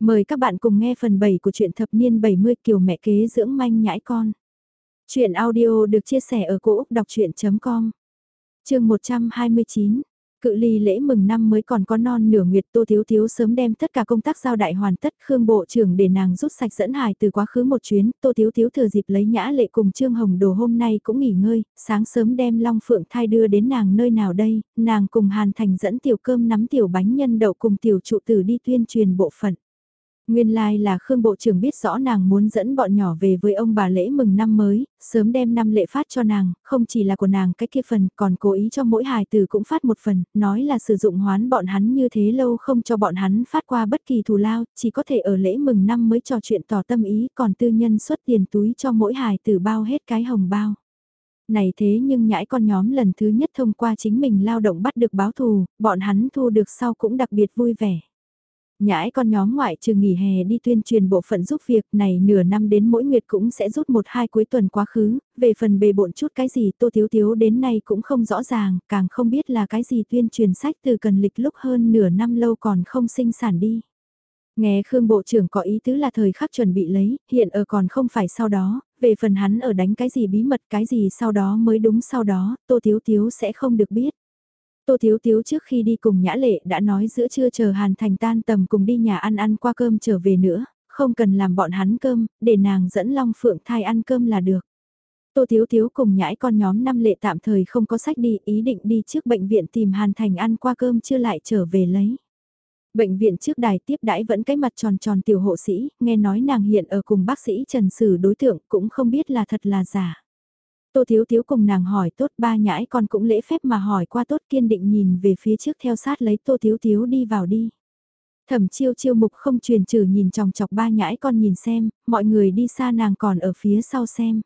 Mời các bạn cùng nghe phần 7 của truyện thập niên 70 kiều mẹ kế dưỡng manh nhãi con. Chuyện audio được chia sẻ ở cỗ đọc chuyện.com Trường 129 Cự ly lễ mừng năm mới còn có non nửa nguyệt Tô Thiếu Thiếu sớm đem tất cả công tác giao đại hoàn tất Khương Bộ trưởng để nàng rút sạch dẫn hài từ quá khứ một chuyến. Tô Thiếu Thiếu thừa dịp lấy nhã lệ cùng Trương Hồng Đồ hôm nay cũng nghỉ ngơi, Sáng sớm đem Long Phượng thai đưa đến nàng nơi nào đây, Nàng cùng Hàn Thành dẫn tiểu cơm nắm tiểu bánh nhân đậu cùng tiểu trụ tử đi tuyên truyền bộ phận. Nguyên lai like là Khương Bộ trưởng biết rõ nàng muốn dẫn bọn nhỏ về với ông bà lễ mừng năm mới, sớm đem năm lễ phát cho nàng, không chỉ là của nàng cái kia phần, còn cố ý cho mỗi hài tử cũng phát một phần, nói là sử dụng hoán bọn hắn như thế lâu không cho bọn hắn phát qua bất kỳ thù lao, chỉ có thể ở lễ mừng năm mới trò chuyện tỏ tâm ý, còn tư nhân xuất tiền túi cho mỗi hài tử bao hết cái hồng bao này thế nhưng nhãi con nhóm lần thứ nhất thông qua chính mình lao động bắt được báo thù, bọn hắn thu được sau cũng đặc biệt vui vẻ. Nhãi con nhóm ngoại trừ nghỉ hè đi tuyên truyền bộ phận giúp việc này nửa năm đến mỗi nguyệt cũng sẽ rút một hai cuối tuần quá khứ, về phần bề bộn chút cái gì Tô Thiếu Thiếu đến nay cũng không rõ ràng, càng không biết là cái gì tuyên truyền sách từ cần lịch lúc hơn nửa năm lâu còn không sinh sản đi. Nghe Khương Bộ trưởng có ý tứ là thời khắc chuẩn bị lấy, hiện ở còn không phải sau đó, về phần hắn ở đánh cái gì bí mật cái gì sau đó mới đúng sau đó, Tô Thiếu Thiếu sẽ không được biết. Tô Thiếu Thiếu trước khi đi cùng Nhã Lệ đã nói giữa trưa chờ Hàn Thành tan tầm cùng đi nhà ăn ăn qua cơm trở về nữa, không cần làm bọn hắn cơm, để nàng dẫn Long Phượng thai ăn cơm là được. Tô Thiếu Thiếu cùng nhãi con nhóm năm lệ tạm thời không có sách đi, ý định đi trước bệnh viện tìm Hàn Thành ăn qua cơm chưa lại trở về lấy. Bệnh viện trước đài tiếp đãi vẫn cái mặt tròn tròn tiểu hộ sĩ, nghe nói nàng hiện ở cùng bác sĩ Trần Sử đối tượng cũng không biết là thật là giả. Tô Thiếu Thiếu cùng nàng hỏi tốt ba nhãi con cũng lễ phép mà hỏi qua tốt kiên định nhìn về phía trước theo sát lấy Tô Thiếu Thiếu đi vào đi. Thẩm chiêu chiêu mục không truyền trừ nhìn chòng chọc ba nhãi con nhìn xem, mọi người đi xa nàng còn ở phía sau xem.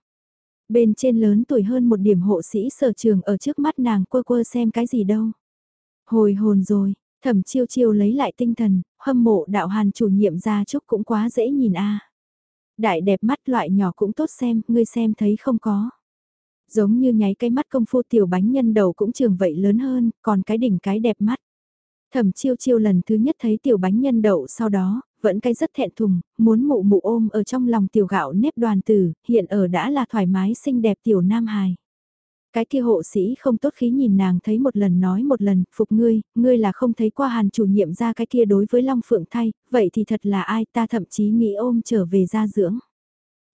Bên trên lớn tuổi hơn một điểm hộ sĩ sở trường ở trước mắt nàng quơ quơ xem cái gì đâu. Hồi hồn rồi, thẩm chiêu chiêu lấy lại tinh thần, hâm mộ đạo hàn chủ nhiệm ra chúc cũng quá dễ nhìn a Đại đẹp mắt loại nhỏ cũng tốt xem, ngươi xem thấy không có. Giống như nháy cái mắt công phu tiểu bánh nhân đầu cũng trường vậy lớn hơn, còn cái đỉnh cái đẹp mắt. Thẩm chiêu chiêu lần thứ nhất thấy tiểu bánh nhân đậu sau đó, vẫn cái rất thẹn thùng, muốn mụ mụ ôm ở trong lòng tiểu gạo nếp đoàn tử, hiện ở đã là thoải mái xinh đẹp tiểu nam hài. Cái kia hộ sĩ không tốt khí nhìn nàng thấy một lần nói một lần, phục ngươi, ngươi là không thấy qua hàn chủ nhiệm ra cái kia đối với Long Phượng thay, vậy thì thật là ai ta thậm chí nghĩ ôm trở về gia dưỡng.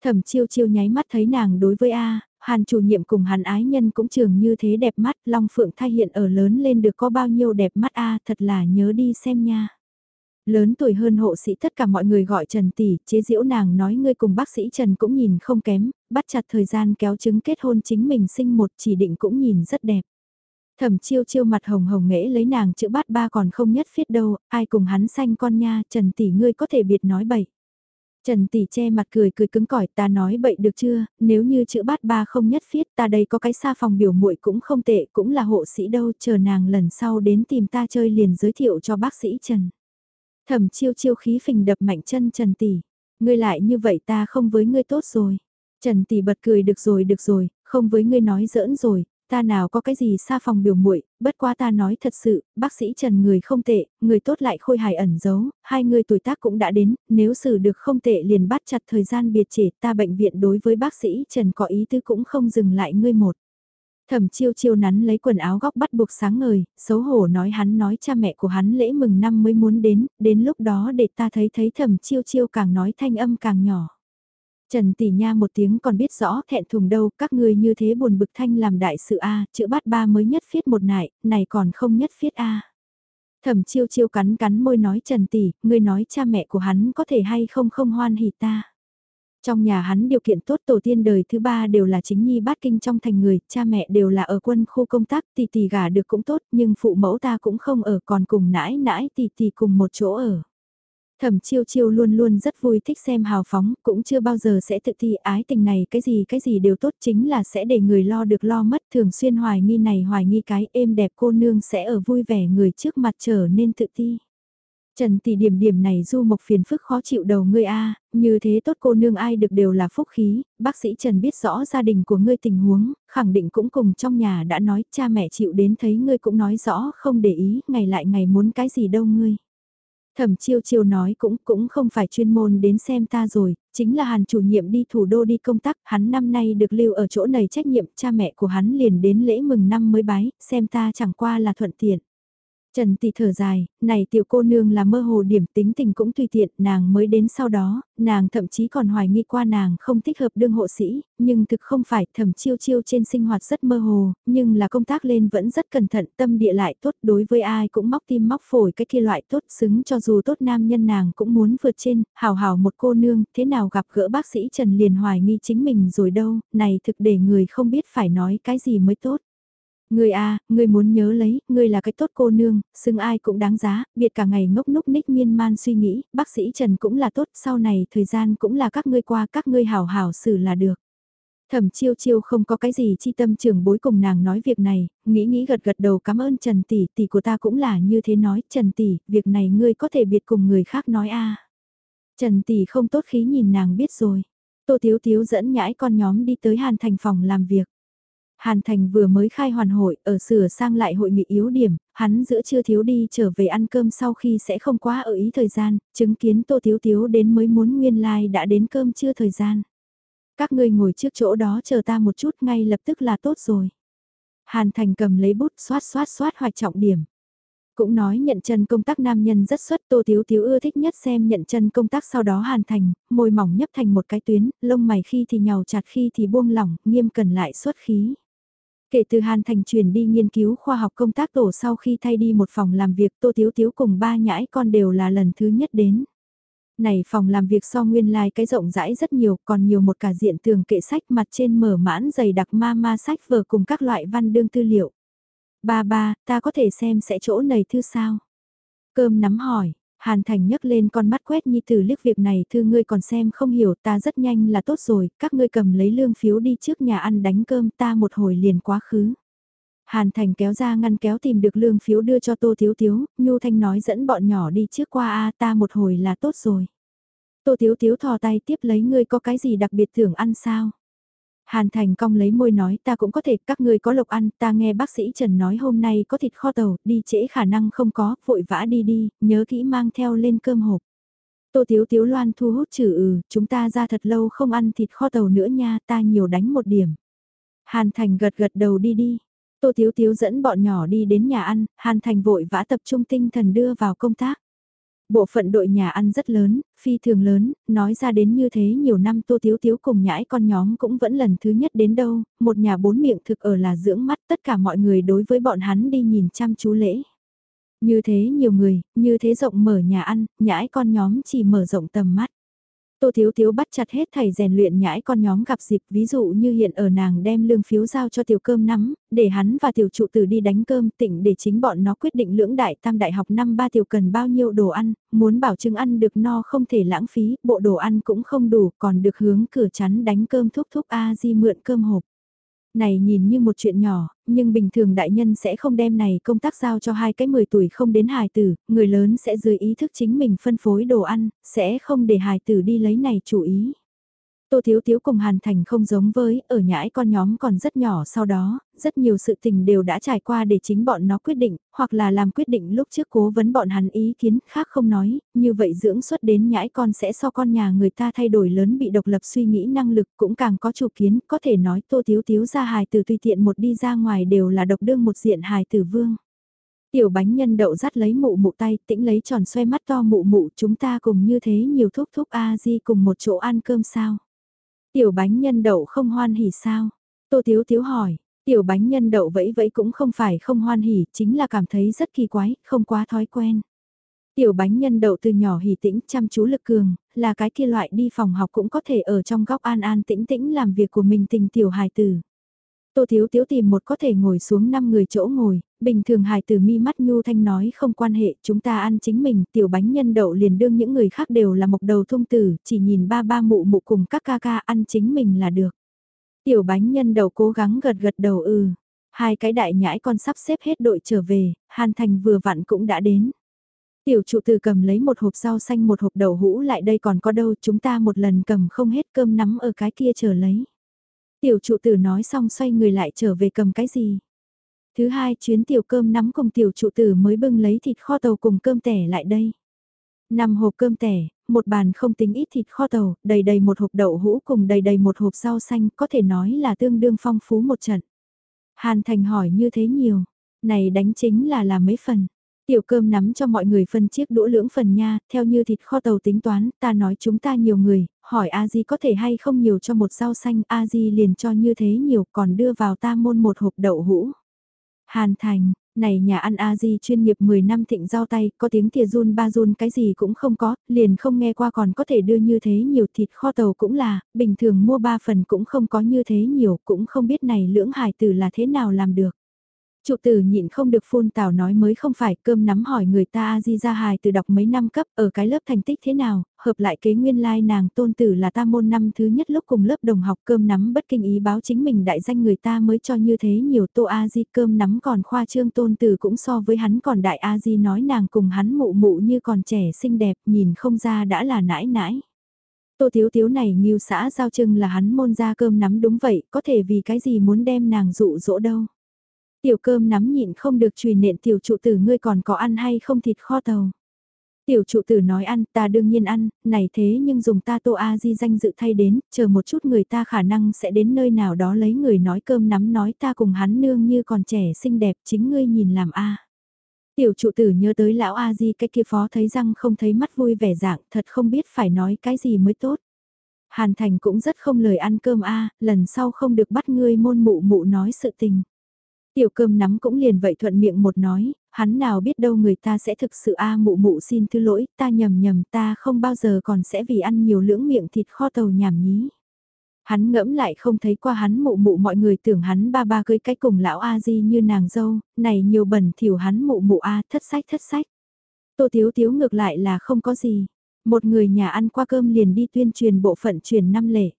Thẩm chiêu chiêu nháy mắt thấy nàng đối với A, Hàn chủ nhiệm cùng hàn ái nhân cũng trường như thế đẹp mắt, Long Phượng thay hiện ở lớn lên được có bao nhiêu đẹp mắt a thật là nhớ đi xem nha. Lớn tuổi hơn hộ sĩ tất cả mọi người gọi Trần Tỷ, chế diễu nàng nói ngươi cùng bác sĩ Trần cũng nhìn không kém, bắt chặt thời gian kéo chứng kết hôn chính mình sinh một chỉ định cũng nhìn rất đẹp. Thẩm chiêu chiêu mặt hồng hồng nghễ lấy nàng chữ bát ba còn không nhất phiết đâu, ai cùng hắn xanh con nha, Trần Tỷ ngươi có thể biệt nói bậy. Trần Tỷ che mặt cười cười cứng cỏi ta nói bậy được chưa, nếu như chữ bát ba không nhất phiết ta đây có cái xa phòng biểu muội cũng không tệ cũng là hộ sĩ đâu chờ nàng lần sau đến tìm ta chơi liền giới thiệu cho bác sĩ Trần. Thẩm chiêu chiêu khí phình đập mạnh chân Trần Tỷ, ngươi lại như vậy ta không với ngươi tốt rồi. Trần Tỷ bật cười được rồi được rồi, không với ngươi nói giỡn rồi, ta nào có cái gì xa phòng biểu muội, bất quá ta nói thật sự, bác sĩ Trần người không tệ, người tốt lại khôi hài ẩn giấu, hai người tuổi tác cũng đã đến, nếu xử được không tệ liền bắt chặt thời gian biệt trễ, ta bệnh viện đối với bác sĩ Trần có ý tứ cũng không dừng lại ngươi một. Thẩm chiêu chiêu nắn lấy quần áo góc bắt buộc sáng ngời, xấu hổ nói hắn nói cha mẹ của hắn lễ mừng năm mới muốn đến, đến lúc đó để ta thấy thấy thẩm chiêu chiêu càng nói thanh âm càng nhỏ. Trần tỷ nha một tiếng còn biết rõ thẹn thùng đâu, các ngươi như thế buồn bực thanh làm đại sự A, chữ bát ba mới nhất phiết một nại, này còn không nhất phiết A. Thẩm chiêu chiêu cắn cắn môi nói Trần tỷ, ngươi nói cha mẹ của hắn có thể hay không không hoan hỉ ta. Trong nhà hắn điều kiện tốt tổ tiên đời thứ ba đều là chính nhi bát kinh trong thành người, cha mẹ đều là ở quân khu công tác, tỷ tỷ gả được cũng tốt, nhưng phụ mẫu ta cũng không ở còn cùng nãi nãi tỷ tỷ cùng một chỗ ở. Thẩm chiêu chiêu luôn luôn rất vui thích xem hào phóng, cũng chưa bao giờ sẽ tự thi ái tình này cái gì cái gì đều tốt chính là sẽ để người lo được lo mất thường xuyên hoài nghi này hoài nghi cái êm đẹp cô nương sẽ ở vui vẻ người trước mặt trở nên tự ti. Trần tỷ điểm điểm này du mộc phiền phức khó chịu đầu ngươi a như thế tốt cô nương ai được đều là phúc khí, bác sĩ Trần biết rõ gia đình của ngươi tình huống, khẳng định cũng cùng trong nhà đã nói cha mẹ chịu đến thấy ngươi cũng nói rõ không để ý, ngày lại ngày muốn cái gì đâu ngươi. Thẩm chiêu chiêu nói cũng cũng không phải chuyên môn đến xem ta rồi, chính là hàn chủ nhiệm đi thủ đô đi công tác, hắn năm nay được lưu ở chỗ này trách nhiệm, cha mẹ của hắn liền đến lễ mừng năm mới bái, xem ta chẳng qua là thuận tiện. Trần Tỷ thở dài, này tiểu cô nương là mơ hồ điểm tính tình cũng tùy tiện, nàng mới đến sau đó, nàng thậm chí còn hoài nghi qua nàng không thích hợp đương hộ sĩ, nhưng thực không phải thầm chiêu chiêu trên sinh hoạt rất mơ hồ, nhưng là công tác lên vẫn rất cẩn thận tâm địa lại tốt đối với ai cũng móc tim móc phổi cái kia loại tốt xứng cho dù tốt nam nhân nàng cũng muốn vượt trên, hào hào một cô nương, thế nào gặp gỡ bác sĩ Trần liền hoài nghi chính mình rồi đâu, này thực để người không biết phải nói cái gì mới tốt. Người a, à, người muốn nhớ lấy, người là cái tốt cô nương, xưng ai cũng đáng giá, biệt cả ngày ngốc núc ních miên man suy nghĩ, bác sĩ Trần cũng là tốt, sau này thời gian cũng là các ngươi qua, các ngươi hảo hảo xử là được. Thẩm chiêu chiêu không có cái gì chi tâm trưởng bối cùng nàng nói việc này, nghĩ nghĩ gật gật đầu cảm ơn Trần Tỷ, tỷ của ta cũng là như thế nói, Trần Tỷ, việc này ngươi có thể biệt cùng người khác nói a Trần Tỷ không tốt khí nhìn nàng biết rồi. Tô Thiếu Thiếu dẫn nhãi con nhóm đi tới Hàn Thành phòng làm việc. Hàn Thành vừa mới khai hoàn hội, ở sửa sang lại hội nghị yếu điểm, hắn giữa trưa thiếu đi trở về ăn cơm sau khi sẽ không quá ở ý thời gian, chứng kiến Tô Thiếu Thiếu đến mới muốn nguyên lai like đã đến cơm chưa thời gian. Các ngươi ngồi trước chỗ đó chờ ta một chút ngay lập tức là tốt rồi. Hàn Thành cầm lấy bút xoát xoát xoát hoạch trọng điểm. Cũng nói nhận chân công tác nam nhân rất xuất Tô Thiếu Thiếu ưa thích nhất xem nhận chân công tác sau đó Hàn Thành, môi mỏng nhấp thành một cái tuyến, lông mày khi thì nhào chặt khi thì buông lỏng, nghiêm cần lại xuất khí. Kể từ Hàn Thành chuyển đi nghiên cứu khoa học công tác tổ sau khi thay đi một phòng làm việc Tô Tiếu Tiếu cùng ba nhãi con đều là lần thứ nhất đến. Này phòng làm việc so nguyên lai like cái rộng rãi rất nhiều còn nhiều một cả diện tường kệ sách mặt trên mở mãn dày đặc ma ma sách vở cùng các loại văn đương tư liệu. Ba ba, ta có thể xem sẽ chỗ này thư sao? Cơm nắm hỏi, Hàn Thành nhấc lên con mắt quét Nhi Tử liếc việc này thư ngươi còn xem không hiểu ta rất nhanh là tốt rồi, các ngươi cầm lấy lương phiếu đi trước nhà ăn đánh cơm ta một hồi liền quá khứ. Hàn Thành kéo ra ngăn kéo tìm được lương phiếu đưa cho Tô Thiếu Thiếu, Nhu Thanh nói dẫn bọn nhỏ đi trước qua a ta một hồi là tốt rồi. Tô Thiếu Thiếu thò tay tiếp lấy ngươi có cái gì đặc biệt thưởng ăn sao? Hàn Thành cong lấy môi nói ta cũng có thể, các ngươi có lộc ăn, ta nghe bác sĩ Trần nói hôm nay có thịt kho tàu, đi trễ khả năng không có, vội vã đi đi, nhớ kỹ mang theo lên cơm hộp. Tô Tiếu Tiếu Loan thu hút trừ ừ, chúng ta ra thật lâu không ăn thịt kho tàu nữa nha, ta nhiều đánh một điểm. Hàn Thành gật gật đầu đi đi. Tô Tiếu Tiếu dẫn bọn nhỏ đi đến nhà ăn, Hàn Thành vội vã tập trung tinh thần đưa vào công tác. Bộ phận đội nhà ăn rất lớn, phi thường lớn, nói ra đến như thế nhiều năm tô thiếu thiếu cùng nhãi con nhóm cũng vẫn lần thứ nhất đến đâu, một nhà bốn miệng thực ở là dưỡng mắt tất cả mọi người đối với bọn hắn đi nhìn chăm chú lễ. Như thế nhiều người, như thế rộng mở nhà ăn, nhãi con nhóm chỉ mở rộng tầm mắt. Tô Thiếu Thiếu bắt chặt hết thầy rèn luyện nhãi con nhóm gặp dịp ví dụ như hiện ở nàng đem lương phiếu giao cho tiểu cơm nắm, để hắn và tiểu trụ tử đi đánh cơm tỉnh để chính bọn nó quyết định lưỡng đại tam đại học năm ba tiểu cần bao nhiêu đồ ăn, muốn bảo chứng ăn được no không thể lãng phí, bộ đồ ăn cũng không đủ còn được hướng cửa chắn đánh cơm thúc thúc A di mượn cơm hộp. Này nhìn như một chuyện nhỏ, nhưng bình thường đại nhân sẽ không đem này công tác giao cho hai cái 10 tuổi không đến hài tử, người lớn sẽ dưới ý thức chính mình phân phối đồ ăn, sẽ không để hài tử đi lấy này chủ ý. Tô Thiếu Thiếu cùng Hàn Thành không giống với, ở nhãi con nhóm còn rất nhỏ sau đó, rất nhiều sự tình đều đã trải qua để chính bọn nó quyết định, hoặc là làm quyết định lúc trước cố vấn bọn hắn ý kiến khác không nói, như vậy dưỡng xuất đến nhãi con sẽ so con nhà người ta thay đổi lớn bị độc lập suy nghĩ năng lực cũng càng có chủ kiến, có thể nói Tô Thiếu Thiếu ra hài từ tùy tiện một đi ra ngoài đều là độc đương một diện hài tử vương. Tiểu bánh nhân đậu dắt lấy mụ mụ tay, tĩnh lấy tròn xoay mắt to mụ mụ chúng ta cùng như thế nhiều thúc thúc A-di cùng một chỗ ăn cơm sao. Tiểu bánh nhân đậu không hoan hỉ sao? Tô Tiếu Tiếu hỏi, tiểu bánh nhân đậu vẫy vẫy cũng không phải không hoan hỉ, chính là cảm thấy rất kỳ quái, không quá thói quen. Tiểu bánh nhân đậu từ nhỏ hỉ tĩnh chăm chú lực cường, là cái kia loại đi phòng học cũng có thể ở trong góc an an tĩnh tĩnh làm việc của mình tình tiểu hài tử. Tô Thiếu Thiếu tìm một có thể ngồi xuống 5 người chỗ ngồi, bình thường hài tử mi mắt nhu thanh nói không quan hệ, chúng ta ăn chính mình, tiểu bánh nhân đậu liền đương những người khác đều là mộc đầu thông tử, chỉ nhìn ba ba mụ mụ cùng các ca ca ăn chính mình là được. Tiểu bánh nhân đậu cố gắng gật gật đầu ừ, hai cái đại nhãi con sắp xếp hết đội trở về, Hàn Thành vừa vặn cũng đã đến. Tiểu trụ từ cầm lấy một hộp rau xanh một hộp đậu hũ lại đây còn có đâu chúng ta một lần cầm không hết cơm nắm ở cái kia chờ lấy. Tiểu trụ tử nói xong xoay người lại trở về cầm cái gì. Thứ hai chuyến tiểu cơm nắm cùng tiểu trụ tử mới bưng lấy thịt kho tàu cùng cơm tẻ lại đây. Năm hộp cơm tẻ, một bàn không tính ít thịt kho tàu, đầy đầy một hộp đậu hũ cùng đầy đầy một hộp rau xanh, có thể nói là tương đương phong phú một trận. Hàn Thành hỏi như thế nhiều, này đánh chính là là mấy phần. Tiểu cơm nắm cho mọi người phân chiếc đũa lưỡng phần nha, theo như thịt kho tàu tính toán, ta nói chúng ta nhiều người, hỏi a di có thể hay không nhiều cho một rau xanh, a di liền cho như thế nhiều, còn đưa vào ta môn một hộp đậu hũ. Hàn Thành, này nhà ăn a di chuyên nghiệp 10 năm thịnh rau tay, có tiếng thìa run ba run cái gì cũng không có, liền không nghe qua còn có thể đưa như thế nhiều thịt kho tàu cũng là, bình thường mua ba phần cũng không có như thế nhiều, cũng không biết này lưỡng hải tử là thế nào làm được. Trụ tử nhịn không được phun tào nói mới không phải cơm nắm hỏi người ta a di ra hài từ đọc mấy năm cấp ở cái lớp thành tích thế nào, hợp lại kế nguyên lai like nàng tôn tử là ta môn năm thứ nhất lúc cùng lớp đồng học cơm nắm bất kinh ý báo chính mình đại danh người ta mới cho như thế nhiều tô a di cơm nắm còn khoa trương tôn tử cũng so với hắn còn đại a di nói nàng cùng hắn mụ mụ như còn trẻ xinh đẹp nhìn không ra đã là nãi nãi. Tô Thiếu Thiếu này nghiêu xã giao trưng là hắn môn ra cơm nắm đúng vậy, có thể vì cái gì muốn đem nàng dụ dỗ đâu. Tiểu cơm nắm nhịn không được trùy nện tiểu trụ tử ngươi còn có ăn hay không thịt kho tàu. Tiểu trụ tử nói ăn, ta đương nhiên ăn, này thế nhưng dùng ta tô A di danh dự thay đến, chờ một chút người ta khả năng sẽ đến nơi nào đó lấy người nói cơm nắm nói ta cùng hắn nương như còn trẻ xinh đẹp chính ngươi nhìn làm A. Tiểu trụ tử nhớ tới lão A di cái kia phó thấy răng không thấy mắt vui vẻ dạng, thật không biết phải nói cái gì mới tốt. Hàn Thành cũng rất không lời ăn cơm A, lần sau không được bắt ngươi môn mụ mụ nói sự tình. Tiểu cơm nắm cũng liền vậy thuận miệng một nói, hắn nào biết đâu người ta sẽ thực sự a à, mụ mụ xin thứ lỗi, ta nhầm nhầm ta không bao giờ còn sẽ vì ăn nhiều lưỡng miệng thịt kho tàu nhảm nhí. Hắn ngẫm lại không thấy qua hắn mụ mụ mọi người tưởng hắn ba ba cưới cái cùng lão A di như nàng dâu, này nhiều bẩn thỉu hắn mụ mụ A thất sách thất sách. Tô Tiếu Tiếu ngược lại là không có gì. Một người nhà ăn qua cơm liền đi tuyên truyền bộ phận truyền năm lễ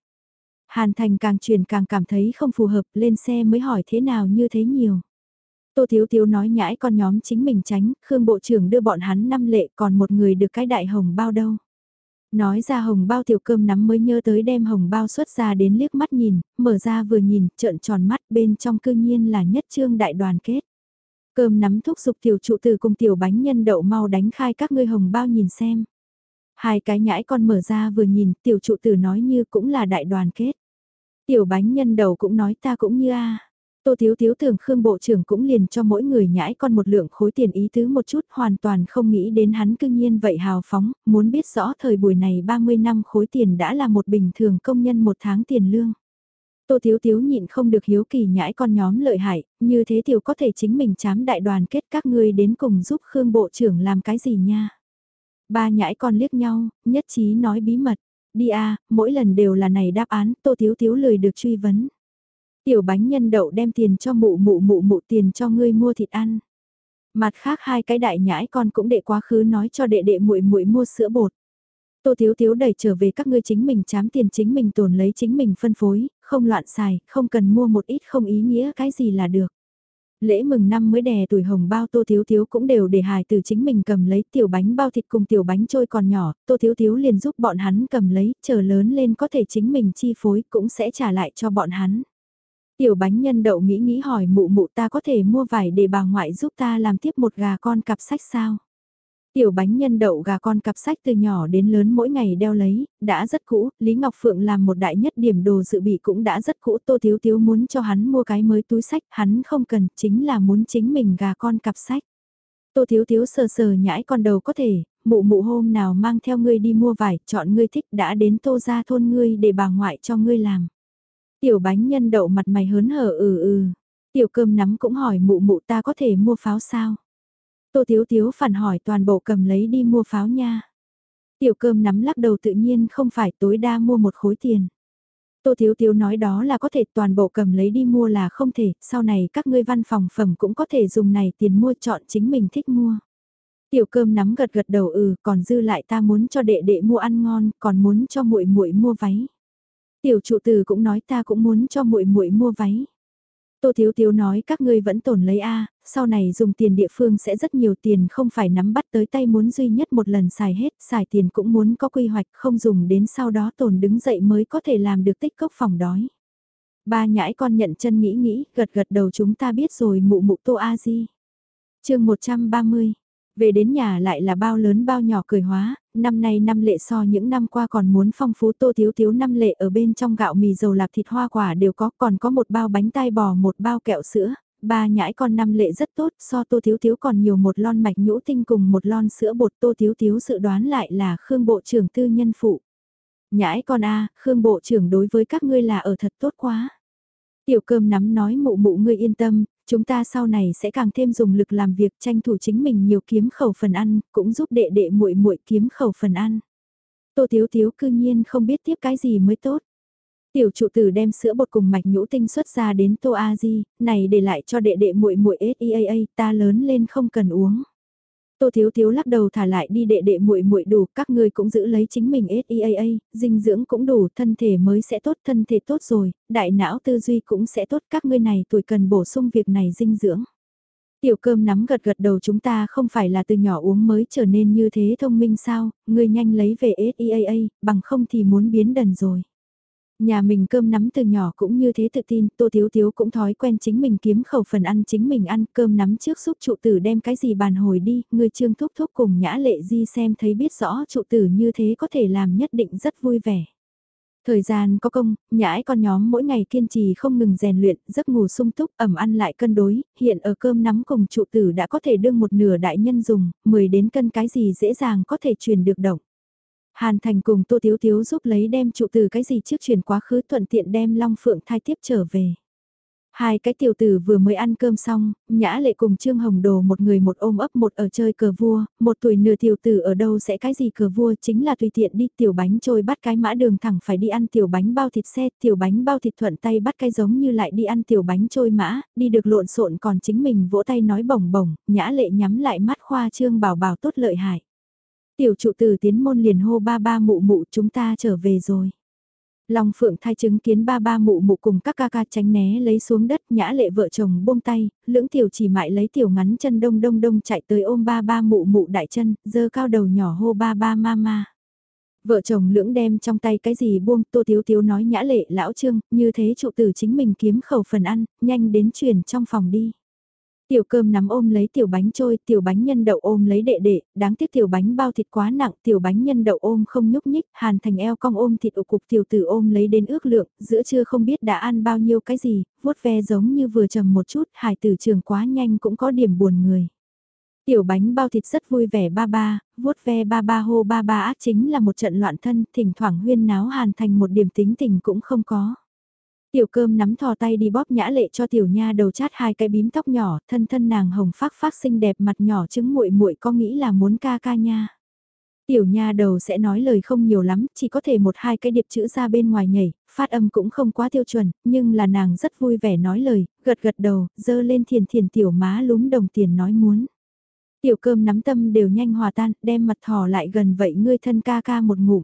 Hàn Thành càng truyền càng cảm thấy không phù hợp, lên xe mới hỏi thế nào như thế nhiều. Tô Thiếu Thiếu nói nhãi con nhóm chính mình tránh, Khương Bộ trưởng đưa bọn hắn năm lệ còn một người được cái đại hồng bao đâu. Nói ra hồng bao tiểu cơm nắm mới nhớ tới đem hồng bao xuất ra đến liếc mắt nhìn, mở ra vừa nhìn, trợn tròn mắt bên trong cư nhiên là nhất trương đại đoàn kết. Cơm nắm thúc giục tiểu trụ từ cùng tiểu bánh nhân đậu mau đánh khai các ngươi hồng bao nhìn xem. Hai cái nhãi con mở ra vừa nhìn, tiểu trụ tử nói như cũng là đại đoàn kết. Tiểu bánh nhân đầu cũng nói ta cũng như a. Tô Thiếu Thiếu tưởng Khương Bộ trưởng cũng liền cho mỗi người nhãi con một lượng khối tiền ý tứ một chút hoàn toàn không nghĩ đến hắn cương nhiên vậy hào phóng, muốn biết rõ thời buổi này 30 năm khối tiền đã là một bình thường công nhân một tháng tiền lương. Tô Thiếu Thiếu nhịn không được hiếu kỳ nhãi con nhóm lợi hại, như thế tiểu có thể chính mình chám đại đoàn kết các ngươi đến cùng giúp Khương Bộ trưởng làm cái gì nha. Ba nhãi con liếc nhau, nhất trí nói bí mật. Đi a mỗi lần đều là này đáp án, tô thiếu thiếu lười được truy vấn. Tiểu bánh nhân đậu đem tiền cho mụ mụ mụ mụ tiền cho ngươi mua thịt ăn. Mặt khác hai cái đại nhãi con cũng đệ quá khứ nói cho đệ đệ muội muội mua sữa bột. Tô Thiếu Thiếu đẩy trở về các ngươi chính mình chám tiền chính mình tồn lấy chính mình phân phối, không loạn xài, không cần mua một ít không ý nghĩa cái gì là được. Lễ mừng năm mới đè tuổi hồng bao tô thiếu thiếu cũng đều để hài từ chính mình cầm lấy tiểu bánh bao thịt cùng tiểu bánh trôi còn nhỏ, tô thiếu thiếu liền giúp bọn hắn cầm lấy, chờ lớn lên có thể chính mình chi phối cũng sẽ trả lại cho bọn hắn. Tiểu bánh nhân đậu nghĩ nghĩ hỏi mụ mụ ta có thể mua vải để bà ngoại giúp ta làm tiếp một gà con cặp sách sao? Tiểu bánh nhân đậu gà con cặp sách từ nhỏ đến lớn mỗi ngày đeo lấy, đã rất cũ, Lý Ngọc Phượng làm một đại nhất điểm đồ dự bị cũng đã rất cũ, Tô Thiếu Thiếu muốn cho hắn mua cái mới túi sách, hắn không cần, chính là muốn chính mình gà con cặp sách. Tô Thiếu Thiếu sờ sờ nhãi con đầu có thể, mụ mụ hôm nào mang theo ngươi đi mua vải, chọn ngươi thích đã đến tô ra thôn ngươi để bà ngoại cho ngươi làm. Tiểu bánh nhân đậu mặt mày hớn hở ừ ừ, tiểu cơm nắm cũng hỏi mụ mụ ta có thể mua pháo sao. Tô Tiếu Tiếu phản hỏi toàn bộ cầm lấy đi mua pháo nha. Tiểu cơm nắm lắc đầu tự nhiên không phải tối đa mua một khối tiền. Tô Thiếu Thiếu nói đó là có thể toàn bộ cầm lấy đi mua là không thể, sau này các ngươi văn phòng phẩm cũng có thể dùng này tiền mua chọn chính mình thích mua. Tiểu cơm nắm gật gật đầu ừ, còn dư lại ta muốn cho đệ đệ mua ăn ngon, còn muốn cho muội muội mua váy. Tiểu trụ tử cũng nói ta cũng muốn cho muội muội mua váy. Tô Thiếu Thiếu nói các ngươi vẫn tổn lấy A, sau này dùng tiền địa phương sẽ rất nhiều tiền không phải nắm bắt tới tay muốn duy nhất một lần xài hết, xài tiền cũng muốn có quy hoạch không dùng đến sau đó tồn đứng dậy mới có thể làm được tích cốc phòng đói. Ba nhãi con nhận chân nghĩ nghĩ, gật gật đầu chúng ta biết rồi mụ mụ Tô A Di. chương 130 Về đến nhà lại là bao lớn bao nhỏ cười hóa, năm nay năm lệ so những năm qua còn muốn phong phú tô thiếu thiếu năm lệ ở bên trong gạo mì dầu lạp thịt hoa quả đều có còn có một bao bánh tai bò một bao kẹo sữa, ba nhãi con năm lệ rất tốt so tô thiếu thiếu còn nhiều một lon mạch nhũ tinh cùng một lon sữa bột tô thiếu thiếu dự đoán lại là Khương Bộ trưởng tư nhân phụ. Nhãi con a Khương Bộ trưởng đối với các ngươi là ở thật tốt quá. Tiểu cơm nắm nói mụ mụ ngươi yên tâm, chúng ta sau này sẽ càng thêm dùng lực làm việc tranh thủ chính mình nhiều kiếm khẩu phần ăn, cũng giúp đệ đệ muội muội kiếm khẩu phần ăn. Tô thiếu thiếu cư nhiên không biết tiếp cái gì mới tốt. Tiểu trụ tử đem sữa bột cùng mạch nhũ tinh xuất ra đến Tô A Di, này để lại cho đệ đệ muội muội SEAA, ta lớn lên không cần uống. Tô Thiếu Thiếu lắc đầu thả lại đi đệ đệ muội muội đủ, các ngươi cũng giữ lấy chính mình SEAA, dinh dưỡng cũng đủ, thân thể mới sẽ tốt, thân thể tốt rồi, đại não tư duy cũng sẽ tốt, các ngươi này tuổi cần bổ sung việc này dinh dưỡng. Tiểu cơm nắm gật gật đầu chúng ta không phải là từ nhỏ uống mới trở nên như thế thông minh sao, ngươi nhanh lấy về SEAA, bằng không thì muốn biến đần rồi. Nhà mình cơm nắm từ nhỏ cũng như thế tự tin, Tô Thiếu Thiếu cũng thói quen chính mình kiếm khẩu phần ăn chính mình ăn cơm nắm trước giúp trụ tử đem cái gì bàn hồi đi, người trương thúc thúc cùng nhã lệ di xem thấy biết rõ trụ tử như thế có thể làm nhất định rất vui vẻ. Thời gian có công, nhãi con nhóm mỗi ngày kiên trì không ngừng rèn luyện, giấc ngủ sung túc, ẩm ăn lại cân đối, hiện ở cơm nắm cùng trụ tử đã có thể đương một nửa đại nhân dùng, 10 đến cân cái gì dễ dàng có thể truyền được động. Hàn Thành cùng Tô Tiếu Tiếu giúp lấy đem trụ từ cái gì trước chuyển quá khứ thuận tiện đem Long Phượng thai tiếp trở về. Hai cái tiểu tử vừa mới ăn cơm xong, Nhã Lệ cùng Trương Hồng Đồ một người một ôm ấp một ở chơi cờ vua, một tuổi nửa tiểu tử ở đâu sẽ cái gì cờ vua chính là tùy tiện đi tiểu bánh trôi bắt cái mã đường thẳng phải đi ăn tiểu bánh bao thịt xe, tiểu bánh bao thịt thuận tay bắt cái giống như lại đi ăn tiểu bánh trôi mã, đi được lộn xộn còn chính mình vỗ tay nói bổng bổng, Nhã Lệ nhắm lại mắt khoa trương bảo bảo tốt lợi hại. Tiểu trụ tử tiến môn liền hô ba ba mụ mụ chúng ta trở về rồi. Long Phượng thai chứng kiến ba ba mụ mụ cùng các ca ca tránh né lấy xuống đất nhã lệ vợ chồng buông tay, lưỡng tiểu chỉ mại lấy tiểu ngắn chân đông đông đông chạy tới ôm ba ba mụ mụ đại chân, dơ cao đầu nhỏ hô ba ba ma ma. Vợ chồng lưỡng đem trong tay cái gì buông tô tiếu tiếu nói nhã lệ lão trương, như thế trụ tử chính mình kiếm khẩu phần ăn, nhanh đến truyền trong phòng đi. Tiểu cơm nắm ôm lấy tiểu bánh trôi, tiểu bánh nhân đậu ôm lấy đệ đệ, đáng tiếc tiểu bánh bao thịt quá nặng, tiểu bánh nhân đậu ôm không nhúc nhích, hàn thành eo cong ôm thịt ổ cục tiểu tử ôm lấy đến ước lượng, giữa trưa không biết đã ăn bao nhiêu cái gì, vuốt ve giống như vừa trầm một chút, hải tử trường quá nhanh cũng có điểm buồn người. Tiểu bánh bao thịt rất vui vẻ ba ba, vuốt ve ba ba hô ba ba ác chính là một trận loạn thân, thỉnh thoảng huyên náo hàn thành một điểm tính tình cũng không có. Tiểu cơm nắm thò tay đi bóp nhã lệ cho tiểu nha đầu chát hai cái bím tóc nhỏ, thân thân nàng hồng phác phác xinh đẹp mặt nhỏ chứng muội muội có nghĩ là muốn ca ca nha. Tiểu nha đầu sẽ nói lời không nhiều lắm, chỉ có thể một hai cái điệp chữ ra bên ngoài nhảy, phát âm cũng không quá tiêu chuẩn, nhưng là nàng rất vui vẻ nói lời, gật gật đầu, dơ lên thiền thiền tiểu má lúm đồng tiền nói muốn. Tiểu cơm nắm tâm đều nhanh hòa tan, đem mặt thò lại gần vậy ngươi thân ca ca một ngụm.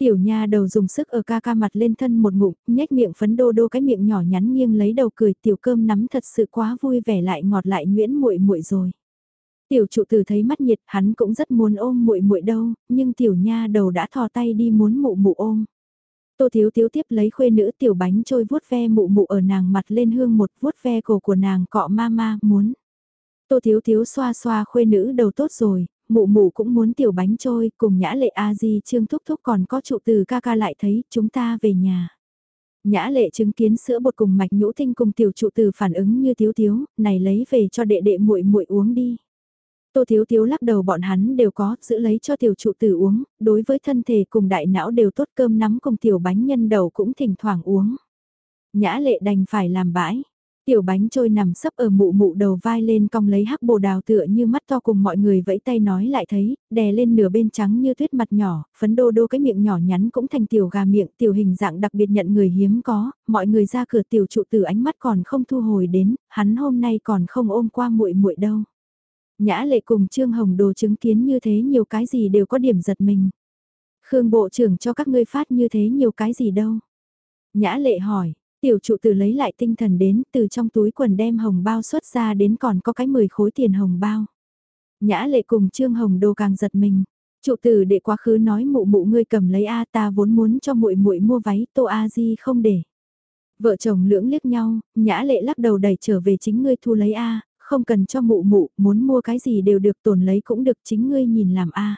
Tiểu nha đầu dùng sức ở ca ca mặt lên thân một ngụm, nhếch miệng phấn đô đô cái miệng nhỏ nhắn nghiêng lấy đầu cười tiểu cơm nắm thật sự quá vui vẻ lại ngọt lại nhuyễn muội muội rồi. Tiểu trụ tử thấy mắt nhiệt hắn cũng rất muốn ôm muội muội đâu, nhưng tiểu nha đầu đã thò tay đi muốn mụ mụ ôm. Tô thiếu thiếu tiếp lấy khuê nữ tiểu bánh trôi vuốt ve mụ mụ ở nàng mặt lên hương một vuốt ve cổ của nàng cọ ma ma muốn. Tô thiếu thiếu xoa xoa khuê nữ đầu tốt rồi, mụ mụ cũng muốn tiểu bánh trôi, cùng nhã lệ a di trương thúc thúc còn có trụ từ ca ca lại thấy, chúng ta về nhà. Nhã lệ chứng kiến sữa bột cùng mạch nhũ tinh cùng tiểu trụ từ phản ứng như thiếu thiếu, này lấy về cho đệ đệ muội muội uống đi. Tô Thiếu Thiếu lắc đầu bọn hắn đều có, giữ lấy cho tiểu trụ từ uống, đối với thân thể cùng đại não đều tốt cơm nắm cùng tiểu bánh nhân đầu cũng thỉnh thoảng uống. Nhã lệ đành phải làm bãi, Tiểu bánh trôi nằm sấp ở mụ mụ đầu vai lên cong lấy hắc bồ đào tựa như mắt to cùng mọi người vẫy tay nói lại thấy, đè lên nửa bên trắng như tuyết mặt nhỏ, phấn đô đô cái miệng nhỏ nhắn cũng thành tiểu gà miệng tiểu hình dạng đặc biệt nhận người hiếm có, mọi người ra cửa tiểu trụ từ ánh mắt còn không thu hồi đến, hắn hôm nay còn không ôm qua muội muội đâu. Nhã lệ cùng Trương Hồng Đồ chứng kiến như thế nhiều cái gì đều có điểm giật mình. Khương Bộ trưởng cho các ngươi phát như thế nhiều cái gì đâu. Nhã lệ hỏi, Tiểu trụ tử lấy lại tinh thần đến từ trong túi quần đem hồng bao xuất ra đến còn có cái 10 khối tiền hồng bao. Nhã lệ cùng Trương Hồng Đô càng giật mình. Trụ tử để quá khứ nói mụ mụ ngươi cầm lấy A ta vốn muốn cho muội muội mua váy tô A di không để. Vợ chồng lưỡng liếc nhau, nhã lệ lắc đầu đẩy trở về chính ngươi thu lấy A, không cần cho mụ mụ, muốn mua cái gì đều được tổn lấy cũng được chính ngươi nhìn làm a.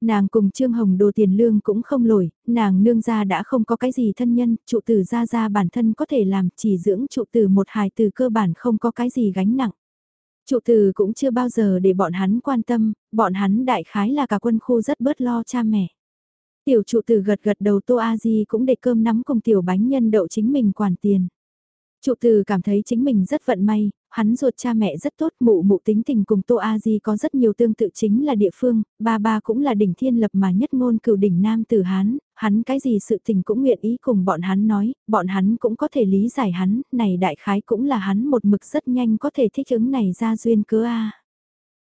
Nàng cùng Trương Hồng đồ tiền lương cũng không lổi nàng nương gia đã không có cái gì thân nhân, trụ tử gia gia bản thân có thể làm, chỉ dưỡng trụ tử một hài từ cơ bản không có cái gì gánh nặng. Trụ tử cũng chưa bao giờ để bọn hắn quan tâm, bọn hắn đại khái là cả quân khu rất bớt lo cha mẹ. Tiểu trụ tử gật gật đầu Tô A Di cũng để cơm nắm cùng tiểu bánh nhân đậu chính mình quản tiền. Trụ từ cảm thấy chính mình rất vận may, hắn ruột cha mẹ rất tốt, mụ mụ tính tình cùng Tô A Di có rất nhiều tương tự chính là địa phương, ba ba cũng là đỉnh thiên lập mà nhất ngôn cửu đỉnh nam tử Hán, hắn cái gì sự tình cũng nguyện ý cùng bọn hắn nói, bọn hắn cũng có thể lý giải hắn, này đại khái cũng là hắn một mực rất nhanh có thể thích ứng này ra duyên cớ A.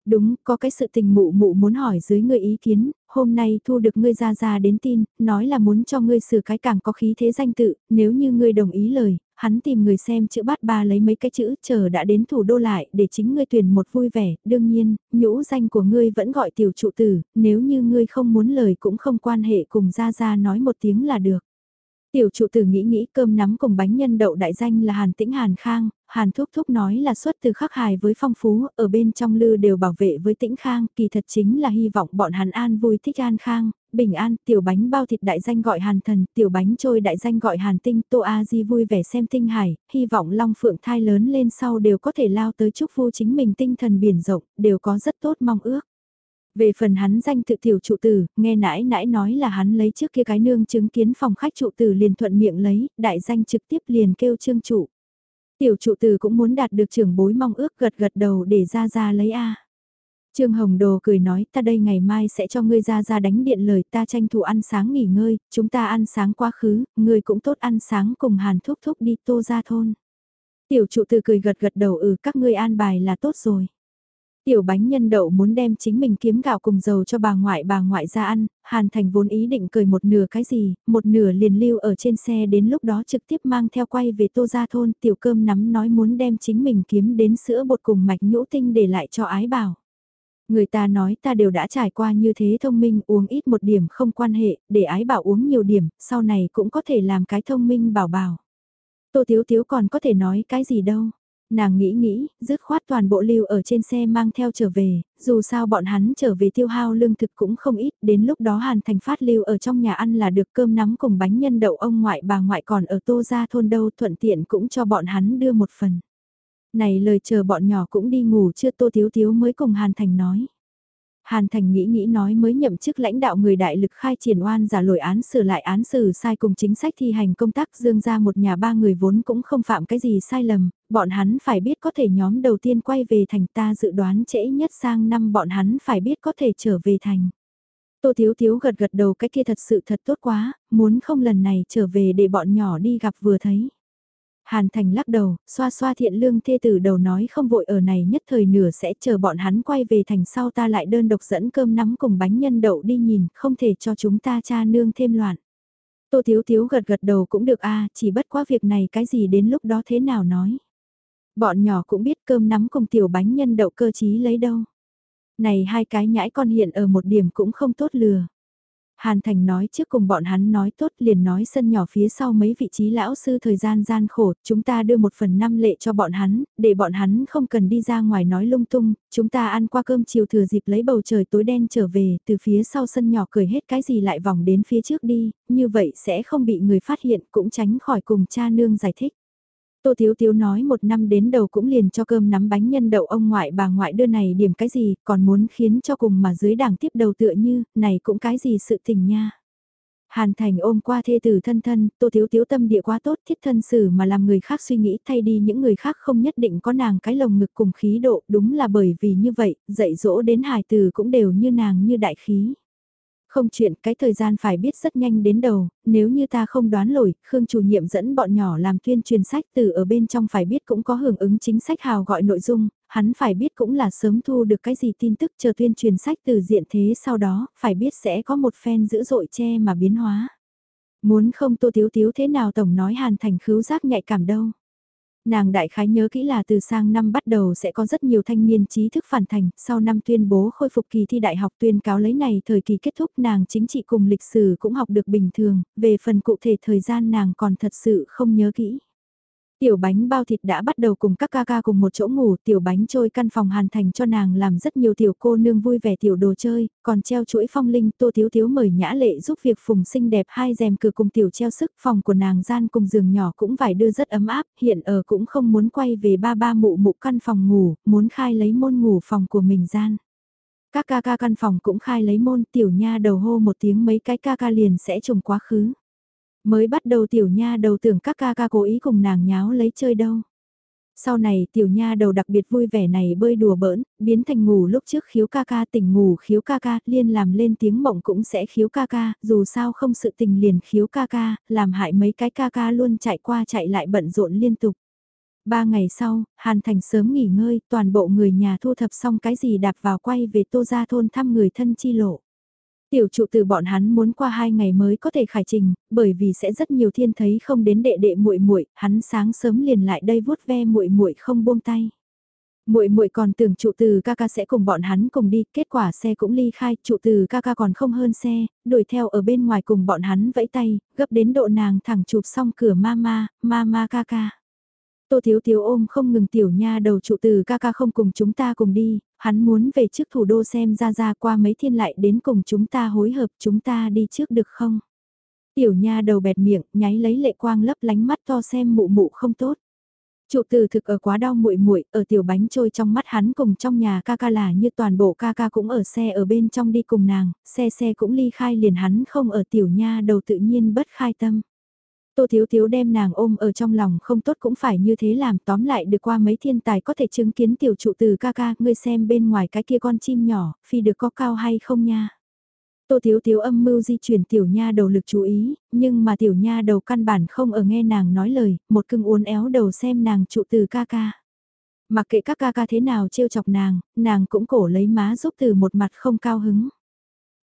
Đúng, có cái sự tình mụ mụ muốn hỏi dưới ngươi ý kiến, hôm nay thu được ngươi ra ra đến tin, nói là muốn cho ngươi sửa cái càng có khí thế danh tự, nếu như ngươi đồng ý lời, hắn tìm người xem chữ bát ba lấy mấy cái chữ chờ đã đến thủ đô lại để chính ngươi tuyển một vui vẻ, đương nhiên, nhũ danh của ngươi vẫn gọi tiểu trụ tử, nếu như ngươi không muốn lời cũng không quan hệ cùng ra ra nói một tiếng là được. Tiểu trụ tử nghĩ nghĩ cơm nắm cùng bánh nhân đậu đại danh là Hàn Tĩnh Hàn Khang, Hàn Thúc Thúc nói là xuất từ khắc hài với phong phú, ở bên trong lư đều bảo vệ với Tĩnh Khang, kỳ thật chính là hy vọng bọn Hàn An vui thích An Khang, bình an, tiểu bánh bao thịt đại danh gọi Hàn Thần, tiểu bánh trôi đại danh gọi Hàn Tinh, Tô A Di vui vẻ xem tinh hải, hy vọng Long Phượng thai lớn lên sau đều có thể lao tới chúc phu chính mình tinh thần biển rộng, đều có rất tốt mong ước. Về phần hắn danh tự tiểu trụ tử, nghe nãi nãi nói là hắn lấy trước kia cái nương chứng kiến phòng khách trụ tử liền thuận miệng lấy, đại danh trực tiếp liền kêu trương trụ. Tiểu trụ tử cũng muốn đạt được trưởng bối mong ước gật gật đầu để ra ra lấy A. Trương Hồng Đồ cười nói ta đây ngày mai sẽ cho ngươi ra ra đánh điện lời ta tranh thủ ăn sáng nghỉ ngơi, chúng ta ăn sáng quá khứ, ngươi cũng tốt ăn sáng cùng hàn thúc thúc đi tô ra thôn. Tiểu trụ từ cười gật gật đầu ừ các ngươi an bài là tốt rồi. Tiểu bánh nhân đậu muốn đem chính mình kiếm gạo cùng dầu cho bà ngoại bà ngoại ra ăn, Hàn Thành vốn ý định cười một nửa cái gì, một nửa liền lưu ở trên xe đến lúc đó trực tiếp mang theo quay về tô ra thôn tiểu cơm nắm nói muốn đem chính mình kiếm đến sữa bột cùng mạch nhũ tinh để lại cho ái bảo. Người ta nói ta đều đã trải qua như thế thông minh uống ít một điểm không quan hệ, để ái bảo uống nhiều điểm, sau này cũng có thể làm cái thông minh bảo bảo. Tô Thiếu Thiếu còn có thể nói cái gì đâu nàng nghĩ nghĩ, dứt khoát toàn bộ lưu ở trên xe mang theo trở về, dù sao bọn hắn trở về tiêu hao lương thực cũng không ít, đến lúc đó Hàn Thành phát lưu ở trong nhà ăn là được cơm nắm cùng bánh nhân đậu ông ngoại bà ngoại còn ở tô gia thôn đâu thuận tiện cũng cho bọn hắn đưa một phần. Này lời chờ bọn nhỏ cũng đi ngủ chưa tô thiếu thiếu mới cùng Hàn Thành nói. Hàn Thành nghĩ nghĩ nói mới nhậm chức lãnh đạo người đại lực khai triển oan giả lỗi án sửa lại án xử sai cùng chính sách thi hành công tác dương ra một nhà ba người vốn cũng không phạm cái gì sai lầm, bọn hắn phải biết có thể nhóm đầu tiên quay về thành ta dự đoán trễ nhất sang năm bọn hắn phải biết có thể trở về thành. Tô Thiếu Thiếu gật gật đầu cái kia thật sự thật tốt quá, muốn không lần này trở về để bọn nhỏ đi gặp vừa thấy. Hàn Thành lắc đầu, xoa xoa thiện lương thê tử đầu nói không vội ở này nhất thời nửa sẽ chờ bọn hắn quay về thành sau ta lại đơn độc dẫn cơm nắm cùng bánh nhân đậu đi nhìn, không thể cho chúng ta cha nương thêm loạn. Tô Thiếu Thiếu gật gật đầu cũng được a chỉ bất quá việc này cái gì đến lúc đó thế nào nói. Bọn nhỏ cũng biết cơm nắm cùng tiểu bánh nhân đậu cơ chí lấy đâu. Này hai cái nhãi con hiện ở một điểm cũng không tốt lừa. Hàn Thành nói trước cùng bọn hắn nói tốt liền nói sân nhỏ phía sau mấy vị trí lão sư thời gian gian khổ, chúng ta đưa một phần năm lệ cho bọn hắn, để bọn hắn không cần đi ra ngoài nói lung tung, chúng ta ăn qua cơm chiều thừa dịp lấy bầu trời tối đen trở về, từ phía sau sân nhỏ cười hết cái gì lại vòng đến phía trước đi, như vậy sẽ không bị người phát hiện cũng tránh khỏi cùng cha nương giải thích. Tô Thiếu Thiếu nói một năm đến đầu cũng liền cho cơm nắm bánh nhân đậu ông ngoại bà ngoại đưa này điểm cái gì, còn muốn khiến cho cùng mà dưới đảng tiếp đầu tựa như, này cũng cái gì sự tình nha. Hàn Thành ôm qua thê tử thân thân, Tô Thiếu Thiếu tâm địa quá tốt thiết thân xử mà làm người khác suy nghĩ thay đi những người khác không nhất định có nàng cái lồng ngực cùng khí độ, đúng là bởi vì như vậy, dạy dỗ đến hài tử cũng đều như nàng như đại khí. Không chuyện, cái thời gian phải biết rất nhanh đến đầu, nếu như ta không đoán lỗi, Khương chủ nhiệm dẫn bọn nhỏ làm tuyên truyền sách từ ở bên trong phải biết cũng có hưởng ứng chính sách hào gọi nội dung, hắn phải biết cũng là sớm thu được cái gì tin tức chờ tuyên truyền sách từ diện thế sau đó, phải biết sẽ có một phen dữ dội che mà biến hóa. Muốn không tô thiếu thiếu thế nào tổng nói hàn thành khứu giác nhạy cảm đâu. Nàng đại khái nhớ kỹ là từ sang năm bắt đầu sẽ có rất nhiều thanh niên trí thức phản thành, sau năm tuyên bố khôi phục kỳ thi đại học tuyên cáo lấy này thời kỳ kết thúc nàng chính trị cùng lịch sử cũng học được bình thường, về phần cụ thể thời gian nàng còn thật sự không nhớ kỹ. Tiểu bánh bao thịt đã bắt đầu cùng các ca ca cùng một chỗ ngủ, tiểu bánh trôi căn phòng hàn thành cho nàng làm rất nhiều tiểu cô nương vui vẻ tiểu đồ chơi, còn treo chuỗi phong linh tô thiếu thiếu mời nhã lệ giúp việc phùng xinh đẹp hai rèm cửa cùng tiểu treo sức phòng của nàng gian cùng giường nhỏ cũng phải đưa rất ấm áp, hiện ở cũng không muốn quay về ba ba mụ mụ căn phòng ngủ, muốn khai lấy môn ngủ phòng của mình gian. Các ca ca căn phòng cũng khai lấy môn tiểu nha đầu hô một tiếng mấy cái ca ca liền sẽ trùng quá khứ. Mới bắt đầu tiểu nha đầu tưởng các ca ca cố ý cùng nàng nháo lấy chơi đâu. Sau này tiểu nha đầu đặc biệt vui vẻ này bơi đùa bỡn, biến thành ngủ lúc trước khiếu ca ca tỉnh ngủ khiếu ca ca, liên làm lên tiếng mộng cũng sẽ khiếu ca ca, dù sao không sự tình liền khiếu ca ca, làm hại mấy cái ca ca luôn chạy qua chạy lại bận rộn liên tục. Ba ngày sau, Hàn Thành sớm nghỉ ngơi, toàn bộ người nhà thu thập xong cái gì đạp vào quay về tô ra thôn thăm người thân chi lộ. Tiểu trụ từ bọn hắn muốn qua hai ngày mới có thể khải trình, bởi vì sẽ rất nhiều thiên thấy không đến đệ đệ muội muội, hắn sáng sớm liền lại đây vuốt ve muội muội không buông tay. Muội muội còn tưởng trụ từ ca ca sẽ cùng bọn hắn cùng đi, kết quả xe cũng ly khai, trụ từ ca ca còn không hơn xe, đuổi theo ở bên ngoài cùng bọn hắn vẫy tay, gấp đến độ nàng thẳng chụp xong cửa mama, mama ca ca. Tô Thiếu Thiếu ôm không ngừng tiểu nha đầu trụ từ ca ca không cùng chúng ta cùng đi, hắn muốn về trước thủ đô xem ra ra qua mấy thiên lại đến cùng chúng ta hối hợp chúng ta đi trước được không? Tiểu nha đầu bẹt miệng, nháy lấy lệ quang lấp lánh mắt to xem mụ mụ không tốt. Trụ từ thực ở quá đau muội muội ở tiểu bánh trôi trong mắt hắn cùng trong nhà ca ca là như toàn bộ ca ca cũng ở xe ở bên trong đi cùng nàng, xe xe cũng ly khai liền hắn không ở tiểu nha đầu tự nhiên bất khai tâm. Tô Thiếu Thiếu đem nàng ôm ở trong lòng không tốt cũng phải như thế làm tóm lại được qua mấy thiên tài có thể chứng kiến tiểu trụ từ ca ca, ngươi xem bên ngoài cái kia con chim nhỏ, phi được có cao hay không nha. Tô Thiếu Thiếu âm mưu di chuyển tiểu nha đầu lực chú ý, nhưng mà tiểu nha đầu căn bản không ở nghe nàng nói lời, một cưng uốn éo đầu xem nàng trụ từ ca ca. Mặc kệ các ca ca thế nào trêu chọc nàng, nàng cũng cổ lấy má giúp từ một mặt không cao hứng.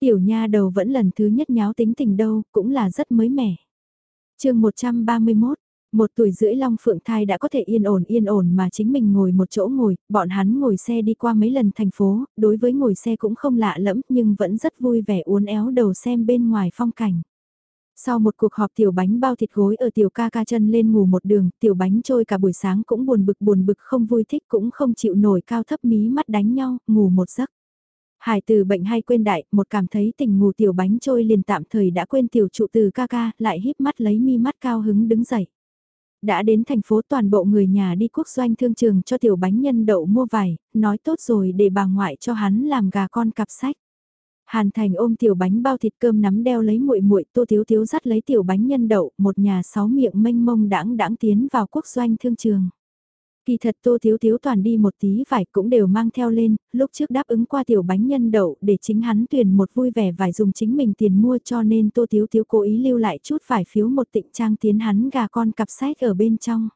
Tiểu nha đầu vẫn lần thứ nhất nháo tính tình đâu, cũng là rất mới mẻ chương 131, một tuổi rưỡi Long Phượng Thai đã có thể yên ổn yên ổn mà chính mình ngồi một chỗ ngồi, bọn hắn ngồi xe đi qua mấy lần thành phố, đối với ngồi xe cũng không lạ lẫm nhưng vẫn rất vui vẻ uốn éo đầu xem bên ngoài phong cảnh. Sau một cuộc họp tiểu bánh bao thịt gối ở tiểu ca ca chân lên ngủ một đường, tiểu bánh trôi cả buổi sáng cũng buồn bực buồn bực không vui thích cũng không chịu nổi cao thấp mí mắt đánh nhau, ngủ một giấc. Hải từ bệnh hay quên đại, một cảm thấy tình ngủ tiểu bánh trôi liền tạm thời đã quên tiểu trụ từ ca ca, lại híp mắt lấy mi mắt cao hứng đứng dậy. Đã đến thành phố toàn bộ người nhà đi quốc doanh thương trường cho tiểu bánh nhân đậu mua vải, nói tốt rồi để bà ngoại cho hắn làm gà con cặp sách. Hàn Thành ôm tiểu bánh bao thịt cơm nắm đeo lấy muội muội, Tô Thiếu Thiếu dắt lấy tiểu bánh nhân đậu, một nhà sáu miệng mênh mông đãng đãng tiến vào quốc doanh thương trường. Kỳ thật Tô Thiếu Thiếu toàn đi một tí vải cũng đều mang theo lên, lúc trước đáp ứng qua tiểu bánh nhân đậu để chính hắn tuyển một vui vẻ vải dùng chính mình tiền mua cho nên Tô Thiếu Thiếu cố ý lưu lại chút vải phiếu một tịnh trang tiến hắn gà con cặp sách ở bên trong.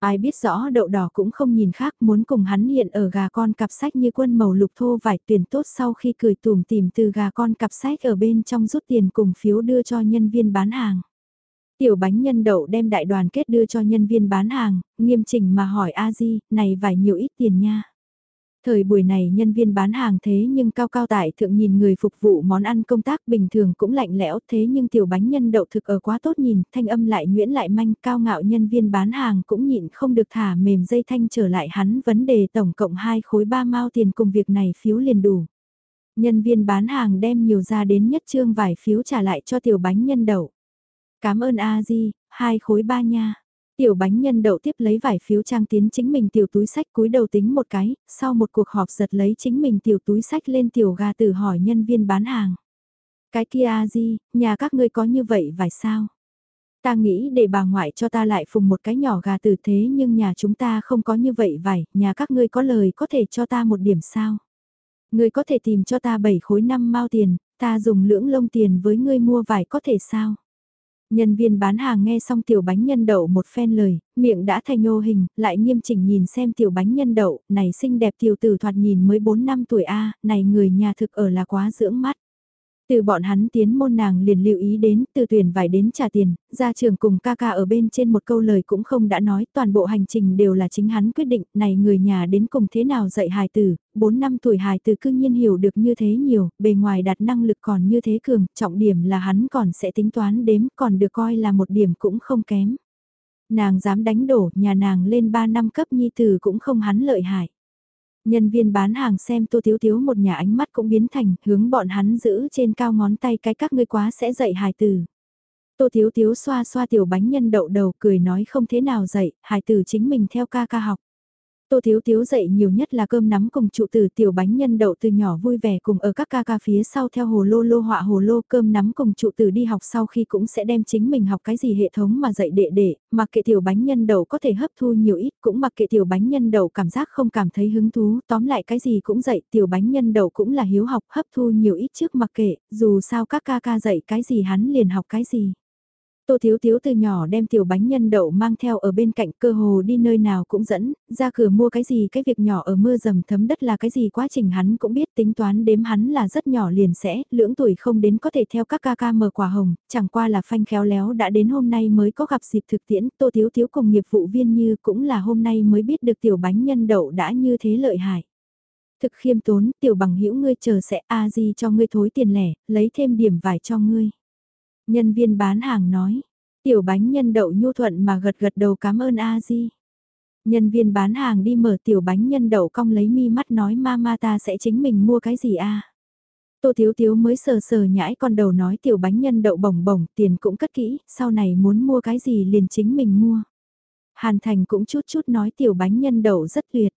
Ai biết rõ đậu đỏ cũng không nhìn khác muốn cùng hắn hiện ở gà con cặp sách như quân màu lục thô vải tuyển tốt sau khi cười tùm tìm từ gà con cặp sách ở bên trong rút tiền cùng phiếu đưa cho nhân viên bán hàng. Tiểu bánh nhân đậu đem đại đoàn kết đưa cho nhân viên bán hàng, nghiêm chỉnh mà hỏi a di, này vài nhiều ít tiền nha. Thời buổi này nhân viên bán hàng thế nhưng cao cao tại thượng nhìn người phục vụ món ăn công tác bình thường cũng lạnh lẽo thế nhưng tiểu bánh nhân đậu thực ở quá tốt nhìn, thanh âm lại nguyễn lại manh cao ngạo nhân viên bán hàng cũng nhịn không được thả mềm dây thanh trở lại hắn vấn đề tổng cộng 2 khối 3 mao tiền cùng việc này phiếu liền đủ. Nhân viên bán hàng đem nhiều ra đến nhất trương vài phiếu trả lại cho tiểu bánh nhân đậu. Cảm ơn a di, hai khối ba nha. Tiểu bánh nhân đậu tiếp lấy vải phiếu trang tiến chính mình tiểu túi sách cúi đầu tính một cái, sau một cuộc họp giật lấy chính mình tiểu túi sách lên tiểu gà tử hỏi nhân viên bán hàng. Cái kia a di, nhà các ngươi có như vậy vải sao? Ta nghĩ để bà ngoại cho ta lại phùng một cái nhỏ gà tử thế nhưng nhà chúng ta không có như vậy vải, nhà các ngươi có lời có thể cho ta một điểm sao? Ngươi có thể tìm cho ta 7 khối 5 mao tiền, ta dùng lưỡng lông tiền với ngươi mua vải có thể sao? Nhân viên bán hàng nghe xong tiểu bánh nhân đậu một phen lời, miệng đã thành nhô hình, lại nghiêm chỉnh nhìn xem tiểu bánh nhân đậu, này xinh đẹp tiểu tử thoạt nhìn mới 4 năm tuổi A, này người nhà thực ở là quá dưỡng mắt. Từ bọn hắn tiến môn nàng liền lưu ý đến, từ tuyển vải đến trả tiền, ra trường cùng ca ca ở bên trên một câu lời cũng không đã nói, toàn bộ hành trình đều là chính hắn quyết định, này người nhà đến cùng thế nào dạy hài tử, 4 năm tuổi hài tử cương nhiên hiểu được như thế nhiều, bề ngoài đạt năng lực còn như thế cường, trọng điểm là hắn còn sẽ tính toán đếm, còn được coi là một điểm cũng không kém. Nàng dám đánh đổ, nhà nàng lên 3 năm cấp nhi tử cũng không hắn lợi hại. Nhân viên bán hàng xem tô thiếu thiếu một nhà ánh mắt cũng biến thành hướng bọn hắn giữ trên cao ngón tay cái các ngươi quá sẽ dạy hài tử. Tô thiếu thiếu xoa xoa tiểu bánh nhân đậu đầu cười nói không thế nào dạy, hài tử chính mình theo ca ca học. Tô Thiếu Thiếu dậy nhiều nhất là cơm nắm cùng trụ tử tiểu bánh nhân đậu từ nhỏ vui vẻ cùng ở các ca ca phía sau theo hồ lô lô họa hồ lô cơm nắm cùng trụ tử đi học sau khi cũng sẽ đem chính mình học cái gì hệ thống mà dạy đệ đệ, mặc kệ tiểu bánh nhân đậu có thể hấp thu nhiều ít cũng mặc kệ tiểu bánh nhân đậu cảm giác không cảm thấy hứng thú, tóm lại cái gì cũng dạy tiểu bánh nhân đậu cũng là hiếu học hấp thu nhiều ít trước mặc kệ, dù sao các ca ca dạy cái gì hắn liền học cái gì. Tô Thiếu Thiếu từ nhỏ đem tiểu bánh nhân đậu mang theo ở bên cạnh cơ hồ đi nơi nào cũng dẫn, ra cửa mua cái gì cái việc nhỏ ở mưa dầm thấm đất là cái gì quá trình hắn cũng biết tính toán đếm hắn là rất nhỏ liền sẽ, lưỡng tuổi không đến có thể theo các ca ca mở quả hồng, chẳng qua là phanh khéo léo đã đến hôm nay mới có gặp dịp thực tiễn, Tô Thiếu Thiếu cùng nghiệp vụ viên như cũng là hôm nay mới biết được tiểu bánh nhân đậu đã như thế lợi hại. Thực khiêm tốn, tiểu bằng hữu ngươi chờ sẽ a di cho ngươi thối tiền lẻ, lấy thêm điểm vải cho ngươi. Nhân viên bán hàng nói, tiểu bánh nhân đậu nhu thuận mà gật gật đầu cảm ơn A Di. Nhân viên bán hàng đi mở tiểu bánh nhân đậu cong lấy mi mắt nói mama ta sẽ chính mình mua cái gì a Tô Thiếu Thiếu mới sờ sờ nhãi con đầu nói tiểu bánh nhân đậu bổng bổng tiền cũng cất kỹ, sau này muốn mua cái gì liền chính mình mua. Hàn Thành cũng chút chút nói tiểu bánh nhân đậu rất tuyệt.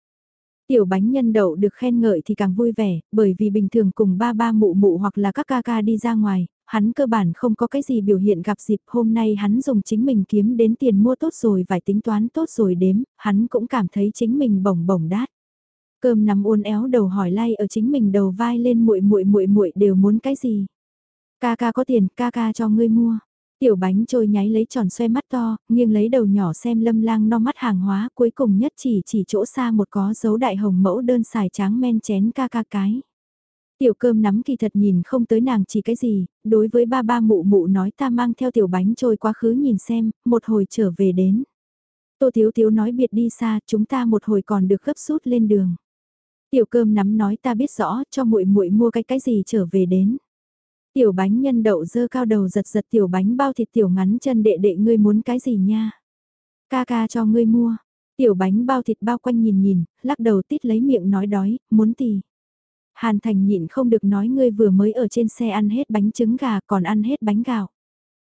Tiểu bánh nhân đậu được khen ngợi thì càng vui vẻ, bởi vì bình thường cùng ba ba mụ mụ hoặc là các ca ca đi ra ngoài, hắn cơ bản không có cái gì biểu hiện gặp dịp hôm nay hắn dùng chính mình kiếm đến tiền mua tốt rồi vài tính toán tốt rồi đếm, hắn cũng cảm thấy chính mình bổng bổng đát. Cơm nằm uốn éo đầu hỏi lay ở chính mình đầu vai lên muội muội muội muội đều muốn cái gì. Ca ca có tiền, ca ca cho ngươi mua. Tiểu bánh trôi nháy lấy tròn xoe mắt to, nghiêng lấy đầu nhỏ xem lâm lang no mắt hàng hóa, cuối cùng nhất chỉ chỉ chỗ xa một có dấu đại hồng mẫu đơn xài tráng men chén ca ca cái. Tiểu cơm nắm kỳ thật nhìn không tới nàng chỉ cái gì, đối với ba ba mụ mụ nói ta mang theo tiểu bánh trôi quá khứ nhìn xem, một hồi trở về đến. Tô Thiếu Thiếu nói biệt đi xa, chúng ta một hồi còn được gấp rút lên đường. Tiểu cơm nắm nói ta biết rõ, cho muội muội mua cái cái gì trở về đến. Tiểu bánh nhân đậu dơ cao đầu giật giật tiểu bánh bao thịt tiểu ngắn chân đệ đệ ngươi muốn cái gì nha. Ca ca cho ngươi mua. Tiểu bánh bao thịt bao quanh nhìn nhìn, lắc đầu tít lấy miệng nói đói, muốn tì. Hàn Thành nhịn không được nói ngươi vừa mới ở trên xe ăn hết bánh trứng gà còn ăn hết bánh gạo.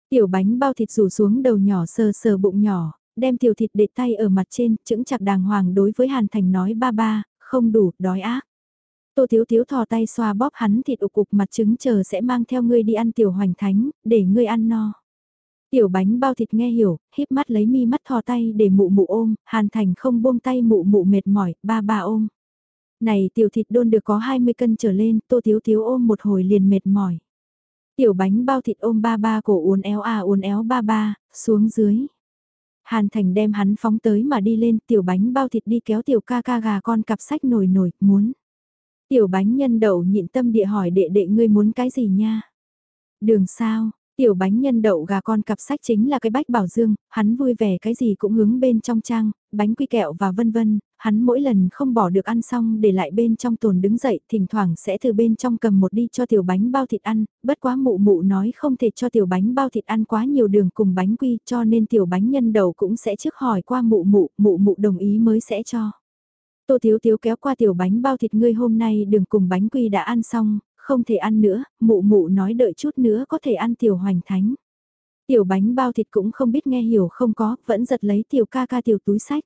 Tiểu bánh bao thịt rủ xuống đầu nhỏ sờ sờ bụng nhỏ, đem tiểu thịt để tay ở mặt trên, chững chặt đàng hoàng đối với Hàn Thành nói ba ba, không đủ, đói ác. Tô Thiếu Thiếu thò tay xoa bóp hắn thịt ục cục mặt trứng chờ sẽ mang theo ngươi đi ăn tiểu hoành thánh, để ngươi ăn no. Tiểu bánh bao thịt nghe hiểu, híp mắt lấy mi mắt thò tay để mụ mụ ôm, Hàn Thành không buông tay mụ mụ mệt mỏi, ba ba ôm. Này tiểu thịt đôn được có 20 cân trở lên, tô thiếu thiếu ôm một hồi liền mệt mỏi. Tiểu bánh bao thịt ôm ba ba cổ uốn éo à uốn éo ba ba, xuống dưới. Hàn Thành đem hắn phóng tới mà đi lên, tiểu bánh bao thịt đi kéo tiểu ca ca gà con cặp sách nổi nổi, muốn. Tiểu bánh nhân đậu nhịn tâm địa hỏi đệ đệ ngươi muốn cái gì nha? Đường sao, Tiểu bánh nhân đậu gà con cặp sách chính là cái bách bảo dương, hắn vui vẻ cái gì cũng hướng bên trong trang, bánh quy kẹo và vân vân, hắn mỗi lần không bỏ được ăn xong để lại bên trong tồn đứng dậy, thỉnh thoảng sẽ từ bên trong cầm một đi cho tiểu bánh bao thịt ăn, bất quá mụ mụ nói không thể cho tiểu bánh bao thịt ăn quá nhiều đường cùng bánh quy cho nên tiểu bánh nhân đầu cũng sẽ trước hỏi qua mụ mụ, mụ mụ đồng ý mới sẽ cho. Tô Thiếu Thiếu kéo qua tiểu bánh bao thịt ngươi hôm nay đường cùng bánh quy đã ăn xong, không thể ăn nữa, mụ mụ nói đợi chút nữa có thể ăn tiểu hoành thánh. Tiểu bánh bao thịt cũng không biết nghe hiểu không có, vẫn giật lấy tiểu ca ca tiểu túi sách.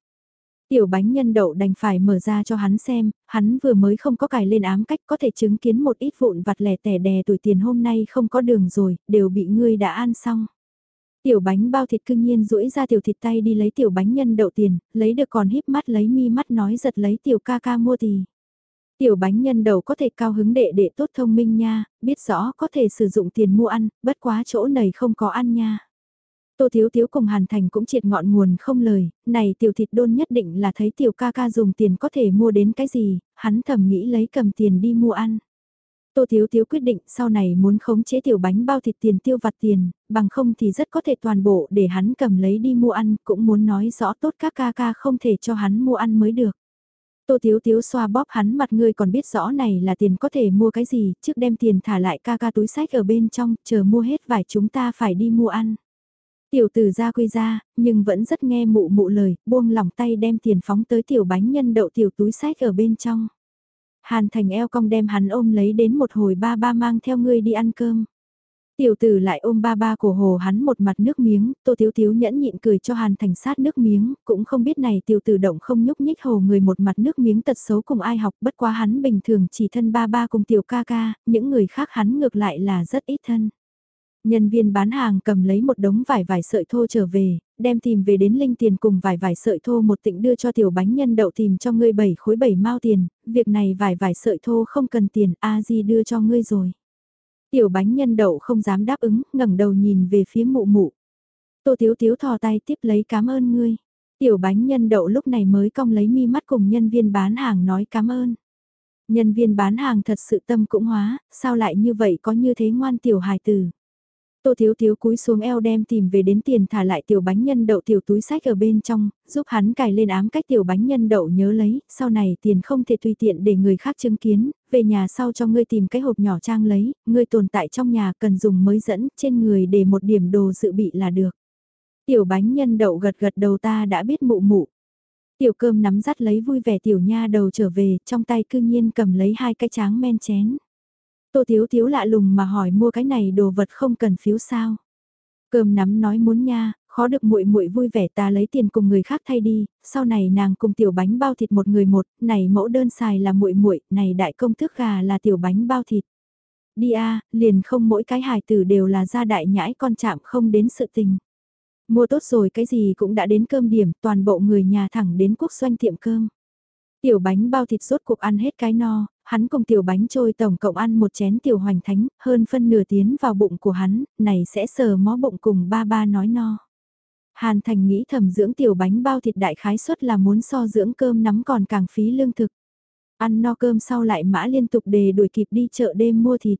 Tiểu bánh nhân đậu đành phải mở ra cho hắn xem, hắn vừa mới không có cài lên ám cách có thể chứng kiến một ít vụn vặt lẻ tẻ đè tuổi tiền hôm nay không có đường rồi, đều bị ngươi đã ăn xong. Tiểu bánh bao thịt cưng nhiên duỗi ra tiểu thịt tay đi lấy tiểu bánh nhân đậu tiền, lấy được còn híp mắt lấy mi mắt nói giật lấy tiểu ca ca mua thì. Tiểu bánh nhân đầu có thể cao hứng đệ đệ tốt thông minh nha, biết rõ có thể sử dụng tiền mua ăn, bất quá chỗ này không có ăn nha. Tô Thiếu Thiếu cùng Hàn Thành cũng triệt ngọn nguồn không lời, này tiểu thịt đôn nhất định là thấy tiểu ca ca dùng tiền có thể mua đến cái gì, hắn thầm nghĩ lấy cầm tiền đi mua ăn. Tô Thiếu Thiếu quyết định sau này muốn khống chế tiểu bánh bao thịt tiền tiêu vặt tiền, bằng không thì rất có thể toàn bộ để hắn cầm lấy đi mua ăn, cũng muốn nói rõ tốt các ca ca không thể cho hắn mua ăn mới được. Tô Thiếu Thiếu xoa bóp hắn mặt ngươi còn biết rõ này là tiền có thể mua cái gì, trước đem tiền thả lại ca ca túi sách ở bên trong, chờ mua hết vải chúng ta phải đi mua ăn. Tiểu tử ra quy ra, nhưng vẫn rất nghe mụ mụ lời, buông lỏng tay đem tiền phóng tới tiểu bánh nhân đậu tiểu túi sách ở bên trong. Hàn thành eo cong đem hắn ôm lấy đến một hồi ba ba mang theo ngươi đi ăn cơm. Tiểu tử lại ôm ba ba cổ hồ hắn một mặt nước miếng, tô thiếu thiếu nhẫn nhịn cười cho hàn thành sát nước miếng, cũng không biết này tiểu tử động không nhúc nhích hồ người một mặt nước miếng tật xấu cùng ai học bất quá hắn bình thường chỉ thân ba ba cùng tiểu ca ca, những người khác hắn ngược lại là rất ít thân. Nhân viên bán hàng cầm lấy một đống vải vải sợi thô trở về, đem tìm về đến linh tiền cùng vải vải sợi thô một tịnh đưa cho tiểu bánh nhân đậu tìm cho ngươi bảy khối bảy mao tiền, việc này vải vải sợi thô không cần tiền, a di đưa cho ngươi rồi. Tiểu bánh nhân đậu không dám đáp ứng, ngẩng đầu nhìn về phía mụ mụ. Tô Tiếu Tiếu thò tay tiếp lấy cảm ơn ngươi. Tiểu bánh nhân đậu lúc này mới cong lấy mi mắt cùng nhân viên bán hàng nói cảm ơn. Nhân viên bán hàng thật sự tâm cũng hóa, sao lại như vậy có như thế ngoan tiểu hài tử. Tô Thiếu Thiếu cúi xuống eo đem tìm về đến tiền thả lại tiểu bánh nhân đậu tiểu túi sách ở bên trong, giúp hắn cài lên ám cách tiểu bánh nhân đậu nhớ lấy, sau này tiền không thể tùy tiện để người khác chứng kiến, về nhà sau cho ngươi tìm cái hộp nhỏ trang lấy, ngươi tồn tại trong nhà cần dùng mới dẫn trên người để một điểm đồ dự bị là được. Tiểu bánh nhân đậu gật gật đầu ta đã biết mụ mụ. Tiểu cơm nắm dắt lấy vui vẻ tiểu nha đầu trở về, trong tay cư nhiên cầm lấy hai cái tráng men chén. Tô Thiếu Thiếu lạ lùng mà hỏi mua cái này đồ vật không cần phiếu sao. Cơm nắm nói muốn nha, khó được muội muội vui vẻ ta lấy tiền cùng người khác thay đi, sau này nàng cùng tiểu bánh bao thịt một người một, này mẫu đơn xài là muội muội, này đại công thức gà là tiểu bánh bao thịt. Đi a, liền không mỗi cái hài tử đều là gia đại nhãi con chạm không đến sự tình. Mua tốt rồi cái gì cũng đã đến cơm điểm, toàn bộ người nhà thẳng đến quốc doanh tiệm cơm. Tiểu bánh bao thịt rốt cuộc ăn hết cái no, hắn cùng tiểu bánh trôi tổng cộng ăn một chén tiểu hoành thánh, hơn phân nửa tiến vào bụng của hắn, này sẽ sờ mó bụng cùng ba ba nói no. Hàn Thành nghĩ thầm dưỡng tiểu bánh bao thịt đại khái suất là muốn so dưỡng cơm nắm còn càng phí lương thực. Ăn no cơm sau lại mã liên tục đề đuổi kịp đi chợ đêm mua thịt.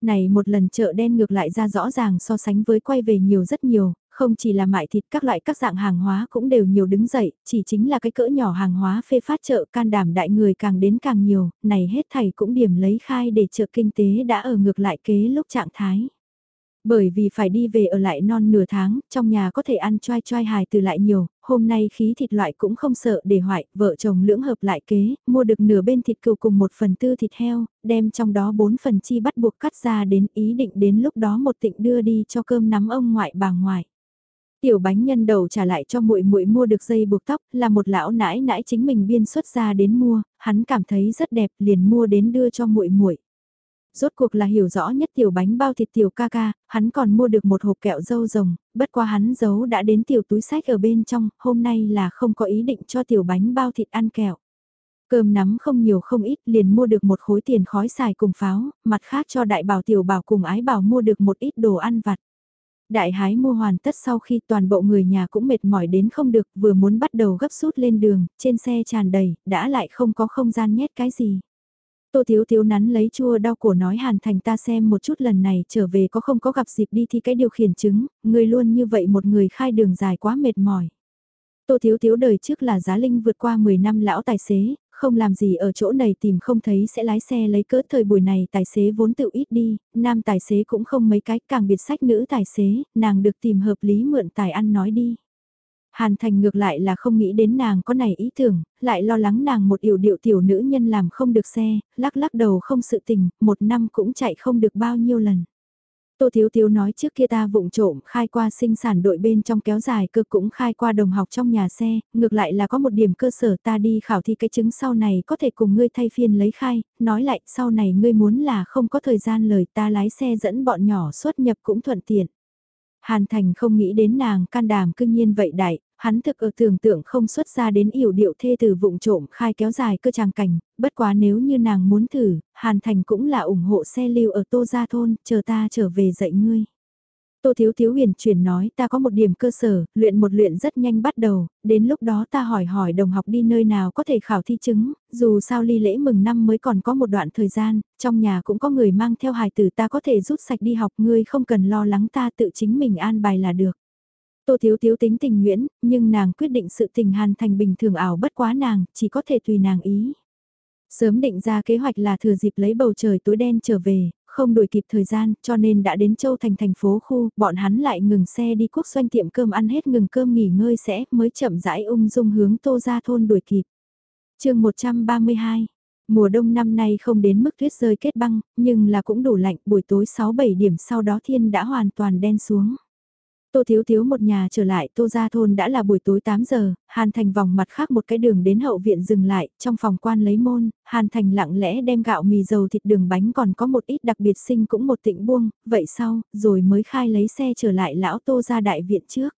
Này một lần chợ đen ngược lại ra rõ ràng so sánh với quay về nhiều rất nhiều, không chỉ là mại thịt các loại các dạng hàng hóa cũng đều nhiều đứng dậy, chỉ chính là cái cỡ nhỏ hàng hóa phê phát chợ can đảm đại người càng đến càng nhiều, này hết thầy cũng điểm lấy khai để chợ kinh tế đã ở ngược lại kế lúc trạng thái. Bởi vì phải đi về ở lại non nửa tháng, trong nhà có thể ăn choai choai hài từ lại nhiều, hôm nay khí thịt loại cũng không sợ để hoại, vợ chồng lưỡng hợp lại kế, mua được nửa bên thịt cừu cùng một phần tư thịt heo, đem trong đó bốn phần chi bắt buộc cắt ra đến ý định đến lúc đó một tịnh đưa đi cho cơm nắm ông ngoại bà ngoại. Tiểu bánh nhân đầu trả lại cho muội muội mua được dây buộc tóc, là một lão nãi nãi chính mình biên xuất ra đến mua, hắn cảm thấy rất đẹp, liền mua đến đưa cho muội muội. Rốt cuộc là hiểu rõ nhất tiểu bánh bao thịt tiểu ca ca, hắn còn mua được một hộp kẹo dâu rồng, bất qua hắn giấu đã đến tiểu túi sách ở bên trong, hôm nay là không có ý định cho tiểu bánh bao thịt ăn kẹo. Cơm nắm không nhiều không ít liền mua được một khối tiền khói xài cùng pháo, mặt khác cho đại bảo tiểu bảo cùng ái bảo mua được một ít đồ ăn vặt. Đại hái mua hoàn tất sau khi toàn bộ người nhà cũng mệt mỏi đến không được vừa muốn bắt đầu gấp rút lên đường, trên xe tràn đầy, đã lại không có không gian nhét cái gì. Tô Thiếu Thiếu nắn lấy chua đau cổ nói Hàn Thành ta xem một chút lần này trở về có không có gặp dịp đi thì cái điều khiển chứng, người luôn như vậy một người khai đường dài quá mệt mỏi. Tô Thiếu Thiếu đời trước là giá linh vượt qua 10 năm lão tài xế, không làm gì ở chỗ này tìm không thấy sẽ lái xe lấy cỡ thời buổi này tài xế vốn tự ít đi, nam tài xế cũng không mấy cái càng biệt sách nữ tài xế, nàng được tìm hợp lý mượn tài ăn nói đi. Hàn Thành ngược lại là không nghĩ đến nàng có này ý tưởng, lại lo lắng nàng một yểu điệu tiểu nữ nhân làm không được xe, lắc lắc đầu không sự tình, một năm cũng chạy không được bao nhiêu lần. Tô Thiếu Thiếu nói trước kia ta vụng trộm khai qua sinh sản đội bên trong kéo dài cơ cũng khai qua đồng học trong nhà xe, ngược lại là có một điểm cơ sở ta đi khảo thi cái chứng sau này có thể cùng ngươi thay phiên lấy khai, nói lại sau này ngươi muốn là không có thời gian lời ta lái xe dẫn bọn nhỏ xuất nhập cũng thuận tiện. Hàn Thành không nghĩ đến nàng can đảm cương nhiên vậy đại, hắn thực ở tưởng tượng không xuất ra đến yểu điệu thê từ vụng trộm khai kéo dài cơ tràng cảnh, bất quá nếu như nàng muốn thử, Hàn Thành cũng là ủng hộ xe lưu ở Tô Gia Thôn, chờ ta trở về dạy ngươi. Tô Thiếu Thiếu huyền chuyển nói ta có một điểm cơ sở, luyện một luyện rất nhanh bắt đầu, đến lúc đó ta hỏi hỏi đồng học đi nơi nào có thể khảo thi chứng, dù sao ly lễ mừng năm mới còn có một đoạn thời gian, trong nhà cũng có người mang theo hài tử ta có thể rút sạch đi học ngươi không cần lo lắng ta tự chính mình an bài là được. Tô Thiếu Thiếu tính tình nguyễn, nhưng nàng quyết định sự tình hàn thành bình thường ảo bất quá nàng, chỉ có thể tùy nàng ý. Sớm định ra kế hoạch là thừa dịp lấy bầu trời tối đen trở về, không đuổi kịp thời gian, cho nên đã đến Châu Thành thành phố khu, bọn hắn lại ngừng xe đi quốc doanh tiệm cơm ăn hết ngừng cơm nghỉ ngơi sẽ, mới chậm rãi ung dung hướng Tô ra Thôn đuổi kịp. chương 132 Mùa đông năm nay không đến mức tuyết rơi kết băng, nhưng là cũng đủ lạnh, buổi tối 6-7 điểm sau đó thiên đã hoàn toàn đen xuống. Tô Thiếu Thiếu một nhà trở lại Tô Gia Thôn đã là buổi tối 8 giờ, Hàn Thành vòng mặt khác một cái đường đến hậu viện dừng lại, trong phòng quan lấy môn, Hàn Thành lặng lẽ đem gạo mì dầu thịt đường bánh còn có một ít đặc biệt sinh cũng một tịnh buông, vậy sau, rồi mới khai lấy xe trở lại lão Tô Gia Đại Viện trước.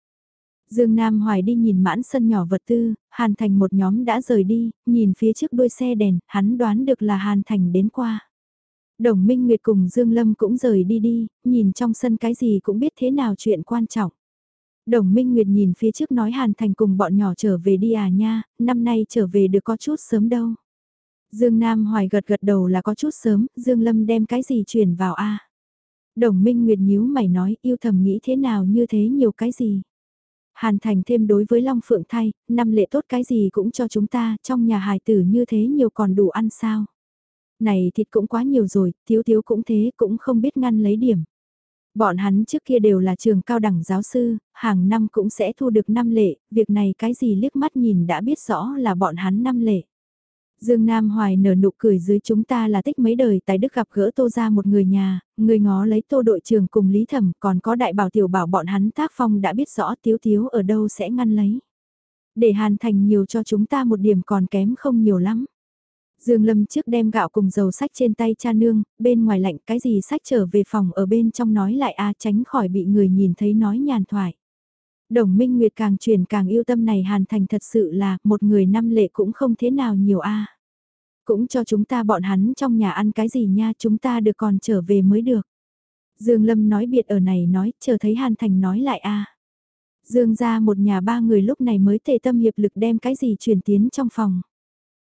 Dương Nam Hoài đi nhìn mãn sân nhỏ vật tư, Hàn Thành một nhóm đã rời đi, nhìn phía trước đuôi xe đèn, hắn đoán được là Hàn Thành đến qua. Đồng Minh Nguyệt cùng Dương Lâm cũng rời đi đi, nhìn trong sân cái gì cũng biết thế nào chuyện quan trọng. Đồng Minh Nguyệt nhìn phía trước nói Hàn Thành cùng bọn nhỏ trở về đi à nha, năm nay trở về được có chút sớm đâu. Dương Nam Hoài gật gật đầu là có chút sớm, Dương Lâm đem cái gì chuyển vào a Đồng Minh Nguyệt nhíu mày nói yêu thầm nghĩ thế nào như thế nhiều cái gì. Hàn Thành thêm đối với Long Phượng thay, năm lệ tốt cái gì cũng cho chúng ta, trong nhà hài tử như thế nhiều còn đủ ăn sao. Này thịt cũng quá nhiều rồi, thiếu thiếu cũng thế, cũng không biết ngăn lấy điểm. Bọn hắn trước kia đều là trường cao đẳng giáo sư, hàng năm cũng sẽ thu được năm lệ, việc này cái gì liếc mắt nhìn đã biết rõ là bọn hắn năm lệ. Dương Nam Hoài nở nụ cười dưới chúng ta là tích mấy đời tại Đức gặp gỡ tô ra một người nhà, người ngó lấy tô đội trưởng cùng Lý Thẩm còn có đại bảo tiểu bảo bọn hắn tác phong đã biết rõ tiếu tiếu ở đâu sẽ ngăn lấy. Để hàn thành nhiều cho chúng ta một điểm còn kém không nhiều lắm. Dương Lâm trước đem gạo cùng dầu sách trên tay cha nương, bên ngoài lạnh cái gì sách trở về phòng ở bên trong nói lại a tránh khỏi bị người nhìn thấy nói nhàn thoại. Đồng Minh Nguyệt càng truyền càng yêu tâm này hàn thành thật sự là một người năm lệ cũng không thế nào nhiều a. Cũng cho chúng ta bọn hắn trong nhà ăn cái gì nha chúng ta được còn trở về mới được. Dương Lâm nói biệt ở này nói chờ thấy hàn thành nói lại a. Dương ra một nhà ba người lúc này mới tề tâm hiệp lực đem cái gì truyền tiến trong phòng.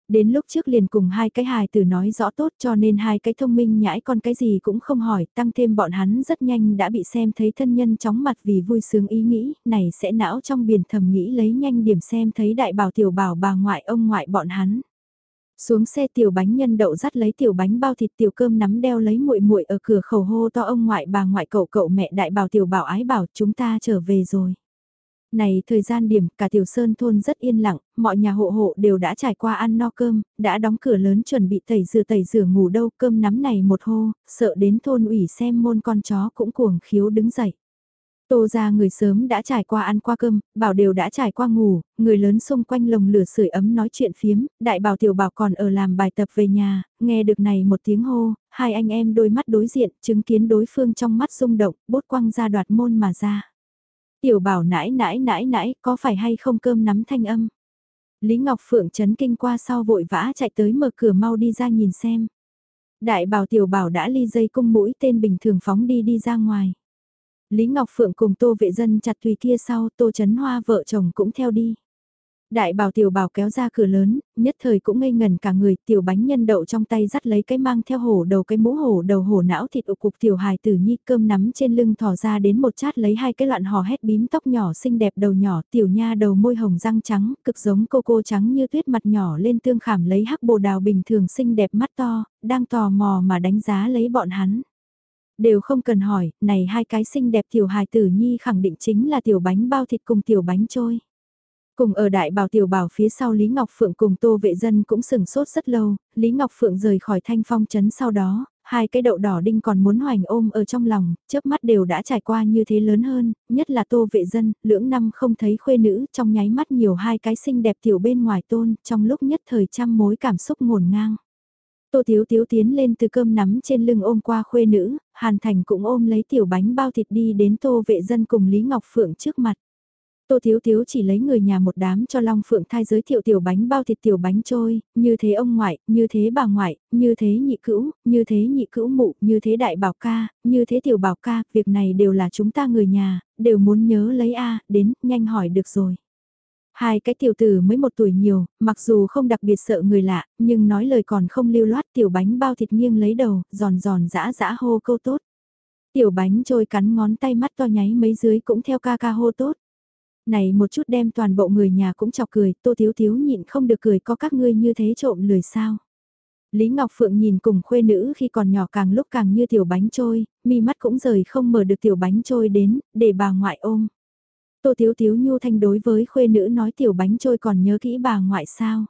Đến lúc trước liền cùng hai cái hài tử nói rõ tốt cho nên hai cái thông minh nhãi con cái gì cũng không hỏi, tăng thêm bọn hắn rất nhanh đã bị xem thấy thân nhân chóng mặt vì vui sướng ý nghĩ, này sẽ não trong biển thầm nghĩ lấy nhanh điểm xem thấy đại bảo tiểu bảo bà ngoại ông ngoại bọn hắn. Xuống xe tiểu bánh nhân đậu dắt lấy tiểu bánh bao thịt tiểu cơm nắm đeo lấy muội muội ở cửa khẩu hô to ông ngoại bà ngoại cậu cậu mẹ đại bảo tiểu bảo ái bảo chúng ta trở về rồi. Này thời gian điểm cả tiểu sơn thôn rất yên lặng, mọi nhà hộ hộ đều đã trải qua ăn no cơm, đã đóng cửa lớn chuẩn bị tẩy rửa tẩy rửa ngủ đâu cơm nắm này một hô, sợ đến thôn ủy xem môn con chó cũng cuồng khiếu đứng dậy. Tô ra người sớm đã trải qua ăn qua cơm, bảo đều đã trải qua ngủ, người lớn xung quanh lồng lửa sưởi ấm nói chuyện phiếm, đại bảo tiểu bảo còn ở làm bài tập về nhà, nghe được này một tiếng hô, hai anh em đôi mắt đối diện, chứng kiến đối phương trong mắt rung động, bút quăng ra đoạt môn mà ra. Tiểu bảo nãi nãi nãi nãi, có phải hay không cơm nắm thanh âm? Lý Ngọc Phượng chấn kinh qua sau vội vã chạy tới mở cửa mau đi ra nhìn xem. Đại bảo tiểu bảo đã ly dây cung mũi tên bình thường phóng đi đi ra ngoài. Lý Ngọc Phượng cùng tô vệ dân chặt tùy kia sau tô chấn hoa vợ chồng cũng theo đi. Đại bảo tiểu bảo kéo ra cửa lớn, nhất thời cũng ngây ngần cả người, tiểu bánh nhân đậu trong tay dắt lấy cái mang theo hổ đầu cái mũ hổ đầu hổ não thịt ụ cục tiểu hài tử nhi cơm nắm trên lưng thò ra đến một chát lấy hai cái loạn hò hét bím tóc nhỏ xinh đẹp đầu nhỏ tiểu nha đầu môi hồng răng trắng, cực giống cô cô trắng như tuyết mặt nhỏ lên tương khảm lấy hắc bồ đào bình thường xinh đẹp mắt to, đang tò mò mà đánh giá lấy bọn hắn. Đều không cần hỏi, này hai cái xinh đẹp tiểu hài tử nhi khẳng định chính là tiểu bánh bao thịt cùng tiểu bánh trôi. Cùng ở đại bảo tiểu bảo phía sau Lý Ngọc Phượng cùng tô vệ dân cũng sừng sốt rất lâu, Lý Ngọc Phượng rời khỏi thanh phong chấn sau đó, hai cái đậu đỏ đinh còn muốn hoành ôm ở trong lòng, chớp mắt đều đã trải qua như thế lớn hơn, nhất là tô vệ dân, lưỡng năm không thấy khuê nữ, trong nháy mắt nhiều hai cái xinh đẹp tiểu bên ngoài tôn, trong lúc nhất thời trăm mối cảm xúc ngổn ngang. Tô Thiếu Thiếu tiến lên từ cơm nắm trên lưng ôm qua khuê nữ, Hàn Thành cũng ôm lấy tiểu bánh bao thịt đi đến tô vệ dân cùng Lý Ngọc Phượng trước mặt. Tô Thiếu Thiếu chỉ lấy người nhà một đám cho Long Phượng thai giới thiệu tiểu bánh bao thịt tiểu bánh trôi, như thế ông ngoại, như thế bà ngoại, như thế nhị cữu, như thế nhị cữu mụ, như thế đại bảo ca, như thế tiểu bảo ca, việc này đều là chúng ta người nhà, đều muốn nhớ lấy A, đến, nhanh hỏi được rồi. Hai cái tiểu tử mới một tuổi nhiều, mặc dù không đặc biệt sợ người lạ, nhưng nói lời còn không lưu loát tiểu bánh bao thịt nghiêng lấy đầu, giòn giòn dã dã hô câu tốt. Tiểu bánh trôi cắn ngón tay mắt to nháy mấy dưới cũng theo ca ca hô tốt. Này một chút đem toàn bộ người nhà cũng chọc cười, tô thiếu thiếu nhịn không được cười có các ngươi như thế trộm lười sao. Lý Ngọc Phượng nhìn cùng khuê nữ khi còn nhỏ càng lúc càng như tiểu bánh trôi, mi mắt cũng rời không mở được tiểu bánh trôi đến, để bà ngoại ôm. Tô thiếu thiếu Nhu Thanh đối với khuê nữ nói tiểu bánh trôi còn nhớ kỹ bà ngoại sao.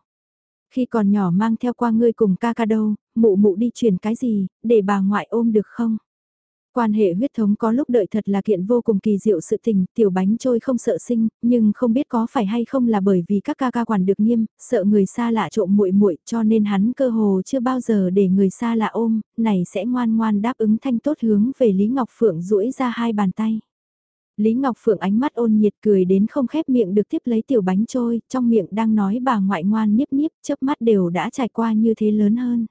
Khi còn nhỏ mang theo qua ngươi cùng ca ca đâu, mụ mụ đi truyền cái gì, để bà ngoại ôm được không? Quan hệ huyết thống có lúc đợi thật là kiện vô cùng kỳ diệu sự tình, tiểu bánh trôi không sợ sinh, nhưng không biết có phải hay không là bởi vì các ca ca quản được nghiêm, sợ người xa lạ trộm muội muội cho nên hắn cơ hồ chưa bao giờ để người xa lạ ôm, này sẽ ngoan ngoan đáp ứng thanh tốt hướng về Lý Ngọc Phượng duỗi ra hai bàn tay. Lý Ngọc Phượng ánh mắt ôn nhiệt cười đến không khép miệng được tiếp lấy tiểu bánh trôi, trong miệng đang nói bà ngoại ngoan niếp niếp, chớp mắt đều đã trải qua như thế lớn hơn.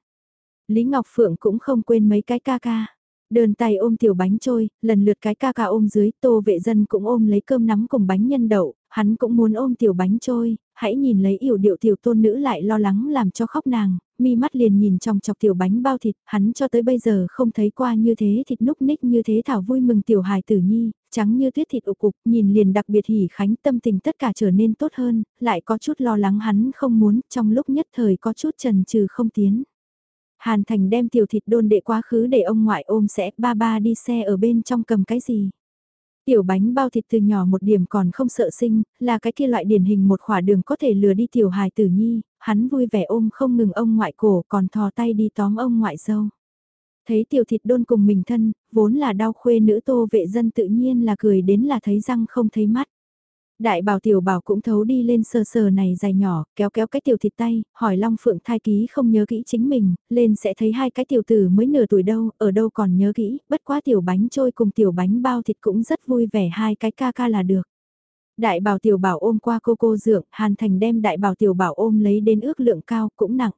Lý Ngọc Phượng cũng không quên mấy cái ca ca. Đơn tay ôm tiểu bánh trôi, lần lượt cái ca ca ôm dưới, tô vệ dân cũng ôm lấy cơm nắm cùng bánh nhân đậu, hắn cũng muốn ôm tiểu bánh trôi, hãy nhìn lấy yểu điệu tiểu tôn nữ lại lo lắng làm cho khóc nàng, mi mắt liền nhìn trong chọc tiểu bánh bao thịt, hắn cho tới bây giờ không thấy qua như thế thịt núc ních như thế thảo vui mừng tiểu hài tử nhi, trắng như tuyết thịt ụ cục, nhìn liền đặc biệt hỉ khánh tâm tình tất cả trở nên tốt hơn, lại có chút lo lắng hắn không muốn, trong lúc nhất thời có chút trần trừ không tiến. Hàn Thành đem tiểu thịt đôn đệ quá khứ để ông ngoại ôm sẽ ba ba đi xe ở bên trong cầm cái gì. Tiểu bánh bao thịt từ nhỏ một điểm còn không sợ sinh, là cái kia loại điển hình một khỏa đường có thể lừa đi tiểu hài tử nhi, hắn vui vẻ ôm không ngừng ông ngoại cổ còn thò tay đi tóm ông ngoại dâu. Thấy tiểu thịt đôn cùng mình thân, vốn là đau khuê nữ tô vệ dân tự nhiên là cười đến là thấy răng không thấy mắt. Đại bảo tiểu bảo cũng thấu đi lên sờ sờ này dài nhỏ, kéo kéo cái tiểu thịt tay, hỏi Long Phượng thai ký không nhớ kỹ chính mình, lên sẽ thấy hai cái tiểu tử mới nửa tuổi đâu, ở đâu còn nhớ kỹ, bất quá tiểu bánh trôi cùng tiểu bánh bao thịt cũng rất vui vẻ hai cái ca ca là được. Đại bảo tiểu bảo ôm qua cô cô dượng, Hàn Thành đem đại bảo tiểu bảo ôm lấy đến ước lượng cao cũng nặng.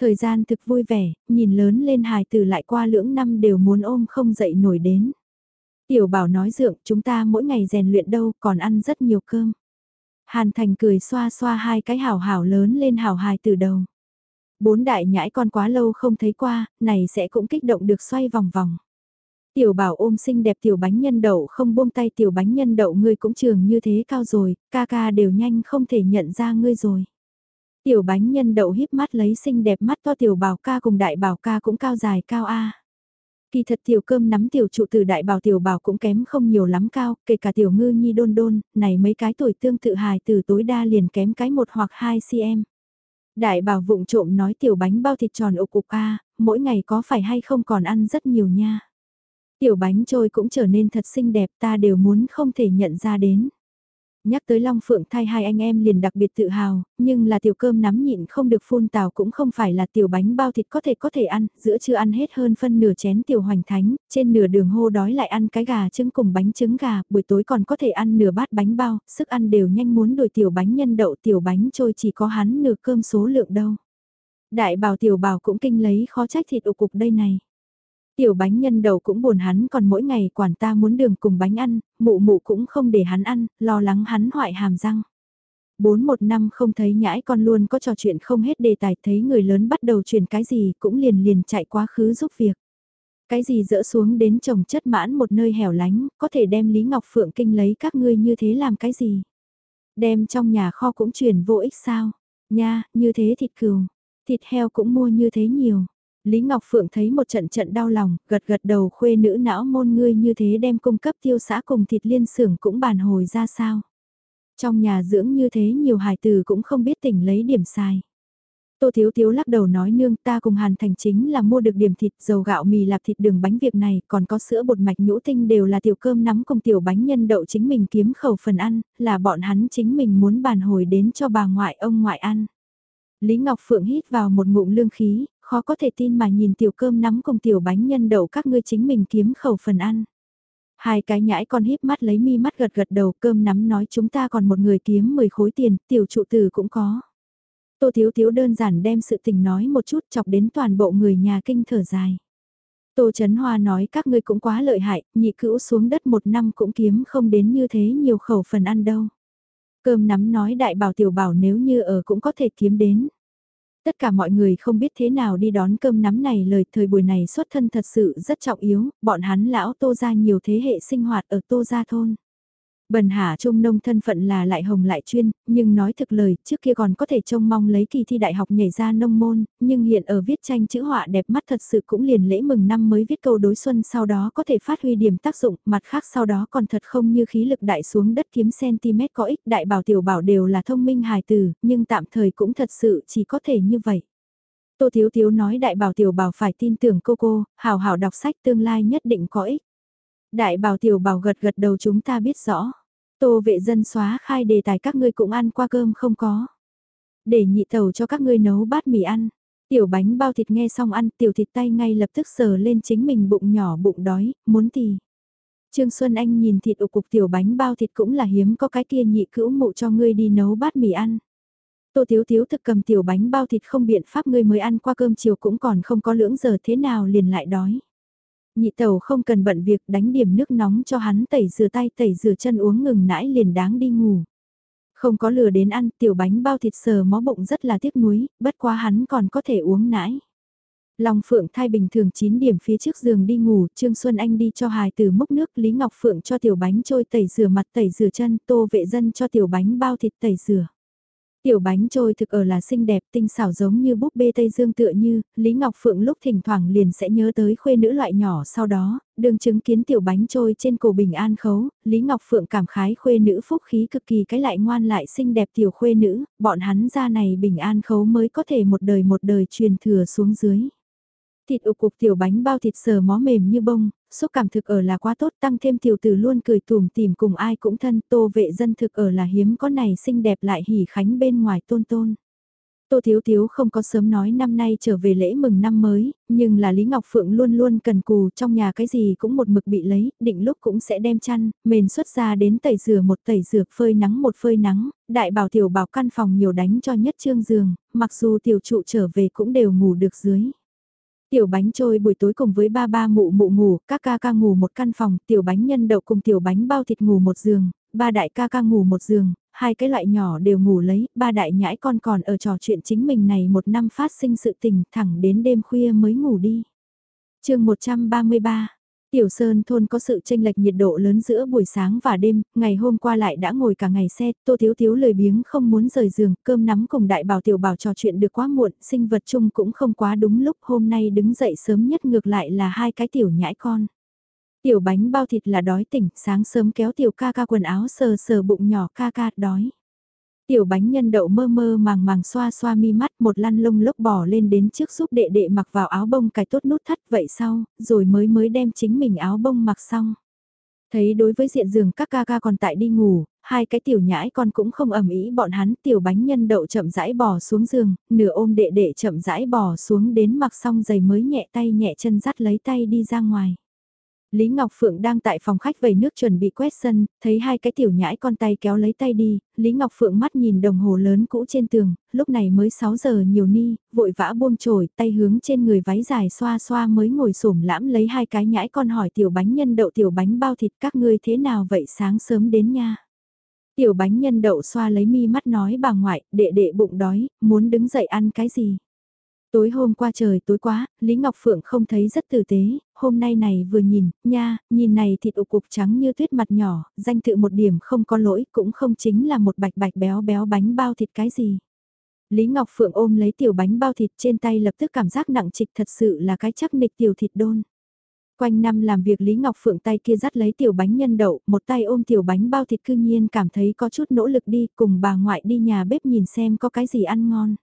Thời gian thực vui vẻ, nhìn lớn lên hài từ lại qua lưỡng năm đều muốn ôm không dậy nổi đến. Tiểu bảo nói dượng chúng ta mỗi ngày rèn luyện đâu còn ăn rất nhiều cơm. Hàn Thành cười xoa xoa hai cái hảo hảo lớn lên hảo hài từ đầu. Bốn đại nhãi con quá lâu không thấy qua, này sẽ cũng kích động được xoay vòng vòng. Tiểu bảo ôm xinh đẹp tiểu bánh nhân đậu không buông tay tiểu bánh nhân đậu ngươi cũng trường như thế cao rồi, ca ca đều nhanh không thể nhận ra ngươi rồi. Tiểu bánh nhân đậu híp mắt lấy xinh đẹp mắt to tiểu bảo ca cùng đại bảo ca cũng cao dài cao A. Kỳ thật tiểu cơm nắm tiểu trụ từ đại bảo tiểu bảo cũng kém không nhiều lắm cao, kể cả tiểu ngư nhi đôn đôn, này mấy cái tuổi tương tự hài từ tối đa liền kém cái một hoặc hai cm. Đại bảo vụng trộm nói tiểu bánh bao thịt tròn ục ục a, mỗi ngày có phải hay không còn ăn rất nhiều nha. Tiểu bánh trôi cũng trở nên thật xinh đẹp ta đều muốn không thể nhận ra đến. Nhắc tới Long Phượng thay hai anh em liền đặc biệt tự hào, nhưng là tiểu cơm nắm nhịn không được phun tào cũng không phải là tiểu bánh bao thịt có thể có thể ăn, giữa chưa ăn hết hơn phân nửa chén tiểu hoành thánh, trên nửa đường hô đói lại ăn cái gà trứng cùng bánh trứng gà, buổi tối còn có thể ăn nửa bát bánh bao, sức ăn đều nhanh muốn đổi tiểu bánh nhân đậu tiểu bánh trôi chỉ có hắn nửa cơm số lượng đâu. Đại bảo tiểu bảo cũng kinh lấy khó trách thịt ụ cục đây này. Tiểu bánh nhân đầu cũng buồn hắn còn mỗi ngày quản ta muốn đường cùng bánh ăn, mụ mụ cũng không để hắn ăn, lo lắng hắn hoại hàm răng. Bốn một năm không thấy nhãi con luôn có trò chuyện không hết đề tài thấy người lớn bắt đầu truyền cái gì cũng liền liền chạy quá khứ giúp việc. Cái gì dỡ xuống đến trồng chất mãn một nơi hẻo lánh, có thể đem Lý Ngọc Phượng kinh lấy các ngươi như thế làm cái gì? Đem trong nhà kho cũng truyền vô ích sao? Nha, như thế thịt cừu, thịt heo cũng mua như thế nhiều. Lý Ngọc Phượng thấy một trận trận đau lòng, gật gật đầu khuê nữ não môn ngươi như thế đem cung cấp tiêu xã cùng thịt liên xưởng cũng bàn hồi ra sao. Trong nhà dưỡng như thế nhiều hài tử cũng không biết tỉnh lấy điểm sai. Tô Thiếu Thiếu lắc đầu nói nương ta cùng Hàn Thành chính là mua được điểm thịt dầu gạo mì lạp thịt đường bánh việc này còn có sữa bột mạch nhũ tinh đều là tiểu cơm nắm cùng tiểu bánh nhân đậu chính mình kiếm khẩu phần ăn, là bọn hắn chính mình muốn bàn hồi đến cho bà ngoại ông ngoại ăn. Lý Ngọc Phượng hít vào một ngụm lương khí, khó có thể tin mà nhìn tiểu cơm nắm cùng tiểu bánh nhân đậu các ngươi chính mình kiếm khẩu phần ăn. Hai cái nhãi con híp mắt lấy mi mắt gật gật đầu cơm nắm nói chúng ta còn một người kiếm 10 khối tiền, tiểu trụ tử cũng có. Tô Thiếu Thiếu đơn giản đem sự tình nói một chút chọc đến toàn bộ người nhà kinh thở dài. Tô Trấn Hoa nói các ngươi cũng quá lợi hại, nhị cữu xuống đất một năm cũng kiếm không đến như thế nhiều khẩu phần ăn đâu. Cơm nắm nói đại bảo tiểu bảo nếu như ở cũng có thể kiếm đến. Tất cả mọi người không biết thế nào đi đón cơm nắm này lời thời buổi này xuất thân thật sự rất trọng yếu, bọn hắn lão tô ra nhiều thế hệ sinh hoạt ở tô gia thôn. Bần Hà Trung nông thân phận là lại hồng lại chuyên, nhưng nói thực lời, trước kia còn có thể trông mong lấy kỳ thi đại học nhảy ra nông môn, nhưng hiện ở viết tranh chữ họa đẹp mắt thật sự cũng liền lễ mừng năm mới viết câu đối xuân sau đó có thể phát huy điểm tác dụng, mặt khác sau đó còn thật không như khí lực đại xuống đất kiếm cm có ích, đại bảo tiểu bảo đều là thông minh hài từ, nhưng tạm thời cũng thật sự chỉ có thể như vậy. Tô Thiếu Thiếu nói đại bảo tiểu bảo phải tin tưởng cô cô, hào hào đọc sách tương lai nhất định có ích. Đại bảo tiểu bảo gật gật đầu chúng ta biết rõ. Tô vệ dân xóa khai đề tài các ngươi cũng ăn qua cơm không có. Để nhị tàu cho các ngươi nấu bát mì ăn. Tiểu bánh bao thịt nghe xong ăn tiểu thịt tay ngay lập tức sờ lên chính mình bụng nhỏ bụng đói, muốn thì. Trương Xuân Anh nhìn thịt ụ cục tiểu bánh bao thịt cũng là hiếm có cái kia nhị cữu mụ cho ngươi đi nấu bát mì ăn. Tô Thiếu Thiếu thực cầm tiểu bánh bao thịt không biện pháp ngươi mới ăn qua cơm chiều cũng còn không có lưỡng giờ thế nào liền lại đói. Nhị tàu không cần bận việc đánh điểm nước nóng cho hắn tẩy rửa tay tẩy rửa chân uống ngừng nãi liền đáng đi ngủ. Không có lừa đến ăn tiểu bánh bao thịt sờ mó bụng rất là tiếc nuối, bất quá hắn còn có thể uống nãi. Long Phượng thay bình thường 9 điểm phía trước giường đi ngủ, Trương Xuân Anh đi cho hài từ múc nước, Lý Ngọc Phượng cho tiểu bánh trôi tẩy rửa mặt tẩy rửa chân, tô vệ dân cho tiểu bánh bao thịt tẩy rửa. Tiểu bánh trôi thực ở là xinh đẹp tinh xảo giống như búp bê Tây Dương tựa như, Lý Ngọc Phượng lúc thỉnh thoảng liền sẽ nhớ tới khuê nữ loại nhỏ sau đó, đường chứng kiến tiểu bánh trôi trên cổ bình an khấu, Lý Ngọc Phượng cảm khái khuê nữ phúc khí cực kỳ cái lại ngoan lại xinh đẹp tiểu khuê nữ, bọn hắn ra này bình an khấu mới có thể một đời một đời truyền thừa xuống dưới. Thịt ụ cục tiểu bánh bao thịt sờ mó mềm như bông, xúc cảm thực ở là quá tốt tăng thêm tiểu tử luôn cười tùm tìm cùng ai cũng thân tô vệ dân thực ở là hiếm có này xinh đẹp lại hỉ khánh bên ngoài tôn tôn. Tô Thiếu Thiếu không có sớm nói năm nay trở về lễ mừng năm mới, nhưng là Lý Ngọc Phượng luôn luôn cần cù trong nhà cái gì cũng một mực bị lấy, định lúc cũng sẽ đem chăn, mền xuất ra đến tẩy rửa một tẩy rửa phơi nắng một phơi nắng, đại bảo tiểu bảo căn phòng nhiều đánh cho nhất trương giường, mặc dù tiểu trụ trở về cũng đều ngủ được dưới. Tiểu bánh trôi buổi tối cùng với ba ba mụ mụ ngủ, các ca ca ngủ một căn phòng, tiểu bánh nhân đậu cùng tiểu bánh bao thịt ngủ một giường, ba đại ca ca ngủ một giường, hai cái loại nhỏ đều ngủ lấy, ba đại nhãi con còn ở trò chuyện chính mình này một năm phát sinh sự tình thẳng đến đêm khuya mới ngủ đi. chương 133 Tiểu Sơn thôn có sự tranh lệch nhiệt độ lớn giữa buổi sáng và đêm, ngày hôm qua lại đã ngồi cả ngày xe, Tô Thiếu Thiếu lời biếng không muốn rời giường, cơm nắm cùng đại bảo tiểu bảo trò chuyện được quá muộn, sinh vật chung cũng không quá đúng lúc hôm nay đứng dậy sớm nhất ngược lại là hai cái tiểu nhãi con. Tiểu bánh bao thịt là đói tỉnh, sáng sớm kéo tiểu ca ca quần áo sờ sờ bụng nhỏ ca ca đói. Tiểu bánh nhân đậu mơ mơ màng màng xoa xoa mi mắt một lăn lông lốc bỏ lên đến trước giúp đệ đệ mặc vào áo bông cài tốt nút thắt vậy sau, rồi mới mới đem chính mình áo bông mặc xong. Thấy đối với diện giường các ca ca còn tại đi ngủ, hai cái tiểu nhãi con cũng không ẩm ý bọn hắn tiểu bánh nhân đậu chậm rãi bò xuống giường, nửa ôm đệ đệ chậm rãi bò xuống đến mặc xong giày mới nhẹ tay nhẹ chân dắt lấy tay đi ra ngoài. Lý Ngọc Phượng đang tại phòng khách vẩy nước chuẩn bị quét sân, thấy hai cái tiểu nhãi con tay kéo lấy tay đi, Lý Ngọc Phượng mắt nhìn đồng hồ lớn cũ trên tường, lúc này mới 6 giờ nhiều ni, vội vã buông trồi, tay hướng trên người váy dài xoa xoa mới ngồi xổm lãm lấy hai cái nhãi con hỏi tiểu bánh nhân đậu tiểu bánh bao thịt các ngươi thế nào vậy sáng sớm đến nha. Tiểu bánh nhân đậu xoa lấy mi mắt nói bà ngoại, đệ đệ bụng đói, muốn đứng dậy ăn cái gì. Tối hôm qua trời tối quá, Lý Ngọc Phượng không thấy rất tử tế, hôm nay này vừa nhìn, nha, nhìn này thịt ụ cục trắng như tuyết mặt nhỏ, danh tự một điểm không có lỗi cũng không chính là một bạch bạch béo béo bánh bao thịt cái gì. Lý Ngọc Phượng ôm lấy tiểu bánh bao thịt trên tay lập tức cảm giác nặng trịch thật sự là cái chắc nịch tiểu thịt đôn. Quanh năm làm việc Lý Ngọc Phượng tay kia dắt lấy tiểu bánh nhân đậu, một tay ôm tiểu bánh bao thịt cư nhiên cảm thấy có chút nỗ lực đi cùng bà ngoại đi nhà bếp nhìn xem có cái gì ăn ngon.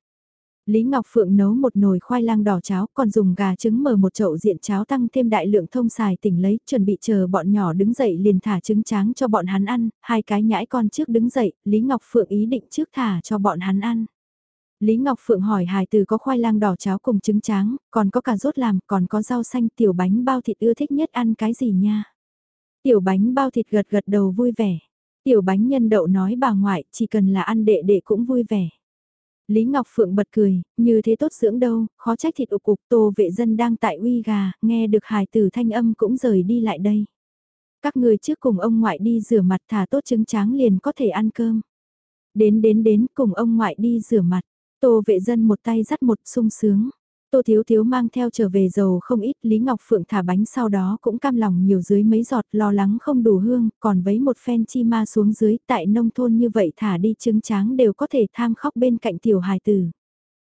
Lý Ngọc Phượng nấu một nồi khoai lang đỏ cháo, còn dùng gà trứng mở một chậu diện cháo tăng thêm đại lượng thông xài tỉnh lấy, chuẩn bị chờ bọn nhỏ đứng dậy liền thả trứng tráng cho bọn hắn ăn, hai cái nhãi con trước đứng dậy, Lý Ngọc Phượng ý định trước thả cho bọn hắn ăn. Lý Ngọc Phượng hỏi hài từ có khoai lang đỏ cháo cùng trứng tráng, còn có cà rốt làm, còn có rau xanh tiểu bánh bao thịt ưa thích nhất ăn cái gì nha. Tiểu bánh bao thịt gật gật đầu vui vẻ. Tiểu bánh nhân đậu nói bà ngoại, chỉ cần là ăn đệ đệ cũng vui vẻ. Lý Ngọc Phượng bật cười, như thế tốt dưỡng đâu, khó trách thịt ục cục tô vệ dân đang tại uy gà, nghe được hài tử thanh âm cũng rời đi lại đây. Các người trước cùng ông ngoại đi rửa mặt thả tốt trứng tráng liền có thể ăn cơm. Đến đến đến cùng ông ngoại đi rửa mặt, tô vệ dân một tay dắt một sung sướng. Tô Thiếu Thiếu mang theo trở về dầu không ít, Lý Ngọc Phượng thả bánh sau đó cũng cam lòng nhiều dưới mấy giọt lo lắng không đủ hương, còn vấy một phen chi ma xuống dưới tại nông thôn như vậy thả đi trứng tráng đều có thể tham khóc bên cạnh tiểu hài tử.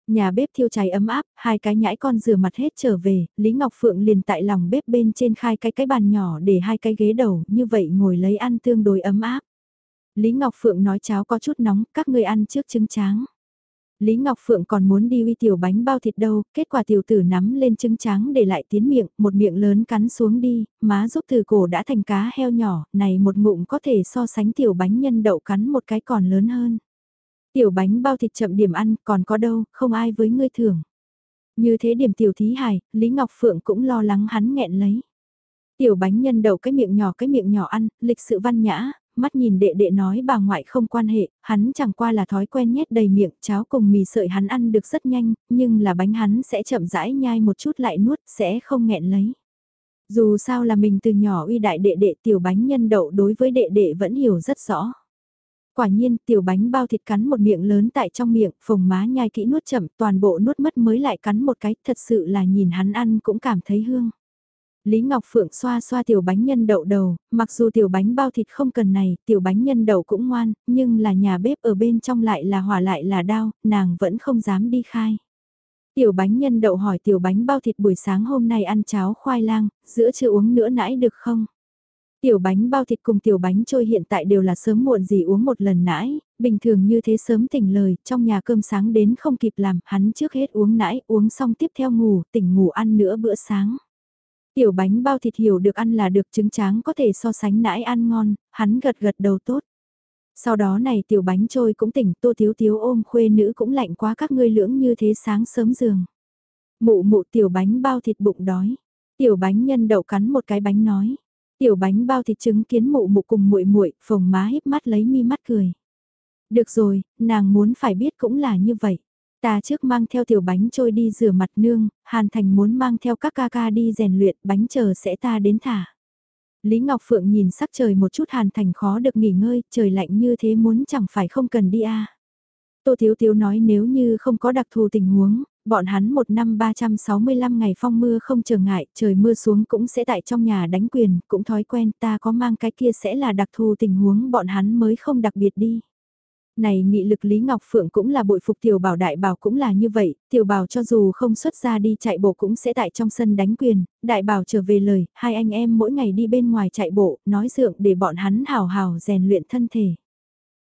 Nhà bếp thiêu cháy ấm áp, hai cái nhãi con rửa mặt hết trở về, Lý Ngọc Phượng liền tại lòng bếp bên trên khai cái cái bàn nhỏ để hai cái ghế đầu, như vậy ngồi lấy ăn tương đối ấm áp. Lý Ngọc Phượng nói cháo có chút nóng, các ngươi ăn trước trứng tráng. Lý Ngọc Phượng còn muốn đi uy tiểu bánh bao thịt đâu, kết quả tiểu tử nắm lên trứng trắng để lại tiến miệng, một miệng lớn cắn xuống đi, má giúp từ cổ đã thành cá heo nhỏ, này một ngụm có thể so sánh tiểu bánh nhân đậu cắn một cái còn lớn hơn. Tiểu bánh bao thịt chậm điểm ăn, còn có đâu, không ai với ngươi thưởng. Như thế điểm tiểu thí hài, Lý Ngọc Phượng cũng lo lắng hắn nghẹn lấy. Tiểu bánh nhân đậu cái miệng nhỏ cái miệng nhỏ ăn, lịch sự văn nhã, mắt nhìn đệ đệ nói bà ngoại không quan hệ, hắn chẳng qua là thói quen nhét đầy miệng, cháo cùng mì sợi hắn ăn được rất nhanh, nhưng là bánh hắn sẽ chậm rãi nhai một chút lại nuốt, sẽ không nghẹn lấy. Dù sao là mình từ nhỏ uy đại đệ đệ tiểu bánh nhân đậu đối với đệ đệ vẫn hiểu rất rõ. Quả nhiên, tiểu bánh bao thịt cắn một miệng lớn tại trong miệng, phồng má nhai kỹ nuốt chậm, toàn bộ nuốt mất mới lại cắn một cái, thật sự là nhìn hắn ăn cũng cảm thấy hương. Lý Ngọc Phượng xoa xoa tiểu bánh nhân đậu đầu, mặc dù tiểu bánh bao thịt không cần này, tiểu bánh nhân đậu cũng ngoan, nhưng là nhà bếp ở bên trong lại là hỏa lại là đau, nàng vẫn không dám đi khai. Tiểu bánh nhân đậu hỏi tiểu bánh bao thịt buổi sáng hôm nay ăn cháo khoai lang, giữa chưa uống nữa nãy được không? Tiểu bánh bao thịt cùng tiểu bánh trôi hiện tại đều là sớm muộn gì uống một lần nãy, bình thường như thế sớm tỉnh lời, trong nhà cơm sáng đến không kịp làm, hắn trước hết uống nãy, uống xong tiếp theo ngủ, tỉnh ngủ ăn nữa bữa sáng. Tiểu bánh bao thịt hiểu được ăn là được trứng tráng có thể so sánh nãi ăn ngon, hắn gật gật đầu tốt. Sau đó này tiểu bánh trôi cũng tỉnh tô thiếu thiếu ôm khuê nữ cũng lạnh quá các ngươi lưỡng như thế sáng sớm giường. Mụ mụ tiểu bánh bao thịt bụng đói. Tiểu bánh nhân đậu cắn một cái bánh nói. Tiểu bánh bao thịt trứng kiến mụ mụ cùng muội muội phồng má híp mắt lấy mi mắt cười. Được rồi, nàng muốn phải biết cũng là như vậy. Ta trước mang theo tiểu bánh trôi đi rửa mặt nương, Hàn Thành muốn mang theo các ca ca đi rèn luyện, bánh chờ sẽ ta đến thả. Lý Ngọc Phượng nhìn sắc trời một chút Hàn Thành khó được nghỉ ngơi, trời lạnh như thế muốn chẳng phải không cần đi à. Tô Thiếu Thiếu nói nếu như không có đặc thù tình huống, bọn hắn một năm 365 ngày phong mưa không trở ngại, trời mưa xuống cũng sẽ tại trong nhà đánh quyền, cũng thói quen ta có mang cái kia sẽ là đặc thù tình huống bọn hắn mới không đặc biệt đi. Này nghị lực Lý Ngọc Phượng cũng là bội phục tiểu bảo đại bảo cũng là như vậy, tiểu bảo cho dù không xuất ra đi chạy bộ cũng sẽ tại trong sân đánh quyền, đại bảo trở về lời, hai anh em mỗi ngày đi bên ngoài chạy bộ, nói dượng để bọn hắn hào hào rèn luyện thân thể.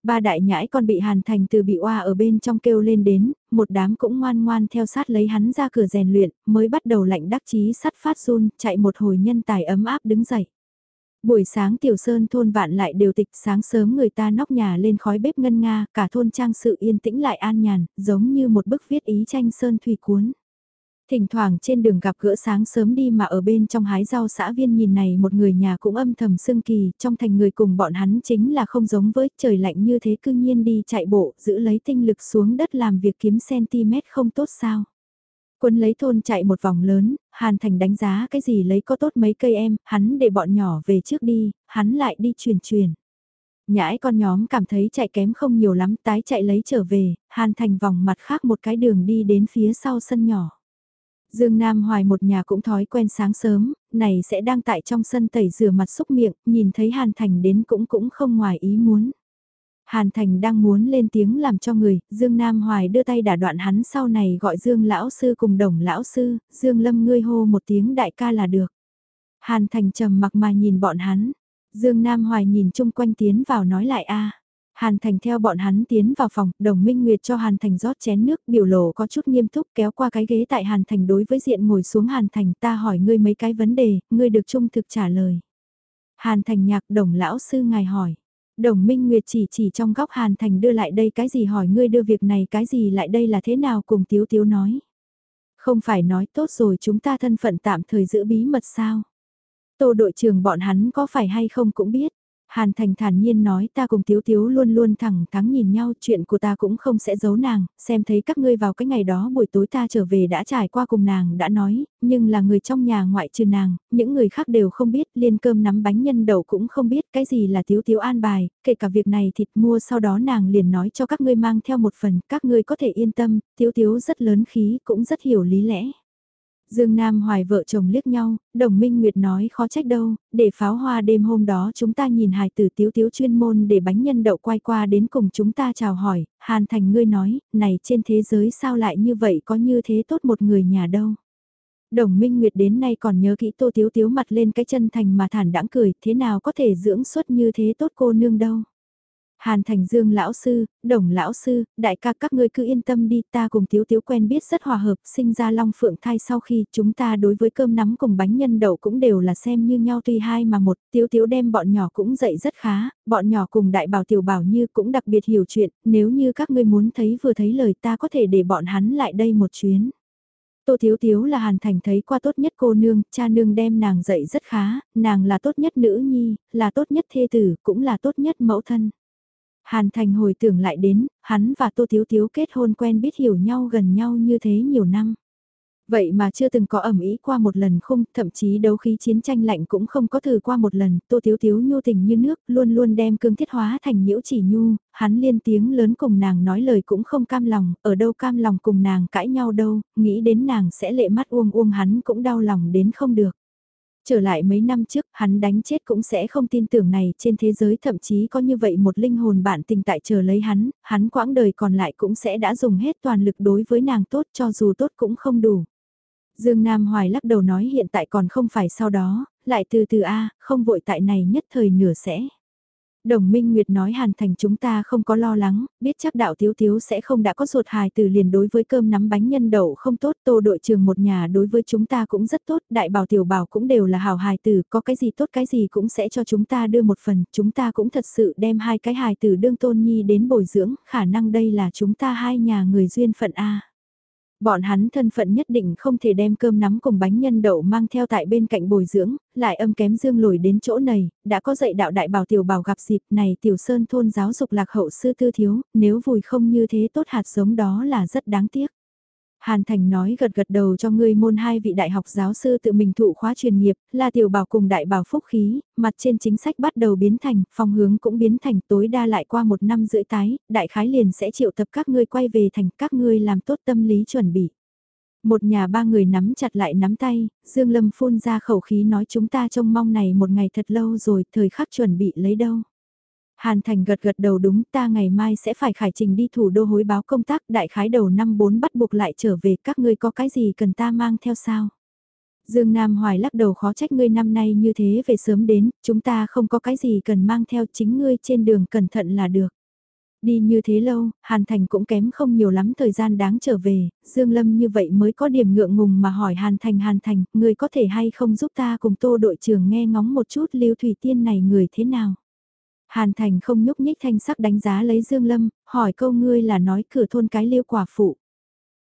Ba đại nhãi con bị hàn thành từ bị oa ở bên trong kêu lên đến, một đám cũng ngoan ngoan theo sát lấy hắn ra cửa rèn luyện, mới bắt đầu lạnh đắc chí sắt phát run, chạy một hồi nhân tài ấm áp đứng dậy. Buổi sáng tiểu sơn thôn vạn lại đều tịch sáng sớm người ta nóc nhà lên khói bếp ngân nga, cả thôn trang sự yên tĩnh lại an nhàn, giống như một bức viết ý tranh sơn thủy cuốn. Thỉnh thoảng trên đường gặp gỡ sáng sớm đi mà ở bên trong hái rau xã viên nhìn này một người nhà cũng âm thầm sưng kỳ, trong thành người cùng bọn hắn chính là không giống với trời lạnh như thế cương nhiên đi chạy bộ, giữ lấy tinh lực xuống đất làm việc kiếm cm không tốt sao. Quân lấy thôn chạy một vòng lớn, Hàn Thành đánh giá cái gì lấy có tốt mấy cây em, hắn để bọn nhỏ về trước đi, hắn lại đi truyền truyền. Nhãi con nhóm cảm thấy chạy kém không nhiều lắm, tái chạy lấy trở về, Hàn Thành vòng mặt khác một cái đường đi đến phía sau sân nhỏ. Dương Nam Hoài một nhà cũng thói quen sáng sớm, này sẽ đang tại trong sân tẩy rửa mặt xúc miệng, nhìn thấy Hàn Thành đến cũng cũng không ngoài ý muốn. Hàn Thành đang muốn lên tiếng làm cho người, Dương Nam Hoài đưa tay đả đoạn hắn sau này gọi Dương Lão Sư cùng Đồng Lão Sư, Dương Lâm ngươi hô một tiếng đại ca là được. Hàn Thành trầm mặc mà nhìn bọn hắn, Dương Nam Hoài nhìn chung quanh tiến vào nói lại a. Hàn Thành theo bọn hắn tiến vào phòng, đồng minh nguyệt cho Hàn Thành rót chén nước, biểu lộ có chút nghiêm túc kéo qua cái ghế tại Hàn Thành đối với diện ngồi xuống Hàn Thành ta hỏi ngươi mấy cái vấn đề, ngươi được trung thực trả lời. Hàn Thành nhạc đồng lão sư ngài hỏi. Đồng Minh Nguyệt chỉ chỉ trong góc Hàn Thành đưa lại đây cái gì hỏi ngươi đưa việc này, cái gì lại đây là thế nào cùng Tiếu Tiếu nói. Không phải nói tốt rồi chúng ta thân phận tạm thời giữ bí mật sao. Tô đội trưởng bọn hắn có phải hay không cũng biết. Hàn Thành thản nhiên nói ta cùng Tiếu Tiếu luôn luôn thẳng thắn nhìn nhau, chuyện của ta cũng không sẽ giấu nàng, xem thấy các ngươi vào cái ngày đó buổi tối ta trở về đã trải qua cùng nàng đã nói, nhưng là người trong nhà ngoại trừ nàng, những người khác đều không biết, liên cơm nắm bánh nhân đậu cũng không biết cái gì là Tiếu Tiếu an bài, kể cả việc này thịt mua sau đó nàng liền nói cho các ngươi mang theo một phần, các ngươi có thể yên tâm, Tiếu Tiếu rất lớn khí, cũng rất hiểu lý lẽ. Dương Nam Hoài vợ chồng liếc nhau, đồng minh Nguyệt nói khó trách đâu, để pháo hoa đêm hôm đó chúng ta nhìn hài tử tiếu tiếu chuyên môn để bánh nhân đậu quay qua đến cùng chúng ta chào hỏi, Hàn Thành ngươi nói, này trên thế giới sao lại như vậy có như thế tốt một người nhà đâu. Đồng minh Nguyệt đến nay còn nhớ kỹ tô tiếu tiếu mặt lên cái chân thành mà thản đãng cười, thế nào có thể dưỡng suốt như thế tốt cô nương đâu. Hàn Thành Dương lão sư, Đồng lão sư, đại ca các ngươi cứ yên tâm đi, ta cùng Tiếu Tiếu quen biết rất hòa hợp, sinh ra Long Phượng thai sau khi chúng ta đối với cơm nắm cùng bánh nhân đậu cũng đều là xem như nhau tuy hai mà một, Tiếu Tiếu đem bọn nhỏ cũng dạy rất khá, bọn nhỏ cùng đại bảo tiểu bảo như cũng đặc biệt hiểu chuyện, nếu như các ngươi muốn thấy vừa thấy lời ta có thể để bọn hắn lại đây một chuyến. Tô Thiếu Thiếu là Hàn Thành thấy qua tốt nhất cô nương, cha nương đem nàng dạy rất khá, nàng là tốt nhất nữ nhi, là tốt nhất thê tử, cũng là tốt nhất mẫu thân. Hàn Thành hồi tưởng lại đến, hắn và Tô Thiếu Thiếu kết hôn quen biết hiểu nhau gần nhau như thế nhiều năm. Vậy mà chưa từng có ẩm ý qua một lần không, thậm chí đấu khí chiến tranh lạnh cũng không có thử qua một lần, Tô Thiếu Thiếu nhu tình như nước, luôn luôn đem cương thiết hóa thành nhiễu chỉ nhu, hắn liên tiếng lớn cùng nàng nói lời cũng không cam lòng, ở đâu cam lòng cùng nàng cãi nhau đâu, nghĩ đến nàng sẽ lệ mắt uông uông hắn cũng đau lòng đến không được. Trở lại mấy năm trước, hắn đánh chết cũng sẽ không tin tưởng này, trên thế giới thậm chí có như vậy một linh hồn bạn tình tại chờ lấy hắn, hắn quãng đời còn lại cũng sẽ đã dùng hết toàn lực đối với nàng tốt cho dù tốt cũng không đủ. Dương Nam Hoài lắc đầu nói hiện tại còn không phải sau đó, lại từ từ A, không vội tại này nhất thời nửa sẽ. Đồng Minh Nguyệt nói Hàn Thành chúng ta không có lo lắng, biết chắc đạo thiếu thiếu sẽ không đã có ruột hài từ liền đối với cơm nắm bánh nhân đậu không tốt, tô đội trường một nhà đối với chúng ta cũng rất tốt, đại bảo tiểu bảo cũng đều là hào hài tử, có cái gì tốt cái gì cũng sẽ cho chúng ta đưa một phần, chúng ta cũng thật sự đem hai cái hài tử đương tôn nhi đến bồi dưỡng, khả năng đây là chúng ta hai nhà người duyên phận A. Bọn hắn thân phận nhất định không thể đem cơm nắm cùng bánh nhân đậu mang theo tại bên cạnh bồi dưỡng, lại âm kém dương lùi đến chỗ này, đã có dạy đạo đại bảo tiểu bảo gặp dịp này tiểu sơn thôn giáo dục lạc hậu sư tư thiếu, nếu vùi không như thế tốt hạt giống đó là rất đáng tiếc. Hàn Thành nói gật gật đầu cho ngươi môn hai vị đại học giáo sư tự mình thụ khóa truyền nghiệp, là tiểu bảo cùng đại bảo phúc khí, mặt trên chính sách bắt đầu biến thành, phong hướng cũng biến thành tối đa lại qua một năm rưỡi tái, đại khái liền sẽ triệu tập các ngươi quay về thành các ngươi làm tốt tâm lý chuẩn bị. Một nhà ba người nắm chặt lại nắm tay, Dương Lâm phun ra khẩu khí nói chúng ta trông mong này một ngày thật lâu rồi, thời khắc chuẩn bị lấy đâu. Hàn Thành gật gật đầu đúng ta ngày mai sẽ phải khải trình đi thủ đô hối báo công tác đại khái đầu năm 4 bắt buộc lại trở về các ngươi có cái gì cần ta mang theo sao. Dương Nam Hoài lắc đầu khó trách ngươi năm nay như thế về sớm đến, chúng ta không có cái gì cần mang theo chính ngươi trên đường cẩn thận là được. Đi như thế lâu, Hàn Thành cũng kém không nhiều lắm thời gian đáng trở về, Dương Lâm như vậy mới có điểm ngượng ngùng mà hỏi Hàn Thành Hàn Thành, ngươi có thể hay không giúp ta cùng tô đội trưởng nghe ngóng một chút lưu thủy tiên này người thế nào. Hàn Thành không nhúc nhích thanh sắc đánh giá lấy Dương Lâm, hỏi câu ngươi là nói cửa thôn cái liêu quả phụ.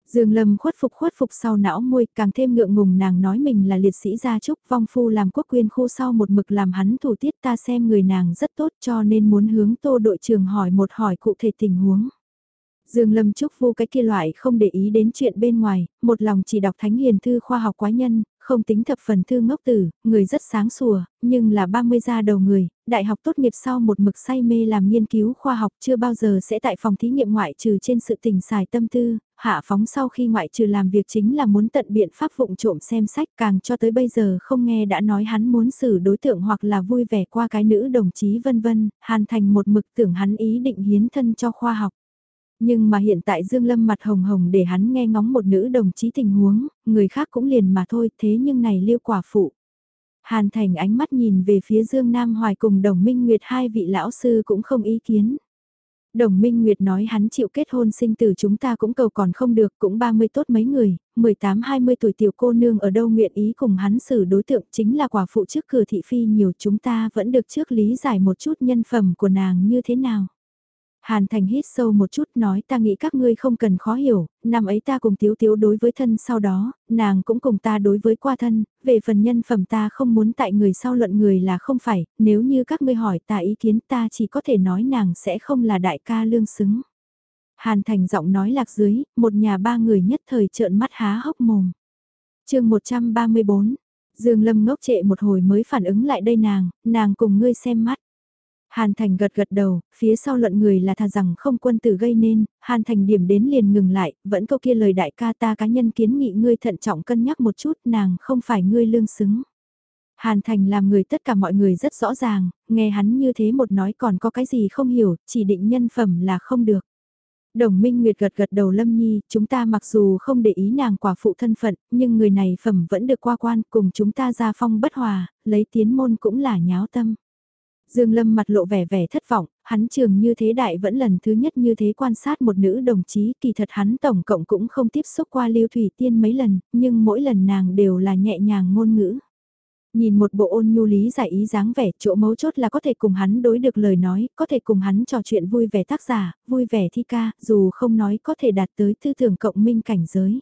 Dương Lâm khuất phục khuất phục sau não môi, càng thêm ngượng ngùng nàng nói mình là liệt sĩ gia trúc vong phu làm quốc quyên khu sau một mực làm hắn thủ tiết ta xem người nàng rất tốt cho nên muốn hướng tô đội trưởng hỏi một hỏi cụ thể tình huống. Dương Lâm Trúc Vu cái kia loại không để ý đến chuyện bên ngoài, một lòng chỉ đọc thánh hiền thư khoa học quái nhân, không tính thập phần thư ngốc tử, người rất sáng sủa, nhưng là 30 gia đầu người, đại học tốt nghiệp sau một mực say mê làm nghiên cứu khoa học chưa bao giờ sẽ tại phòng thí nghiệm ngoại trừ trên sự tình xài tâm tư, hạ phóng sau khi ngoại trừ làm việc chính là muốn tận biện pháp vụng trộm xem sách càng cho tới bây giờ không nghe đã nói hắn muốn xử đối tượng hoặc là vui vẻ qua cái nữ đồng chí vân vân, hàn thành một mực tưởng hắn ý định hiến thân cho khoa học. Nhưng mà hiện tại Dương Lâm mặt hồng hồng để hắn nghe ngóng một nữ đồng chí tình huống, người khác cũng liền mà thôi, thế nhưng này liêu quả phụ. Hàn Thành ánh mắt nhìn về phía Dương Nam Hoài cùng Đồng Minh Nguyệt hai vị lão sư cũng không ý kiến. Đồng Minh Nguyệt nói hắn chịu kết hôn sinh tử chúng ta cũng cầu còn không được, cũng 30 tốt mấy người, 18-20 tuổi tiểu cô nương ở đâu nguyện ý cùng hắn xử đối tượng chính là quả phụ trước cửa thị phi nhiều chúng ta vẫn được trước lý giải một chút nhân phẩm của nàng như thế nào. Hàn Thành hít sâu một chút nói ta nghĩ các ngươi không cần khó hiểu, năm ấy ta cùng Tiếu Tiếu đối với thân sau đó, nàng cũng cùng ta đối với qua thân, về phần nhân phẩm ta không muốn tại người sau luận người là không phải, nếu như các ngươi hỏi ta ý kiến ta chỉ có thể nói nàng sẽ không là đại ca lương xứng. Hàn Thành giọng nói lạc dưới, một nhà ba người nhất thời trợn mắt há hốc mồm. chương 134, Dương Lâm ngốc trệ một hồi mới phản ứng lại đây nàng, nàng cùng ngươi xem mắt. Hàn Thành gật gật đầu, phía sau luận người là thà rằng không quân tử gây nên, Hàn Thành điểm đến liền ngừng lại, vẫn câu kia lời đại ca ta cá nhân kiến nghị ngươi thận trọng cân nhắc một chút nàng không phải ngươi lương xứng. Hàn Thành làm người tất cả mọi người rất rõ ràng, nghe hắn như thế một nói còn có cái gì không hiểu, chỉ định nhân phẩm là không được. Đồng Minh Nguyệt gật gật đầu Lâm Nhi, chúng ta mặc dù không để ý nàng quả phụ thân phận, nhưng người này phẩm vẫn được qua quan cùng chúng ta ra phong bất hòa, lấy tiến môn cũng là nháo tâm. Dương Lâm mặt lộ vẻ vẻ thất vọng, hắn trường như thế đại vẫn lần thứ nhất như thế quan sát một nữ đồng chí, kỳ thật hắn tổng cộng cũng không tiếp xúc qua Lưu Thủy Tiên mấy lần, nhưng mỗi lần nàng đều là nhẹ nhàng ngôn ngữ. Nhìn một bộ ôn nhu lý giải ý dáng vẻ, chỗ mấu chốt là có thể cùng hắn đối được lời nói, có thể cùng hắn trò chuyện vui vẻ tác giả, vui vẻ thi ca, dù không nói có thể đạt tới tư tưởng cộng minh cảnh giới.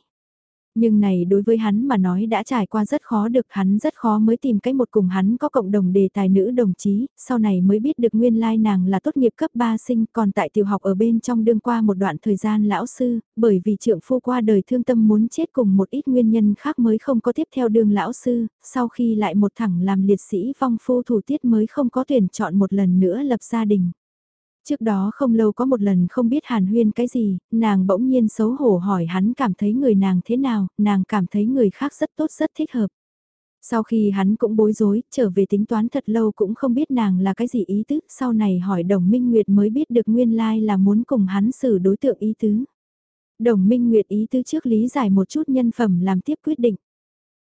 Nhưng này đối với hắn mà nói đã trải qua rất khó được hắn rất khó mới tìm cách một cùng hắn có cộng đồng đề tài nữ đồng chí, sau này mới biết được nguyên lai nàng là tốt nghiệp cấp 3 sinh còn tại tiểu học ở bên trong đương qua một đoạn thời gian lão sư, bởi vì trượng phu qua đời thương tâm muốn chết cùng một ít nguyên nhân khác mới không có tiếp theo đường lão sư, sau khi lại một thẳng làm liệt sĩ vong phu thủ tiết mới không có tuyển chọn một lần nữa lập gia đình. Trước đó không lâu có một lần không biết hàn huyên cái gì, nàng bỗng nhiên xấu hổ hỏi hắn cảm thấy người nàng thế nào, nàng cảm thấy người khác rất tốt rất thích hợp. Sau khi hắn cũng bối rối, trở về tính toán thật lâu cũng không biết nàng là cái gì ý tứ, sau này hỏi đồng minh nguyệt mới biết được nguyên lai like là muốn cùng hắn xử đối tượng ý tứ. Đồng minh nguyệt ý tứ trước lý giải một chút nhân phẩm làm tiếp quyết định.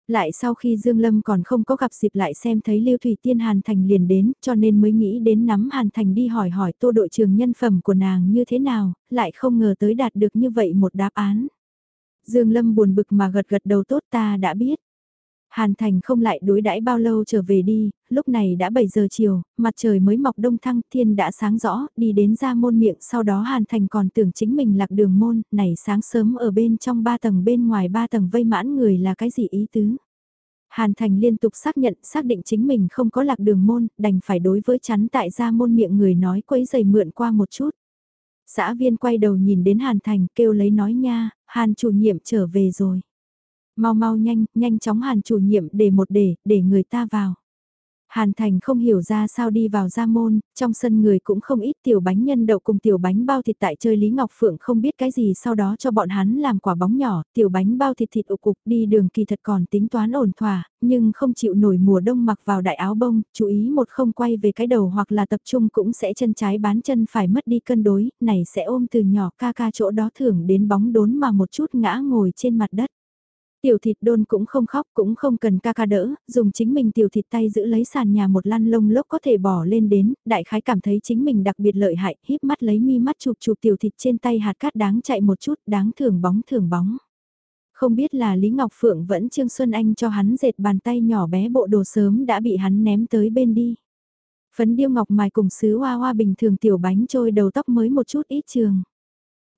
Lại sau khi Dương Lâm còn không có gặp dịp lại xem thấy Lưu Thủy Tiên Hàn Thành liền đến, cho nên mới nghĩ đến nắm Hàn Thành đi hỏi hỏi tô đội trưởng nhân phẩm của nàng như thế nào, lại không ngờ tới đạt được như vậy một đáp án. Dương Lâm buồn bực mà gật gật đầu tốt ta đã biết. Hàn Thành không lại đối đãi bao lâu trở về đi, lúc này đã 7 giờ chiều, mặt trời mới mọc đông thăng thiên đã sáng rõ, đi đến ra môn miệng sau đó Hàn Thành còn tưởng chính mình lạc đường môn, này sáng sớm ở bên trong ba tầng bên ngoài ba tầng vây mãn người là cái gì ý tứ. Hàn Thành liên tục xác nhận xác định chính mình không có lạc đường môn, đành phải đối với chắn tại ra môn miệng người nói quấy giày mượn qua một chút. Xã viên quay đầu nhìn đến Hàn Thành kêu lấy nói nha, Hàn chủ nhiệm trở về rồi. Mau mau nhanh, nhanh chóng Hàn chủ nhiệm để một để, để người ta vào. Hàn Thành không hiểu ra sao đi vào gia môn, trong sân người cũng không ít tiểu bánh nhân đậu cùng tiểu bánh bao thịt tại chơi Lý Ngọc Phượng không biết cái gì sau đó cho bọn hắn làm quả bóng nhỏ, tiểu bánh bao thịt thịt ụ cục đi đường kỳ thật còn tính toán ổn thỏa, nhưng không chịu nổi mùa đông mặc vào đại áo bông, chú ý một không quay về cái đầu hoặc là tập trung cũng sẽ chân trái bán chân phải mất đi cân đối, này sẽ ôm từ nhỏ ca ca chỗ đó thưởng đến bóng đốn mà một chút ngã ngồi trên mặt đất. Tiểu thịt đôn cũng không khóc cũng không cần ca ca đỡ, dùng chính mình tiểu thịt tay giữ lấy sàn nhà một lăn lông lốc có thể bỏ lên đến, đại khái cảm thấy chính mình đặc biệt lợi hại, híp mắt lấy mi mắt chụp chụp tiểu thịt trên tay hạt cát đáng chạy một chút, đáng thưởng bóng thưởng bóng. Không biết là Lý Ngọc Phượng vẫn Trương Xuân Anh cho hắn dệt bàn tay nhỏ bé bộ đồ sớm đã bị hắn ném tới bên đi. Phấn điêu ngọc mài cùng sứ hoa hoa bình thường tiểu bánh trôi đầu tóc mới một chút ít trường.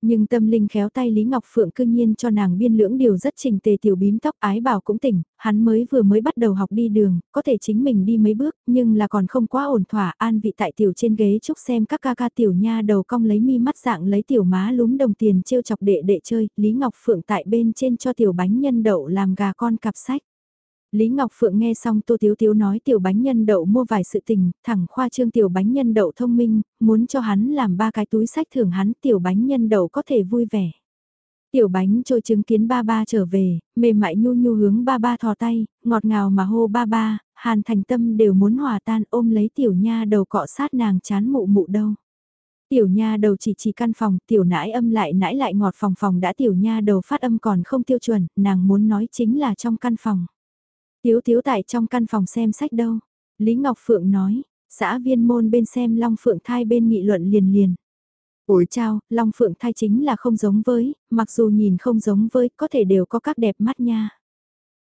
Nhưng tâm linh khéo tay Lý Ngọc Phượng cư nhiên cho nàng biên lưỡng điều rất trình tề tiểu bím tóc ái bảo cũng tỉnh, hắn mới vừa mới bắt đầu học đi đường, có thể chính mình đi mấy bước, nhưng là còn không quá ổn thỏa an vị tại tiểu trên ghế chúc xem các ca ca tiểu nha đầu cong lấy mi mắt dạng lấy tiểu má lúm đồng tiền trêu chọc đệ đệ chơi, Lý Ngọc Phượng tại bên trên cho tiểu bánh nhân đậu làm gà con cặp sách. Lý Ngọc Phượng nghe xong Tô Tiếu Tiếu nói tiểu bánh nhân đậu mua vài sự tình, thẳng khoa trương tiểu bánh nhân đậu thông minh, muốn cho hắn làm ba cái túi sách thưởng hắn tiểu bánh nhân đậu có thể vui vẻ. Tiểu bánh trôi chứng kiến ba ba trở về, mềm mại nhu nhu hướng ba ba thò tay, ngọt ngào mà hô ba ba, hàn thành tâm đều muốn hòa tan ôm lấy tiểu nha đầu cọ sát nàng chán mụ mụ đâu. Tiểu nha đầu chỉ chỉ căn phòng, tiểu nãi âm lại nãi lại ngọt phòng phòng đã tiểu nha đầu phát âm còn không tiêu chuẩn, nàng muốn nói chính là trong căn phòng. Tiếu tiếu tại trong căn phòng xem sách đâu. Lý Ngọc Phượng nói, xã viên môn bên xem Long Phượng thai bên nghị luận liền liền. Ủi chào, Long Phượng thai chính là không giống với, mặc dù nhìn không giống với, có thể đều có các đẹp mắt nha.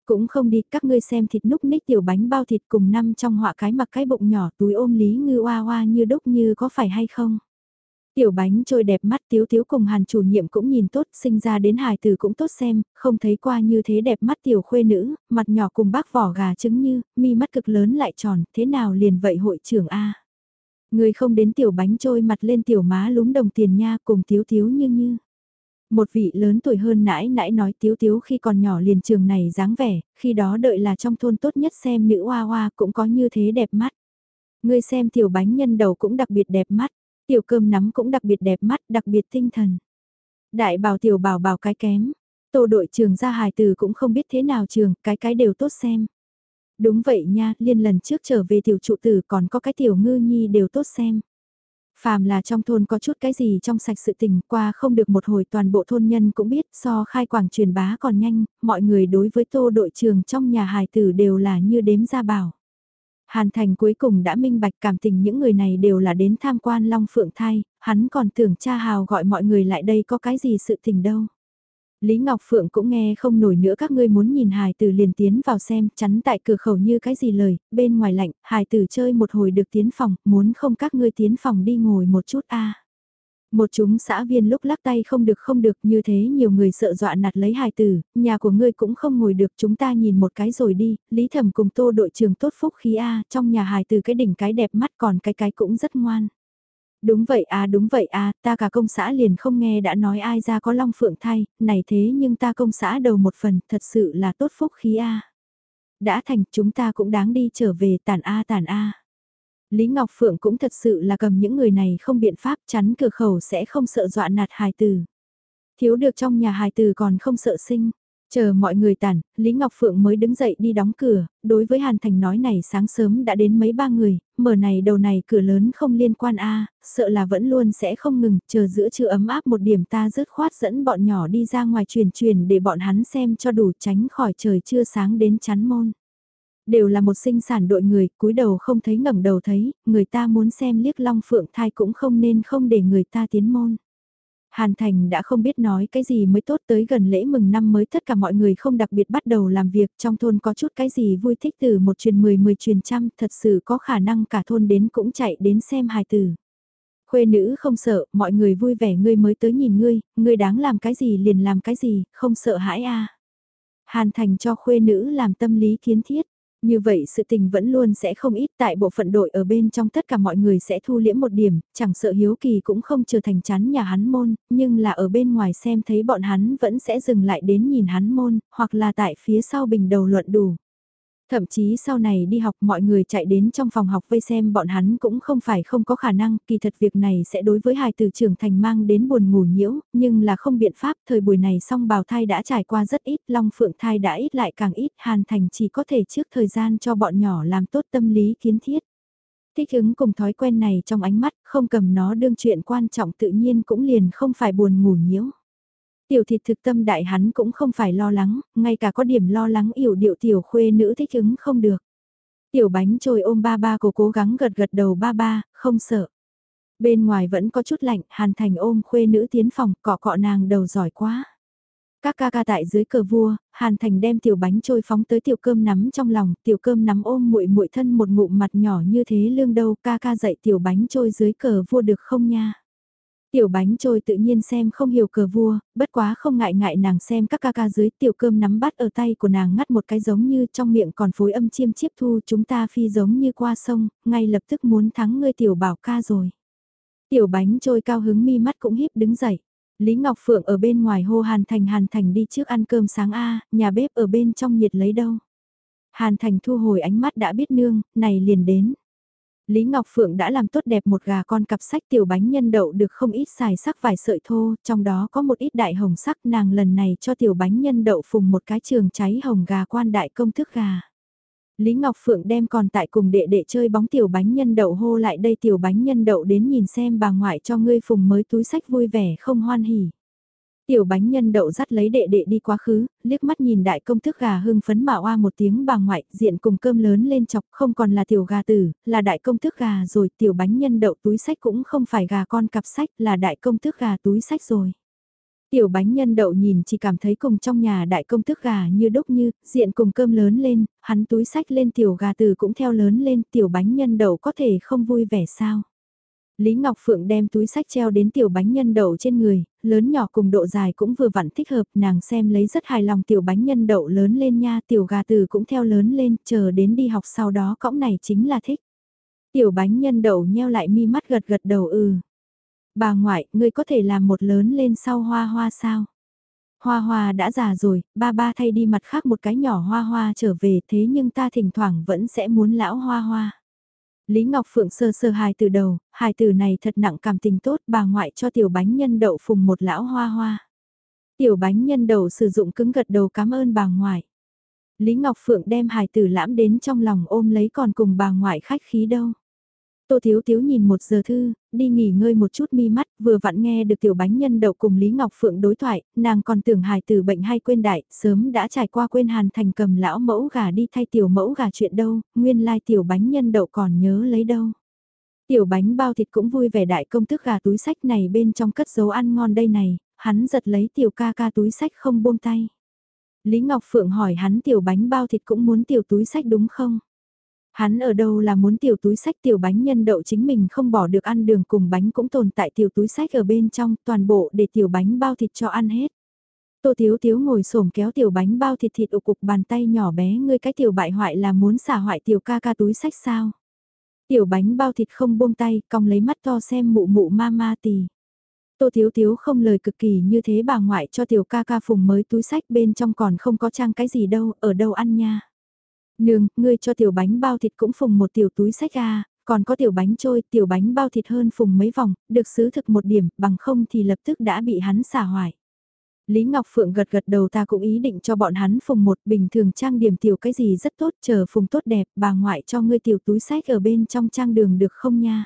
Cũng không đi, các ngươi xem thịt núc ních tiểu bánh bao thịt cùng năm trong họa cái mặc cái bụng nhỏ túi ôm lý ngư oa oa như đúc như có phải hay không. Tiểu bánh trôi đẹp mắt tiếu tiếu cùng hàn chủ nhiệm cũng nhìn tốt, sinh ra đến hài tử cũng tốt xem, không thấy qua như thế đẹp mắt tiểu khuê nữ, mặt nhỏ cùng bác vỏ gà trứng như, mi mắt cực lớn lại tròn, thế nào liền vậy hội trưởng A. Người không đến tiểu bánh trôi mặt lên tiểu má lúm đồng tiền nha cùng tiếu tiếu như như. Một vị lớn tuổi hơn nãi nãi nói tiếu tiếu khi còn nhỏ liền trường này dáng vẻ, khi đó đợi là trong thôn tốt nhất xem nữ hoa hoa cũng có như thế đẹp mắt. Ngươi xem tiểu bánh nhân đầu cũng đặc biệt đẹp mắt, tiểu cơm nắm cũng đặc biệt đẹp mắt, đặc biệt tinh thần. Đại bảo tiểu bảo bảo cái kém, tô đội trường ra hài từ cũng không biết thế nào trường, cái cái đều tốt xem. Đúng vậy nha, liên lần trước trở về tiểu trụ tử còn có cái tiểu ngư nhi đều tốt xem. Phàm là trong thôn có chút cái gì trong sạch sự tình qua không được một hồi toàn bộ thôn nhân cũng biết so khai quảng truyền bá còn nhanh, mọi người đối với tô đội trường trong nhà hài tử đều là như đếm ra bảo. Hàn Thành cuối cùng đã minh bạch cảm tình những người này đều là đến tham quan Long Phượng Thai, hắn còn tưởng cha hào gọi mọi người lại đây có cái gì sự tình đâu. Lý Ngọc Phượng cũng nghe không nổi nữa các ngươi muốn nhìn hài tử liền tiến vào xem, chắn tại cửa khẩu như cái gì lời, bên ngoài lạnh, hài tử chơi một hồi được tiến phòng, muốn không các ngươi tiến phòng đi ngồi một chút a. Một chúng xã viên lúc lắc tay không được không được như thế nhiều người sợ dọa nạt lấy hài tử, nhà của ngươi cũng không ngồi được chúng ta nhìn một cái rồi đi, Lý Thẩm cùng tô đội trưởng tốt phúc khí A, trong nhà hài tử cái đỉnh cái đẹp mắt còn cái cái cũng rất ngoan. Đúng vậy à đúng vậy à, ta cả công xã liền không nghe đã nói ai ra có long phượng thay, này thế nhưng ta công xã đầu một phần, thật sự là tốt phúc khí a. Đã thành, chúng ta cũng đáng đi trở về tàn a tàn a. Lý Ngọc Phượng cũng thật sự là cầm những người này không biện pháp chắn cửa khẩu sẽ không sợ dọa nạt hài tử. Thiếu được trong nhà hài tử còn không sợ sinh. Chờ mọi người tản, Lý Ngọc Phượng mới đứng dậy đi đóng cửa, đối với Hàn Thành nói này sáng sớm đã đến mấy ba người, mở này đầu này cửa lớn không liên quan a sợ là vẫn luôn sẽ không ngừng, chờ giữa trưa ấm áp một điểm ta rớt khoát dẫn bọn nhỏ đi ra ngoài truyền truyền để bọn hắn xem cho đủ tránh khỏi trời chưa sáng đến chắn môn. Đều là một sinh sản đội người, cúi đầu không thấy ngẩng đầu thấy, người ta muốn xem liếc long phượng thai cũng không nên không để người ta tiến môn. Hàn Thành đã không biết nói cái gì mới tốt tới gần lễ mừng năm mới tất cả mọi người không đặc biệt bắt đầu làm việc trong thôn có chút cái gì vui thích từ một truyền mười mười truyền trăm thật sự có khả năng cả thôn đến cũng chạy đến xem hài tử. Khuê nữ không sợ, mọi người vui vẻ ngươi mới tới nhìn ngươi, ngươi đáng làm cái gì liền làm cái gì, không sợ hãi a. Hàn Thành cho khuê nữ làm tâm lý kiến thiết. Như vậy sự tình vẫn luôn sẽ không ít tại bộ phận đội ở bên trong tất cả mọi người sẽ thu liễm một điểm, chẳng sợ hiếu kỳ cũng không trở thành chán nhà hắn môn, nhưng là ở bên ngoài xem thấy bọn hắn vẫn sẽ dừng lại đến nhìn hắn môn, hoặc là tại phía sau bình đầu luận đủ. Thậm chí sau này đi học mọi người chạy đến trong phòng học vây xem bọn hắn cũng không phải không có khả năng, kỳ thật việc này sẽ đối với hài từ trưởng thành mang đến buồn ngủ nhiễu, nhưng là không biện pháp, thời buổi này song bào thai đã trải qua rất ít, long phượng thai đã ít lại càng ít, hàn thành chỉ có thể trước thời gian cho bọn nhỏ làm tốt tâm lý kiến thiết. Thích ứng cùng thói quen này trong ánh mắt, không cầm nó đương chuyện quan trọng tự nhiên cũng liền không phải buồn ngủ nhiễu. Tiểu thịt thực tâm đại hắn cũng không phải lo lắng, ngay cả có điểm lo lắng yểu điệu tiểu khuê nữ thích ứng không được. Tiểu bánh trôi ôm ba ba cô cố gắng gật gật đầu ba ba, không sợ. Bên ngoài vẫn có chút lạnh, hàn thành ôm khuê nữ tiến phòng, cọ cọ nàng đầu giỏi quá. Các ca ca tại dưới cờ vua, Hàn Thành đem tiểu bánh trôi phóng tới tiểu cơm nắm trong lòng, tiểu cơm nắm ôm muội muội thân một ngụm mặt nhỏ như thế lương đâu, ca ca dạy tiểu bánh trôi dưới cờ vua được không nha? Tiểu bánh trôi tự nhiên xem không hiểu cờ vua, bất quá không ngại ngại nàng xem các ca ca dưới tiểu cơm nắm bắt ở tay của nàng ngắt một cái giống như trong miệng còn phối âm chiêm chiếp thu chúng ta phi giống như qua sông, ngay lập tức muốn thắng ngươi tiểu bảo ca rồi. Tiểu bánh trôi cao hứng mi mắt cũng híp đứng dậy. Lý Ngọc Phượng ở bên ngoài hô Hàn Thành Hàn Thành đi trước ăn cơm sáng A, nhà bếp ở bên trong nhiệt lấy đâu. Hàn Thành thu hồi ánh mắt đã biết nương, này liền đến. Lý Ngọc Phượng đã làm tốt đẹp một gà con cặp sách tiểu bánh nhân đậu được không ít xài sắc vài sợi thô, trong đó có một ít đại hồng sắc nàng lần này cho tiểu bánh nhân đậu phùng một cái trường cháy hồng gà quan đại công thức gà. Lý Ngọc Phượng đem còn tại cùng đệ đệ chơi bóng tiểu bánh nhân đậu hô lại đây tiểu bánh nhân đậu đến nhìn xem bà ngoại cho ngươi phùng mới túi sách vui vẻ không hoan hỉ. Tiểu bánh nhân đậu dắt lấy đệ đệ đi quá khứ, liếc mắt nhìn đại công thức gà hưng phấn mạo oa một tiếng bà ngoại, diện cùng cơm lớn lên chọc không còn là tiểu gà tử, là đại công thức gà rồi, tiểu bánh nhân đậu túi sách cũng không phải gà con cặp sách, là đại công thức gà túi sách rồi. Tiểu bánh nhân đậu nhìn chỉ cảm thấy cùng trong nhà đại công thức gà như đúc như, diện cùng cơm lớn lên, hắn túi sách lên tiểu gà tử cũng theo lớn lên, tiểu bánh nhân đậu có thể không vui vẻ sao. Lý Ngọc Phượng đem túi sách treo đến tiểu bánh nhân đậu trên người, lớn nhỏ cùng độ dài cũng vừa vặn thích hợp, nàng xem lấy rất hài lòng tiểu bánh nhân đậu lớn lên nha, tiểu gà từ cũng theo lớn lên, chờ đến đi học sau đó cõng này chính là thích. Tiểu bánh nhân đậu nheo lại mi mắt gật gật đầu ừ. Bà ngoại, ngươi có thể làm một lớn lên sau hoa hoa sao? Hoa hoa đã già rồi, ba ba thay đi mặt khác một cái nhỏ hoa hoa trở về thế nhưng ta thỉnh thoảng vẫn sẽ muốn lão hoa hoa. Lý Ngọc Phượng sơ sơ hài từ đầu, hài từ này thật nặng cảm tình tốt bà ngoại cho tiểu bánh nhân đậu phùng một lão hoa hoa. Tiểu bánh nhân đậu sử dụng cứng gật đầu cảm ơn bà ngoại. Lý Ngọc Phượng đem hài tử lãm đến trong lòng ôm lấy còn cùng bà ngoại khách khí đâu. Tô Thiếu Thiếu nhìn một giờ thư, đi nghỉ ngơi một chút mi mắt, vừa vặn nghe được tiểu bánh nhân đậu cùng Lý Ngọc Phượng đối thoại, nàng còn tưởng hài tử bệnh hay quên đại, sớm đã trải qua quên hàn thành cầm lão mẫu gà đi thay tiểu mẫu gà chuyện đâu, nguyên lai tiểu bánh nhân đậu còn nhớ lấy đâu. Tiểu bánh bao thịt cũng vui vẻ đại công thức gà túi sách này bên trong cất dấu ăn ngon đây này, hắn giật lấy tiểu ca ca túi sách không buông tay. Lý Ngọc Phượng hỏi hắn tiểu bánh bao thịt cũng muốn tiểu túi sách đúng không? Hắn ở đâu là muốn tiểu túi sách tiểu bánh nhân đậu chính mình không bỏ được ăn đường cùng bánh cũng tồn tại tiểu túi sách ở bên trong toàn bộ để tiểu bánh bao thịt cho ăn hết. Tô Thiếu Thiếu ngồi xổm kéo tiểu bánh bao thịt thịt ở cục bàn tay nhỏ bé ngươi cái tiểu bại hoại là muốn xả hoại tiểu ca ca túi sách sao. Tiểu bánh bao thịt không buông tay, cong lấy mắt to xem mụ mụ ma ma tì. Tô Thiếu Thiếu không lời cực kỳ như thế bà ngoại cho tiểu ca ca phùng mới túi sách bên trong còn không có trang cái gì đâu, ở đâu ăn nha. Nương, ngươi cho tiểu bánh bao thịt cũng phùng một tiểu túi sách à, còn có tiểu bánh trôi, tiểu bánh bao thịt hơn phùng mấy vòng, được xứ thực một điểm, bằng không thì lập tức đã bị hắn xả hoại. Lý Ngọc Phượng gật gật đầu ta cũng ý định cho bọn hắn phùng một bình thường trang điểm tiểu cái gì rất tốt, chờ phùng tốt đẹp, bà ngoại cho ngươi tiểu túi sách ở bên trong trang đường được không nha.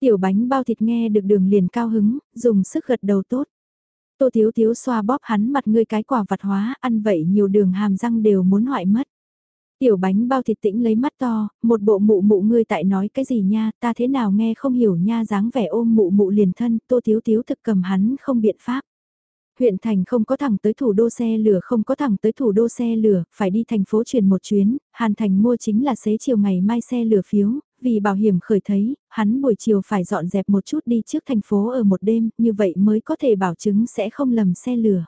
Tiểu bánh bao thịt nghe được đường liền cao hứng, dùng sức gật đầu tốt. Tô Thiếu Thiếu xoa bóp hắn mặt ngươi cái quả vặt hóa, ăn vậy nhiều đường hàm răng đều muốn hoại mất. Tiểu bánh bao thịt tĩnh lấy mắt to, một bộ mụ mụ ngươi tại nói cái gì nha, ta thế nào nghe không hiểu nha dáng vẻ ôm mụ mụ liền thân, tô thiếu thiếu thực cầm hắn không biện pháp. Huyện thành không có thẳng tới thủ đô xe lửa không có thẳng tới thủ đô xe lửa, phải đi thành phố truyền một chuyến, Hàn Thành mua chính là xế chiều ngày mai xe lửa phiếu, vì bảo hiểm khởi thấy, hắn buổi chiều phải dọn dẹp một chút đi trước thành phố ở một đêm, như vậy mới có thể bảo chứng sẽ không lầm xe lửa.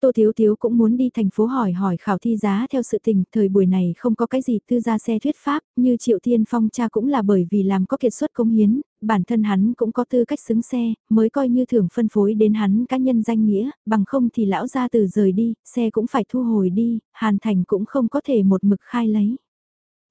Tô Thiếu Thiếu cũng muốn đi thành phố hỏi hỏi khảo thi giá theo sự tình, thời buổi này không có cái gì tư gia xe thuyết pháp, như Triệu Thiên Phong cha cũng là bởi vì làm có kiệt xuất công hiến, bản thân hắn cũng có tư cách xứng xe, mới coi như thưởng phân phối đến hắn cá nhân danh nghĩa, bằng không thì lão ra từ rời đi, xe cũng phải thu hồi đi, Hàn Thành cũng không có thể một mực khai lấy.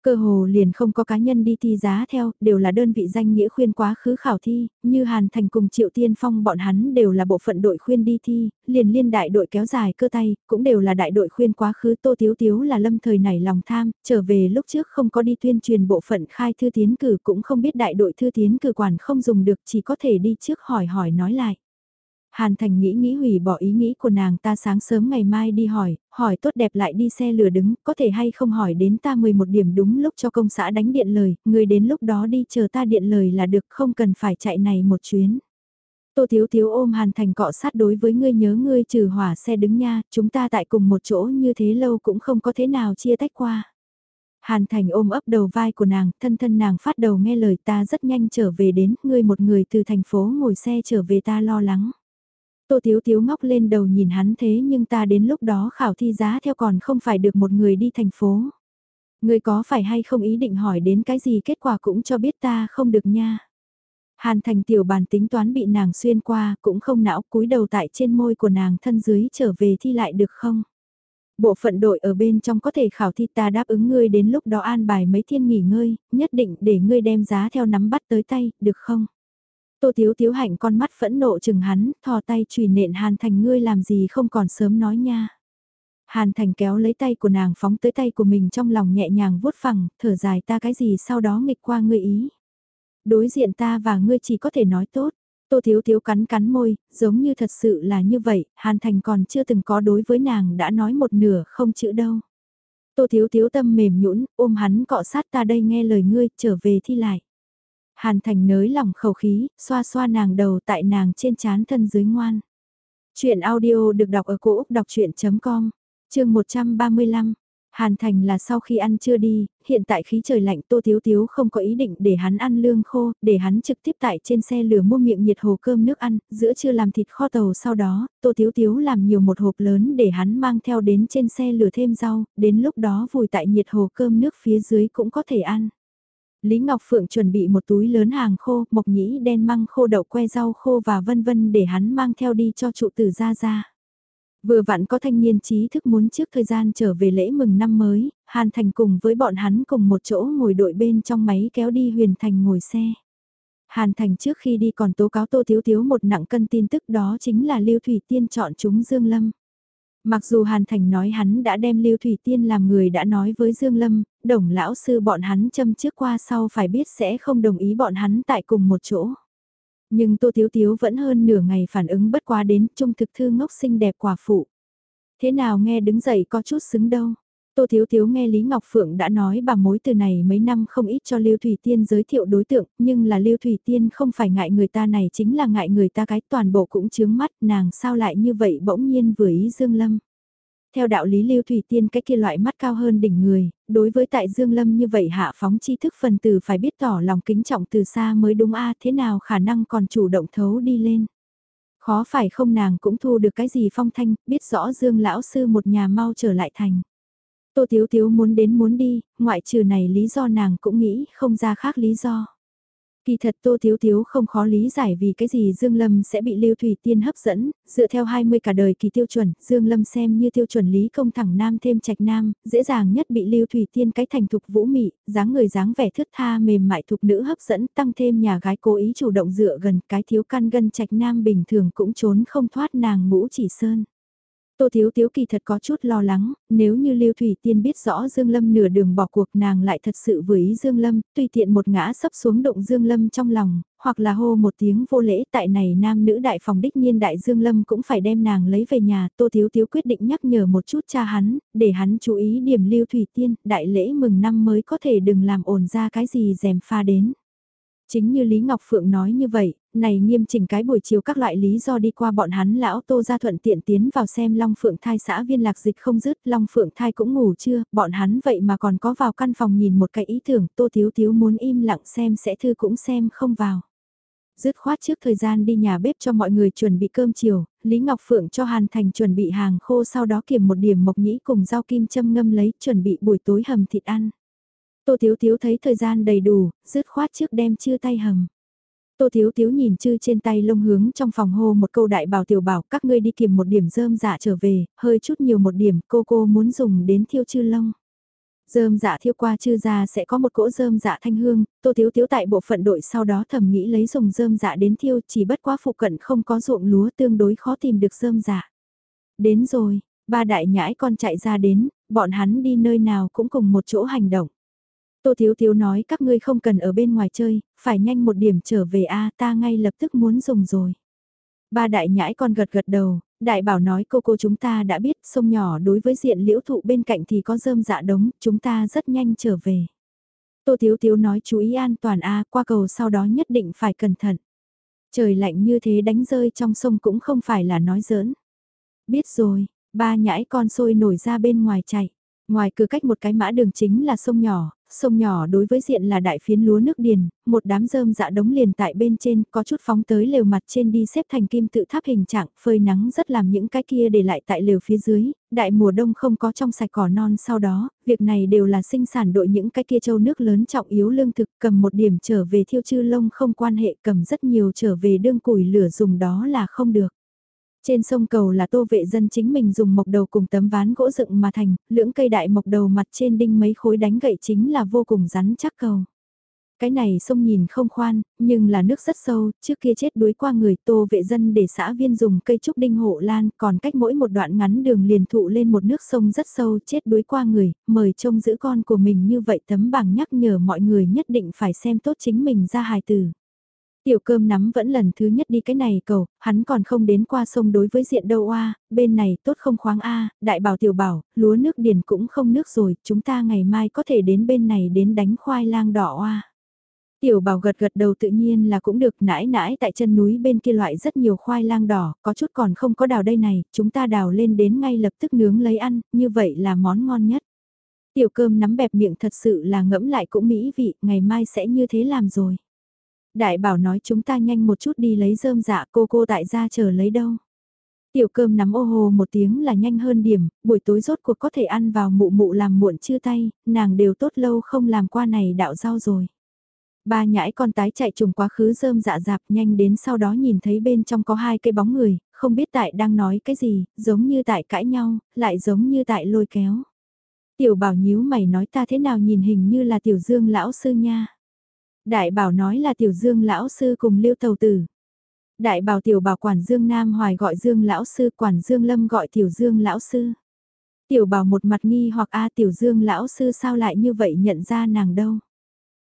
Cơ hồ liền không có cá nhân đi thi giá theo, đều là đơn vị danh nghĩa khuyên quá khứ khảo thi, như Hàn Thành cùng Triệu Tiên Phong bọn hắn đều là bộ phận đội khuyên đi thi, liền liên đại đội kéo dài cơ tay, cũng đều là đại đội khuyên quá khứ Tô Tiếu Tiếu là lâm thời này lòng tham, trở về lúc trước không có đi tuyên truyền bộ phận khai thư tiến cử cũng không biết đại đội thư tiến cử quản không dùng được chỉ có thể đi trước hỏi hỏi nói lại. Hàn Thành nghĩ nghĩ hủy bỏ ý nghĩ của nàng ta sáng sớm ngày mai đi hỏi, hỏi tốt đẹp lại đi xe lửa đứng, có thể hay không hỏi đến ta 11 điểm đúng lúc cho công xã đánh điện lời, người đến lúc đó đi chờ ta điện lời là được không cần phải chạy này một chuyến. Tô Thiếu Thiếu ôm Hàn Thành cọ sát đối với ngươi nhớ ngươi trừ hỏa xe đứng nha, chúng ta tại cùng một chỗ như thế lâu cũng không có thế nào chia tách qua. Hàn Thành ôm ấp đầu vai của nàng, thân thân nàng phát đầu nghe lời ta rất nhanh trở về đến, ngươi một người từ thành phố ngồi xe trở về ta lo lắng. Tô Thiếu Thiếu ngóc lên đầu nhìn hắn thế nhưng ta đến lúc đó khảo thi giá theo còn không phải được một người đi thành phố. Người có phải hay không ý định hỏi đến cái gì kết quả cũng cho biết ta không được nha. Hàn thành tiểu bàn tính toán bị nàng xuyên qua cũng không não cúi đầu tại trên môi của nàng thân dưới trở về thi lại được không. Bộ phận đội ở bên trong có thể khảo thi ta đáp ứng ngươi đến lúc đó an bài mấy thiên nghỉ ngơi, nhất định để ngươi đem giá theo nắm bắt tới tay, được không? Tô Tiếu Tiếu hạnh con mắt phẫn nộ chừng hắn, thò tay chùy nện Hàn Thành ngươi làm gì không còn sớm nói nha. Hàn Thành kéo lấy tay của nàng phóng tới tay của mình trong lòng nhẹ nhàng vuốt phẳng, thở dài ta cái gì sau đó nghịch qua ngươi ý. Đối diện ta và ngươi chỉ có thể nói tốt. Tô Thiếu Thiếu cắn cắn môi, giống như thật sự là như vậy, Hàn Thành còn chưa từng có đối với nàng đã nói một nửa không chữ đâu. Tô Thiếu Thiếu tâm mềm nhũn ôm hắn cọ sát ta đây nghe lời ngươi, trở về thi lại. Hàn Thành nới lỏng khẩu khí, xoa xoa nàng đầu tại nàng trên chán thân dưới ngoan. Chuyện audio được đọc ở cổ Úc đọc chuyện.com, chương 135. Hàn Thành là sau khi ăn chưa đi, hiện tại khí trời lạnh Tô Thiếu Thiếu không có ý định để hắn ăn lương khô, để hắn trực tiếp tại trên xe lửa mua miệng nhiệt hồ cơm nước ăn, giữa trưa làm thịt kho tàu sau đó, Tô Thiếu Thiếu làm nhiều một hộp lớn để hắn mang theo đến trên xe lửa thêm rau, đến lúc đó vùi tại nhiệt hồ cơm nước phía dưới cũng có thể ăn. Lý Ngọc Phượng chuẩn bị một túi lớn hàng khô, mộc nhĩ đen măng khô đậu que rau khô và vân vân để hắn mang theo đi cho trụ tử ra ra. Vừa vặn có thanh niên trí thức muốn trước thời gian trở về lễ mừng năm mới, Hàn Thành cùng với bọn hắn cùng một chỗ ngồi đội bên trong máy kéo đi Huyền Thành ngồi xe. Hàn Thành trước khi đi còn tố cáo Tô Thiếu Thiếu một nặng cân tin tức đó chính là Lưu Thủy Tiên chọn chúng Dương Lâm. Mặc dù Hàn Thành nói hắn đã đem Lưu Thủy Tiên làm người đã nói với Dương Lâm, đồng lão sư bọn hắn châm trước qua sau phải biết sẽ không đồng ý bọn hắn tại cùng một chỗ. Nhưng Tô Tiếu Tiếu vẫn hơn nửa ngày phản ứng bất quá đến trung thực thư ngốc xinh đẹp quả phụ. Thế nào nghe đứng dậy có chút xứng đâu. Tô Thiếu Thiếu nghe Lý Ngọc Phượng đã nói bà mối từ này mấy năm không ít cho Lưu Thủy Tiên giới thiệu đối tượng, nhưng là Lưu Thủy Tiên không phải ngại người ta này chính là ngại người ta cái toàn bộ cũng chướng mắt nàng sao lại như vậy bỗng nhiên vừa ý Dương Lâm. Theo đạo lý Lưu Thủy Tiên cái kia loại mắt cao hơn đỉnh người, đối với tại Dương Lâm như vậy hạ phóng tri thức phần từ phải biết tỏ lòng kính trọng từ xa mới đúng a thế nào khả năng còn chủ động thấu đi lên. Khó phải không nàng cũng thu được cái gì phong thanh, biết rõ Dương lão sư một nhà mau trở lại thành. Tô Tiếu Tiếu muốn đến muốn đi, ngoại trừ này lý do nàng cũng nghĩ không ra khác lý do. Kỳ thật Tô Thiếu Thiếu không khó lý giải vì cái gì Dương Lâm sẽ bị Lưu Thủy Tiên hấp dẫn, dựa theo 20 cả đời kỳ tiêu chuẩn, Dương Lâm xem như tiêu chuẩn lý công thẳng nam thêm trạch nam, dễ dàng nhất bị Lưu Thủy Tiên cái thành thục vũ mị, dáng người dáng vẻ thướt tha mềm mại thục nữ hấp dẫn, tăng thêm nhà gái cố ý chủ động dựa gần cái thiếu căn gân trạch nam bình thường cũng trốn không thoát nàng ngũ chỉ sơn. Tô Thiếu Thiếu kỳ thật có chút lo lắng, nếu như Lưu Thủy Tiên biết rõ Dương Lâm nửa đường bỏ cuộc nàng lại thật sự vừa ý Dương Lâm, tùy tiện một ngã sấp xuống động Dương Lâm trong lòng, hoặc là hô một tiếng vô lễ tại này nam nữ đại phòng đích nhiên đại Dương Lâm cũng phải đem nàng lấy về nhà, Tô Thiếu Thiếu quyết định nhắc nhở một chút cha hắn, để hắn chú ý điểm Lưu Thủy Tiên, đại lễ mừng năm mới có thể đừng làm ổn ra cái gì dèm pha đến. Chính như Lý Ngọc Phượng nói như vậy, này nghiêm chỉnh cái buổi chiều các loại lý do đi qua bọn hắn lão tô ra thuận tiện tiến vào xem Long Phượng thai xã viên lạc dịch không dứt Long Phượng thai cũng ngủ chưa, bọn hắn vậy mà còn có vào căn phòng nhìn một cái ý tưởng tô thiếu thiếu muốn im lặng xem sẽ thư cũng xem không vào. Dứt khoát trước thời gian đi nhà bếp cho mọi người chuẩn bị cơm chiều, Lý Ngọc Phượng cho Hàn Thành chuẩn bị hàng khô sau đó kiểm một điểm mộc nhĩ cùng rau kim châm ngâm lấy chuẩn bị buổi tối hầm thịt ăn. Tô Thiếu Thiếu thấy thời gian đầy đủ, dứt khoát trước đem chưa tay hầm. Tô Thiếu Thiếu nhìn chư trên tay lông hướng trong phòng hô một câu đại bảo tiểu bảo các ngươi đi kiểm một điểm rơm dạ trở về, hơi chút nhiều một điểm cô cô muốn dùng đến thiêu chư lông. Rơm dạ thiêu qua chư ra sẽ có một cỗ rơm dạ thanh hương, Tô Thiếu Thiếu tại bộ phận đội sau đó thầm nghĩ lấy dùng rơm dạ đến thiêu chỉ bất quá phụ cận không có ruộng lúa tương đối khó tìm được rơm dạ. Đến rồi, ba đại nhãi con chạy ra đến, bọn hắn đi nơi nào cũng cùng một chỗ hành động. Tô Thiếu Thiếu nói các ngươi không cần ở bên ngoài chơi, phải nhanh một điểm trở về a ta ngay lập tức muốn dùng rồi. Ba đại nhãi con gật gật đầu, đại bảo nói cô cô chúng ta đã biết sông nhỏ đối với diện liễu thụ bên cạnh thì có rơm dạ đống, chúng ta rất nhanh trở về. Tô Thiếu Thiếu nói chú ý an toàn a qua cầu sau đó nhất định phải cẩn thận. Trời lạnh như thế đánh rơi trong sông cũng không phải là nói giỡn. Biết rồi, ba nhãi con sôi nổi ra bên ngoài chạy. Ngoài cửa cách một cái mã đường chính là sông nhỏ, sông nhỏ đối với diện là đại phiến lúa nước điền, một đám rơm dạ đống liền tại bên trên, có chút phóng tới lều mặt trên đi xếp thành kim tự tháp hình trạng, phơi nắng rất làm những cái kia để lại tại lều phía dưới, đại mùa đông không có trong sạch cỏ non sau đó, việc này đều là sinh sản đội những cái kia châu nước lớn trọng yếu lương thực, cầm một điểm trở về thiêu chư lông không quan hệ, cầm rất nhiều trở về đương củi lửa dùng đó là không được. Trên sông cầu là tô vệ dân chính mình dùng mộc đầu cùng tấm ván gỗ dựng mà thành, lưỡng cây đại mộc đầu mặt trên đinh mấy khối đánh gậy chính là vô cùng rắn chắc cầu. Cái này sông nhìn không khoan, nhưng là nước rất sâu, trước kia chết đuối qua người tô vệ dân để xã viên dùng cây trúc đinh hộ lan, còn cách mỗi một đoạn ngắn đường liền thụ lên một nước sông rất sâu chết đuối qua người, mời trông giữ con của mình như vậy tấm bảng nhắc nhở mọi người nhất định phải xem tốt chính mình ra hài tử. Tiểu cơm nắm vẫn lần thứ nhất đi cái này cầu, hắn còn không đến qua sông đối với diện đâu a bên này tốt không khoáng a đại bảo tiểu bảo, lúa nước điền cũng không nước rồi, chúng ta ngày mai có thể đến bên này đến đánh khoai lang đỏ a Tiểu bảo gật gật đầu tự nhiên là cũng được nãi nãi tại chân núi bên kia loại rất nhiều khoai lang đỏ, có chút còn không có đào đây này, chúng ta đào lên đến ngay lập tức nướng lấy ăn, như vậy là món ngon nhất. Tiểu cơm nắm bẹp miệng thật sự là ngẫm lại cũng mỹ vị, ngày mai sẽ như thế làm rồi. Đại bảo nói chúng ta nhanh một chút đi lấy rơm dạ cô cô tại gia chờ lấy đâu. Tiểu cơm nắm ô hồ một tiếng là nhanh hơn điểm, buổi tối rốt cuộc có thể ăn vào mụ mụ làm muộn chưa tay, nàng đều tốt lâu không làm qua này đạo rau rồi. Ba nhãi con tái chạy trùng quá khứ rơm dạ dạp nhanh đến sau đó nhìn thấy bên trong có hai cây bóng người, không biết tại đang nói cái gì, giống như tại cãi nhau, lại giống như tại lôi kéo. Tiểu bảo nhíu mày nói ta thế nào nhìn hình như là tiểu dương lão sư nha. Đại bảo nói là tiểu dương lão sư cùng Lưu tàu tử. Đại bảo tiểu bảo quản dương nam hoài gọi dương lão sư quản dương lâm gọi tiểu dương lão sư. Tiểu bảo một mặt nghi hoặc a tiểu dương lão sư sao lại như vậy nhận ra nàng đâu.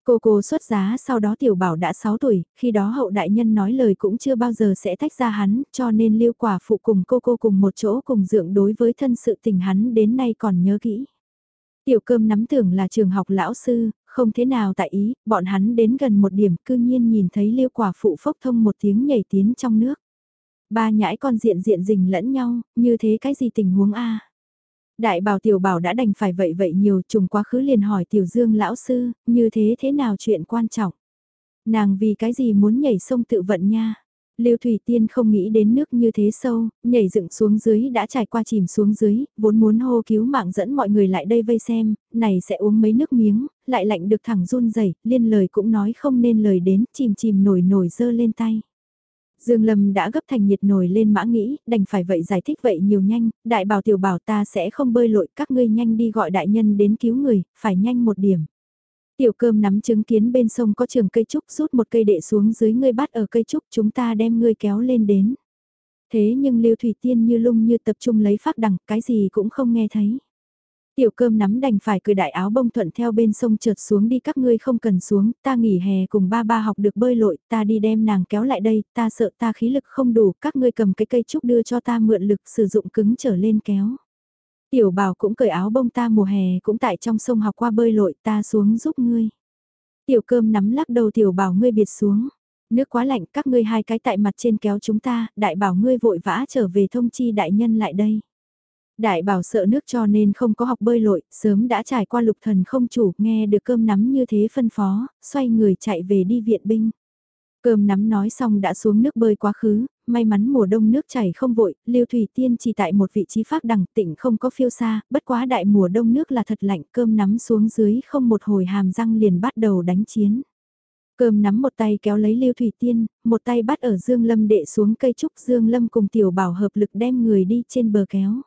Cô cô xuất giá sau đó tiểu bảo đã 6 tuổi, khi đó hậu đại nhân nói lời cũng chưa bao giờ sẽ tách ra hắn, cho nên Lưu quả phụ cùng cô cô cùng một chỗ cùng dưỡng đối với thân sự tình hắn đến nay còn nhớ kỹ. Tiểu cơm nắm tưởng là trường học lão sư, không thế nào tại ý, bọn hắn đến gần một điểm cư nhiên nhìn thấy liêu quả phụ phốc thông một tiếng nhảy tiến trong nước. Ba nhãi con diện diện rình lẫn nhau, như thế cái gì tình huống a Đại bảo tiểu bảo đã đành phải vậy vậy nhiều trùng quá khứ liền hỏi tiểu dương lão sư, như thế thế nào chuyện quan trọng. Nàng vì cái gì muốn nhảy sông tự vận nha. Lưu Thủy Tiên không nghĩ đến nước như thế sâu, nhảy dựng xuống dưới đã trải qua chìm xuống dưới, vốn muốn hô cứu mạng dẫn mọi người lại đây vây xem, này sẽ uống mấy nước miếng, lại lạnh được thẳng run rẩy, liên lời cũng nói không nên lời đến, chìm chìm nổi nổi dơ lên tay. Dương Lâm đã gấp thành nhiệt nổi lên mã nghĩ, đành phải vậy giải thích vậy nhiều nhanh, đại bảo tiểu bảo ta sẽ không bơi lội, các ngươi nhanh đi gọi đại nhân đến cứu người, phải nhanh một điểm. Tiểu cơm nắm chứng kiến bên sông có trường cây trúc rút một cây đệ xuống dưới ngươi bắt ở cây trúc chúng ta đem ngươi kéo lên đến. Thế nhưng Lưu Thủy Tiên như lung như tập trung lấy phát đằng, cái gì cũng không nghe thấy. Tiểu cơm nắm đành phải cười đại áo bông thuận theo bên sông trượt xuống đi các ngươi không cần xuống, ta nghỉ hè cùng ba ba học được bơi lội, ta đi đem nàng kéo lại đây, ta sợ ta khí lực không đủ, các ngươi cầm cái cây trúc đưa cho ta mượn lực sử dụng cứng trở lên kéo. Tiểu bảo cũng cởi áo bông ta mùa hè cũng tại trong sông học qua bơi lội ta xuống giúp ngươi. Tiểu cơm nắm lắc đầu tiểu bảo ngươi biệt xuống. Nước quá lạnh các ngươi hai cái tại mặt trên kéo chúng ta, đại bảo ngươi vội vã trở về thông chi đại nhân lại đây. Đại bảo sợ nước cho nên không có học bơi lội, sớm đã trải qua lục thần không chủ, nghe được cơm nắm như thế phân phó, xoay người chạy về đi viện binh. Cơm nắm nói xong đã xuống nước bơi quá khứ, may mắn mùa đông nước chảy không vội, Lưu Thủy Tiên chỉ tại một vị trí pháp đẳng tịnh không có phiêu xa, bất quá đại mùa đông nước là thật lạnh, cơm nắm xuống dưới không một hồi hàm răng liền bắt đầu đánh chiến. Cơm nắm một tay kéo lấy Lưu Thủy Tiên, một tay bắt ở Dương Lâm đệ xuống cây trúc Dương Lâm cùng tiểu bảo hợp lực đem người đi trên bờ kéo.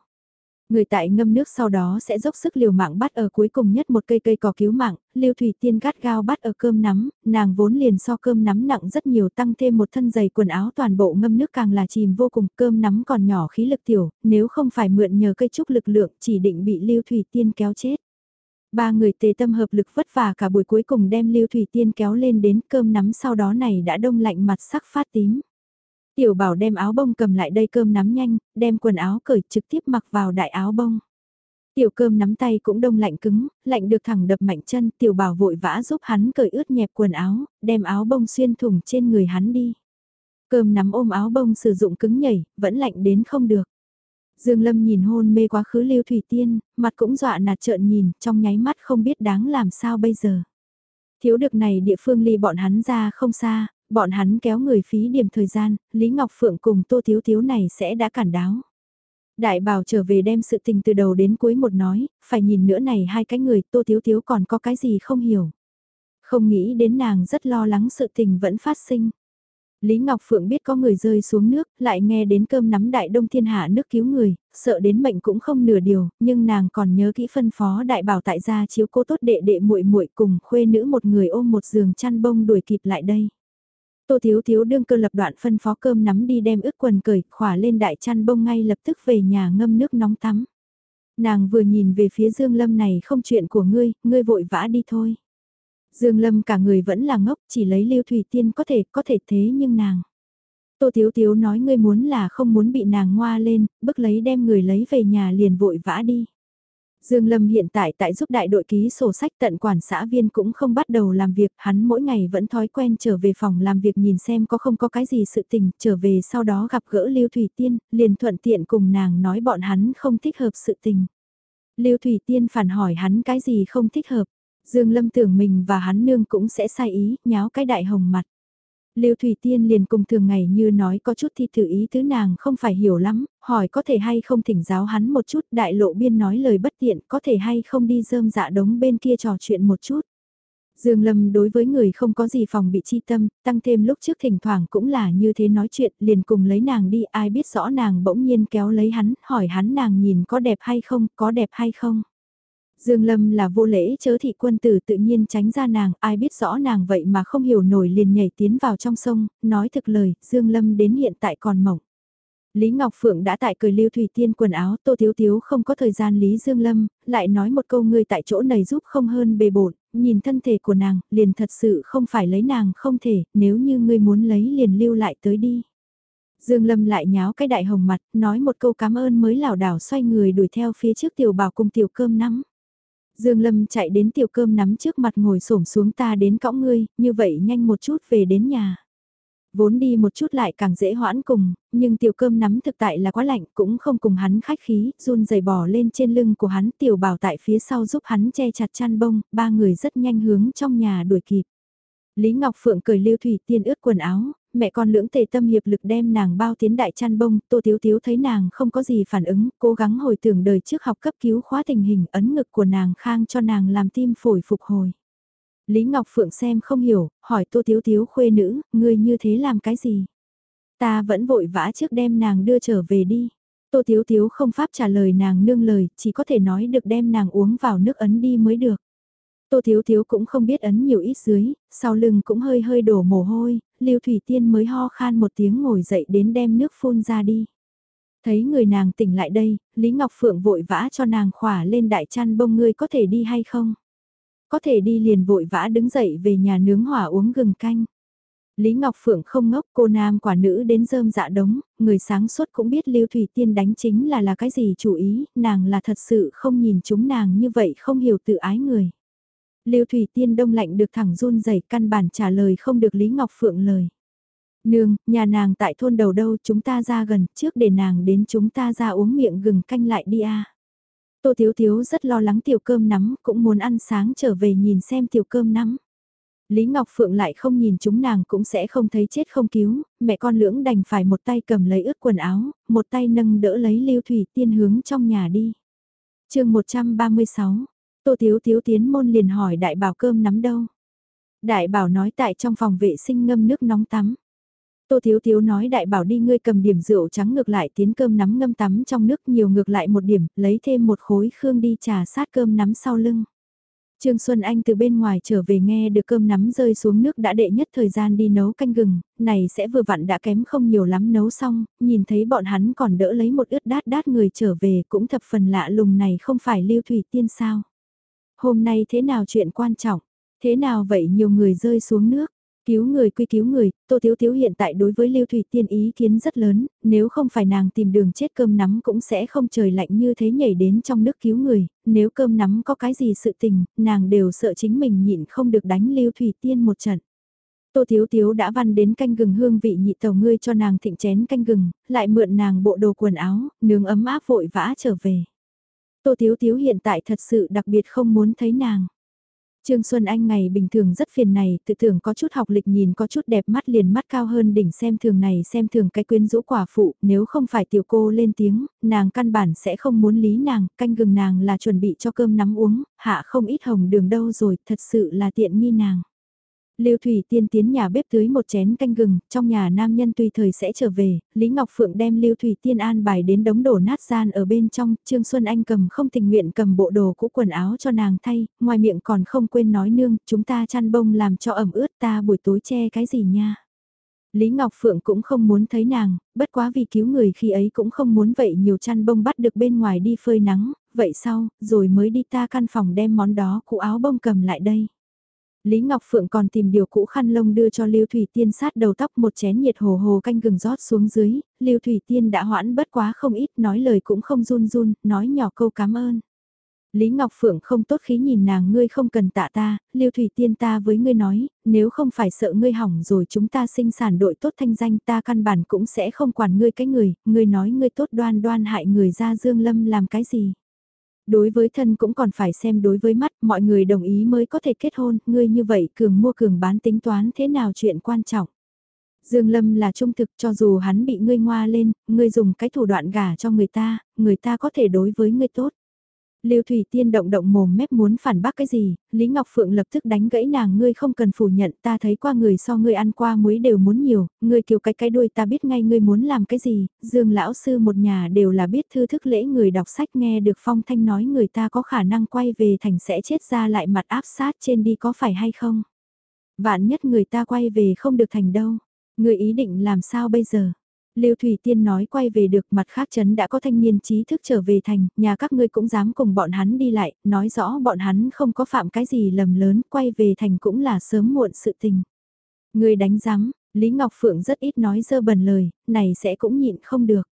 Người tại ngâm nước sau đó sẽ dốc sức liều mạng bắt ở cuối cùng nhất một cây cây cỏ cứu mạng, Lưu Thủy Tiên gắt gao bắt ở cơm nắm, nàng vốn liền so cơm nắm nặng rất nhiều tăng thêm một thân giày quần áo toàn bộ ngâm nước càng là chìm vô cùng, cơm nắm còn nhỏ khí lực tiểu, nếu không phải mượn nhờ cây trúc lực lượng chỉ định bị Lưu Thủy Tiên kéo chết. Ba người tề tâm hợp lực vất vả cả buổi cuối cùng đem Lưu Thủy Tiên kéo lên đến cơm nắm sau đó này đã đông lạnh mặt sắc phát tím. Tiểu bảo đem áo bông cầm lại đây cơm nắm nhanh, đem quần áo cởi trực tiếp mặc vào đại áo bông. Tiểu cơm nắm tay cũng đông lạnh cứng, lạnh được thẳng đập mạnh chân, tiểu bảo vội vã giúp hắn cởi ướt nhẹp quần áo, đem áo bông xuyên thủng trên người hắn đi. Cơm nắm ôm áo bông sử dụng cứng nhảy, vẫn lạnh đến không được. Dương Lâm nhìn hôn mê quá khứ Lưu Thủy Tiên, mặt cũng dọa nạt trợn nhìn, trong nháy mắt không biết đáng làm sao bây giờ. Thiếu được này địa phương ly bọn hắn ra không xa, bọn hắn kéo người phí điểm thời gian, Lý Ngọc Phượng cùng Tô Thiếu Thiếu này sẽ đã cản đáo. Đại bảo trở về đem sự tình từ đầu đến cuối một nói, phải nhìn nữa này hai cái người Tô Thiếu Thiếu còn có cái gì không hiểu. Không nghĩ đến nàng rất lo lắng sự tình vẫn phát sinh. Lý Ngọc Phượng biết có người rơi xuống nước, lại nghe đến cơm nắm đại đông thiên hạ nước cứu người, sợ đến mệnh cũng không nửa điều, nhưng nàng còn nhớ kỹ phân phó đại bảo tại gia chiếu cô tốt đệ đệ muội muội cùng khuê nữ một người ôm một giường chăn bông đuổi kịp lại đây. Tô Thiếu Thiếu đương cơ lập đoạn phân phó cơm nắm đi đem ướt quần cởi, khỏa lên đại chăn bông ngay lập tức về nhà ngâm nước nóng tắm. Nàng vừa nhìn về phía Dương Lâm này không chuyện của ngươi, ngươi vội vã đi thôi. Dương Lâm cả người vẫn là ngốc, chỉ lấy Lưu Thủy Tiên có thể, có thể thế nhưng nàng. Tô Thiếu Thiếu nói ngươi muốn là không muốn bị nàng ngoa lên, bức lấy đem người lấy về nhà liền vội vã đi. Dương Lâm hiện tại tại giúp đại đội ký sổ sách tận quản xã viên cũng không bắt đầu làm việc, hắn mỗi ngày vẫn thói quen trở về phòng làm việc nhìn xem có không có cái gì sự tình, trở về sau đó gặp gỡ Lưu Thủy Tiên, liền thuận tiện cùng nàng nói bọn hắn không thích hợp sự tình. Lưu Thủy Tiên phản hỏi hắn cái gì không thích hợp. Dương Lâm tưởng mình và hắn nương cũng sẽ sai ý, nháo cái đại hồng mặt. Lưu Thủy Tiên liền cùng thường ngày như nói có chút thi thử ý tứ nàng không phải hiểu lắm, hỏi có thể hay không thỉnh giáo hắn một chút đại lộ biên nói lời bất tiện có thể hay không đi dơm dạ đống bên kia trò chuyện một chút. Dương Lâm đối với người không có gì phòng bị chi tâm, tăng thêm lúc trước thỉnh thoảng cũng là như thế nói chuyện, liền cùng lấy nàng đi, ai biết rõ nàng bỗng nhiên kéo lấy hắn, hỏi hắn nàng nhìn có đẹp hay không, có đẹp hay không. Dương Lâm là vô lễ chớ thị quân tử tự nhiên tránh ra nàng, ai biết rõ nàng vậy mà không hiểu nổi liền nhảy tiến vào trong sông, nói thực lời, Dương Lâm đến hiện tại còn mỏng. Lý Ngọc Phượng đã tại cười lưu thủy tiên quần áo, Tô Thiếu Thiếu không có thời gian Lý Dương Lâm, lại nói một câu ngươi tại chỗ này giúp không hơn bề bộn, nhìn thân thể của nàng, liền thật sự không phải lấy nàng không thể, nếu như ngươi muốn lấy liền lưu lại tới đi. Dương Lâm lại nháo cái đại hồng mặt, nói một câu cảm ơn mới lảo đảo xoay người đuổi theo phía trước tiểu bảo cùng tiểu cơm nắm. Dương Lâm chạy đến tiểu cơm nắm trước mặt ngồi xổm xuống ta đến cõng ngươi, như vậy nhanh một chút về đến nhà. Vốn đi một chút lại càng dễ hoãn cùng, nhưng tiểu cơm nắm thực tại là quá lạnh cũng không cùng hắn khách khí, run rẩy bò lên trên lưng của hắn tiểu bảo tại phía sau giúp hắn che chặt chăn bông, ba người rất nhanh hướng trong nhà đuổi kịp. Lý Ngọc Phượng cười lưu thủy tiên ướt quần áo, mẹ con lưỡng tề tâm hiệp lực đem nàng bao tiến đại chăn bông, tô thiếu thiếu thấy nàng không có gì phản ứng, cố gắng hồi tưởng đời trước học cấp cứu khóa tình hình ấn ngực của nàng khang cho nàng làm tim phổi phục hồi. Lý Ngọc Phượng xem không hiểu, hỏi tô thiếu thiếu khuê nữ, ngươi như thế làm cái gì? Ta vẫn vội vã trước đem nàng đưa trở về đi. Tô Thiếu Thiếu không pháp trả lời nàng nương lời, chỉ có thể nói được đem nàng uống vào nước ấn đi mới được. Tô Thiếu Thiếu cũng không biết ấn nhiều ít dưới, sau lưng cũng hơi hơi đổ mồ hôi, Lưu Thủy Tiên mới ho khan một tiếng ngồi dậy đến đem nước phun ra đi. Thấy người nàng tỉnh lại đây, Lý Ngọc Phượng vội vã cho nàng khỏa lên đại chăn bông ngươi có thể đi hay không? Có thể đi liền vội vã đứng dậy về nhà nướng hỏa uống gừng canh. Lý Ngọc Phượng không ngốc cô nam quả nữ đến rơm dạ đống, người sáng suốt cũng biết Lưu Thủy Tiên đánh chính là là cái gì chủ ý, nàng là thật sự không nhìn chúng nàng như vậy không hiểu tự ái người. Lưu Thủy Tiên đông lạnh được thẳng run rẩy căn bản trả lời không được Lý Ngọc Phượng lời. Nương, nhà nàng tại thôn đầu đâu chúng ta ra gần trước để nàng đến chúng ta ra uống miệng gừng canh lại đi a. Tô Thiếu Thiếu rất lo lắng tiểu cơm nắm cũng muốn ăn sáng trở về nhìn xem tiểu cơm nắm. Lý Ngọc Phượng lại không nhìn chúng nàng cũng sẽ không thấy chết không cứu, mẹ con lưỡng đành phải một tay cầm lấy ướt quần áo, một tay nâng đỡ lấy Lưu Thủy Tiên hướng trong nhà đi. chương 136, Tô Thiếu Thiếu tiến môn liền hỏi đại bảo cơm nắm đâu. Đại bảo nói tại trong phòng vệ sinh ngâm nước nóng tắm. Tô Thiếu Thiếu nói đại bảo đi ngươi cầm điểm rượu trắng ngược lại tiến cơm nắm ngâm tắm trong nước nhiều ngược lại một điểm, lấy thêm một khối khương đi trà sát cơm nắm sau lưng. Trương Xuân Anh từ bên ngoài trở về nghe được cơm nắm rơi xuống nước đã đệ nhất thời gian đi nấu canh gừng, này sẽ vừa vặn đã kém không nhiều lắm nấu xong, nhìn thấy bọn hắn còn đỡ lấy một ướt đát đát người trở về cũng thập phần lạ lùng này không phải lưu thủy tiên sao. Hôm nay thế nào chuyện quan trọng, thế nào vậy nhiều người rơi xuống nước, Cứu người quy cứu người, Tô Thiếu Thiếu hiện tại đối với Lưu Thủy Tiên ý kiến rất lớn, nếu không phải nàng tìm đường chết cơm nắm cũng sẽ không trời lạnh như thế nhảy đến trong nước cứu người, nếu cơm nắm có cái gì sự tình, nàng đều sợ chính mình nhịn không được đánh Lưu Thủy Tiên một trận. Tô Thiếu Thiếu đã văn đến canh gừng hương vị nhị tàu ngươi cho nàng thịnh chén canh gừng, lại mượn nàng bộ đồ quần áo, nướng ấm áp vội vã trở về. Tô Thiếu Thiếu hiện tại thật sự đặc biệt không muốn thấy nàng. Trương Xuân Anh ngày bình thường rất phiền này, tự tưởng có chút học lịch nhìn có chút đẹp mắt liền mắt cao hơn đỉnh xem thường này xem thường cái quyến rũ quả phụ, nếu không phải tiểu cô lên tiếng, nàng căn bản sẽ không muốn lý nàng, canh gừng nàng là chuẩn bị cho cơm nắm uống, hạ không ít hồng đường đâu rồi, thật sự là tiện nghi nàng. Lưu Thủy Tiên tiến nhà bếp tưới một chén canh gừng, trong nhà nam nhân tùy thời sẽ trở về, Lý Ngọc Phượng đem Lưu Thủy Tiên an bài đến đống đổ nát gian ở bên trong, Trương Xuân Anh cầm không tình nguyện cầm bộ đồ cũ quần áo cho nàng thay, ngoài miệng còn không quên nói nương, chúng ta chăn bông làm cho ẩm ướt ta buổi tối che cái gì nha. Lý Ngọc Phượng cũng không muốn thấy nàng, bất quá vì cứu người khi ấy cũng không muốn vậy nhiều chăn bông bắt được bên ngoài đi phơi nắng, vậy sau, rồi mới đi ta căn phòng đem món đó cũ áo bông cầm lại đây. Lý Ngọc Phượng còn tìm điều cũ khăn lông đưa cho Lưu Thủy Tiên sát đầu tóc một chén nhiệt hồ hồ canh gừng rót xuống dưới, Lưu Thủy Tiên đã hoãn bất quá không ít, nói lời cũng không run run, nói nhỏ câu cảm ơn. Lý Ngọc Phượng không tốt khí nhìn nàng ngươi không cần tạ ta, Lưu Thủy Tiên ta với ngươi nói, nếu không phải sợ ngươi hỏng rồi chúng ta sinh sản đội tốt thanh danh ta căn bản cũng sẽ không quản ngươi cái người, ngươi nói ngươi tốt đoan đoan hại người ra Dương Lâm làm cái gì. Đối với thân cũng còn phải xem đối với mắt, mọi người đồng ý mới có thể kết hôn, ngươi như vậy cường mua cường bán tính toán thế nào chuyện quan trọng. Dương Lâm là trung thực cho dù hắn bị ngươi ngoa lên, ngươi dùng cái thủ đoạn gả cho người ta, người ta có thể đối với ngươi tốt. Lưu Thủy Tiên động động mồm mép muốn phản bác cái gì, Lý Ngọc Phượng lập tức đánh gãy nàng ngươi không cần phủ nhận ta thấy qua người so ngươi ăn qua muối đều muốn nhiều, ngươi kiều cái cái đuôi ta biết ngay ngươi muốn làm cái gì, Dương lão sư một nhà đều là biết thư thức lễ người đọc sách nghe được phong thanh nói người ta có khả năng quay về thành sẽ chết ra lại mặt áp sát trên đi có phải hay không. Vạn nhất người ta quay về không được thành đâu, ngươi ý định làm sao bây giờ? Lưu Thủy Tiên nói quay về được mặt khác chấn đã có thanh niên trí thức trở về thành, nhà các ngươi cũng dám cùng bọn hắn đi lại, nói rõ bọn hắn không có phạm cái gì lầm lớn, quay về thành cũng là sớm muộn sự tình. Người đánh giám, Lý Ngọc Phượng rất ít nói dơ bẩn lời, này sẽ cũng nhịn không được.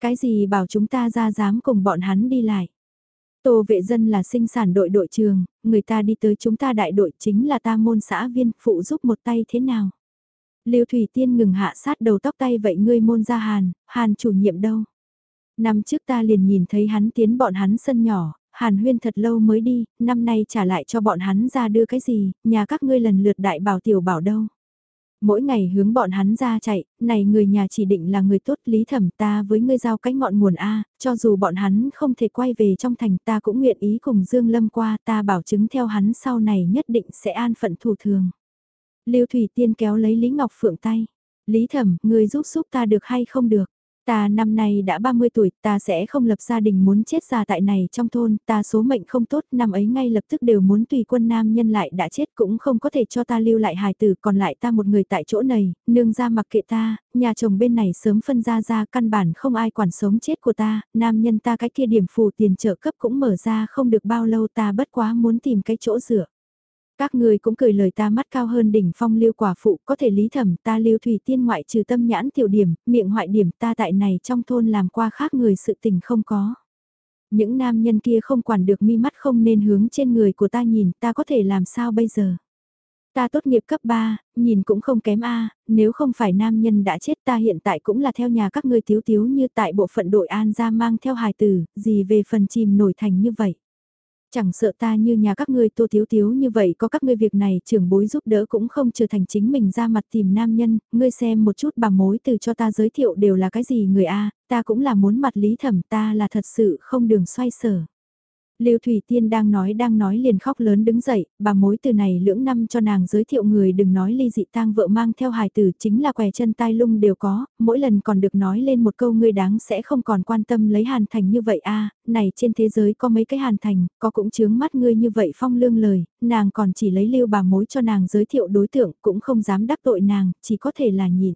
Cái gì bảo chúng ta ra dám cùng bọn hắn đi lại. Tô vệ dân là sinh sản đội đội trường, người ta đi tới chúng ta đại đội chính là ta môn xã viên phụ giúp một tay thế nào. Lưu Thủy Tiên ngừng hạ sát đầu tóc tay vậy ngươi môn ra Hàn, Hàn chủ nhiệm đâu? Năm trước ta liền nhìn thấy hắn tiến bọn hắn sân nhỏ, Hàn huyên thật lâu mới đi, năm nay trả lại cho bọn hắn ra đưa cái gì, nhà các ngươi lần lượt đại bảo tiểu bảo đâu. Mỗi ngày hướng bọn hắn ra chạy, này người nhà chỉ định là người tốt lý thẩm ta với ngươi giao cái ngọn nguồn A, cho dù bọn hắn không thể quay về trong thành ta cũng nguyện ý cùng Dương Lâm qua ta bảo chứng theo hắn sau này nhất định sẽ an phận thủ thường. Lưu Thủy Tiên kéo lấy Lý Ngọc Phượng tay. Lý Thẩm, người giúp giúp ta được hay không được? Ta năm nay đã 30 tuổi, ta sẽ không lập gia đình muốn chết già tại này trong thôn, ta số mệnh không tốt, năm ấy ngay lập tức đều muốn tùy quân nam nhân lại đã chết cũng không có thể cho ta lưu lại hài tử, còn lại ta một người tại chỗ này, nương ra mặc kệ ta, nhà chồng bên này sớm phân ra ra căn bản không ai quản sống chết của ta, nam nhân ta cái kia điểm phù tiền trợ cấp cũng mở ra không được bao lâu ta bất quá muốn tìm cái chỗ dựa. Các người cũng cười lời ta mắt cao hơn đỉnh phong lưu quả phụ, có thể lý thẩm ta lưu thủy tiên ngoại trừ tâm nhãn tiểu điểm, miệng hoại điểm ta tại này trong thôn làm qua khác người sự tình không có. Những nam nhân kia không quản được mi mắt không nên hướng trên người của ta nhìn, ta có thể làm sao bây giờ? Ta tốt nghiệp cấp 3, nhìn cũng không kém A, nếu không phải nam nhân đã chết ta hiện tại cũng là theo nhà các ngươi thiếu thiếu như tại bộ phận đội an ra mang theo hài tử, gì về phần chìm nổi thành như vậy. Chẳng sợ ta như nhà các ngươi tô thiếu thiếu như vậy có các ngươi việc này trưởng bối giúp đỡ cũng không trở thành chính mình ra mặt tìm nam nhân, ngươi xem một chút bà mối từ cho ta giới thiệu đều là cái gì người A, ta cũng là muốn mặt lý thẩm ta là thật sự không đường xoay sở. Lưu Thủy Tiên đang nói đang nói liền khóc lớn đứng dậy, bà mối từ này lưỡng năm cho nàng giới thiệu người đừng nói ly dị tang vợ mang theo hài tử chính là què chân tai lung đều có, mỗi lần còn được nói lên một câu ngươi đáng sẽ không còn quan tâm lấy hàn thành như vậy a này trên thế giới có mấy cái hàn thành, có cũng chướng mắt ngươi như vậy phong lương lời, nàng còn chỉ lấy lưu bà mối cho nàng giới thiệu đối tượng cũng không dám đắc tội nàng, chỉ có thể là nhịn.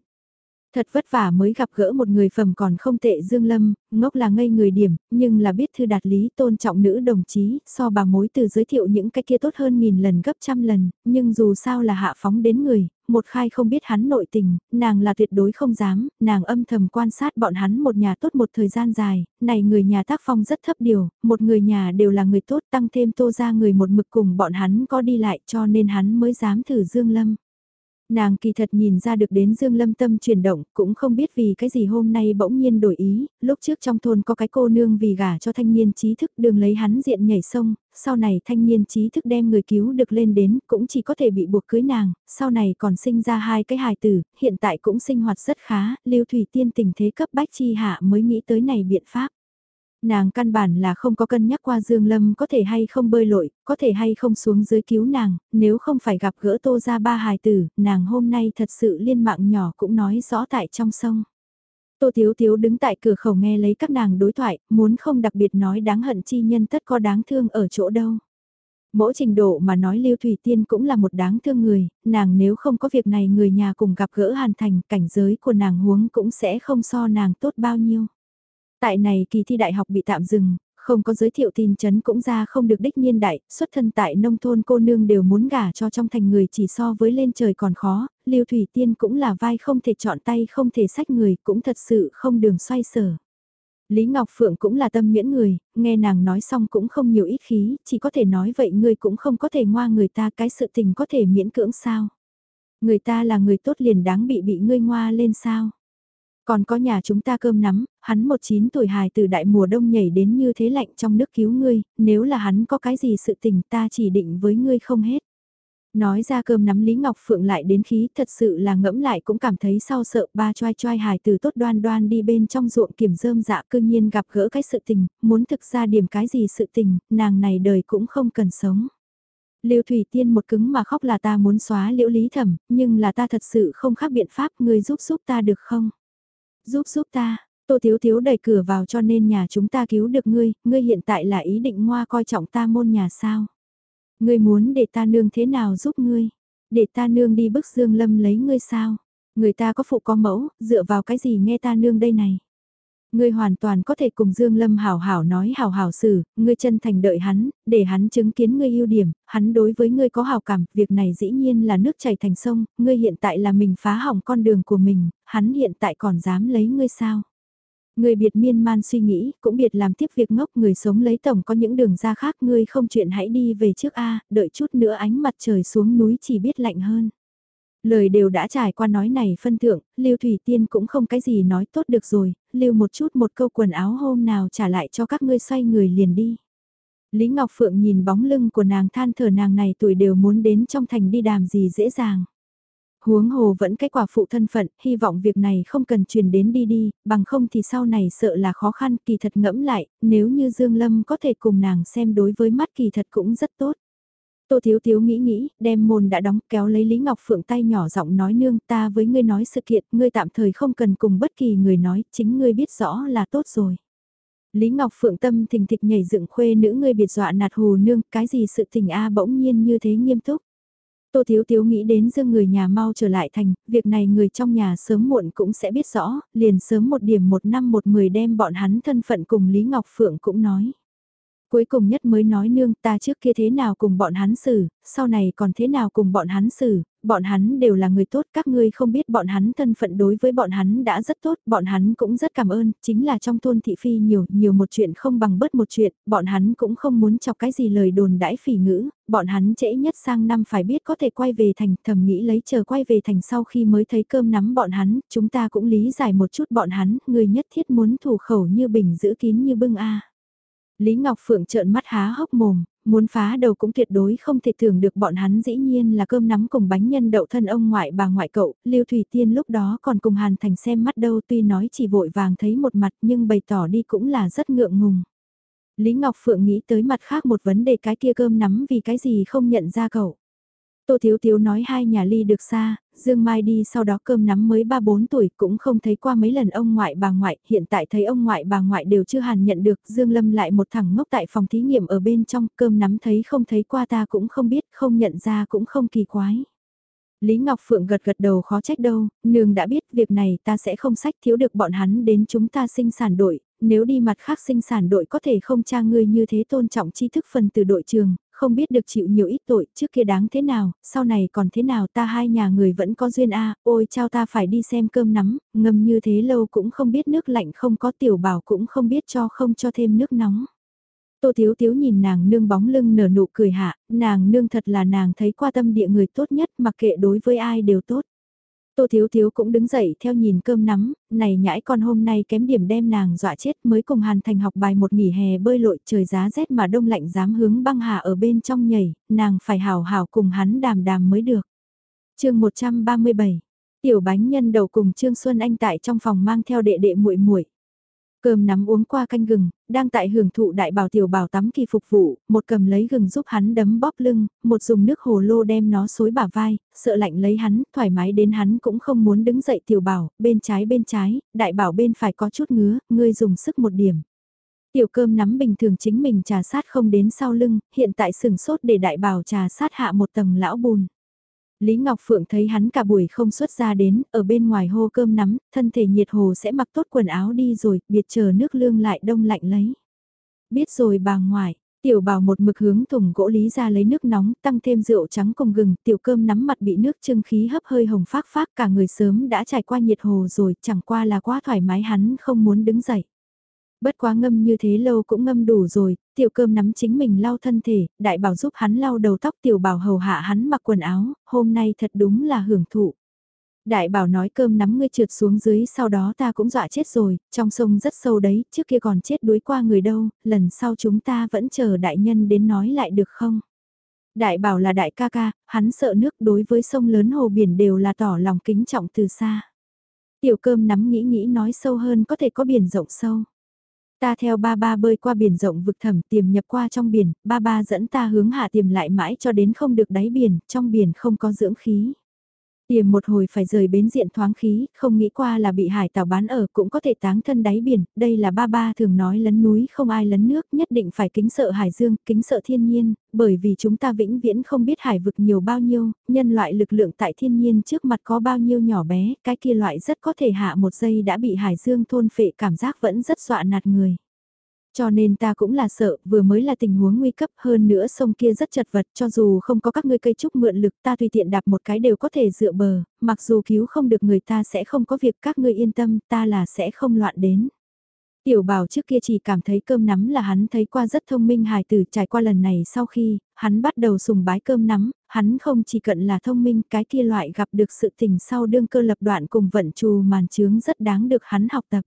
Thật vất vả mới gặp gỡ một người phẩm còn không tệ Dương Lâm, ngốc là ngây người điểm, nhưng là biết thư đạt lý tôn trọng nữ đồng chí, so bà mối từ giới thiệu những cái kia tốt hơn nghìn lần gấp trăm lần, nhưng dù sao là hạ phóng đến người, một khai không biết hắn nội tình, nàng là tuyệt đối không dám, nàng âm thầm quan sát bọn hắn một nhà tốt một thời gian dài, này người nhà tác phong rất thấp điều, một người nhà đều là người tốt tăng thêm tô ra người một mực cùng bọn hắn có đi lại cho nên hắn mới dám thử Dương Lâm. Nàng kỳ thật nhìn ra được đến Dương Lâm tâm chuyển động, cũng không biết vì cái gì hôm nay bỗng nhiên đổi ý, lúc trước trong thôn có cái cô nương vì gả cho thanh niên trí thức đường lấy hắn diện nhảy sông, sau này thanh niên trí thức đem người cứu được lên đến, cũng chỉ có thể bị buộc cưới nàng, sau này còn sinh ra hai cái hài tử, hiện tại cũng sinh hoạt rất khá, lưu thủy tiên tình thế cấp bách chi hạ mới nghĩ tới này biện pháp. Nàng căn bản là không có cân nhắc qua Dương Lâm có thể hay không bơi lội, có thể hay không xuống dưới cứu nàng, nếu không phải gặp gỡ tô ra ba hài tử, nàng hôm nay thật sự liên mạng nhỏ cũng nói rõ tại trong sông. Tô Thiếu Thiếu đứng tại cửa khẩu nghe lấy các nàng đối thoại, muốn không đặc biệt nói đáng hận chi nhân tất có đáng thương ở chỗ đâu. Mỗi trình độ mà nói Lưu Thủy Tiên cũng là một đáng thương người, nàng nếu không có việc này người nhà cùng gặp gỡ hàn thành cảnh giới của nàng huống cũng sẽ không so nàng tốt bao nhiêu. Tại này kỳ thi đại học bị tạm dừng, không có giới thiệu tin chấn cũng ra không được đích niên đại, xuất thân tại nông thôn cô nương đều muốn gả cho trong thành người chỉ so với lên trời còn khó, Lưu Thủy Tiên cũng là vai không thể chọn tay không thể sách người, cũng thật sự không đường xoay sở. Lý Ngọc Phượng cũng là tâm miễn người, nghe nàng nói xong cũng không nhiều ít khí, chỉ có thể nói vậy ngươi cũng không có thể ngoa người ta cái sự tình có thể miễn cưỡng sao. Người ta là người tốt liền đáng bị bị ngươi ngoa lên sao. Còn có nhà chúng ta cơm nắm, hắn một chín tuổi hài từ đại mùa đông nhảy đến như thế lạnh trong nước cứu ngươi, nếu là hắn có cái gì sự tình ta chỉ định với ngươi không hết. Nói ra cơm nắm Lý Ngọc Phượng lại đến khí thật sự là ngẫm lại cũng cảm thấy sau sợ ba choai choai hài từ tốt đoan đoan đi bên trong ruộng kiểm rơm dạ cư nhiên gặp gỡ cái sự tình, muốn thực ra điểm cái gì sự tình, nàng này đời cũng không cần sống. liêu Thủy Tiên một cứng mà khóc là ta muốn xóa liễu lý thẩm, nhưng là ta thật sự không khác biện pháp, ngươi giúp giúp ta được không? Giúp giúp ta, Tô Thiếu Thiếu đẩy cửa vào cho nên nhà chúng ta cứu được ngươi, ngươi hiện tại là ý định ngoa coi trọng ta môn nhà sao? Ngươi muốn để ta nương thế nào giúp ngươi? Để ta nương đi bức dương lâm lấy ngươi sao? Người ta có phụ có mẫu, dựa vào cái gì nghe ta nương đây này? Ngươi hoàn toàn có thể cùng Dương Lâm hảo hảo nói hảo hảo xử, ngươi chân thành đợi hắn, để hắn chứng kiến ngươi ưu điểm, hắn đối với ngươi có hảo cảm, việc này dĩ nhiên là nước chảy thành sông, ngươi hiện tại là mình phá hỏng con đường của mình, hắn hiện tại còn dám lấy ngươi sao? Người biệt miên man suy nghĩ, cũng biệt làm tiếp việc ngốc người sống lấy tổng có những đường ra khác ngươi không chuyện hãy đi về trước A, đợi chút nữa ánh mặt trời xuống núi chỉ biết lạnh hơn. Lời đều đã trải qua nói này phân thượng, Lưu Thủy Tiên cũng không cái gì nói tốt được rồi, lưu một chút một câu quần áo hôm nào trả lại cho các ngươi xoay người liền đi. Lý Ngọc Phượng nhìn bóng lưng của nàng than thở nàng này tuổi đều muốn đến trong thành đi đàm gì dễ dàng. Huống hồ vẫn cái quả phụ thân phận, hy vọng việc này không cần truyền đến đi đi, bằng không thì sau này sợ là khó khăn kỳ thật ngẫm lại, nếu như Dương Lâm có thể cùng nàng xem đối với mắt kỳ thật cũng rất tốt. Tô Thiếu Thiếu nghĩ nghĩ, đem môn đã đóng kéo lấy Lý Ngọc Phượng tay nhỏ giọng nói nương ta với ngươi nói sự kiện, ngươi tạm thời không cần cùng bất kỳ người nói, chính ngươi biết rõ là tốt rồi. Lý Ngọc Phượng tâm thình thịch nhảy dựng khuê nữ ngươi biệt dọa nạt hồ nương, cái gì sự tình a bỗng nhiên như thế nghiêm túc. Tô Thiếu Thiếu nghĩ đến dương người nhà mau trở lại thành, việc này người trong nhà sớm muộn cũng sẽ biết rõ, liền sớm một điểm một năm một mười đem bọn hắn thân phận cùng Lý Ngọc Phượng cũng nói. Cuối cùng nhất mới nói nương ta trước kia thế nào cùng bọn hắn xử, sau này còn thế nào cùng bọn hắn xử, bọn hắn đều là người tốt, các ngươi không biết bọn hắn thân phận đối với bọn hắn đã rất tốt, bọn hắn cũng rất cảm ơn, chính là trong thôn thị phi nhiều, nhiều một chuyện không bằng bớt một chuyện, bọn hắn cũng không muốn chọc cái gì lời đồn đãi phỉ ngữ, bọn hắn trễ nhất sang năm phải biết có thể quay về thành, thầm nghĩ lấy chờ quay về thành sau khi mới thấy cơm nắm bọn hắn, chúng ta cũng lý giải một chút bọn hắn, người nhất thiết muốn thủ khẩu như bình giữ kín như bưng a. Lý Ngọc Phượng trợn mắt há hốc mồm, muốn phá đầu cũng tuyệt đối không thể tưởng được bọn hắn dĩ nhiên là cơm nắm cùng bánh nhân đậu thân ông ngoại bà ngoại cậu, Lưu Thủy Tiên lúc đó còn cùng Hàn Thành xem mắt đâu tuy nói chỉ vội vàng thấy một mặt nhưng bày tỏ đi cũng là rất ngượng ngùng. Lý Ngọc Phượng nghĩ tới mặt khác một vấn đề cái kia cơm nắm vì cái gì không nhận ra cậu. Tô Thiếu Thiếu nói hai nhà ly được xa, Dương Mai đi sau đó cơm nắm mới 3-4 tuổi cũng không thấy qua mấy lần ông ngoại bà ngoại, hiện tại thấy ông ngoại bà ngoại đều chưa hàn nhận được, Dương Lâm lại một thằng ngốc tại phòng thí nghiệm ở bên trong, cơm nắm thấy không thấy qua ta cũng không biết, không nhận ra cũng không kỳ quái. Lý Ngọc Phượng gật gật đầu khó trách đâu, nương đã biết việc này ta sẽ không sách thiếu được bọn hắn đến chúng ta sinh sản đội, nếu đi mặt khác sinh sản đội có thể không cha ngươi như thế tôn trọng tri thức phần từ đội trường, không biết được chịu nhiều ít tội, trước kia đáng thế nào, sau này còn thế nào ta hai nhà người vẫn có duyên a ôi chao ta phải đi xem cơm nắm, ngâm như thế lâu cũng không biết nước lạnh không có tiểu bảo cũng không biết cho không cho thêm nước nóng. Tô Thiếu Thiếu nhìn nàng nương bóng lưng nở nụ cười hạ, nàng nương thật là nàng thấy qua tâm địa người tốt nhất mặc kệ đối với ai đều tốt. Tô Thiếu Thiếu cũng đứng dậy theo nhìn cơm nắm, này nhãi con hôm nay kém điểm đem nàng dọa chết mới cùng Hàn Thành học bài một nghỉ hè bơi lội trời giá rét mà đông lạnh dám hướng băng hà ở bên trong nhảy, nàng phải hào hào cùng hắn đàm đàm mới được. chương 137, tiểu bánh nhân đầu cùng Trương Xuân Anh tại trong phòng mang theo đệ đệ muội muội Cơm nắm uống qua canh gừng, đang tại hưởng thụ đại bảo tiểu bảo tắm kỳ phục vụ, một cầm lấy gừng giúp hắn đấm bóp lưng, một dùng nước hồ lô đem nó xối bả vai, sợ lạnh lấy hắn, thoải mái đến hắn cũng không muốn đứng dậy tiểu bảo, bên trái bên trái, đại bảo bên phải có chút ngứa, ngươi dùng sức một điểm. Tiểu cơm nắm bình thường chính mình trà sát không đến sau lưng, hiện tại sừng sốt để đại bảo trà sát hạ một tầng lão bùn. Lý Ngọc Phượng thấy hắn cả buổi không xuất ra đến, ở bên ngoài hô cơm nắm, thân thể nhiệt hồ sẽ mặc tốt quần áo đi rồi, biệt chờ nước lương lại đông lạnh lấy. Biết rồi bà ngoại, tiểu bảo một mực hướng thùng gỗ lý ra lấy nước nóng, tăng thêm rượu trắng cùng gừng, tiểu cơm nắm mặt bị nước trưng khí hấp hơi hồng phác phác cả người sớm đã trải qua nhiệt hồ rồi, chẳng qua là quá thoải mái hắn không muốn đứng dậy. Bất quá ngâm như thế lâu cũng ngâm đủ rồi, tiểu cơm nắm chính mình lau thân thể, đại bảo giúp hắn lau đầu tóc tiểu bảo hầu hạ hắn mặc quần áo, hôm nay thật đúng là hưởng thụ. Đại bảo nói cơm nắm ngươi trượt xuống dưới sau đó ta cũng dọa chết rồi, trong sông rất sâu đấy, trước kia còn chết đuối qua người đâu, lần sau chúng ta vẫn chờ đại nhân đến nói lại được không? Đại bảo là đại ca ca, hắn sợ nước đối với sông lớn hồ biển đều là tỏ lòng kính trọng từ xa. Tiểu cơm nắm nghĩ nghĩ nói sâu hơn có thể có biển rộng sâu. Ta theo ba ba bơi qua biển rộng vực thẳm tiềm nhập qua trong biển, ba ba dẫn ta hướng hạ tiềm lại mãi cho đến không được đáy biển, trong biển không có dưỡng khí. Tiềm một hồi phải rời bến diện thoáng khí, không nghĩ qua là bị hải tảo bán ở cũng có thể táng thân đáy biển, đây là ba ba thường nói lấn núi không ai lấn nước nhất định phải kính sợ hải dương, kính sợ thiên nhiên, bởi vì chúng ta vĩnh viễn không biết hải vực nhiều bao nhiêu, nhân loại lực lượng tại thiên nhiên trước mặt có bao nhiêu nhỏ bé, cái kia loại rất có thể hạ một giây đã bị hải dương thôn phệ cảm giác vẫn rất dọa nạt người. Cho nên ta cũng là sợ, vừa mới là tình huống nguy cấp hơn nữa sông kia rất chật vật cho dù không có các ngươi cây trúc mượn lực ta tùy tiện đạp một cái đều có thể dựa bờ, mặc dù cứu không được người ta sẽ không có việc các ngươi yên tâm ta là sẽ không loạn đến. Tiểu bảo trước kia chỉ cảm thấy cơm nắm là hắn thấy qua rất thông minh hài tử trải qua lần này sau khi, hắn bắt đầu sùng bái cơm nắm, hắn không chỉ cận là thông minh cái kia loại gặp được sự tình sau đương cơ lập đoạn cùng vận trù màn chướng rất đáng được hắn học tập.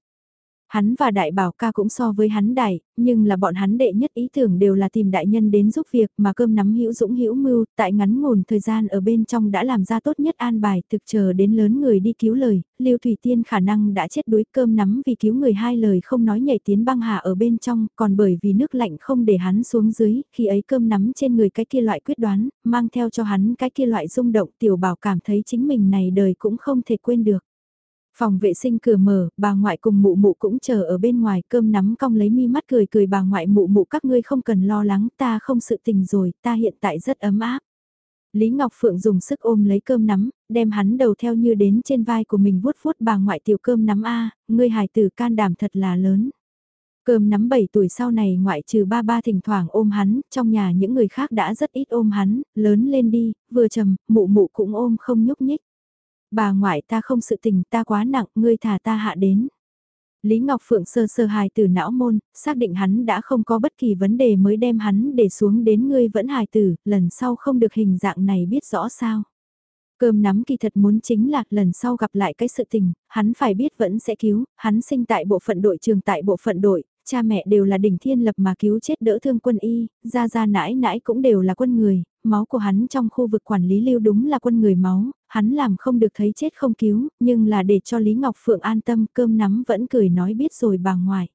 Hắn và đại bảo ca cũng so với hắn đại, nhưng là bọn hắn đệ nhất ý tưởng đều là tìm đại nhân đến giúp việc mà cơm nắm hữu dũng hữu mưu, tại ngắn ngủn thời gian ở bên trong đã làm ra tốt nhất an bài, thực chờ đến lớn người đi cứu lời, Lưu Thủy Tiên khả năng đã chết đuối cơm nắm vì cứu người hai lời không nói nhảy tiến băng hà ở bên trong, còn bởi vì nước lạnh không để hắn xuống dưới, khi ấy cơm nắm trên người cái kia loại quyết đoán, mang theo cho hắn cái kia loại rung động tiểu bảo cảm thấy chính mình này đời cũng không thể quên được. Phòng vệ sinh cửa mở, bà ngoại cùng mụ mụ cũng chờ ở bên ngoài cơm nắm cong lấy mi mắt cười cười bà ngoại mụ mụ các ngươi không cần lo lắng ta không sự tình rồi, ta hiện tại rất ấm áp. Lý Ngọc Phượng dùng sức ôm lấy cơm nắm, đem hắn đầu theo như đến trên vai của mình vuốt vuốt bà ngoại tiểu cơm nắm A, ngươi hài tử can đảm thật là lớn. Cơm nắm 7 tuổi sau này ngoại trừ ba ba thỉnh thoảng ôm hắn, trong nhà những người khác đã rất ít ôm hắn, lớn lên đi, vừa trầm, mụ mụ cũng ôm không nhúc nhích. Bà ngoại ta không sự tình ta quá nặng, ngươi thả ta hạ đến. Lý Ngọc Phượng sơ sơ hài từ não môn, xác định hắn đã không có bất kỳ vấn đề mới đem hắn để xuống đến ngươi vẫn hài tử, lần sau không được hình dạng này biết rõ sao. Cơm nắm kỳ thật muốn chính là lần sau gặp lại cái sự tình, hắn phải biết vẫn sẽ cứu, hắn sinh tại bộ phận đội trường tại bộ phận đội, cha mẹ đều là đỉnh thiên lập mà cứu chết đỡ thương quân y, ra ra nãi nãi cũng đều là quân người, máu của hắn trong khu vực quản lý lưu đúng là quân người máu, hắn làm không được thấy chết không cứu, nhưng là để cho Lý Ngọc Phượng an tâm cơm nắm vẫn cười nói biết rồi bà ngoại.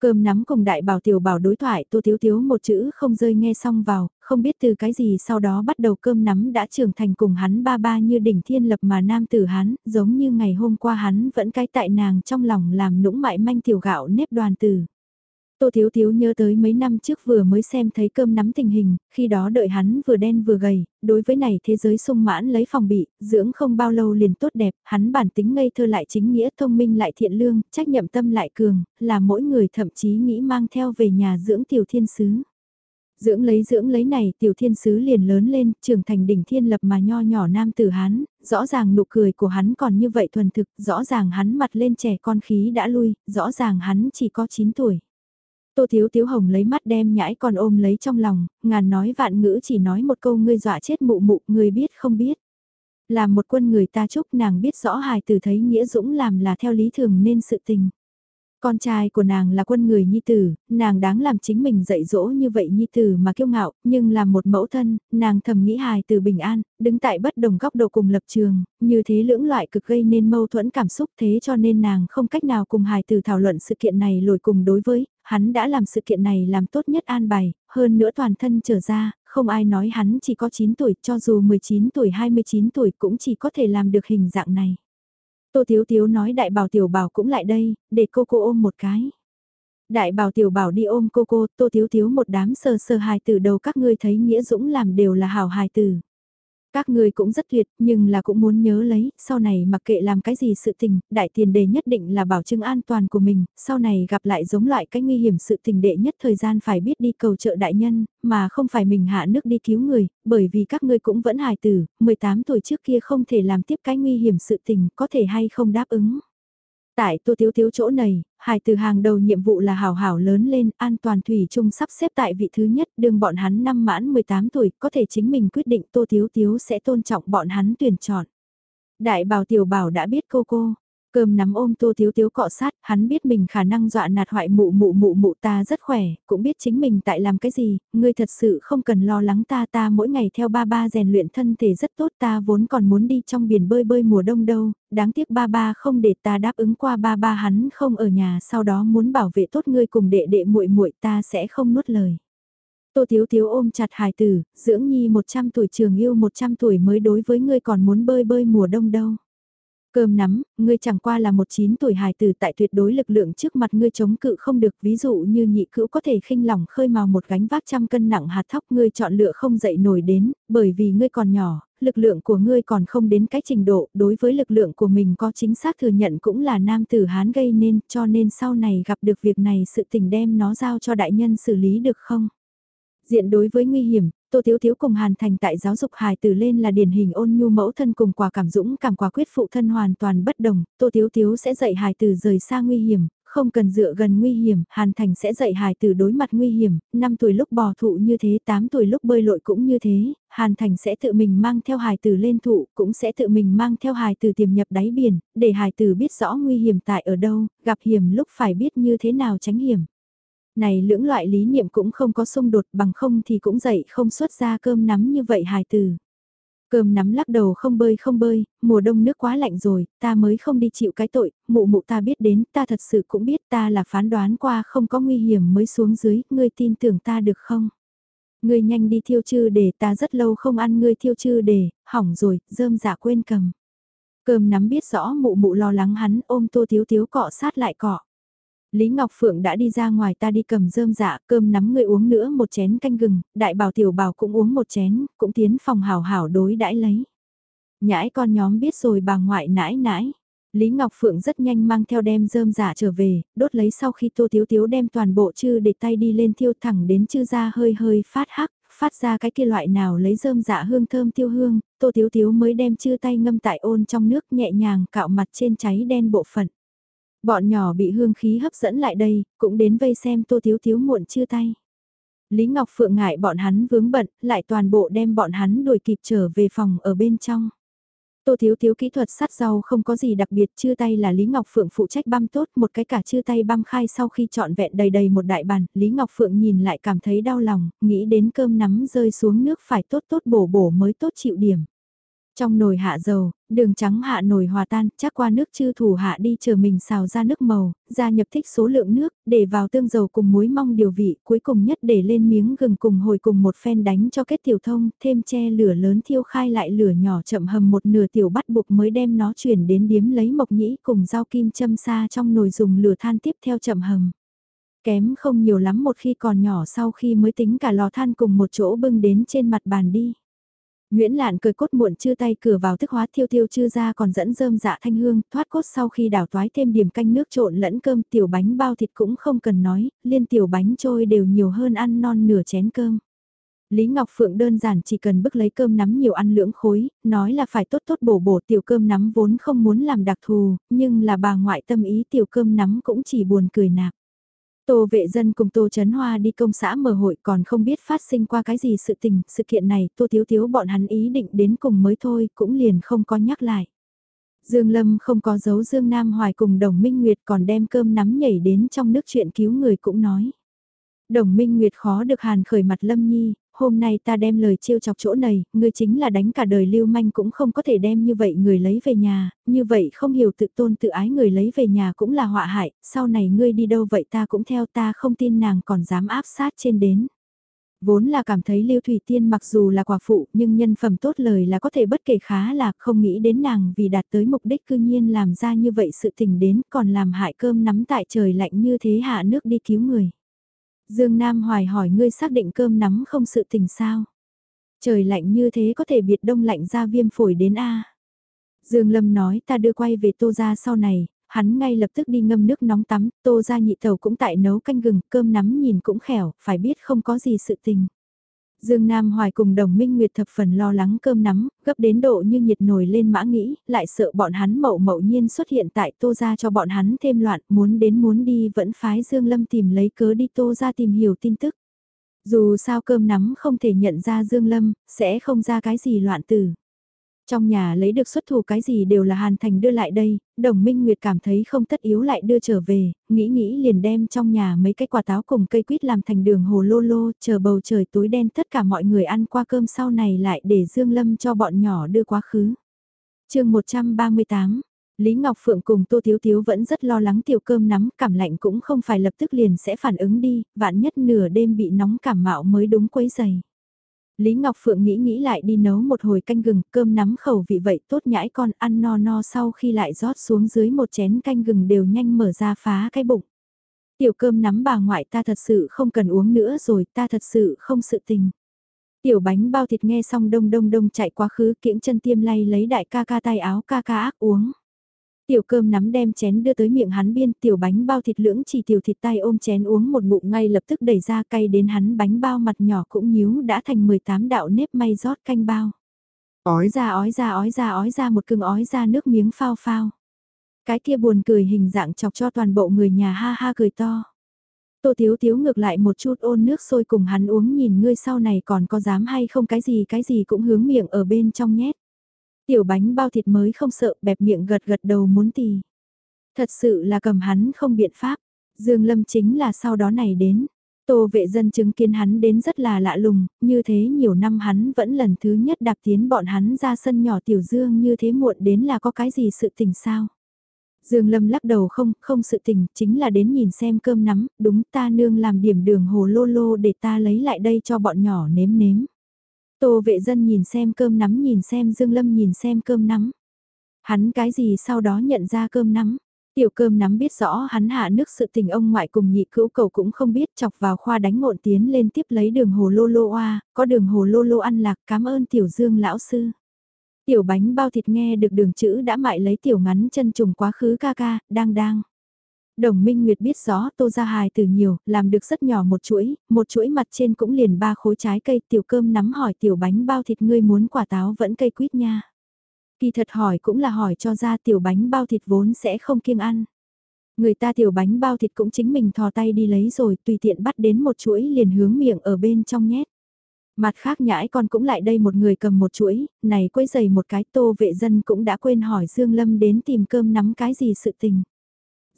Cơm nắm cùng đại bảo tiểu bảo đối thoại tô thiếu thiếu một chữ không rơi nghe xong vào, không biết từ cái gì sau đó bắt đầu cơm nắm đã trưởng thành cùng hắn ba ba như đỉnh thiên lập mà nam tử hắn, giống như ngày hôm qua hắn vẫn cái tại nàng trong lòng làm nũng mại manh tiểu gạo nếp đoàn tử. Tô Thiếu Thiếu nhớ tới mấy năm trước vừa mới xem thấy cơm nắm tình hình, khi đó đợi hắn vừa đen vừa gầy, đối với này thế giới sung mãn lấy phòng bị, dưỡng không bao lâu liền tốt đẹp, hắn bản tính ngây thơ lại chính nghĩa thông minh lại thiện lương, trách nhiệm tâm lại cường, là mỗi người thậm chí nghĩ mang theo về nhà dưỡng tiểu thiên sứ. Dưỡng lấy dưỡng lấy này tiểu thiên sứ liền lớn lên, trưởng thành đỉnh thiên lập mà nho nhỏ nam tử hắn, rõ ràng nụ cười của hắn còn như vậy thuần thực, rõ ràng hắn mặt lên trẻ con khí đã lui, rõ ràng hắn chỉ có 9 tuổi. Tô Thiếu Thiếu Hồng lấy mắt đem nhãi con ôm lấy trong lòng, ngàn nói vạn ngữ chỉ nói một câu ngươi dọa chết mụ mụ, ngươi biết không biết. Là một quân người ta chúc nàng biết rõ hài tử thấy Nghĩa Dũng làm là theo lý thường nên sự tình. Con trai của nàng là quân người nhi tử, nàng đáng làm chính mình dạy dỗ như vậy nhi tử mà kiêu ngạo, nhưng làm một mẫu thân, nàng thầm nghĩ hài từ bình an, đứng tại bất đồng góc độ cùng lập trường, như thế lưỡng loại cực gây nên mâu thuẫn cảm xúc thế cho nên nàng không cách nào cùng hài từ thảo luận sự kiện này lồi cùng đối với, hắn đã làm sự kiện này làm tốt nhất an bài, hơn nữa toàn thân trở ra, không ai nói hắn chỉ có 9 tuổi, cho dù 19 tuổi 29 tuổi cũng chỉ có thể làm được hình dạng này. Tô Thiếu Thiếu nói đại bảo tiểu bảo cũng lại đây, để cô cô ôm một cái. Đại bảo tiểu bảo đi ôm cô cô, Tô Thiếu Thiếu một đám sơ sơ hài từ đầu các ngươi thấy Nghĩa Dũng làm đều là hảo hài tử. Các người cũng rất tuyệt, nhưng là cũng muốn nhớ lấy, sau này mặc kệ làm cái gì sự tình, đại tiền đề nhất định là bảo chứng an toàn của mình, sau này gặp lại giống loại cái nguy hiểm sự tình đệ nhất thời gian phải biết đi cầu trợ đại nhân, mà không phải mình hạ nước đi cứu người, bởi vì các ngươi cũng vẫn hài tử, 18 tuổi trước kia không thể làm tiếp cái nguy hiểm sự tình, có thể hay không đáp ứng. Tại Tô Thiếu Thiếu chỗ này, hài từ hàng đầu nhiệm vụ là hào hảo lớn lên, an toàn thủy chung sắp xếp tại vị thứ nhất, đương bọn hắn năm mãn 18 tuổi, có thể chính mình quyết định Tô Thiếu Thiếu sẽ tôn trọng bọn hắn tuyển chọn. Đại bảo tiểu bảo đã biết cô cô, Cơm nắm ôm tô thiếu thiếu cọ sát, hắn biết mình khả năng dọa nạt hoại mụ mụ mụ mụ ta rất khỏe, cũng biết chính mình tại làm cái gì, ngươi thật sự không cần lo lắng ta ta mỗi ngày theo ba ba rèn luyện thân thể rất tốt ta vốn còn muốn đi trong biển bơi bơi mùa đông đâu, đáng tiếc ba ba không để ta đáp ứng qua ba ba hắn không ở nhà sau đó muốn bảo vệ tốt ngươi cùng đệ đệ muội muội ta sẽ không nuốt lời. Tô Thiếu Thiếu ôm chặt hài tử, dưỡng nhi 100 tuổi trường yêu 100 tuổi mới đối với ngươi còn muốn bơi bơi mùa đông đâu. Cơm nắm, ngươi chẳng qua là một chín tuổi hài tử tại tuyệt đối lực lượng trước mặt ngươi chống cự không được ví dụ như nhị cữu có thể khinh lỏng khơi màu một gánh vác trăm cân nặng hạt thóc ngươi chọn lựa không dậy nổi đến, bởi vì ngươi còn nhỏ, lực lượng của ngươi còn không đến cái trình độ, đối với lực lượng của mình có chính xác thừa nhận cũng là nam tử hán gây nên, cho nên sau này gặp được việc này sự tình đem nó giao cho đại nhân xử lý được không? Diện đối với nguy hiểm, Tô Thiếu Thiếu cùng Hàn Thành tại giáo dục hài tử lên là điển hình ôn nhu mẫu thân cùng quả cảm dũng cảm quả quyết phụ thân hoàn toàn bất đồng, Tô Thiếu Thiếu sẽ dạy hài tử rời xa nguy hiểm, không cần dựa gần nguy hiểm, Hàn Thành sẽ dạy hài tử đối mặt nguy hiểm, 5 tuổi lúc bò thụ như thế, 8 tuổi lúc bơi lội cũng như thế, Hàn Thành sẽ tự mình mang theo hài tử lên thụ, cũng sẽ tự mình mang theo hài tử tiềm nhập đáy biển, để hài tử biết rõ nguy hiểm tại ở đâu, gặp hiểm lúc phải biết như thế nào tránh hiểm này lưỡng loại lý niệm cũng không có xung đột bằng không thì cũng dậy không xuất ra cơm nắm như vậy hài từ. Cơm nắm lắc đầu không bơi không bơi, mùa đông nước quá lạnh rồi, ta mới không đi chịu cái tội, mụ mụ ta biết đến, ta thật sự cũng biết ta là phán đoán qua không có nguy hiểm mới xuống dưới, ngươi tin tưởng ta được không? Ngươi nhanh đi thiêu chư để ta rất lâu không ăn ngươi thiêu chư để, hỏng rồi, rơm dạ quên cầm. Cơm nắm biết rõ mụ mụ lo lắng hắn ôm tô thiếu thiếu cọ sát lại cọ. Lý Ngọc Phượng đã đi ra ngoài ta đi cầm rơm dạ, cơm nắm người uống nữa một chén canh gừng, đại bảo tiểu bảo cũng uống một chén, cũng tiến phòng hào hảo đối đãi lấy. Nhãi con nhóm biết rồi bà ngoại nãi nãi. Lý Ngọc Phượng rất nhanh mang theo đem rơm dạ trở về, đốt lấy sau khi tô thiếu thiếu đem toàn bộ chư để tay đi lên thiêu thẳng đến chư ra hơi hơi phát hắc, phát ra cái kia loại nào lấy rơm dạ hương thơm tiêu hương, tô thiếu thiếu mới đem chư tay ngâm tại ôn trong nước nhẹ nhàng cạo mặt trên cháy đen bộ phận. Bọn nhỏ bị hương khí hấp dẫn lại đây, cũng đến vây xem tô thiếu thiếu muộn chưa tay. Lý Ngọc Phượng ngại bọn hắn vướng bận, lại toàn bộ đem bọn hắn đuổi kịp trở về phòng ở bên trong. Tô Thiếu Thiếu kỹ thuật sắt rau không có gì đặc biệt, chưa tay là Lý Ngọc Phượng phụ trách băm tốt, một cái cả chưa tay băm khai sau khi chọn vẹn đầy đầy một đại bàn, Lý Ngọc Phượng nhìn lại cảm thấy đau lòng, nghĩ đến cơm nắm rơi xuống nước phải tốt tốt bổ bổ mới tốt chịu điểm. Trong nồi hạ dầu, đường trắng hạ nồi hòa tan, chắc qua nước chư thủ hạ đi chờ mình xào ra nước màu, gia nhập thích số lượng nước, để vào tương dầu cùng muối mong điều vị, cuối cùng nhất để lên miếng gừng cùng hồi cùng một phen đánh cho kết tiểu thông, thêm che lửa lớn thiêu khai lại lửa nhỏ chậm hầm một nửa tiểu bắt buộc mới đem nó chuyển đến điếm lấy mộc nhĩ cùng rau kim châm xa trong nồi dùng lửa than tiếp theo chậm hầm. Kém không nhiều lắm một khi còn nhỏ sau khi mới tính cả lò than cùng một chỗ bưng đến trên mặt bàn đi. Nguyễn Lạn cười cốt muộn chưa tay cửa vào thức hóa thiêu thiêu chưa ra còn dẫn rơm dạ thanh hương, thoát cốt sau khi đảo toái thêm điểm canh nước trộn lẫn cơm tiểu bánh bao thịt cũng không cần nói, liên tiểu bánh trôi đều nhiều hơn ăn non nửa chén cơm. Lý Ngọc Phượng đơn giản chỉ cần bức lấy cơm nắm nhiều ăn lưỡng khối, nói là phải tốt tốt bổ bổ tiểu cơm nắm vốn không muốn làm đặc thù, nhưng là bà ngoại tâm ý tiểu cơm nắm cũng chỉ buồn cười nạp. Tô vệ dân cùng Tô Trấn Hoa đi công xã mở hội còn không biết phát sinh qua cái gì sự tình, sự kiện này Tô Thiếu Thiếu bọn hắn ý định đến cùng mới thôi, cũng liền không có nhắc lại. Dương Lâm không có giấu Dương Nam Hoài cùng Đồng Minh Nguyệt còn đem cơm nắm nhảy đến trong nước chuyện cứu người cũng nói. Đồng Minh Nguyệt khó được hàn khởi mặt Lâm Nhi, hôm nay ta đem lời trêu chọc chỗ này, ngươi chính là đánh cả đời lưu manh cũng không có thể đem như vậy người lấy về nhà, như vậy không hiểu tự tôn tự ái người lấy về nhà cũng là họa hại, sau này ngươi đi đâu vậy ta cũng theo ta không tin nàng còn dám áp sát trên đến. Vốn là cảm thấy Lưu Thủy Tiên mặc dù là quả phụ nhưng nhân phẩm tốt lời là có thể bất kể khá là không nghĩ đến nàng vì đạt tới mục đích cư nhiên làm ra như vậy sự tình đến còn làm hại cơm nắm tại trời lạnh như thế hạ nước đi cứu người. Dương Nam Hoài hỏi ngươi xác định cơm nắm không sự tình sao? Trời lạnh như thế có thể biệt đông lạnh ra viêm phổi đến A. Dương Lâm nói ta đưa quay về tô ra sau này, hắn ngay lập tức đi ngâm nước nóng tắm, tô ra nhị tàu cũng tại nấu canh gừng, cơm nắm nhìn cũng khẻo, phải biết không có gì sự tình. Dương Nam Hoài cùng đồng minh Nguyệt thập phần lo lắng cơm nắm, gấp đến độ như nhiệt nổi lên mã nghĩ, lại sợ bọn hắn mậu mậu nhiên xuất hiện tại tô ra cho bọn hắn thêm loạn, muốn đến muốn đi vẫn phái Dương Lâm tìm lấy cớ đi tô ra tìm hiểu tin tức. Dù sao cơm nắm không thể nhận ra Dương Lâm, sẽ không ra cái gì loạn tử. Trong nhà lấy được xuất thủ cái gì đều là Hàn Thành đưa lại đây, đồng minh Nguyệt cảm thấy không tất yếu lại đưa trở về, nghĩ nghĩ liền đem trong nhà mấy cái quả táo cùng cây quýt làm thành đường hồ lô lô, chờ bầu trời tối đen tất cả mọi người ăn qua cơm sau này lại để Dương Lâm cho bọn nhỏ đưa quá khứ. chương 138 Lý Ngọc Phượng cùng Tô Thiếu Thiếu vẫn rất lo lắng tiểu cơm nắm, cảm lạnh cũng không phải lập tức liền sẽ phản ứng đi, vạn nhất nửa đêm bị nóng cảm mạo mới đúng quấy giày. Lý Ngọc Phượng nghĩ nghĩ lại đi nấu một hồi canh gừng, cơm nắm khẩu vị vậy tốt nhãi con ăn no no sau khi lại rót xuống dưới một chén canh gừng đều nhanh mở ra phá cái bụng. Tiểu cơm nắm bà ngoại ta thật sự không cần uống nữa rồi, ta thật sự không sự tình. Tiểu bánh bao thịt nghe xong đông đông đông chạy quá khứ kiễng chân tiêm lay lấy đại ca ca tay áo ca ca ác uống. Tiểu cơm nắm đem chén đưa tới miệng hắn biên, tiểu bánh bao thịt lưỡng chỉ tiểu thịt tay ôm chén uống một ngụm ngay lập tức đẩy ra cay đến hắn bánh bao mặt nhỏ cũng nhíu đã thành 18 đạo nếp may rót canh bao. Ói ra ói ra ói ra ói ra một cưng ói ra nước miếng phao phao. Cái kia buồn cười hình dạng chọc cho toàn bộ người nhà ha ha cười to. Tô Tiếu Tiếu ngược lại một chút ôn nước sôi cùng hắn uống nhìn ngươi sau này còn có dám hay không, cái gì cái gì cũng hướng miệng ở bên trong nhét. Tiểu bánh bao thịt mới không sợ bẹp miệng gật gật đầu muốn tì. Thật sự là cầm hắn không biện pháp. Dương Lâm chính là sau đó này đến. Tô vệ dân chứng kiến hắn đến rất là lạ lùng, như thế nhiều năm hắn vẫn lần thứ nhất đạp tiến bọn hắn ra sân nhỏ tiểu dương như thế muộn đến là có cái gì sự tình sao. Dương Lâm lắc đầu không, không sự tình, chính là đến nhìn xem cơm nắm, đúng ta nương làm điểm đường hồ lô lô để ta lấy lại đây cho bọn nhỏ nếm nếm. Tô vệ dân nhìn xem cơm nắm nhìn xem Dương Lâm nhìn xem cơm nắm. Hắn cái gì sau đó nhận ra cơm nắm. Tiểu cơm nắm biết rõ hắn hạ nước sự tình ông ngoại cùng nhị cữu cầu cũng không biết chọc vào khoa đánh ngộn tiến lên tiếp lấy đường hồ lô lô oa, có đường hồ lô lô ăn lạc cảm ơn tiểu dương lão sư. Tiểu bánh bao thịt nghe được đường chữ đã mại lấy tiểu ngắn chân trùng quá khứ ca ca, đang đang. Đồng Minh Nguyệt biết rõ Tô Gia Hài từ nhiều, làm được rất nhỏ một chuỗi, một chuỗi mặt trên cũng liền ba khối trái cây tiểu cơm nắm hỏi tiểu bánh bao thịt ngươi muốn quả táo vẫn cây quýt nha. Kỳ thật hỏi cũng là hỏi cho ra tiểu bánh bao thịt vốn sẽ không kiêng ăn. Người ta tiểu bánh bao thịt cũng chính mình thò tay đi lấy rồi tùy tiện bắt đến một chuỗi liền hướng miệng ở bên trong nhét. Mặt khác nhãi con cũng lại đây một người cầm một chuỗi, này quấy giày một cái tô vệ dân cũng đã quên hỏi Dương Lâm đến tìm cơm nắm cái gì sự tình.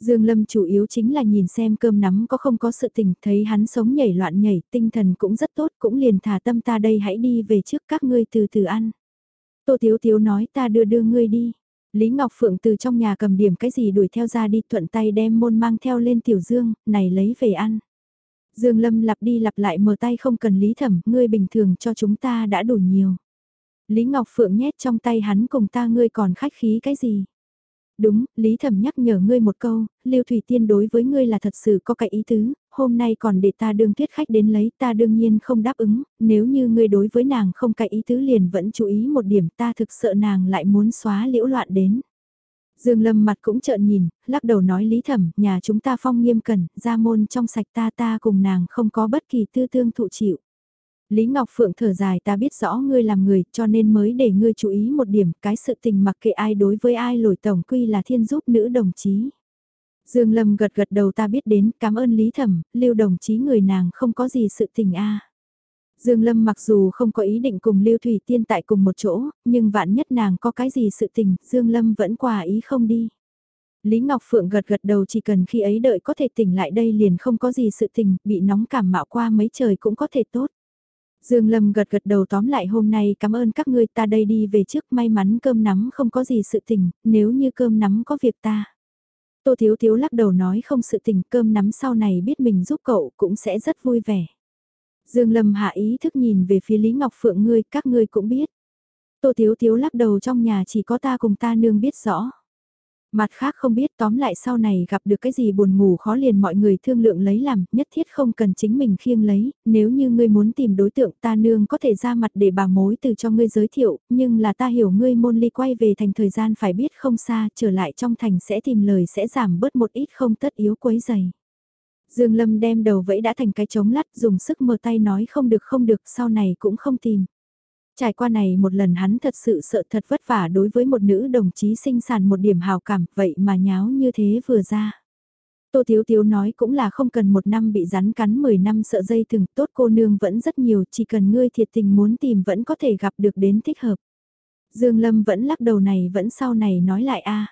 Dương Lâm chủ yếu chính là nhìn xem cơm nắm có không có sự tình, thấy hắn sống nhảy loạn nhảy, tinh thần cũng rất tốt, cũng liền thả tâm ta đây hãy đi về trước các ngươi từ từ ăn. Tô Tiếu Tiếu nói ta đưa đưa ngươi đi. Lý Ngọc Phượng từ trong nhà cầm điểm cái gì đuổi theo ra đi thuận tay đem môn mang theo lên Tiểu Dương, này lấy về ăn. Dương Lâm lặp đi lặp lại mở tay không cần lý thẩm, ngươi bình thường cho chúng ta đã đủ nhiều. Lý Ngọc Phượng nhét trong tay hắn cùng ta ngươi còn khách khí cái gì. Đúng, Lý Thẩm nhắc nhở ngươi một câu, Lưu Thủy Tiên đối với ngươi là thật sự có cái ý tứ, hôm nay còn để ta đương tiết khách đến lấy ta đương nhiên không đáp ứng, nếu như ngươi đối với nàng không cái ý tứ liền vẫn chú ý một điểm ta thực sợ nàng lại muốn xóa liễu loạn đến. Dương Lâm mặt cũng trợn nhìn, lắc đầu nói Lý Thẩm, nhà chúng ta phong nghiêm cẩn, ra môn trong sạch ta ta cùng nàng không có bất kỳ tư tương thụ chịu. Lý Ngọc Phượng thở dài ta biết rõ ngươi làm người cho nên mới để ngươi chú ý một điểm cái sự tình mặc kệ ai đối với ai lỗi tổng quy là thiên giúp nữ đồng chí. Dương Lâm gật gật đầu ta biết đến cảm ơn Lý Thẩm, lưu đồng chí người nàng không có gì sự tình a. Dương Lâm mặc dù không có ý định cùng Lưu Thủy Tiên tại cùng một chỗ, nhưng vạn nhất nàng có cái gì sự tình, Dương Lâm vẫn quả ý không đi. Lý Ngọc Phượng gật gật đầu chỉ cần khi ấy đợi có thể tỉnh lại đây liền không có gì sự tình, bị nóng cảm mạo qua mấy trời cũng có thể tốt. Dương Lâm gật gật đầu tóm lại hôm nay cảm ơn các ngươi ta đây đi về trước may mắn cơm nắm không có gì sự tình, nếu như cơm nắm có việc ta. Tô Thiếu Thiếu lắc đầu nói không sự tình cơm nắm sau này biết mình giúp cậu cũng sẽ rất vui vẻ. Dương Lâm hạ ý thức nhìn về phía Lý Ngọc Phượng ngươi, các ngươi cũng biết. Tô Thiếu Thiếu lắc đầu trong nhà chỉ có ta cùng ta nương biết rõ. Mặt khác không biết tóm lại sau này gặp được cái gì buồn ngủ khó liền mọi người thương lượng lấy làm, nhất thiết không cần chính mình khiêng lấy, nếu như ngươi muốn tìm đối tượng ta nương có thể ra mặt để bà mối từ cho ngươi giới thiệu, nhưng là ta hiểu ngươi môn ly quay về thành thời gian phải biết không xa, trở lại trong thành sẽ tìm lời sẽ giảm bớt một ít không tất yếu quấy dày. Dương Lâm đem đầu vẫy đã thành cái trống lắt dùng sức mở tay nói không được không được sau này cũng không tìm. Trải qua này một lần hắn thật sự sợ thật vất vả đối với một nữ đồng chí sinh sản một điểm hào cảm, vậy mà nháo như thế vừa ra. Tô Thiếu Thiếu nói cũng là không cần một năm bị rắn cắn 10 năm sợ dây thừng, tốt cô nương vẫn rất nhiều, chỉ cần ngươi thiệt tình muốn tìm vẫn có thể gặp được đến thích hợp. Dương Lâm vẫn lắc đầu này vẫn sau này nói lại a.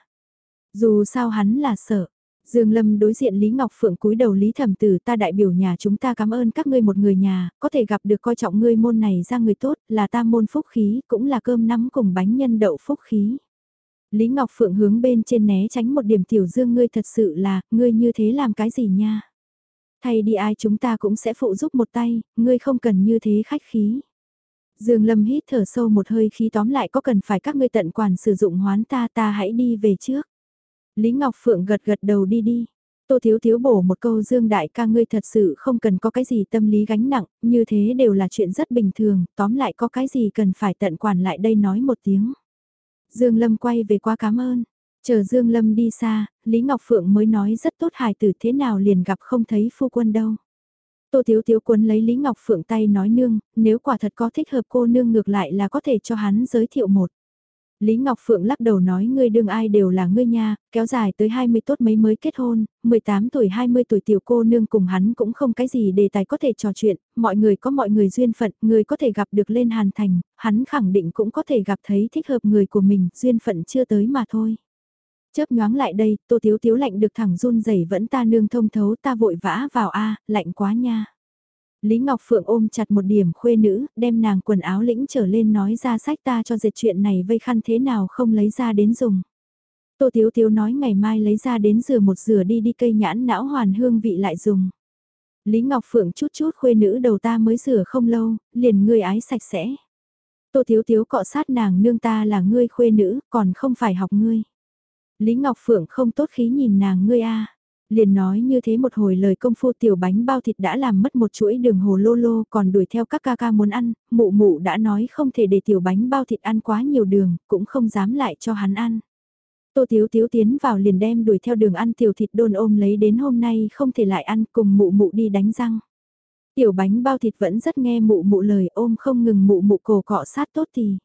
Dù sao hắn là sợ. Dương Lâm đối diện Lý Ngọc Phượng cúi đầu Lý Thẩm Tử ta đại biểu nhà chúng ta cảm ơn các ngươi một người nhà, có thể gặp được coi trọng ngươi môn này ra người tốt, là ta môn phúc khí, cũng là cơm nắm cùng bánh nhân đậu phúc khí. Lý Ngọc Phượng hướng bên trên né tránh một điểm tiểu dương ngươi thật sự là, ngươi như thế làm cái gì nha? Thay đi ai chúng ta cũng sẽ phụ giúp một tay, ngươi không cần như thế khách khí. Dương Lâm hít thở sâu một hơi khí tóm lại có cần phải các ngươi tận quản sử dụng hoán ta ta hãy đi về trước. Lý Ngọc Phượng gật gật đầu đi đi. Tô Thiếu Thiếu bổ một câu Dương Đại ca ngươi thật sự không cần có cái gì tâm lý gánh nặng, như thế đều là chuyện rất bình thường, tóm lại có cái gì cần phải tận quản lại đây nói một tiếng. Dương Lâm quay về qua cảm ơn. Chờ Dương Lâm đi xa, Lý Ngọc Phượng mới nói rất tốt hài tử thế nào liền gặp không thấy phu quân đâu. Tô Thiếu Thiếu cuốn lấy Lý Ngọc Phượng tay nói nương, nếu quả thật có thích hợp cô nương ngược lại là có thể cho hắn giới thiệu một. Lý Ngọc Phượng lắc đầu nói ngươi đương ai đều là ngươi nha, kéo dài tới 20 tốt mấy mới kết hôn, 18 tuổi 20 tuổi tiểu cô nương cùng hắn cũng không cái gì đề tài có thể trò chuyện, mọi người có mọi người duyên phận, người có thể gặp được lên hàn thành, hắn khẳng định cũng có thể gặp thấy thích hợp người của mình, duyên phận chưa tới mà thôi. Chớp nhoáng lại đây, tô thiếu thiếu lạnh được thẳng run rẩy vẫn ta nương thông thấu ta vội vã vào a lạnh quá nha. Lý Ngọc Phượng ôm chặt một điểm khuê nữ, đem nàng quần áo lĩnh trở lên nói ra sách ta cho dệt chuyện này vây khăn thế nào không lấy ra đến dùng. Tô Thiếu Thiếu nói ngày mai lấy ra đến rửa một rửa đi đi cây nhãn não hoàn hương vị lại dùng. Lý Ngọc Phượng chút chút khuê nữ đầu ta mới rửa không lâu, liền ngươi ái sạch sẽ. Tô Thiếu Thiếu cọ sát nàng nương ta là ngươi khuê nữ, còn không phải học ngươi. Lý Ngọc Phượng không tốt khí nhìn nàng ngươi a liền nói như thế một hồi lời công phu tiểu bánh bao thịt đã làm mất một chuỗi đường hồ lô lô còn đuổi theo các ca ca muốn ăn, mụ mụ đã nói không thể để tiểu bánh bao thịt ăn quá nhiều đường, cũng không dám lại cho hắn ăn. Tô Tiếu Tiếu tiến vào liền đem đuổi theo đường ăn tiểu thịt đôn ôm lấy đến hôm nay không thể lại ăn cùng mụ mụ đi đánh răng. Tiểu bánh bao thịt vẫn rất nghe mụ mụ lời ôm không ngừng mụ mụ cổ cọ sát tốt thì.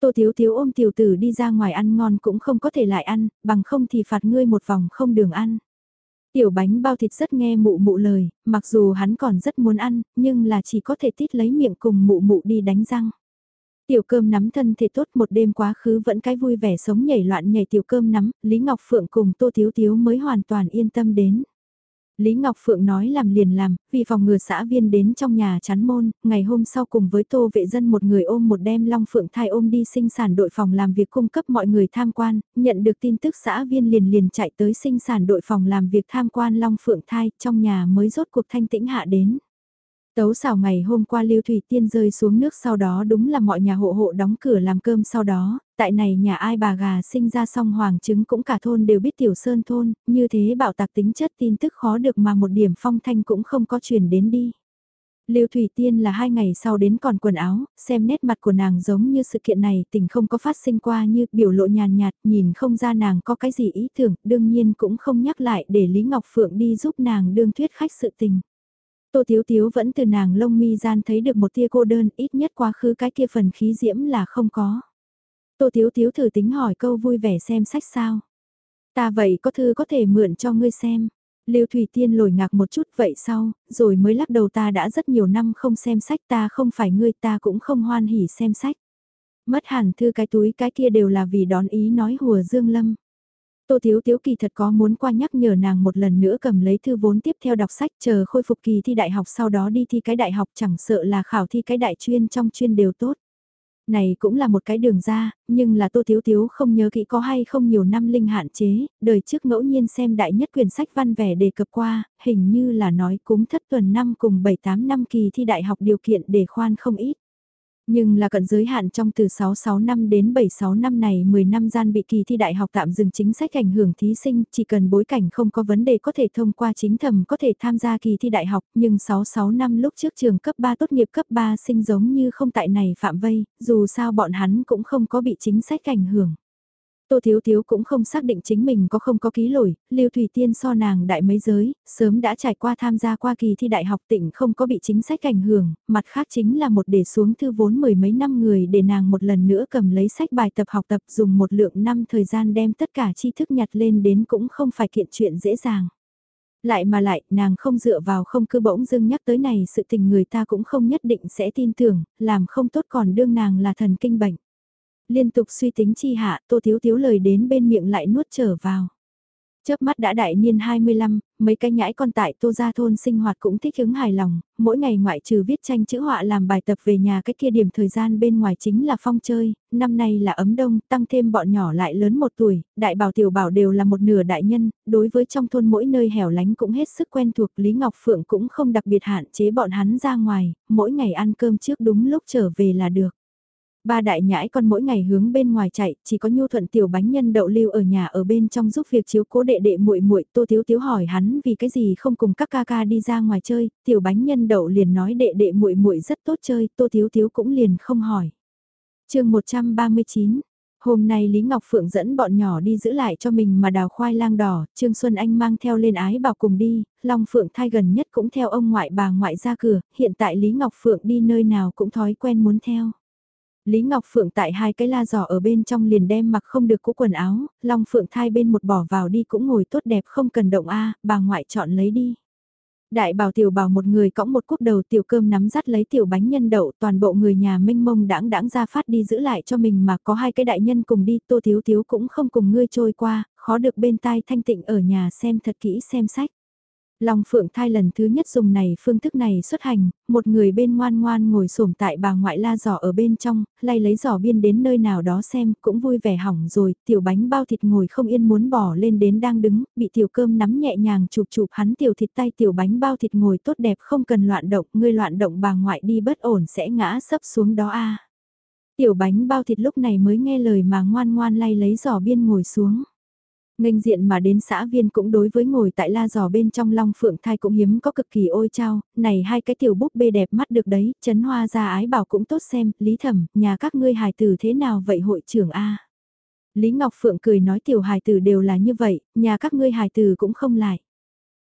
Tô Tiếu Tiếu ôm tiểu tử đi ra ngoài ăn ngon cũng không có thể lại ăn, bằng không thì phạt ngươi một vòng không đường ăn. Tiểu bánh bao thịt rất nghe mụ mụ lời, mặc dù hắn còn rất muốn ăn, nhưng là chỉ có thể tít lấy miệng cùng mụ mụ đi đánh răng. Tiểu cơm nắm thân thể tốt một đêm quá khứ vẫn cái vui vẻ sống nhảy loạn nhảy tiểu cơm nắm, Lý Ngọc Phượng cùng Tô Tiếu Tiếu mới hoàn toàn yên tâm đến. Lý Ngọc Phượng nói làm liền làm, vì phòng ngừa xã viên đến trong nhà chắn môn, ngày hôm sau cùng với tô vệ dân một người ôm một đem Long Phượng thai ôm đi sinh sản đội phòng làm việc cung cấp mọi người tham quan, nhận được tin tức xã viên liền liền chạy tới sinh sản đội phòng làm việc tham quan Long Phượng thai, trong nhà mới rốt cuộc thanh tĩnh hạ đến. Tấu xào ngày hôm qua Lưu Thủy Tiên rơi xuống nước sau đó đúng là mọi nhà hộ hộ đóng cửa làm cơm sau đó, tại này nhà ai bà gà sinh ra xong hoàng trứng cũng cả thôn đều biết tiểu sơn thôn, như thế bảo tạc tính chất tin tức khó được mà một điểm phong thanh cũng không có truyền đến đi. Lưu Thủy Tiên là hai ngày sau đến còn quần áo, xem nét mặt của nàng giống như sự kiện này tình không có phát sinh qua như biểu lộ nhàn nhạt, nhìn không ra nàng có cái gì ý tưởng, đương nhiên cũng không nhắc lại để Lý Ngọc Phượng đi giúp nàng đương thuyết khách sự tình. Tô Tiếu Tiếu vẫn từ nàng lông mi gian thấy được một tia cô đơn, ít nhất quá khứ cái kia phần khí diễm là không có. Tô Tiếu Tiếu thử tính hỏi câu vui vẻ xem sách sao. Ta vậy có thư có thể mượn cho ngươi xem. Lưu Thủy Tiên lồi ngạc một chút vậy sau, rồi mới lắc đầu ta đã rất nhiều năm không xem sách ta không phải ngươi ta cũng không hoan hỉ xem sách. Mất hẳn thư cái túi cái kia đều là vì đón ý nói hùa Dương Lâm. Tô Thiếu Tiếu kỳ thật có muốn qua nhắc nhở nàng một lần nữa cầm lấy thư vốn tiếp theo đọc sách chờ khôi phục kỳ thi đại học sau đó đi thi cái đại học chẳng sợ là khảo thi cái đại chuyên trong chuyên đều tốt. Này cũng là một cái đường ra, nhưng là Tô Thiếu Thiếu không nhớ kỹ có hay không nhiều năm linh hạn chế, đời trước ngẫu nhiên xem đại nhất quyển sách văn vẻ đề cập qua, hình như là nói cúng thất tuần năm cùng 7-8 năm kỳ thi đại học điều kiện để khoan không ít. Nhưng là cận giới hạn trong từ 66 năm đến 76 năm này 10 năm gian bị kỳ thi đại học tạm dừng chính sách ảnh hưởng thí sinh, chỉ cần bối cảnh không có vấn đề có thể thông qua chính thầm có thể tham gia kỳ thi đại học, nhưng 66 năm lúc trước trường cấp 3 tốt nghiệp cấp 3 sinh giống như không tại này phạm vây, dù sao bọn hắn cũng không có bị chính sách ảnh hưởng. Tô Thiếu Thiếu cũng không xác định chính mình có không có ký lỗi, Lưu Thủy Tiên so nàng đại mấy giới, sớm đã trải qua tham gia qua kỳ thi đại học tỉnh không có bị chính sách ảnh hưởng, mặt khác chính là một để xuống thư vốn mười mấy năm người để nàng một lần nữa cầm lấy sách bài tập học tập dùng một lượng năm thời gian đem tất cả tri thức nhặt lên đến cũng không phải kiện chuyện dễ dàng. Lại mà lại, nàng không dựa vào không cứ bỗng dưng nhắc tới này sự tình người ta cũng không nhất định sẽ tin tưởng, làm không tốt còn đương nàng là thần kinh bệnh. Liên tục suy tính chi hạ, Tô Thiếu Thiếu lời đến bên miệng lại nuốt trở vào. Chớp mắt đã đại niên 25, mấy cái nhãi con tại Tô Gia Thôn sinh hoạt cũng thích ứng hài lòng, mỗi ngày ngoại trừ viết tranh chữ họa làm bài tập về nhà cái kia điểm thời gian bên ngoài chính là phong chơi, năm nay là ấm đông, tăng thêm bọn nhỏ lại lớn một tuổi, đại bảo tiểu bảo đều là một nửa đại nhân, đối với trong thôn mỗi nơi hẻo lánh cũng hết sức quen thuộc, Lý Ngọc Phượng cũng không đặc biệt hạn chế bọn hắn ra ngoài, mỗi ngày ăn cơm trước đúng lúc trở về là được. Ba đại nhãi con mỗi ngày hướng bên ngoài chạy, chỉ có nhu thuận tiểu bánh nhân đậu lưu ở nhà ở bên trong giúp việc chiếu cố đệ đệ muội muội. Tô Thiếu Thiếu hỏi hắn vì cái gì không cùng các ca ca đi ra ngoài chơi, tiểu bánh nhân đậu liền nói đệ đệ muội muội rất tốt chơi, Tô Thiếu Thiếu cũng liền không hỏi. chương 139 Hôm nay Lý Ngọc Phượng dẫn bọn nhỏ đi giữ lại cho mình mà đào khoai lang đỏ, Trương Xuân Anh mang theo lên ái bảo cùng đi, Long Phượng thai gần nhất cũng theo ông ngoại bà ngoại ra cửa, hiện tại Lý Ngọc Phượng đi nơi nào cũng thói quen muốn theo. Lý Ngọc Phượng tại hai cái la giỏ ở bên trong liền đem mặc không được cũ quần áo, Long Phượng thai bên một bỏ vào đi cũng ngồi tốt đẹp không cần động a bà ngoại chọn lấy đi. Đại bảo tiểu bảo một người cõng một cúp đầu tiểu cơm nắm dắt lấy tiểu bánh nhân đậu toàn bộ người nhà minh mông đãng đãng ra phát đi giữ lại cho mình mà có hai cái đại nhân cùng đi tô thiếu thiếu cũng không cùng ngươi trôi qua, khó được bên tai thanh tịnh ở nhà xem thật kỹ xem sách. Long Phượng thai lần thứ nhất dùng này phương thức này xuất hành, một người bên ngoan ngoan ngồi xổm tại bà ngoại la giỏ ở bên trong, lay lấy giỏ biên đến nơi nào đó xem, cũng vui vẻ hỏng rồi, tiểu bánh bao thịt ngồi không yên muốn bỏ lên đến đang đứng, bị tiểu cơm nắm nhẹ nhàng chụp chụp hắn tiểu thịt tay tiểu bánh bao thịt ngồi tốt đẹp không cần loạn động, ngươi loạn động bà ngoại đi bất ổn sẽ ngã sấp xuống đó a. Tiểu bánh bao thịt lúc này mới nghe lời mà ngoan ngoan lay lấy giỏ biên ngồi xuống. Nghênh diện mà đến xã viên cũng đối với ngồi tại la giò bên trong long phượng thai cũng hiếm có cực kỳ ôi trao, này hai cái tiểu búp bê đẹp mắt được đấy, chấn hoa ra ái bảo cũng tốt xem, lý thẩm, nhà các ngươi hài tử thế nào vậy hội trưởng A. Lý Ngọc Phượng cười nói tiểu hài tử đều là như vậy, nhà các ngươi hài tử cũng không lại.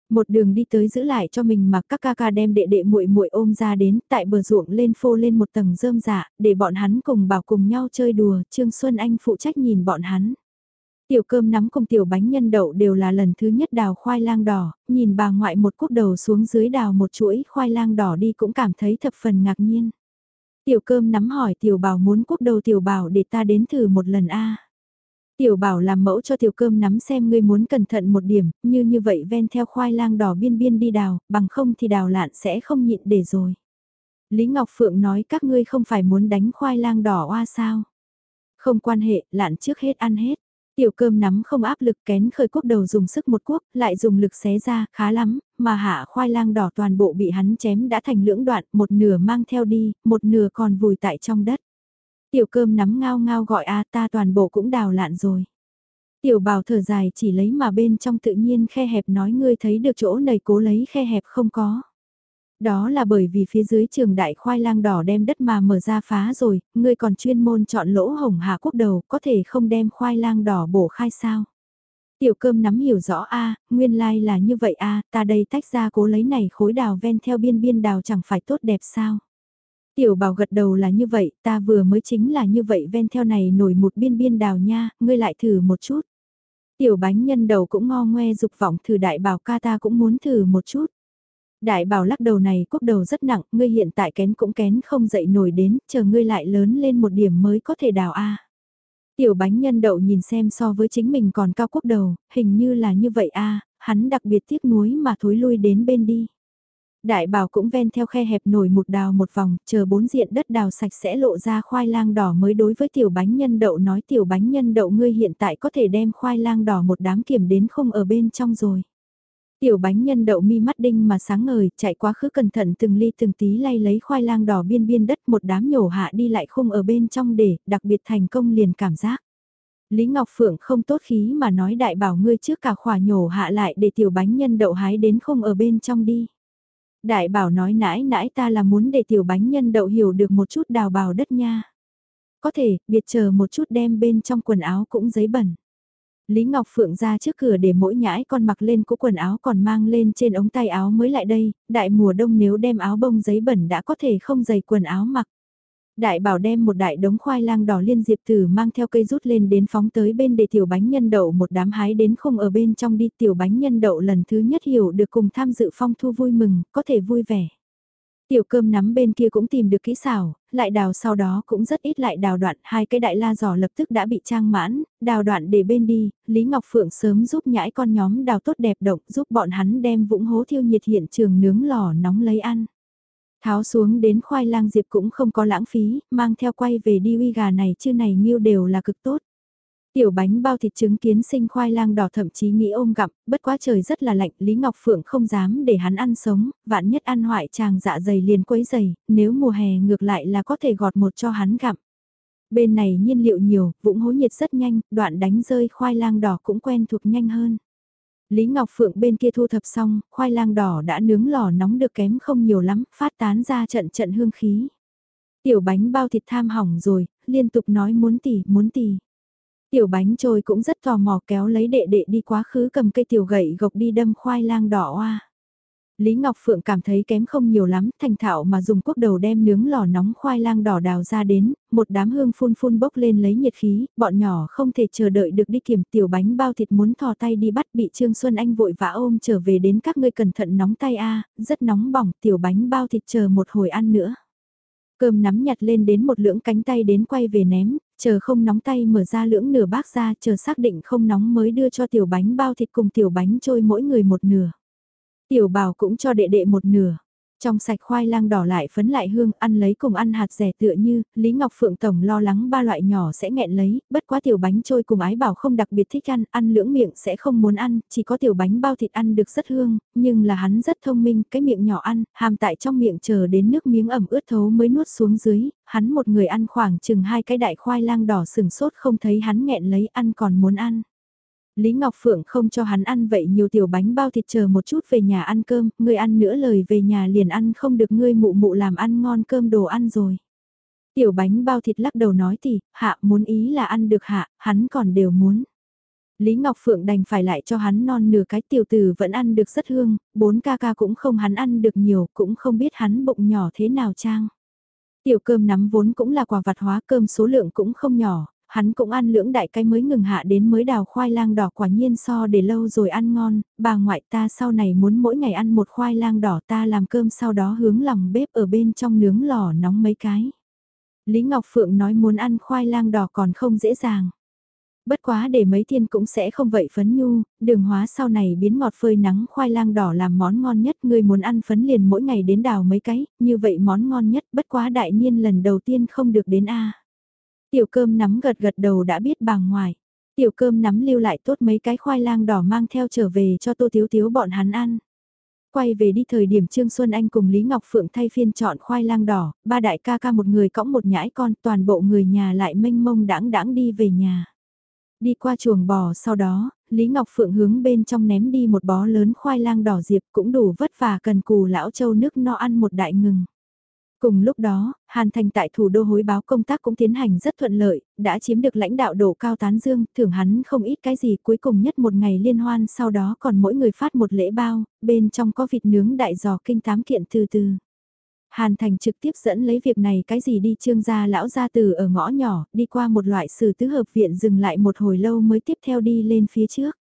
Một đường đi tới giữ lại cho mình mà các ca ca đem đệ đệ muội muội ôm ra đến, tại bờ ruộng lên phô lên một tầng rơm dạ, để bọn hắn cùng bảo cùng nhau chơi đùa, Trương Xuân Anh phụ trách nhìn bọn hắn. Tiểu cơm nắm cùng tiểu bánh nhân đậu đều là lần thứ nhất đào khoai lang đỏ, nhìn bà ngoại một quốc đầu xuống dưới đào một chuỗi khoai lang đỏ đi cũng cảm thấy thập phần ngạc nhiên. Tiểu cơm nắm hỏi tiểu bảo muốn quốc đầu tiểu bảo để ta đến thử một lần a. Tiểu bảo làm mẫu cho tiểu cơm nắm xem ngươi muốn cẩn thận một điểm, như như vậy ven theo khoai lang đỏ biên biên đi đào, bằng không thì đào lạn sẽ không nhịn để rồi. Lý Ngọc Phượng nói các ngươi không phải muốn đánh khoai lang đỏ oa sao. Không quan hệ, lạn trước hết ăn hết. Tiểu cơm nắm không áp lực kén khởi quốc đầu dùng sức một quốc, lại dùng lực xé ra, khá lắm, mà hạ khoai lang đỏ toàn bộ bị hắn chém đã thành lưỡng đoạn, một nửa mang theo đi, một nửa còn vùi tại trong đất. Tiểu cơm nắm ngao ngao gọi a ta toàn bộ cũng đào lạn rồi. Tiểu bào thở dài chỉ lấy mà bên trong tự nhiên khe hẹp nói ngươi thấy được chỗ này cố lấy khe hẹp không có. Đó là bởi vì phía dưới trường đại khoai lang đỏ đem đất mà mở ra phá rồi, ngươi còn chuyên môn chọn lỗ hồng hạ quốc đầu, có thể không đem khoai lang đỏ bổ khai sao. Tiểu cơm nắm hiểu rõ a nguyên lai like là như vậy a ta đây tách ra cố lấy này khối đào ven theo biên biên đào chẳng phải tốt đẹp sao. Tiểu bảo gật đầu là như vậy, ta vừa mới chính là như vậy ven theo này nổi một biên biên đào nha, ngươi lại thử một chút. Tiểu bánh nhân đầu cũng ngo ngoe dục vọng thử đại bảo ca ta cũng muốn thử một chút. Đại bảo lắc đầu này quốc đầu rất nặng, ngươi hiện tại kén cũng kén không dậy nổi đến, chờ ngươi lại lớn lên một điểm mới có thể đào A. Tiểu bánh nhân đậu nhìn xem so với chính mình còn cao quốc đầu, hình như là như vậy A, hắn đặc biệt tiếc nuối mà thối lui đến bên đi. Đại bảo cũng ven theo khe hẹp nổi một đào một vòng, chờ bốn diện đất đào sạch sẽ lộ ra khoai lang đỏ mới đối với tiểu bánh nhân đậu nói tiểu bánh nhân đậu ngươi hiện tại có thể đem khoai lang đỏ một đám kiểm đến không ở bên trong rồi. Tiểu bánh nhân đậu mi mắt đinh mà sáng ngời, chạy quá khứ cẩn thận từng ly từng tí lay lấy khoai lang đỏ biên biên đất một đám nhổ hạ đi lại không ở bên trong để, đặc biệt thành công liền cảm giác. Lý Ngọc Phượng không tốt khí mà nói đại bảo ngươi trước cả khỏa nhổ hạ lại để tiểu bánh nhân đậu hái đến không ở bên trong đi. Đại bảo nói nãi nãi ta là muốn để tiểu bánh nhân đậu hiểu được một chút đào bào đất nha. Có thể, biệt chờ một chút đem bên trong quần áo cũng giấy bẩn. Lý Ngọc Phượng ra trước cửa để mỗi nhãi con mặc lên cũ quần áo còn mang lên trên ống tay áo mới lại đây, đại mùa đông nếu đem áo bông giấy bẩn đã có thể không giày quần áo mặc. Đại bảo đem một đại đống khoai lang đỏ liên diệp tử mang theo cây rút lên đến phóng tới bên để tiểu bánh nhân đậu một đám hái đến không ở bên trong đi tiểu bánh nhân đậu lần thứ nhất hiểu được cùng tham dự phong thu vui mừng, có thể vui vẻ. Tiểu cơm nắm bên kia cũng tìm được kỹ xảo, lại đào sau đó cũng rất ít lại đào đoạn, hai cái đại la giỏ lập tức đã bị trang mãn, đào đoạn để bên đi, Lý Ngọc Phượng sớm giúp nhãi con nhóm đào tốt đẹp động, giúp bọn hắn đem vũng hố thiêu nhiệt hiện trường nướng lò nóng lấy ăn. Tháo xuống đến khoai lang diệp cũng không có lãng phí, mang theo quay về đi uy gà này chứ này nghiêu đều là cực tốt. Tiểu bánh bao thịt trứng kiến sinh khoai lang đỏ thậm chí nghĩ ôm gặm, bất quá trời rất là lạnh, Lý Ngọc Phượng không dám để hắn ăn sống, vạn nhất ăn hoại chàng dạ dày liền quấy dày, nếu mùa hè ngược lại là có thể gọt một cho hắn gặm. Bên này nhiên liệu nhiều, vũng hố nhiệt rất nhanh, đoạn đánh rơi khoai lang đỏ cũng quen thuộc nhanh hơn. Lý Ngọc Phượng bên kia thu thập xong, khoai lang đỏ đã nướng lò nóng được kém không nhiều lắm, phát tán ra trận trận hương khí. Tiểu bánh bao thịt tham hỏng rồi, liên tục nói muốn tỉ, muốn tỉ. Tiểu bánh trôi cũng rất tò mò kéo lấy đệ đệ đi quá khứ cầm cây tiểu gậy gộc đi đâm khoai lang đỏ oa. Lý Ngọc Phượng cảm thấy kém không nhiều lắm, thành thạo mà dùng quốc đầu đem nướng lò nóng khoai lang đỏ đào ra đến, một đám hương phun phun bốc lên lấy nhiệt khí, bọn nhỏ không thể chờ đợi được đi kiểm tiểu bánh bao thịt muốn thò tay đi bắt bị Trương Xuân Anh vội vã ôm trở về đến các ngươi cẩn thận nóng tay a rất nóng bỏng tiểu bánh bao thịt chờ một hồi ăn nữa. Cơm nắm nhặt lên đến một lưỡng cánh tay đến quay về ném, chờ không nóng tay mở ra lưỡng nửa bác ra, chờ xác định không nóng mới đưa cho tiểu bánh bao thịt cùng tiểu bánh trôi mỗi người một nửa. Tiểu bảo cũng cho đệ đệ một nửa. Trong sạch khoai lang đỏ lại phấn lại hương ăn lấy cùng ăn hạt rẻ tựa như, Lý Ngọc Phượng Tổng lo lắng ba loại nhỏ sẽ nghẹn lấy, bất quá tiểu bánh trôi cùng ái bảo không đặc biệt thích ăn, ăn lưỡng miệng sẽ không muốn ăn, chỉ có tiểu bánh bao thịt ăn được rất hương, nhưng là hắn rất thông minh, cái miệng nhỏ ăn, hàm tại trong miệng chờ đến nước miếng ẩm ướt thấu mới nuốt xuống dưới, hắn một người ăn khoảng chừng hai cái đại khoai lang đỏ sừng sốt không thấy hắn nghẹn lấy ăn còn muốn ăn. Lý Ngọc Phượng không cho hắn ăn vậy nhiều tiểu bánh bao thịt chờ một chút về nhà ăn cơm, ngươi ăn nữa lời về nhà liền ăn không được ngươi mụ mụ làm ăn ngon cơm đồ ăn rồi. Tiểu bánh bao thịt lắc đầu nói thì, hạ muốn ý là ăn được hạ, hắn còn đều muốn. Lý Ngọc Phượng đành phải lại cho hắn non nửa cái tiểu tử vẫn ăn được rất hương, bốn ca ca cũng không hắn ăn được nhiều, cũng không biết hắn bụng nhỏ thế nào trang. Tiểu cơm nắm vốn cũng là quả vặt hóa cơm số lượng cũng không nhỏ, hắn cũng ăn lưỡng đại cái mới ngừng hạ đến mới đào khoai lang đỏ quả nhiên so để lâu rồi ăn ngon, bà ngoại ta sau này muốn mỗi ngày ăn một khoai lang đỏ ta làm cơm sau đó hướng lòng bếp ở bên trong nướng lò nóng mấy cái. Lý Ngọc Phượng nói muốn ăn khoai lang đỏ còn không dễ dàng. Bất quá để mấy thiên cũng sẽ không vậy phấn nhu, đường hóa sau này biến ngọt phơi nắng khoai lang đỏ làm món ngon nhất. Người muốn ăn phấn liền mỗi ngày đến đào mấy cái, như vậy món ngon nhất bất quá đại niên lần đầu tiên không được đến A. Tiểu cơm nắm gật gật đầu đã biết bà ngoài. Tiểu cơm nắm lưu lại tốt mấy cái khoai lang đỏ mang theo trở về cho tô thiếu thiếu bọn hắn ăn. Quay về đi thời điểm Trương Xuân Anh cùng Lý Ngọc Phượng thay phiên chọn khoai lang đỏ, ba đại ca ca một người cõng một nhãi con toàn bộ người nhà lại mênh mông đãng đãng đi về nhà. Đi qua chuồng bò sau đó, Lý Ngọc Phượng hướng bên trong ném đi một bó lớn khoai lang đỏ diệp cũng đủ vất vả cần cù lão châu nước no ăn một đại ngừng. Cùng lúc đó, Hàn Thành tại thủ đô hối báo công tác cũng tiến hành rất thuận lợi, đã chiếm được lãnh đạo đổ cao tán dương, thưởng hắn không ít cái gì cuối cùng nhất một ngày liên hoan sau đó còn mỗi người phát một lễ bao, bên trong có vịt nướng đại giò kinh tám kiện từ từ. Hàn Thành trực tiếp dẫn lấy việc này cái gì đi trương gia lão gia từ ở ngõ nhỏ, đi qua một loại sử tứ hợp viện dừng lại một hồi lâu mới tiếp theo đi lên phía trước.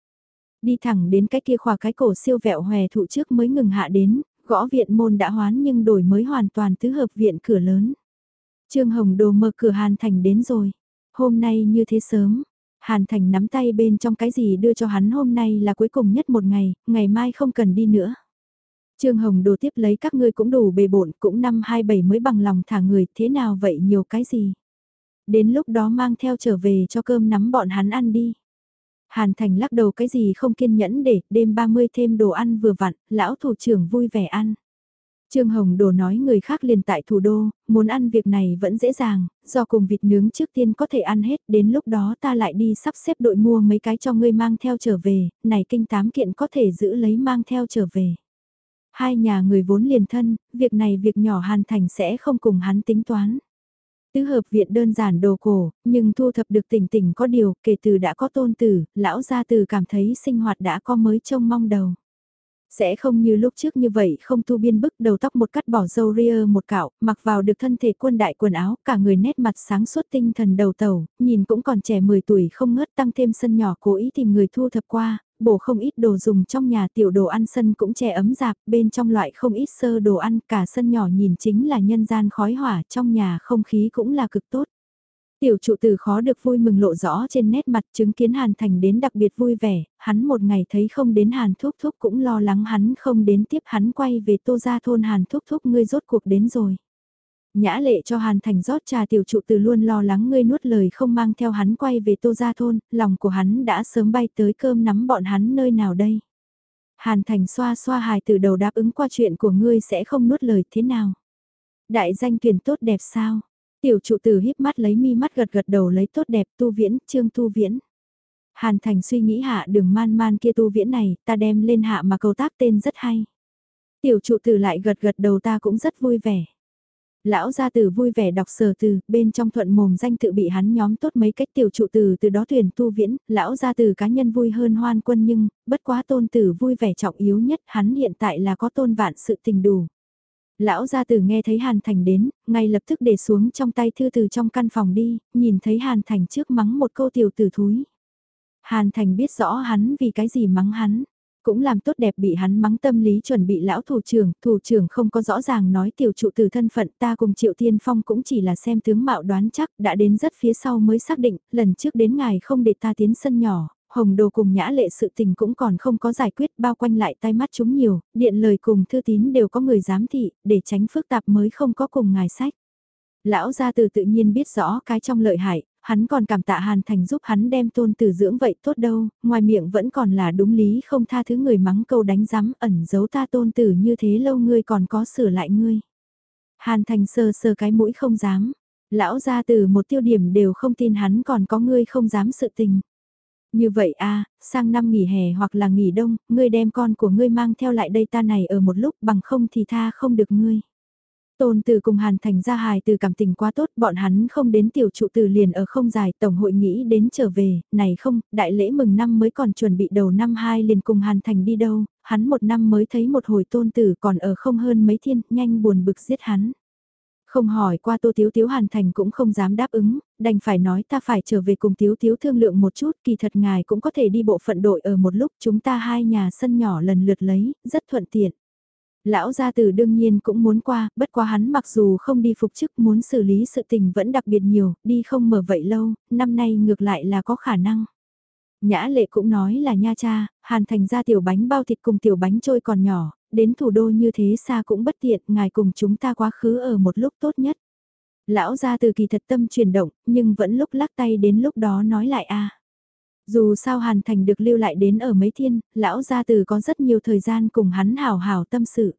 Đi thẳng đến cái kia khỏa cái cổ siêu vẹo hòe thụ trước mới ngừng hạ đến, gõ viện môn đã hoán nhưng đổi mới hoàn toàn tứ hợp viện cửa lớn. Trương Hồng Đồ mở cửa Hàn Thành đến rồi. Hôm nay như thế sớm, Hàn Thành nắm tay bên trong cái gì đưa cho hắn hôm nay là cuối cùng nhất một ngày, ngày mai không cần đi nữa. Trương Hồng Đồ tiếp lấy các ngươi cũng đủ bề bộn, cũng năm hai bảy mới bằng lòng thả người, thế nào vậy nhiều cái gì. Đến lúc đó mang theo trở về cho cơm nắm bọn hắn ăn đi. Hàn Thành lắc đầu cái gì không kiên nhẫn để đêm 30 thêm đồ ăn vừa vặn, lão thủ trưởng vui vẻ ăn. Trương Hồng Đồ nói người khác liền tại thủ đô, muốn ăn việc này vẫn dễ dàng, do cùng vịt nướng trước tiên có thể ăn hết, đến lúc đó ta lại đi sắp xếp đội mua mấy cái cho ngươi mang theo trở về, này kinh tám kiện có thể giữ lấy mang theo trở về. Hai nhà người vốn liền thân, việc này việc nhỏ Hàn Thành sẽ không cùng hắn tính toán. Tứ hợp viện đơn giản đồ cổ, nhưng thu thập được tỉnh tỉnh có điều, kể từ đã có tôn tử, lão gia từ cảm thấy sinh hoạt đã có mới trông mong đầu. Sẽ không như lúc trước như vậy không tu biên bức đầu tóc một cắt bỏ dâu ria một cạo, mặc vào được thân thể quân đại quần áo, cả người nét mặt sáng suốt tinh thần đầu tàu, nhìn cũng còn trẻ 10 tuổi không ngớt tăng thêm sân nhỏ cố ý tìm người thu thập qua, bổ không ít đồ dùng trong nhà tiểu đồ ăn sân cũng che ấm dạp, bên trong loại không ít sơ đồ ăn, cả sân nhỏ nhìn chính là nhân gian khói hỏa, trong nhà không khí cũng là cực tốt. Tiểu trụ tử khó được vui mừng lộ rõ trên nét mặt chứng kiến Hàn Thành đến đặc biệt vui vẻ, hắn một ngày thấy không đến Hàn Thúc Thúc cũng lo lắng hắn không đến tiếp hắn quay về tô ra thôn Hàn Thúc Thúc ngươi rốt cuộc đến rồi. Nhã lệ cho Hàn Thành rót trà tiểu trụ từ luôn lo lắng ngươi nuốt lời không mang theo hắn quay về tô gia thôn, lòng của hắn đã sớm bay tới cơm nắm bọn hắn nơi nào đây. Hàn Thành xoa xoa hài từ đầu đáp ứng qua chuyện của ngươi sẽ không nuốt lời thế nào. Đại danh tuyển tốt đẹp sao? Tiểu trụ tử híp mắt lấy mi mắt gật gật đầu lấy tốt đẹp tu viễn, trương tu viễn. Hàn Thành suy nghĩ hạ đường man man kia tu viễn này, ta đem lên hạ mà cầu tác tên rất hay. Tiểu trụ tử lại gật gật đầu ta cũng rất vui vẻ. Lão gia tử vui vẻ đọc sở từ, bên trong thuận mồm danh tự bị hắn nhóm tốt mấy cách tiểu trụ từ từ đó thuyền tu viễn, lão gia tử cá nhân vui hơn hoan quân nhưng, bất quá tôn tử vui vẻ trọng yếu nhất, hắn hiện tại là có tôn vạn sự tình đủ. Lão gia tử nghe thấy Hàn Thành đến, ngay lập tức để xuống trong tay thư từ trong căn phòng đi, nhìn thấy Hàn Thành trước mắng một câu tiểu tử thúi. Hàn Thành biết rõ hắn vì cái gì mắng hắn, cũng làm tốt đẹp bị hắn mắng tâm lý chuẩn bị lão thủ trưởng, thủ trưởng không có rõ ràng nói tiểu trụ từ thân phận ta cùng Triệu Tiên Phong cũng chỉ là xem tướng mạo đoán chắc đã đến rất phía sau mới xác định, lần trước đến ngài không để ta tiến sân nhỏ, hồng đồ cùng nhã lệ sự tình cũng còn không có giải quyết bao quanh lại tay mắt chúng nhiều, điện lời cùng thư tín đều có người giám thị, để tránh phức tạp mới không có cùng ngài sách. Lão gia từ tự nhiên biết rõ cái trong lợi hại, hắn còn cảm tạ Hàn Thành giúp hắn đem tôn tử dưỡng vậy tốt đâu, ngoài miệng vẫn còn là đúng lý không tha thứ người mắng câu đánh giám ẩn giấu ta tôn tử như thế lâu ngươi còn có sửa lại ngươi. Hàn Thành sơ sơ cái mũi không dám, lão gia từ một tiêu điểm đều không tin hắn còn có ngươi không dám sự tình. Như vậy a sang năm nghỉ hè hoặc là nghỉ đông, ngươi đem con của ngươi mang theo lại đây ta này ở một lúc bằng không thì tha không được ngươi. Tôn từ cùng Hàn Thành ra hài từ cảm tình quá tốt, bọn hắn không đến tiểu trụ từ liền ở không dài, tổng hội nghĩ đến trở về, này không, đại lễ mừng năm mới còn chuẩn bị đầu năm hai liền cùng Hàn Thành đi đâu, hắn một năm mới thấy một hồi tôn tử còn ở không hơn mấy thiên, nhanh buồn bực giết hắn. Không hỏi qua Tô Tiếu Tiếu Hàn Thành cũng không dám đáp ứng, đành phải nói ta phải trở về cùng Tiếu Tiếu thương lượng một chút, kỳ thật ngài cũng có thể đi bộ phận đội ở một lúc chúng ta hai nhà sân nhỏ lần lượt lấy, rất thuận tiện. Lão gia tử đương nhiên cũng muốn qua, bất quá hắn mặc dù không đi phục chức muốn xử lý sự tình vẫn đặc biệt nhiều, đi không mở vậy lâu, năm nay ngược lại là có khả năng. Nhã lệ cũng nói là nha cha, hàn thành ra tiểu bánh bao thịt cùng tiểu bánh trôi còn nhỏ, đến thủ đô như thế xa cũng bất tiện, ngài cùng chúng ta quá khứ ở một lúc tốt nhất. Lão gia từ kỳ thật tâm chuyển động, nhưng vẫn lúc lắc tay đến lúc đó nói lại a dù sao Hàn Thành được lưu lại đến ở mấy thiên, lão gia từ có rất nhiều thời gian cùng hắn hào hào tâm sự.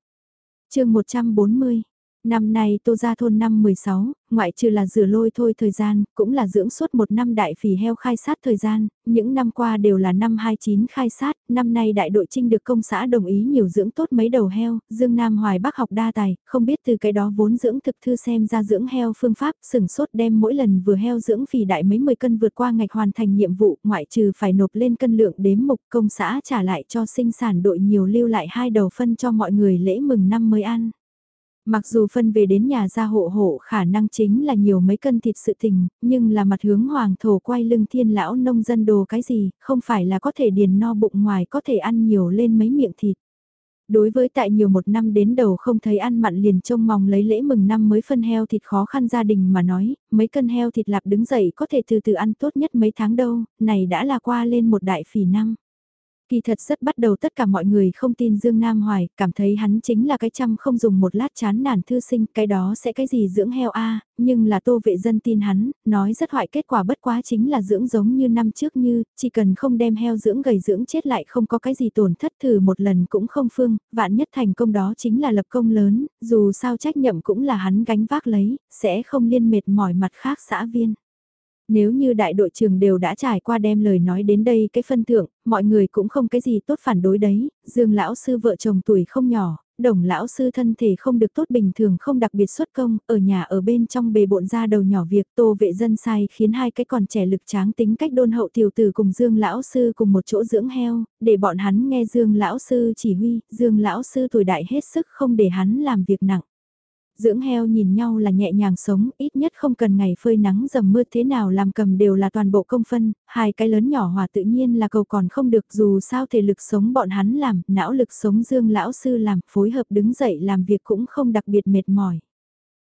chương 140, Năm nay tô ra thôn năm 16, ngoại trừ là rửa lôi thôi thời gian, cũng là dưỡng suốt một năm đại phì heo khai sát thời gian, những năm qua đều là năm 29 khai sát, năm nay đại đội trinh được công xã đồng ý nhiều dưỡng tốt mấy đầu heo, Dương Nam Hoài Bắc học đa tài, không biết từ cái đó vốn dưỡng thực thư xem ra dưỡng heo phương pháp, sừng sốt đem mỗi lần vừa heo dưỡng phì đại mấy mươi cân vượt qua ngạch hoàn thành nhiệm vụ, ngoại trừ phải nộp lên cân lượng đếm mục công xã trả lại cho sinh sản đội nhiều lưu lại hai đầu phân cho mọi người lễ mừng năm mới ăn. Mặc dù phân về đến nhà gia hộ hộ khả năng chính là nhiều mấy cân thịt sự tình, nhưng là mặt hướng hoàng thổ quay lưng thiên lão nông dân đồ cái gì, không phải là có thể điền no bụng ngoài có thể ăn nhiều lên mấy miệng thịt. Đối với tại nhiều một năm đến đầu không thấy ăn mặn liền trông mong lấy lễ mừng năm mới phân heo thịt khó khăn gia đình mà nói, mấy cân heo thịt lạp đứng dậy có thể từ từ ăn tốt nhất mấy tháng đâu, này đã là qua lên một đại phỉ năm. Kỳ thật rất bắt đầu tất cả mọi người không tin Dương Nam Hoài, cảm thấy hắn chính là cái chăm không dùng một lát chán nản thư sinh, cái đó sẽ cái gì dưỡng heo a nhưng là tô vệ dân tin hắn, nói rất hoại kết quả bất quá chính là dưỡng giống như năm trước như, chỉ cần không đem heo dưỡng gầy dưỡng chết lại không có cái gì tổn thất thử một lần cũng không phương, vạn nhất thành công đó chính là lập công lớn, dù sao trách nhậm cũng là hắn gánh vác lấy, sẽ không liên mệt mỏi mặt khác xã viên. Nếu như đại đội trưởng đều đã trải qua đem lời nói đến đây cái phân thượng, mọi người cũng không cái gì tốt phản đối đấy, Dương lão sư vợ chồng tuổi không nhỏ, đồng lão sư thân thể không được tốt bình thường không đặc biệt xuất công, ở nhà ở bên trong bề bộn ra đầu nhỏ việc tô vệ dân sai khiến hai cái còn trẻ lực tráng tính cách đôn hậu tiểu tử cùng Dương lão sư cùng một chỗ dưỡng heo, để bọn hắn nghe Dương lão sư chỉ huy, Dương lão sư tuổi đại hết sức không để hắn làm việc nặng. Dưỡng heo nhìn nhau là nhẹ nhàng sống, ít nhất không cần ngày phơi nắng dầm mưa thế nào làm cầm đều là toàn bộ công phân, hai cái lớn nhỏ hòa tự nhiên là cầu còn không được dù sao thể lực sống bọn hắn làm, não lực sống dương lão sư làm, phối hợp đứng dậy làm việc cũng không đặc biệt mệt mỏi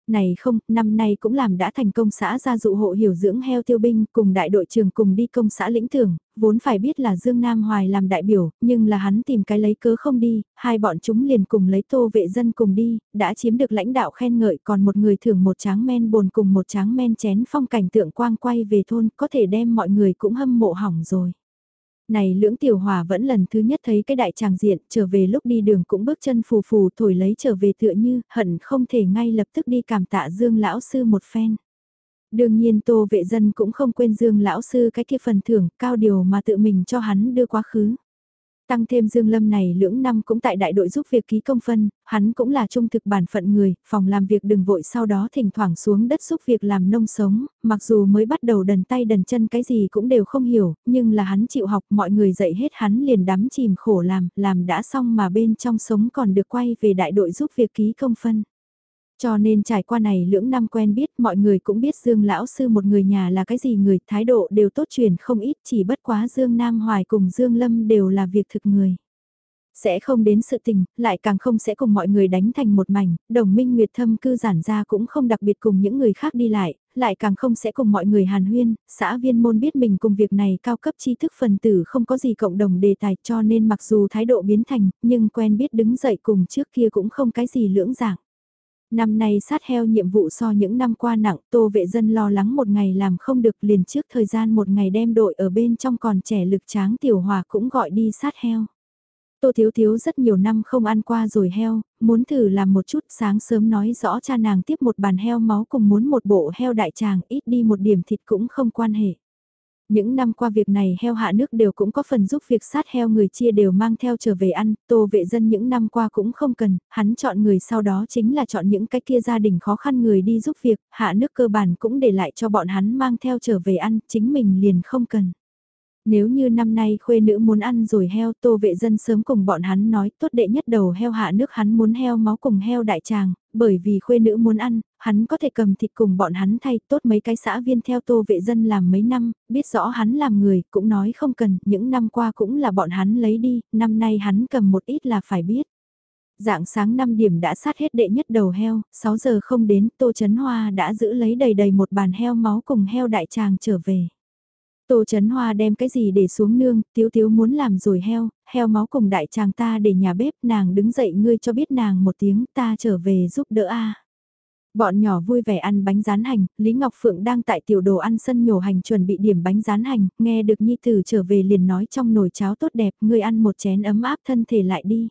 này không, năm nay cũng làm đã thành công xã gia dụ hộ hiểu dưỡng heo tiêu binh cùng đại đội trưởng cùng đi công xã lĩnh thưởng, vốn phải biết là Dương Nam Hoài làm đại biểu, nhưng là hắn tìm cái lấy cớ không đi, hai bọn chúng liền cùng lấy tô vệ dân cùng đi, đã chiếm được lãnh đạo khen ngợi còn một người thưởng một tráng men bồn cùng một tráng men chén phong cảnh tượng quang quay về thôn có thể đem mọi người cũng hâm mộ hỏng rồi này lưỡng tiểu hòa vẫn lần thứ nhất thấy cái đại tràng diện, trở về lúc đi đường cũng bước chân phù phù thổi lấy trở về tựa như, hận không thể ngay lập tức đi cảm tạ Dương lão sư một phen. Đương nhiên tô vệ dân cũng không quên Dương lão sư cái kia phần thưởng, cao điều mà tự mình cho hắn đưa quá khứ. Tăng thêm Dương Lâm này lưỡng năm cũng tại đại đội giúp việc ký công phân, hắn cũng là trung thực bản phận người, phòng làm việc đừng vội sau đó thỉnh thoảng xuống đất giúp việc làm nông sống, mặc dù mới bắt đầu đần tay đần chân cái gì cũng đều không hiểu, nhưng là hắn chịu học mọi người dạy hết hắn liền đắm chìm khổ làm, làm đã xong mà bên trong sống còn được quay về đại đội giúp việc ký công phân. Cho nên trải qua này lưỡng năm quen biết mọi người cũng biết Dương Lão Sư một người nhà là cái gì người thái độ đều tốt truyền không ít chỉ bất quá Dương Nam Hoài cùng Dương Lâm đều là việc thực người. Sẽ không đến sự tình, lại càng không sẽ cùng mọi người đánh thành một mảnh, đồng minh nguyệt thâm cư giản ra cũng không đặc biệt cùng những người khác đi lại, lại càng không sẽ cùng mọi người hàn huyên, xã viên môn biết mình cùng việc này cao cấp tri thức phần tử không có gì cộng đồng đề tài cho nên mặc dù thái độ biến thành, nhưng quen biết đứng dậy cùng trước kia cũng không cái gì lưỡng dạng. Năm nay sát heo nhiệm vụ so những năm qua nặng, tô vệ dân lo lắng một ngày làm không được liền trước thời gian một ngày đem đội ở bên trong còn trẻ lực tráng tiểu hòa cũng gọi đi sát heo. Tô Thiếu Thiếu rất nhiều năm không ăn qua rồi heo, muốn thử làm một chút sáng sớm nói rõ cha nàng tiếp một bàn heo máu cùng muốn một bộ heo đại tràng ít đi một điểm thịt cũng không quan hệ. Những năm qua việc này heo hạ nước đều cũng có phần giúp việc sát heo người chia đều mang theo trở về ăn, tô vệ dân những năm qua cũng không cần, hắn chọn người sau đó chính là chọn những cái kia gia đình khó khăn người đi giúp việc, hạ nước cơ bản cũng để lại cho bọn hắn mang theo trở về ăn, chính mình liền không cần. Nếu như năm nay khuê nữ muốn ăn rồi heo tô vệ dân sớm cùng bọn hắn nói tốt đệ nhất đầu heo hạ nước hắn muốn heo máu cùng heo đại tràng, bởi vì khuê nữ muốn ăn, hắn có thể cầm thịt cùng bọn hắn thay tốt mấy cái xã viên theo tô vệ dân làm mấy năm, biết rõ hắn làm người, cũng nói không cần, những năm qua cũng là bọn hắn lấy đi, năm nay hắn cầm một ít là phải biết. Dạng sáng 5 điểm đã sát hết đệ nhất đầu heo, 6 giờ không đến, Tô Chấn Hoa đã giữ lấy đầy đầy một bàn heo máu cùng heo đại tràng trở về. Tô Chấn Hoa đem cái gì để xuống nương, tiếu tiếu muốn làm rồi heo, heo máu cùng đại chàng ta để nhà bếp nàng đứng dậy ngươi cho biết nàng một tiếng ta trở về giúp đỡ a. Bọn nhỏ vui vẻ ăn bánh rán hành, Lý Ngọc Phượng đang tại tiểu đồ ăn sân nhổ hành chuẩn bị điểm bánh rán hành, nghe được Nhi Tử trở về liền nói trong nồi cháo tốt đẹp, ngươi ăn một chén ấm áp thân thể lại đi.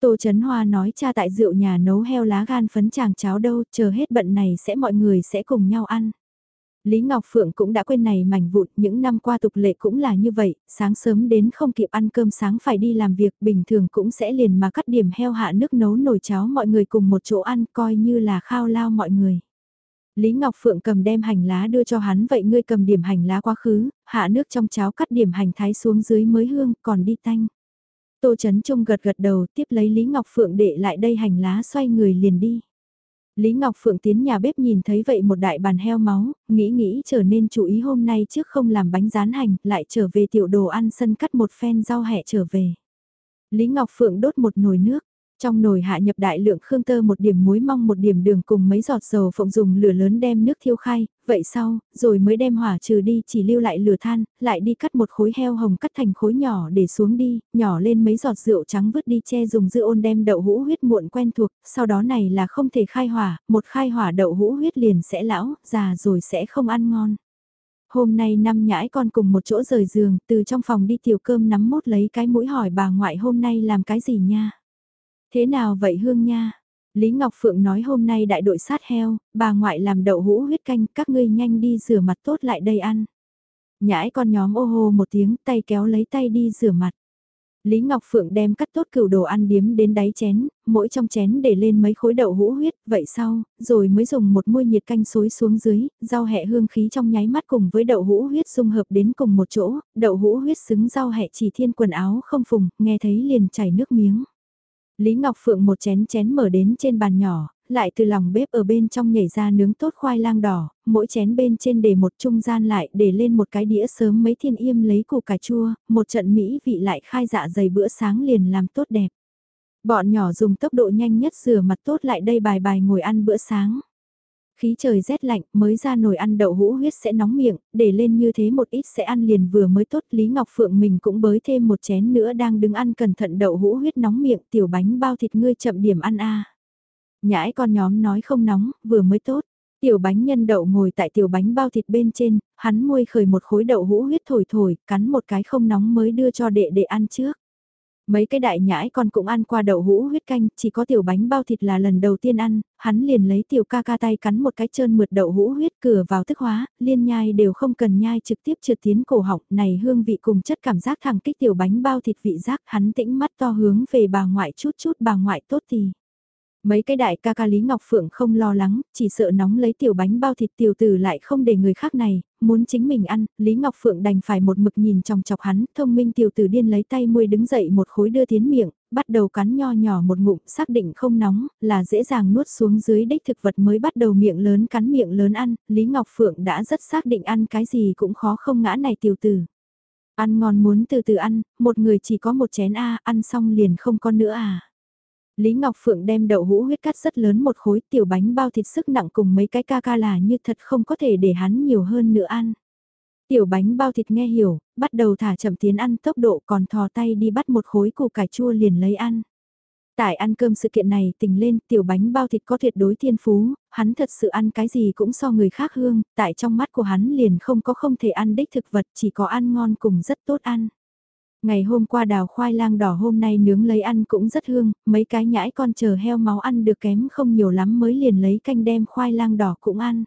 Tô Chấn Hoa nói cha tại rượu nhà nấu heo lá gan phấn chàng cháo đâu, chờ hết bận này sẽ mọi người sẽ cùng nhau ăn. Lý Ngọc Phượng cũng đã quên này mảnh vụn, những năm qua tục lệ cũng là như vậy, sáng sớm đến không kịp ăn cơm sáng phải đi làm việc, bình thường cũng sẽ liền mà cắt điểm heo hạ nước nấu nồi cháo mọi người cùng một chỗ ăn coi như là khao lao mọi người. Lý Ngọc Phượng cầm đem hành lá đưa cho hắn vậy ngươi cầm điểm hành lá quá khứ, hạ nước trong cháo cắt điểm hành thái xuống dưới mới hương, còn đi tanh. Tô Trấn Trung gật gật đầu tiếp lấy Lý Ngọc Phượng để lại đây hành lá xoay người liền đi. Lý Ngọc Phượng tiến nhà bếp nhìn thấy vậy một đại bàn heo máu, nghĩ nghĩ trở nên chú ý hôm nay trước không làm bánh rán hành, lại trở về tiểu đồ ăn sân cắt một phen rau hẹ trở về. Lý Ngọc Phượng đốt một nồi nước, trong nồi hạ nhập đại lượng khương tơ một điểm muối mong một điểm đường cùng mấy giọt dầu phộng dùng lửa lớn đem nước thiêu khai, vậy sau, rồi mới đem hỏa trừ đi chỉ lưu lại lửa than, lại đi cắt một khối heo hồng cắt thành khối nhỏ để xuống đi, nhỏ lên mấy giọt rượu trắng vứt đi che dùng dư ôn đem đậu hũ huyết muộn quen thuộc, sau đó này là không thể khai hỏa, một khai hỏa đậu hũ huyết liền sẽ lão, già rồi sẽ không ăn ngon. Hôm nay năm nhãi con cùng một chỗ rời giường, từ trong phòng đi tiểu cơm nắm mốt lấy cái mũi hỏi bà ngoại hôm nay làm cái gì nha. Thế nào vậy Hương nha? Lý Ngọc Phượng nói hôm nay đại đội sát heo, bà ngoại làm đậu hũ huyết canh, các ngươi nhanh đi rửa mặt tốt lại đây ăn. Nhãi con nhóm ô hô một tiếng, tay kéo lấy tay đi rửa mặt. Lý Ngọc Phượng đem cắt tốt cửu đồ ăn điếm đến đáy chén, mỗi trong chén để lên mấy khối đậu hũ huyết, vậy sau, rồi mới dùng một muôi nhiệt canh xối xuống dưới, rau hẹ hương khí trong nháy mắt cùng với đậu hũ huyết dung hợp đến cùng một chỗ, đậu hũ huyết xứng rau hẹ chỉ thiên quần áo không phùng, nghe thấy liền chảy nước miếng. Lý Ngọc Phượng một chén chén mở đến trên bàn nhỏ, lại từ lòng bếp ở bên trong nhảy ra nướng tốt khoai lang đỏ, mỗi chén bên trên để một trung gian lại để lên một cái đĩa sớm mấy thiên im lấy củ cải chua, một trận mỹ vị lại khai dạ dày bữa sáng liền làm tốt đẹp. Bọn nhỏ dùng tốc độ nhanh nhất rửa mặt tốt lại đây bài bài ngồi ăn bữa sáng. Khí trời rét lạnh mới ra nồi ăn đậu hũ huyết sẽ nóng miệng, để lên như thế một ít sẽ ăn liền vừa mới tốt. Lý Ngọc Phượng mình cũng bới thêm một chén nữa đang đứng ăn cẩn thận đậu hũ huyết nóng miệng tiểu bánh bao thịt ngươi chậm điểm ăn a Nhãi con nhóm nói không nóng, vừa mới tốt. Tiểu bánh nhân đậu ngồi tại tiểu bánh bao thịt bên trên, hắn môi khởi một khối đậu hũ huyết thổi thổi, cắn một cái không nóng mới đưa cho đệ đệ ăn trước. Mấy cái đại nhãi con cũng ăn qua đậu hũ huyết canh, chỉ có tiểu bánh bao thịt là lần đầu tiên ăn, hắn liền lấy tiểu ca ca tay cắn một cái trơn mượt đậu hũ huyết cửa vào thức hóa, liên nhai đều không cần nhai trực tiếp trượt tiến cổ họng, này hương vị cùng chất cảm giác thẳng kích tiểu bánh bao thịt vị giác, hắn tĩnh mắt to hướng về bà ngoại chút chút bà ngoại tốt thì. Mấy cái đại ca ca Lý Ngọc Phượng không lo lắng, chỉ sợ nóng lấy tiểu bánh bao thịt tiểu tử lại không để người khác này, muốn chính mình ăn, Lý Ngọc Phượng đành phải một mực nhìn trong chọc hắn, thông minh tiểu tử điên lấy tay muôi đứng dậy một khối đưa tiến miệng, bắt đầu cắn nho nhỏ một ngụm, xác định không nóng, là dễ dàng nuốt xuống dưới đích thực vật mới bắt đầu miệng lớn cắn miệng lớn ăn, Lý Ngọc Phượng đã rất xác định ăn cái gì cũng khó không ngã này tiểu tử. Ăn ngon muốn từ từ ăn, một người chỉ có một chén A, ăn xong liền không có nữa à. Lý Ngọc Phượng đem đậu hũ huyết cắt rất lớn một khối tiểu bánh bao thịt sức nặng cùng mấy cái ca ca là như thật không có thể để hắn nhiều hơn nữa ăn. Tiểu bánh bao thịt nghe hiểu, bắt đầu thả chậm tiến ăn tốc độ còn thò tay đi bắt một khối củ cải chua liền lấy ăn. Tại ăn cơm sự kiện này tình lên tiểu bánh bao thịt có tuyệt đối thiên phú, hắn thật sự ăn cái gì cũng so người khác hương, tại trong mắt của hắn liền không có không thể ăn đích thực vật chỉ có ăn ngon cùng rất tốt ăn. Ngày hôm qua đào khoai lang đỏ hôm nay nướng lấy ăn cũng rất hương, mấy cái nhãi con chờ heo máu ăn được kém không nhiều lắm mới liền lấy canh đem khoai lang đỏ cũng ăn.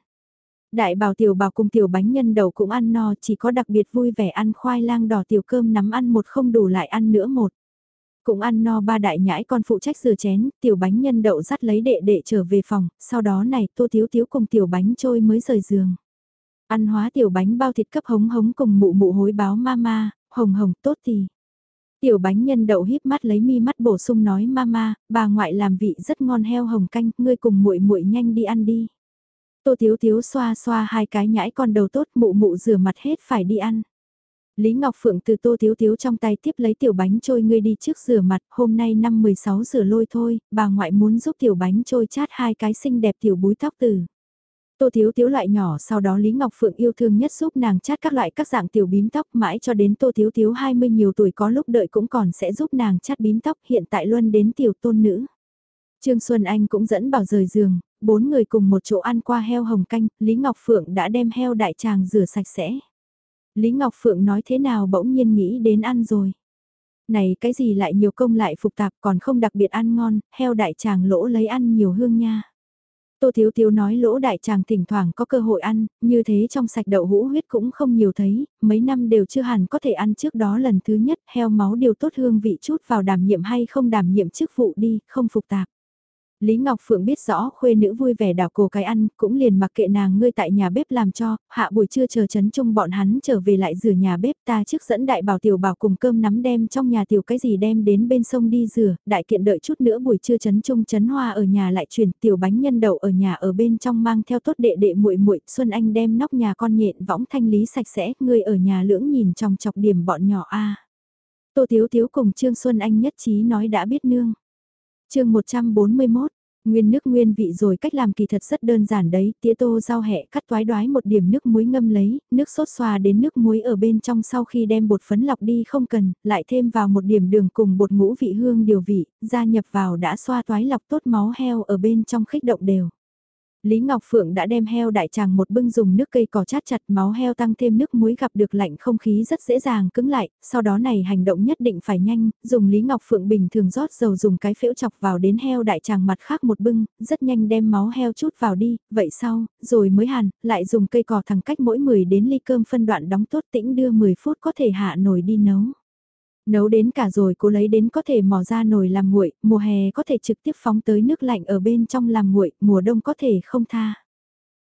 Đại bảo tiểu bảo cùng tiểu bánh nhân đậu cũng ăn no chỉ có đặc biệt vui vẻ ăn khoai lang đỏ tiểu cơm nắm ăn một không đủ lại ăn nữa một. Cũng ăn no ba đại nhãi con phụ trách rửa chén, tiểu bánh nhân đậu dắt lấy đệ đệ trở về phòng, sau đó này tô thiếu thiếu cùng tiểu bánh trôi mới rời giường. Ăn hóa tiểu bánh bao thịt cấp hống hống cùng mụ mụ hối báo mama, hồng hồng tốt thì. Tiểu bánh nhân đậu híp mắt lấy mi mắt bổ sung nói mama, bà ngoại làm vị rất ngon heo hồng canh, ngươi cùng muội muội nhanh đi ăn đi. Tô Tiếu Tiếu xoa xoa hai cái nhãi con đầu tốt mụ mụ rửa mặt hết phải đi ăn. Lý Ngọc Phượng từ Tô Tiếu Tiếu trong tay tiếp lấy tiểu bánh trôi ngươi đi trước rửa mặt, hôm nay năm 16 rửa lôi thôi, bà ngoại muốn giúp tiểu bánh trôi chát hai cái xinh đẹp tiểu búi tóc từ. Tô Thiếu Thiếu loại nhỏ sau đó Lý Ngọc Phượng yêu thương nhất giúp nàng chát các loại các dạng tiểu bím tóc mãi cho đến Tô Thiếu Thiếu 20 nhiều tuổi có lúc đợi cũng còn sẽ giúp nàng chát bím tóc hiện tại luôn đến tiểu tôn nữ. Trương Xuân Anh cũng dẫn bảo rời giường, bốn người cùng một chỗ ăn qua heo hồng canh, Lý Ngọc Phượng đã đem heo đại tràng rửa sạch sẽ. Lý Ngọc Phượng nói thế nào bỗng nhiên nghĩ đến ăn rồi. Này cái gì lại nhiều công lại phục tạp còn không đặc biệt ăn ngon, heo đại tràng lỗ lấy ăn nhiều hương nha. Tô Thiếu Thiếu nói lỗ đại chàng thỉnh thoảng có cơ hội ăn, như thế trong sạch đậu hũ huyết cũng không nhiều thấy, mấy năm đều chưa hẳn có thể ăn trước đó lần thứ nhất, heo máu điều tốt hương vị chút vào đảm nhiệm hay không đảm nhiệm chức vụ đi, không phục tạp. Lý Ngọc Phượng biết rõ khuê nữ vui vẻ đảo cổ cái ăn, cũng liền mặc kệ nàng ngươi tại nhà bếp làm cho, hạ buổi trưa chờ chấn chung bọn hắn trở về lại rửa nhà bếp ta trước dẫn đại bảo tiểu bảo cùng cơm nắm đem trong nhà tiểu cái gì đem đến bên sông đi rửa, đại kiện đợi chút nữa buổi trưa chấn chung chấn hoa ở nhà lại chuyển tiểu bánh nhân đậu ở nhà ở bên trong mang theo tốt đệ đệ muội muội Xuân Anh đem nóc nhà con nhện võng thanh lý sạch sẽ, ngươi ở nhà lưỡng nhìn trong chọc điểm bọn nhỏ a. Tô Thiếu Thiếu cùng Trương Xuân Anh nhất trí nói đã biết nương chương 141, nguyên nước nguyên vị rồi cách làm kỳ thật rất đơn giản đấy, tía tô rau hẹ cắt toái đoái một điểm nước muối ngâm lấy, nước sốt xoa đến nước muối ở bên trong sau khi đem bột phấn lọc đi không cần, lại thêm vào một điểm đường cùng bột ngũ vị hương điều vị, gia nhập vào đã xoa toái lọc tốt máu heo ở bên trong khích động đều. Lý Ngọc Phượng đã đem heo đại tràng một bưng dùng nước cây cỏ chát chặt máu heo tăng thêm nước muối gặp được lạnh không khí rất dễ dàng cứng lại, sau đó này hành động nhất định phải nhanh, dùng Lý Ngọc Phượng bình thường rót dầu dùng cái phễu chọc vào đến heo đại tràng mặt khác một bưng, rất nhanh đem máu heo chút vào đi, vậy sau, rồi mới hàn, lại dùng cây cỏ thẳng cách mỗi 10 đến ly cơm phân đoạn đóng tốt tĩnh đưa 10 phút có thể hạ nồi đi nấu. Nấu đến cả rồi cô lấy đến có thể mò ra nồi làm nguội, mùa hè có thể trực tiếp phóng tới nước lạnh ở bên trong làm nguội, mùa đông có thể không tha.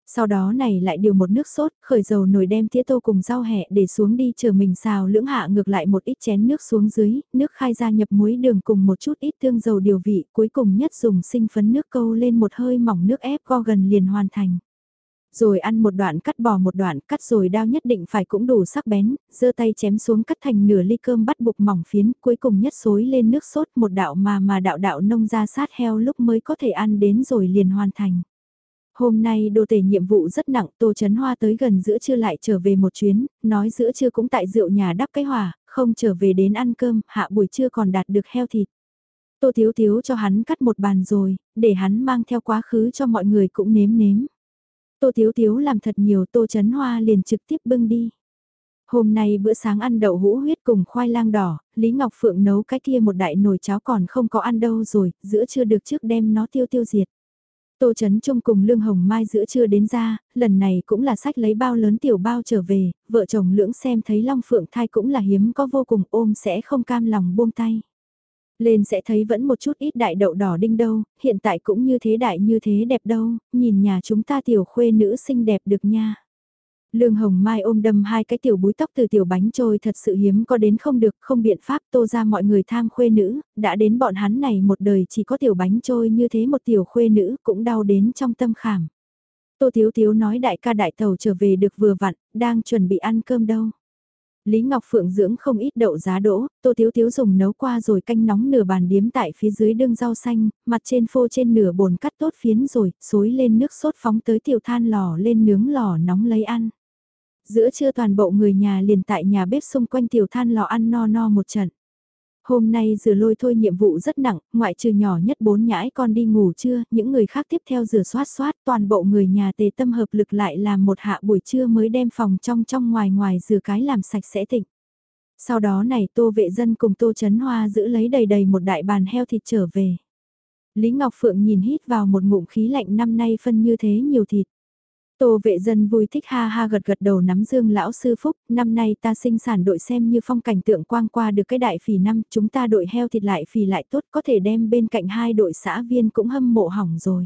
Sau đó này lại điều một nước sốt, khởi dầu nồi đem tía tô cùng rau hẹ để xuống đi chờ mình xào lưỡng hạ ngược lại một ít chén nước xuống dưới, nước khai ra nhập muối đường cùng một chút ít tương dầu điều vị, cuối cùng nhất dùng sinh phấn nước câu lên một hơi mỏng nước ép go gần liền hoàn thành. Rồi ăn một đoạn cắt bỏ một đoạn cắt rồi đao nhất định phải cũng đủ sắc bén, giơ tay chém xuống cắt thành nửa ly cơm bắt buộc mỏng phiến, cuối cùng nhất xối lên nước sốt một đạo mà mà đạo đạo nông ra sát heo lúc mới có thể ăn đến rồi liền hoàn thành. Hôm nay đồ tể nhiệm vụ rất nặng, Tô Chấn Hoa tới gần giữa trưa lại trở về một chuyến, nói giữa trưa cũng tại rượu nhà đắp cái hòa, không trở về đến ăn cơm, hạ buổi trưa còn đạt được heo thịt. Tô Thiếu Thiếu cho hắn cắt một bàn rồi, để hắn mang theo quá khứ cho mọi người cũng nếm nếm. Tô Thiếu Thiếu làm thật nhiều Tô Chấn Hoa liền trực tiếp bưng đi. Hôm nay bữa sáng ăn đậu hũ huyết cùng khoai lang đỏ, Lý Ngọc Phượng nấu cái kia một đại nồi cháo còn không có ăn đâu rồi, giữa chưa được trước đem nó tiêu tiêu diệt. Tô Chấn Trung cùng Lương Hồng Mai giữa trưa đến ra, lần này cũng là sách lấy bao lớn tiểu bao trở về, vợ chồng lưỡng xem thấy Long Phượng thai cũng là hiếm có vô cùng ôm sẽ không cam lòng buông tay. Lên sẽ thấy vẫn một chút ít đại đậu đỏ đinh đâu, hiện tại cũng như thế đại như thế đẹp đâu, nhìn nhà chúng ta tiểu khuê nữ xinh đẹp được nha. Lương Hồng Mai ôm đâm hai cái tiểu búi tóc từ tiểu bánh trôi thật sự hiếm có đến không được, không biện pháp tô ra mọi người tham khuê nữ, đã đến bọn hắn này một đời chỉ có tiểu bánh trôi như thế một tiểu khuê nữ cũng đau đến trong tâm khảm. Tô Thiếu Thiếu nói đại ca đại tàu trở về được vừa vặn, đang chuẩn bị ăn cơm đâu. Lý Ngọc Phượng dưỡng không ít đậu giá đỗ, Tô Thiếu Thiếu dùng nấu qua rồi canh nóng nửa bàn điếm tại phía dưới đương rau xanh, mặt trên phô trên nửa bồn cắt tốt phiến rồi, xối lên nước sốt phóng tới tiểu than lò lên nướng lò nóng lấy ăn. Giữa trưa toàn bộ người nhà liền tại nhà bếp xung quanh tiểu than lò ăn no no một trận. Hôm nay rửa lôi thôi nhiệm vụ rất nặng, ngoại trừ nhỏ nhất bốn nhãi con đi ngủ trưa, những người khác tiếp theo rửa soát soát, toàn bộ người nhà tề tâm hợp lực lại làm một hạ buổi trưa mới đem phòng trong trong ngoài ngoài rửa cái làm sạch sẽ tịnh. Sau đó này tô vệ dân cùng tô chấn hoa giữ lấy đầy đầy một đại bàn heo thịt trở về. Lý Ngọc Phượng nhìn hít vào một ngụm khí lạnh năm nay phân như thế nhiều thịt. Tô vệ dân vui thích ha ha gật gật đầu nắm dương lão sư phúc, năm nay ta sinh sản đội xem như phong cảnh tượng quang qua được cái đại phì năm, chúng ta đội heo thịt lại phì lại tốt có thể đem bên cạnh hai đội xã viên cũng hâm mộ hỏng rồi.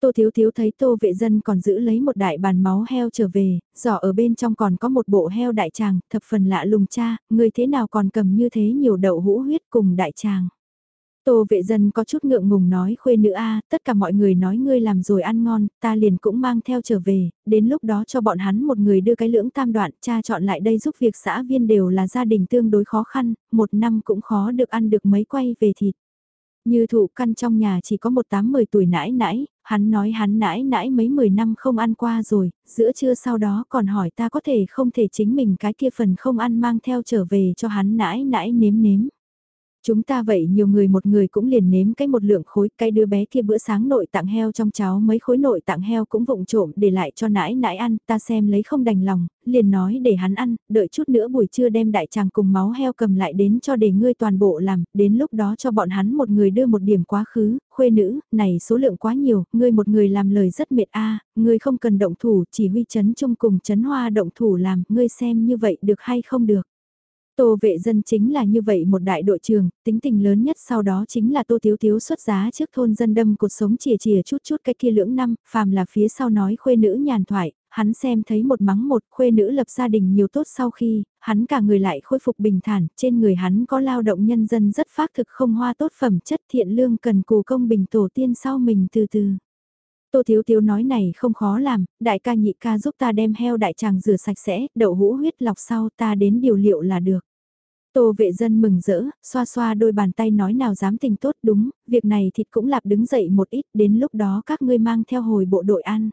Tô Thiếu Thiếu thấy Tô Vệ Dân còn giữ lấy một đại bàn máu heo trở về, giỏ ở bên trong còn có một bộ heo đại tràng, thập phần lạ lùng cha, người thế nào còn cầm như thế nhiều đậu hũ huyết cùng đại tràng. Tô vệ dân có chút ngượng ngùng nói khuê nữ a tất cả mọi người nói ngươi làm rồi ăn ngon, ta liền cũng mang theo trở về, đến lúc đó cho bọn hắn một người đưa cái lưỡng tam đoạn, cha chọn lại đây giúp việc xã viên đều là gia đình tương đối khó khăn, một năm cũng khó được ăn được mấy quay về thịt. Như thụ căn trong nhà chỉ có một tám mười tuổi nãi nãi, hắn nói hắn nãi nãi mấy mười năm không ăn qua rồi, giữa trưa sau đó còn hỏi ta có thể không thể chính mình cái kia phần không ăn mang theo trở về cho hắn nãi nãi nếm nếm. Chúng ta vậy nhiều người một người cũng liền nếm cái một lượng khối, cái đứa bé kia bữa sáng nội tặng heo trong cháo mấy khối nội tặng heo cũng vụng trộm để lại cho nãi nãi ăn, ta xem lấy không đành lòng, liền nói để hắn ăn, đợi chút nữa buổi trưa đem đại tràng cùng máu heo cầm lại đến cho để ngươi toàn bộ làm, đến lúc đó cho bọn hắn một người đưa một điểm quá khứ, khuê nữ, này số lượng quá nhiều, ngươi một người làm lời rất mệt a ngươi không cần động thủ, chỉ huy chấn chung cùng chấn hoa động thủ làm, ngươi xem như vậy được hay không được. Tô vệ dân chính là như vậy một đại đội trường, tính tình lớn nhất sau đó chính là Tô Thiếu Thiếu xuất giá trước thôn dân đâm cuộc sống chìa chìa chút chút cái kia lưỡng năm, phàm là phía sau nói khuê nữ nhàn thoại, hắn xem thấy một mắng một khuê nữ lập gia đình nhiều tốt sau khi, hắn cả người lại khôi phục bình thản, trên người hắn có lao động nhân dân rất phát thực không hoa tốt phẩm chất thiện lương cần cù công bình tổ tiên sau mình từ từ. Tô Thiếu Thiếu nói này không khó làm, đại ca nhị ca giúp ta đem heo đại tràng rửa sạch sẽ, đậu hũ huyết lọc sau ta đến điều liệu là được. Tô vệ dân mừng rỡ, xoa xoa đôi bàn tay nói nào dám tình tốt đúng, việc này thịt cũng lạp đứng dậy một ít, đến lúc đó các ngươi mang theo hồi bộ đội ăn.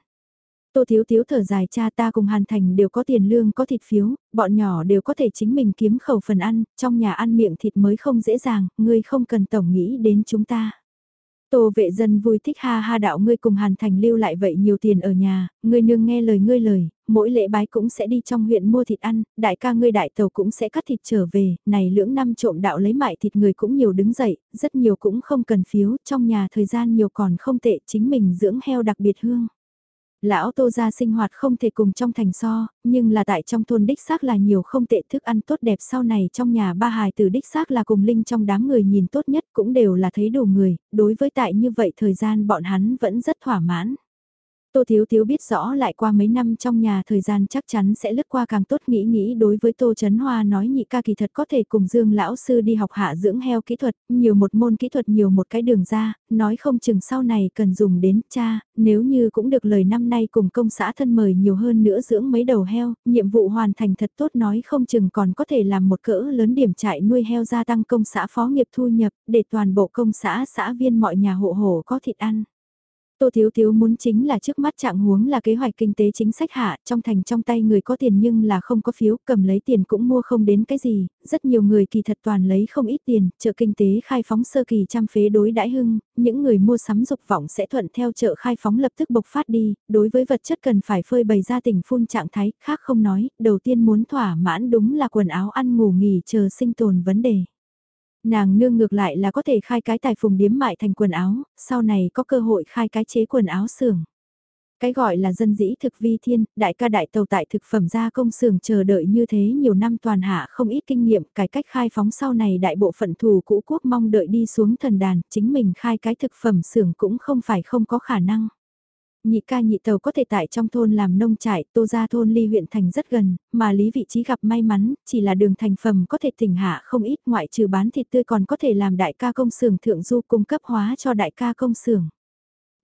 Tô Thiếu Thiếu thở dài cha ta cùng Hàn Thành đều có tiền lương có thịt phiếu, bọn nhỏ đều có thể chính mình kiếm khẩu phần ăn, trong nhà ăn miệng thịt mới không dễ dàng, ngươi không cần tổng nghĩ đến chúng ta. Tô vệ dân vui thích ha ha đạo ngươi cùng Hàn Thành lưu lại vậy nhiều tiền ở nhà, ngươi nương nghe lời ngươi lời, mỗi lễ bái cũng sẽ đi trong huyện mua thịt ăn, đại ca ngươi đại tàu cũng sẽ cắt thịt trở về, này lưỡng năm trộm đạo lấy mại thịt người cũng nhiều đứng dậy, rất nhiều cũng không cần phiếu, trong nhà thời gian nhiều còn không tệ chính mình dưỡng heo đặc biệt hương. Lão Tô gia sinh hoạt không thể cùng trong thành so, nhưng là tại trong thôn đích xác là nhiều không tệ thức ăn tốt đẹp sau này trong nhà ba hài từ đích xác là cùng linh trong đám người nhìn tốt nhất cũng đều là thấy đủ người, đối với tại như vậy thời gian bọn hắn vẫn rất thỏa mãn. Tô Thiếu Thiếu biết rõ lại qua mấy năm trong nhà thời gian chắc chắn sẽ lướt qua càng tốt nghĩ nghĩ đối với Tô Trấn Hoa nói nhị ca kỳ thật có thể cùng Dương Lão Sư đi học hạ dưỡng heo kỹ thuật, nhiều một môn kỹ thuật nhiều một cái đường ra, nói không chừng sau này cần dùng đến cha, nếu như cũng được lời năm nay cùng công xã thân mời nhiều hơn nữa dưỡng mấy đầu heo, nhiệm vụ hoàn thành thật tốt nói không chừng còn có thể làm một cỡ lớn điểm trại nuôi heo gia tăng công xã phó nghiệp thu nhập, để toàn bộ công xã xã viên mọi nhà hộ hổ có thịt ăn. Tô Thiếu Thiếu muốn chính là trước mắt trạng huống là kế hoạch kinh tế chính sách hạ, trong thành trong tay người có tiền nhưng là không có phiếu, cầm lấy tiền cũng mua không đến cái gì, rất nhiều người kỳ thật toàn lấy không ít tiền, chợ kinh tế khai phóng sơ kỳ trăm phế đối đãi hưng, những người mua sắm dục vọng sẽ thuận theo chợ khai phóng lập tức bộc phát đi, đối với vật chất cần phải phơi bày ra tình phun trạng thái, khác không nói, đầu tiên muốn thỏa mãn đúng là quần áo ăn ngủ nghỉ chờ sinh tồn vấn đề. Nàng nương ngược lại là có thể khai cái tài phùng điếm mại thành quần áo, sau này có cơ hội khai cái chế quần áo xưởng. Cái gọi là dân dĩ thực vi thiên, đại ca đại tàu tại thực phẩm gia công xưởng chờ đợi như thế nhiều năm toàn hạ không ít kinh nghiệm, cải cách khai phóng sau này đại bộ phận thủ cũ quốc mong đợi đi xuống thần đàn, chính mình khai cái thực phẩm xưởng cũng không phải không có khả năng. Nhị ca nhị tàu có thể tại trong thôn làm nông trại, tô ra thôn ly huyện thành rất gần, mà lý vị trí gặp may mắn, chỉ là đường thành phẩm có thể tỉnh hạ không ít ngoại trừ bán thịt tươi còn có thể làm đại ca công xưởng thượng du cung cấp hóa cho đại ca công xưởng.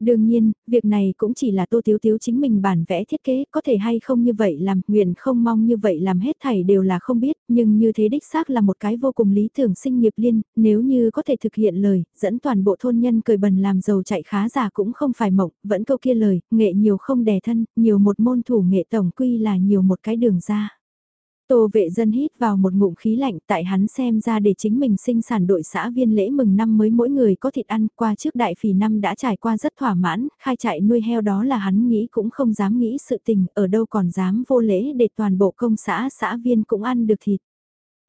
Đương nhiên, việc này cũng chỉ là tô tiếu tiếu chính mình bản vẽ thiết kế, có thể hay không như vậy làm, nguyện không mong như vậy làm hết thảy đều là không biết, nhưng như thế đích xác là một cái vô cùng lý tưởng sinh nghiệp liên, nếu như có thể thực hiện lời, dẫn toàn bộ thôn nhân cười bần làm giàu chạy khá giả cũng không phải mộng, vẫn câu kia lời, nghệ nhiều không đè thân, nhiều một môn thủ nghệ tổng quy là nhiều một cái đường ra. Tô vệ dân hít vào một ngụm khí lạnh tại hắn xem ra để chính mình sinh sản đội xã viên lễ mừng năm mới mỗi người có thịt ăn qua trước đại phì năm đã trải qua rất thỏa mãn, khai trại nuôi heo đó là hắn nghĩ cũng không dám nghĩ sự tình, ở đâu còn dám vô lễ để toàn bộ công xã xã viên cũng ăn được thịt.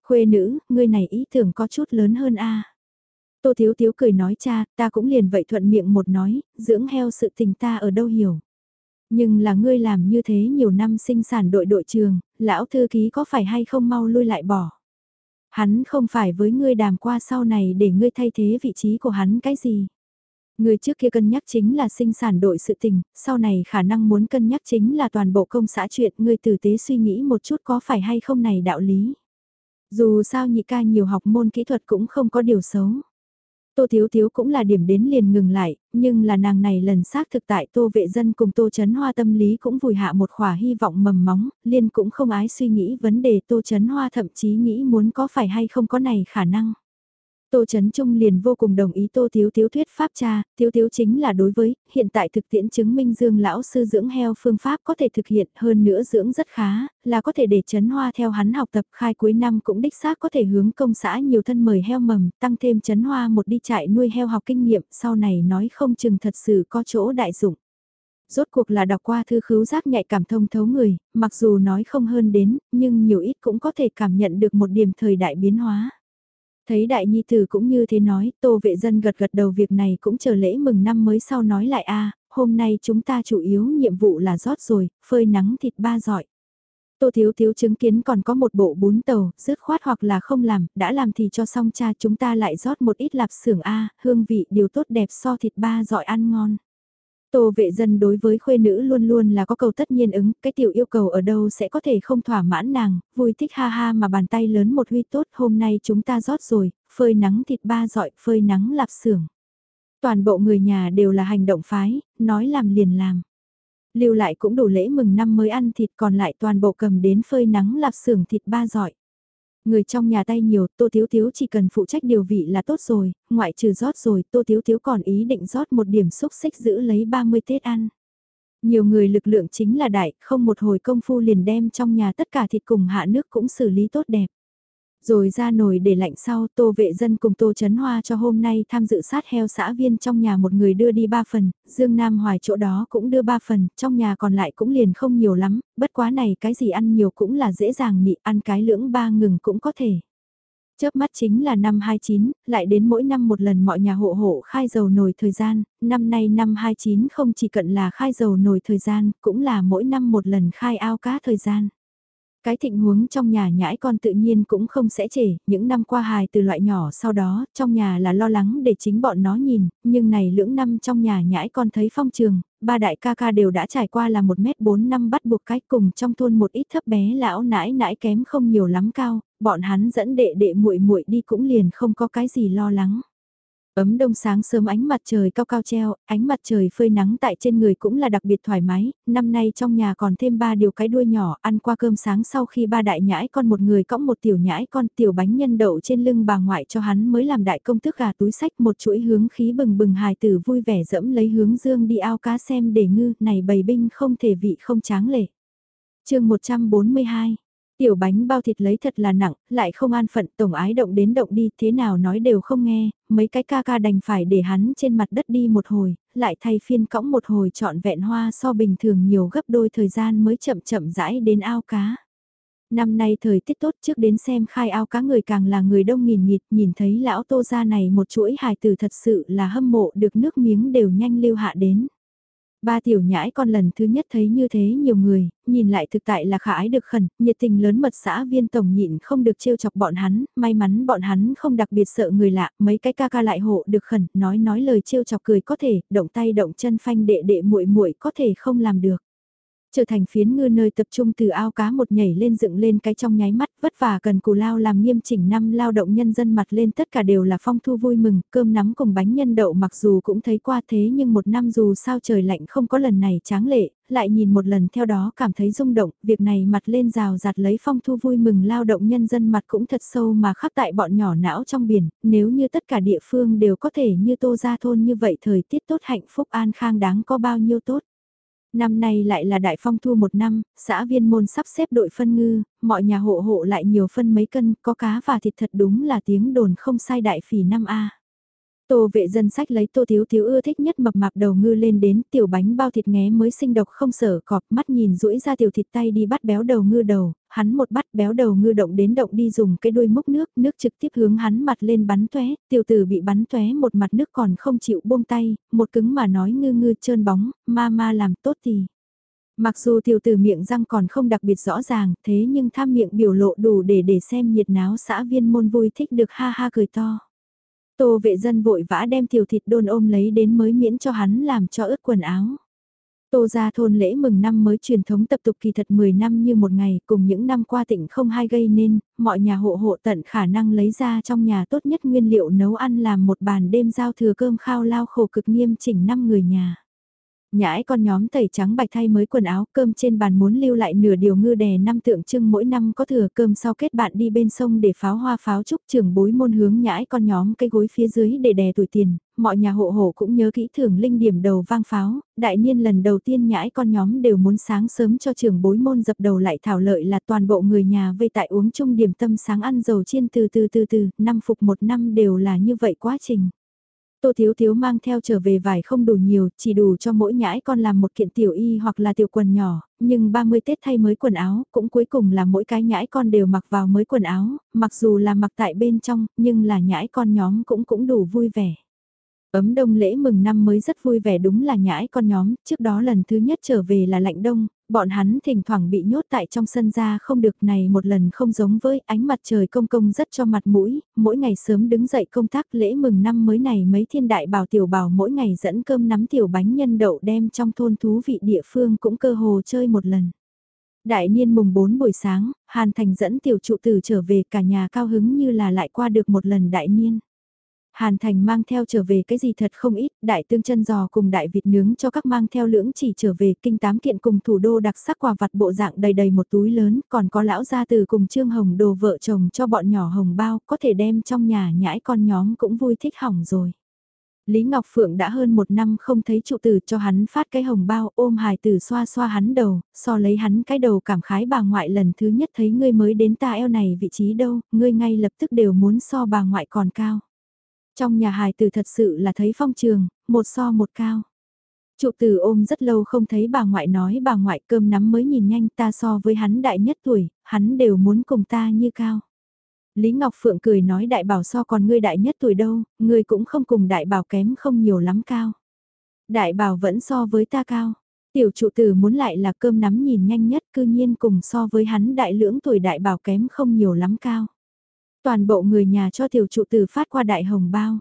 Khuê nữ, ngươi này ý tưởng có chút lớn hơn a Tô Thiếu Thiếu cười nói cha, ta cũng liền vậy thuận miệng một nói, dưỡng heo sự tình ta ở đâu hiểu. Nhưng là ngươi làm như thế nhiều năm sinh sản đội đội trường, lão thư ký có phải hay không mau lui lại bỏ. Hắn không phải với ngươi đàm qua sau này để ngươi thay thế vị trí của hắn cái gì. Người trước kia cân nhắc chính là sinh sản đội sự tình, sau này khả năng muốn cân nhắc chính là toàn bộ công xã chuyện ngươi tử tế suy nghĩ một chút có phải hay không này đạo lý. Dù sao nhị ca nhiều học môn kỹ thuật cũng không có điều xấu. Tô Thiếu Thiếu cũng là điểm đến liền ngừng lại, nhưng là nàng này lần xác thực tại Tô Vệ Dân cùng Tô Chấn Hoa tâm lý cũng vùi hạ một khỏa hy vọng mầm móng, liên cũng không ái suy nghĩ vấn đề Tô Chấn Hoa thậm chí nghĩ muốn có phải hay không có này khả năng. Tô Trấn Trung liền vô cùng đồng ý Tô Thiếu Thiếu thuyết pháp cha, Thiếu Thiếu chính là đối với, hiện tại thực tiễn chứng minh Dương lão sư dưỡng heo phương pháp có thể thực hiện hơn nữa dưỡng rất khá, là có thể để Trấn Hoa theo hắn học tập khai cuối năm cũng đích xác có thể hướng công xã nhiều thân mời heo mầm, tăng thêm Trấn Hoa một đi chạy nuôi heo học kinh nghiệm, sau này nói không chừng thật sự có chỗ đại dụng rốt cuộc là đọc qua thư khứu giác nhạy cảm thông thấu người, mặc dù nói không hơn đến, nhưng nhiều ít cũng có thể cảm nhận được một điểm thời đại biến hóa. Thấy đại nhi tử cũng như thế nói, tô vệ dân gật gật đầu việc này cũng chờ lễ mừng năm mới sau nói lại a hôm nay chúng ta chủ yếu nhiệm vụ là rót rồi, phơi nắng thịt ba giỏi. Tô Thiếu Thiếu chứng kiến còn có một bộ bún tàu, dứt khoát hoặc là không làm, đã làm thì cho xong cha chúng ta lại rót một ít lạp xưởng A, hương vị điều tốt đẹp so thịt ba giỏi ăn ngon. Tô vệ dân đối với khuê nữ luôn luôn là có cầu tất nhiên ứng, cái tiểu yêu cầu ở đâu sẽ có thể không thỏa mãn nàng, vui thích ha ha mà bàn tay lớn một huy tốt hôm nay chúng ta rót rồi, phơi nắng thịt ba dọi, phơi nắng lạp xưởng. Toàn bộ người nhà đều là hành động phái, nói làm liền làm. Lưu lại cũng đủ lễ mừng năm mới ăn thịt còn lại toàn bộ cầm đến phơi nắng lạp xưởng thịt ba dọi. Người trong nhà tay nhiều, Tô Thiếu Thiếu chỉ cần phụ trách điều vị là tốt rồi, ngoại trừ rót rồi, Tô Thiếu Thiếu còn ý định rót một điểm xúc xích giữ lấy 30 Tết ăn. Nhiều người lực lượng chính là đại, không một hồi công phu liền đem trong nhà tất cả thịt cùng hạ nước cũng xử lý tốt đẹp. Rồi ra nồi để lạnh sau tô vệ dân cùng tô chấn hoa cho hôm nay tham dự sát heo xã viên trong nhà một người đưa đi ba phần, Dương Nam Hoài chỗ đó cũng đưa ba phần, trong nhà còn lại cũng liền không nhiều lắm, bất quá này cái gì ăn nhiều cũng là dễ dàng nị, ăn cái lưỡng ba ngừng cũng có thể. Chớp mắt chính là năm 29, lại đến mỗi năm một lần mọi nhà hộ hộ khai dầu nồi thời gian, năm nay năm 29 không chỉ cận là khai dầu nồi thời gian, cũng là mỗi năm một lần khai ao cá thời gian. Cái thịnh huống trong nhà nhãi con tự nhiên cũng không sẽ trễ, những năm qua hài từ loại nhỏ sau đó, trong nhà là lo lắng để chính bọn nó nhìn, nhưng này lưỡng năm trong nhà nhãi con thấy phong trường, ba đại ca ca đều đã trải qua là 1 mét 4 năm bắt buộc cái cùng trong thôn một ít thấp bé lão nãi nãi kém không nhiều lắm cao, bọn hắn dẫn đệ đệ muội muội đi cũng liền không có cái gì lo lắng. Ấm đông sáng sớm ánh mặt trời cao cao treo, ánh mặt trời phơi nắng tại trên người cũng là đặc biệt thoải mái, năm nay trong nhà còn thêm ba điều cái đuôi nhỏ ăn qua cơm sáng sau khi ba đại nhãi con một người cõng một tiểu nhãi con tiểu bánh nhân đậu trên lưng bà ngoại cho hắn mới làm đại công thức gà túi sách một chuỗi hướng khí bừng bừng hài tử vui vẻ dẫm lấy hướng dương đi ao cá xem để ngư, này bầy binh không thể vị không tráng lệ. chương 142 Tiểu bánh bao thịt lấy thật là nặng, lại không an phận, tổng ái động đến động đi, thế nào nói đều không nghe, mấy cái ca ca đành phải để hắn trên mặt đất đi một hồi, lại thay phiên cõng một hồi trọn vẹn hoa so bình thường nhiều gấp đôi thời gian mới chậm chậm rãi đến ao cá. Năm nay thời tiết tốt trước đến xem khai ao cá người càng là người đông nghìn nghịt, nhìn thấy lão tô ra này một chuỗi hài tử thật sự là hâm mộ được nước miếng đều nhanh lưu hạ đến. Ba tiểu nhãi con lần thứ nhất thấy như thế nhiều người, nhìn lại thực tại là khả ái được khẩn, nhiệt tình lớn mật xã viên tổng nhịn không được trêu chọc bọn hắn, may mắn bọn hắn không đặc biệt sợ người lạ, mấy cái ca ca lại hộ được khẩn, nói nói lời trêu chọc cười có thể, động tay động chân phanh đệ đệ muội muội có thể không làm được trở thành phiến ngư nơi tập trung từ ao cá một nhảy lên dựng lên cái trong nháy mắt vất vả cần cù lao làm nghiêm chỉnh năm lao động nhân dân mặt lên tất cả đều là phong thu vui mừng, cơm nắm cùng bánh nhân đậu mặc dù cũng thấy qua thế nhưng một năm dù sao trời lạnh không có lần này tráng lệ, lại nhìn một lần theo đó cảm thấy rung động, việc này mặt lên rào rạt lấy phong thu vui mừng lao động nhân dân mặt cũng thật sâu mà khắc tại bọn nhỏ não trong biển, nếu như tất cả địa phương đều có thể như tô ra thôn như vậy thời tiết tốt hạnh phúc an khang đáng có bao nhiêu tốt. Năm nay lại là đại phong thu một năm, xã viên môn sắp xếp đội phân ngư, mọi nhà hộ hộ lại nhiều phân mấy cân, có cá và thịt thật đúng là tiếng đồn không sai đại phỉ năm A. Tô vệ dân sách lấy tô thiếu thiếu ưa thích nhất mập mạp đầu ngư lên đến tiểu bánh bao thịt nghé mới sinh độc không sở cọp mắt nhìn rũi ra tiểu thịt tay đi bắt béo đầu ngư đầu, hắn một bắt béo đầu ngư động đến động đi dùng cái đuôi múc nước, nước trực tiếp hướng hắn mặt lên bắn tóe tiểu tử bị bắn tóe một mặt nước còn không chịu buông tay, một cứng mà nói ngư ngư trơn bóng, ma ma làm tốt thì. Mặc dù tiểu tử miệng răng còn không đặc biệt rõ ràng, thế nhưng tham miệng biểu lộ đủ để để xem nhiệt náo xã viên môn vui thích được ha ha cười to. Tô vệ dân vội vã đem tiểu thịt đôn ôm lấy đến mới miễn cho hắn làm cho ướt quần áo. Tô ra thôn lễ mừng năm mới truyền thống tập tục kỳ thật 10 năm như một ngày cùng những năm qua tỉnh không hai gây nên, mọi nhà hộ hộ tận khả năng lấy ra trong nhà tốt nhất nguyên liệu nấu ăn làm một bàn đêm giao thừa cơm khao lao khổ cực nghiêm chỉnh năm người nhà. Nhãi con nhóm tẩy trắng bạch thay mới quần áo, cơm trên bàn muốn lưu lại nửa điều ngư đè năm tượng trưng mỗi năm có thừa cơm sau kết bạn đi bên sông để pháo hoa pháo trúc trưởng bối môn hướng nhãi con nhóm cây gối phía dưới để đè tuổi tiền, mọi nhà hộ hộ cũng nhớ kỹ thường linh điểm đầu vang pháo, đại niên lần đầu tiên nhãi con nhóm đều muốn sáng sớm cho trưởng bối môn dập đầu lại thảo lợi là toàn bộ người nhà vây tại uống chung điểm tâm sáng ăn dầu chiên từ từ từ từ, năm phục một năm đều là như vậy quá trình. Tô Thiếu Thiếu mang theo trở về vải không đủ nhiều, chỉ đủ cho mỗi nhãi con làm một kiện tiểu y hoặc là tiểu quần nhỏ, nhưng 30 Tết thay mới quần áo, cũng cuối cùng là mỗi cái nhãi con đều mặc vào mới quần áo, mặc dù là mặc tại bên trong, nhưng là nhãi con nhóm cũng cũng đủ vui vẻ. Ấm đông lễ mừng năm mới rất vui vẻ đúng là nhãi con nhóm, trước đó lần thứ nhất trở về là lạnh đông, bọn hắn thỉnh thoảng bị nhốt tại trong sân ra không được này một lần không giống với ánh mặt trời công công rất cho mặt mũi, mỗi ngày sớm đứng dậy công tác lễ mừng năm mới này mấy thiên đại bảo tiểu bảo mỗi ngày dẫn cơm nắm tiểu bánh nhân đậu đem trong thôn thú vị địa phương cũng cơ hồ chơi một lần. Đại niên mùng 4 buổi sáng, Hàn Thành dẫn tiểu trụ tử trở về cả nhà cao hứng như là lại qua được một lần đại niên. Hàn Thành mang theo trở về cái gì thật không ít, đại tương chân giò cùng đại vịt nướng cho các mang theo lưỡng chỉ trở về kinh tám kiện cùng thủ đô đặc sắc quà vặt bộ dạng đầy đầy một túi lớn, còn có lão gia từ cùng trương hồng đồ vợ chồng cho bọn nhỏ hồng bao, có thể đem trong nhà nhãi con nhóm cũng vui thích hỏng rồi. Lý Ngọc Phượng đã hơn một năm không thấy trụ tử cho hắn phát cái hồng bao ôm hài tử xoa xoa hắn đầu, so lấy hắn cái đầu cảm khái bà ngoại lần thứ nhất thấy ngươi mới đến ta eo này vị trí đâu, ngươi ngay lập tức đều muốn so bà ngoại còn cao. Trong nhà hài tử thật sự là thấy phong trường, một so một cao. Trụ tử ôm rất lâu không thấy bà ngoại nói bà ngoại cơm nắm mới nhìn nhanh ta so với hắn đại nhất tuổi, hắn đều muốn cùng ta như cao. Lý Ngọc Phượng cười nói đại bảo so còn ngươi đại nhất tuổi đâu, ngươi cũng không cùng đại bảo kém không nhiều lắm cao. Đại bảo vẫn so với ta cao. Tiểu trụ tử muốn lại là cơm nắm nhìn nhanh nhất cư nhiên cùng so với hắn đại lưỡng tuổi đại bảo kém không nhiều lắm cao. Toàn bộ người nhà cho tiểu trụ tử phát qua đại hồng bao.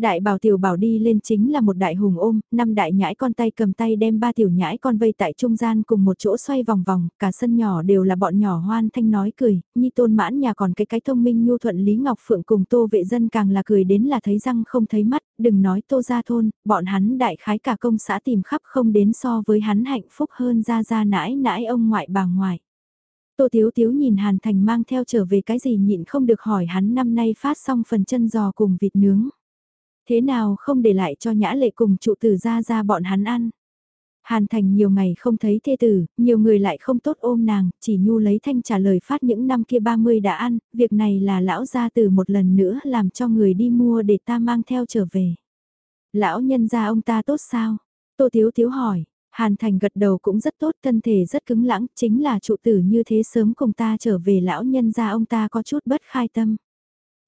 Đại bảo tiểu bảo đi lên chính là một đại hùng ôm, năm đại nhãi con tay cầm tay đem ba tiểu nhãi con vây tại trung gian cùng một chỗ xoay vòng vòng, cả sân nhỏ đều là bọn nhỏ hoan thanh nói cười, nhi tôn mãn nhà còn cái cái thông minh nhu thuận Lý Ngọc Phượng cùng tô vệ dân càng là cười đến là thấy răng không thấy mắt, đừng nói tô ra thôn, bọn hắn đại khái cả công xã tìm khắp không đến so với hắn hạnh phúc hơn ra ra nãi nãi ông ngoại bà ngoại. Tô Tiếu Tiếu nhìn Hàn Thành mang theo trở về cái gì nhịn không được hỏi hắn năm nay phát xong phần chân giò cùng vịt nướng. Thế nào không để lại cho nhã lệ cùng trụ tử ra ra bọn hắn ăn. Hàn Thành nhiều ngày không thấy thê tử, nhiều người lại không tốt ôm nàng, chỉ nhu lấy thanh trả lời phát những năm kia 30 đã ăn, việc này là lão gia từ một lần nữa làm cho người đi mua để ta mang theo trở về. Lão nhân gia ông ta tốt sao? Tô Tiếu Tiếu hỏi, Hàn Thành gật đầu cũng rất tốt, thân thể rất cứng lãng, chính là trụ tử như thế sớm cùng ta trở về lão nhân gia ông ta có chút bất khai tâm.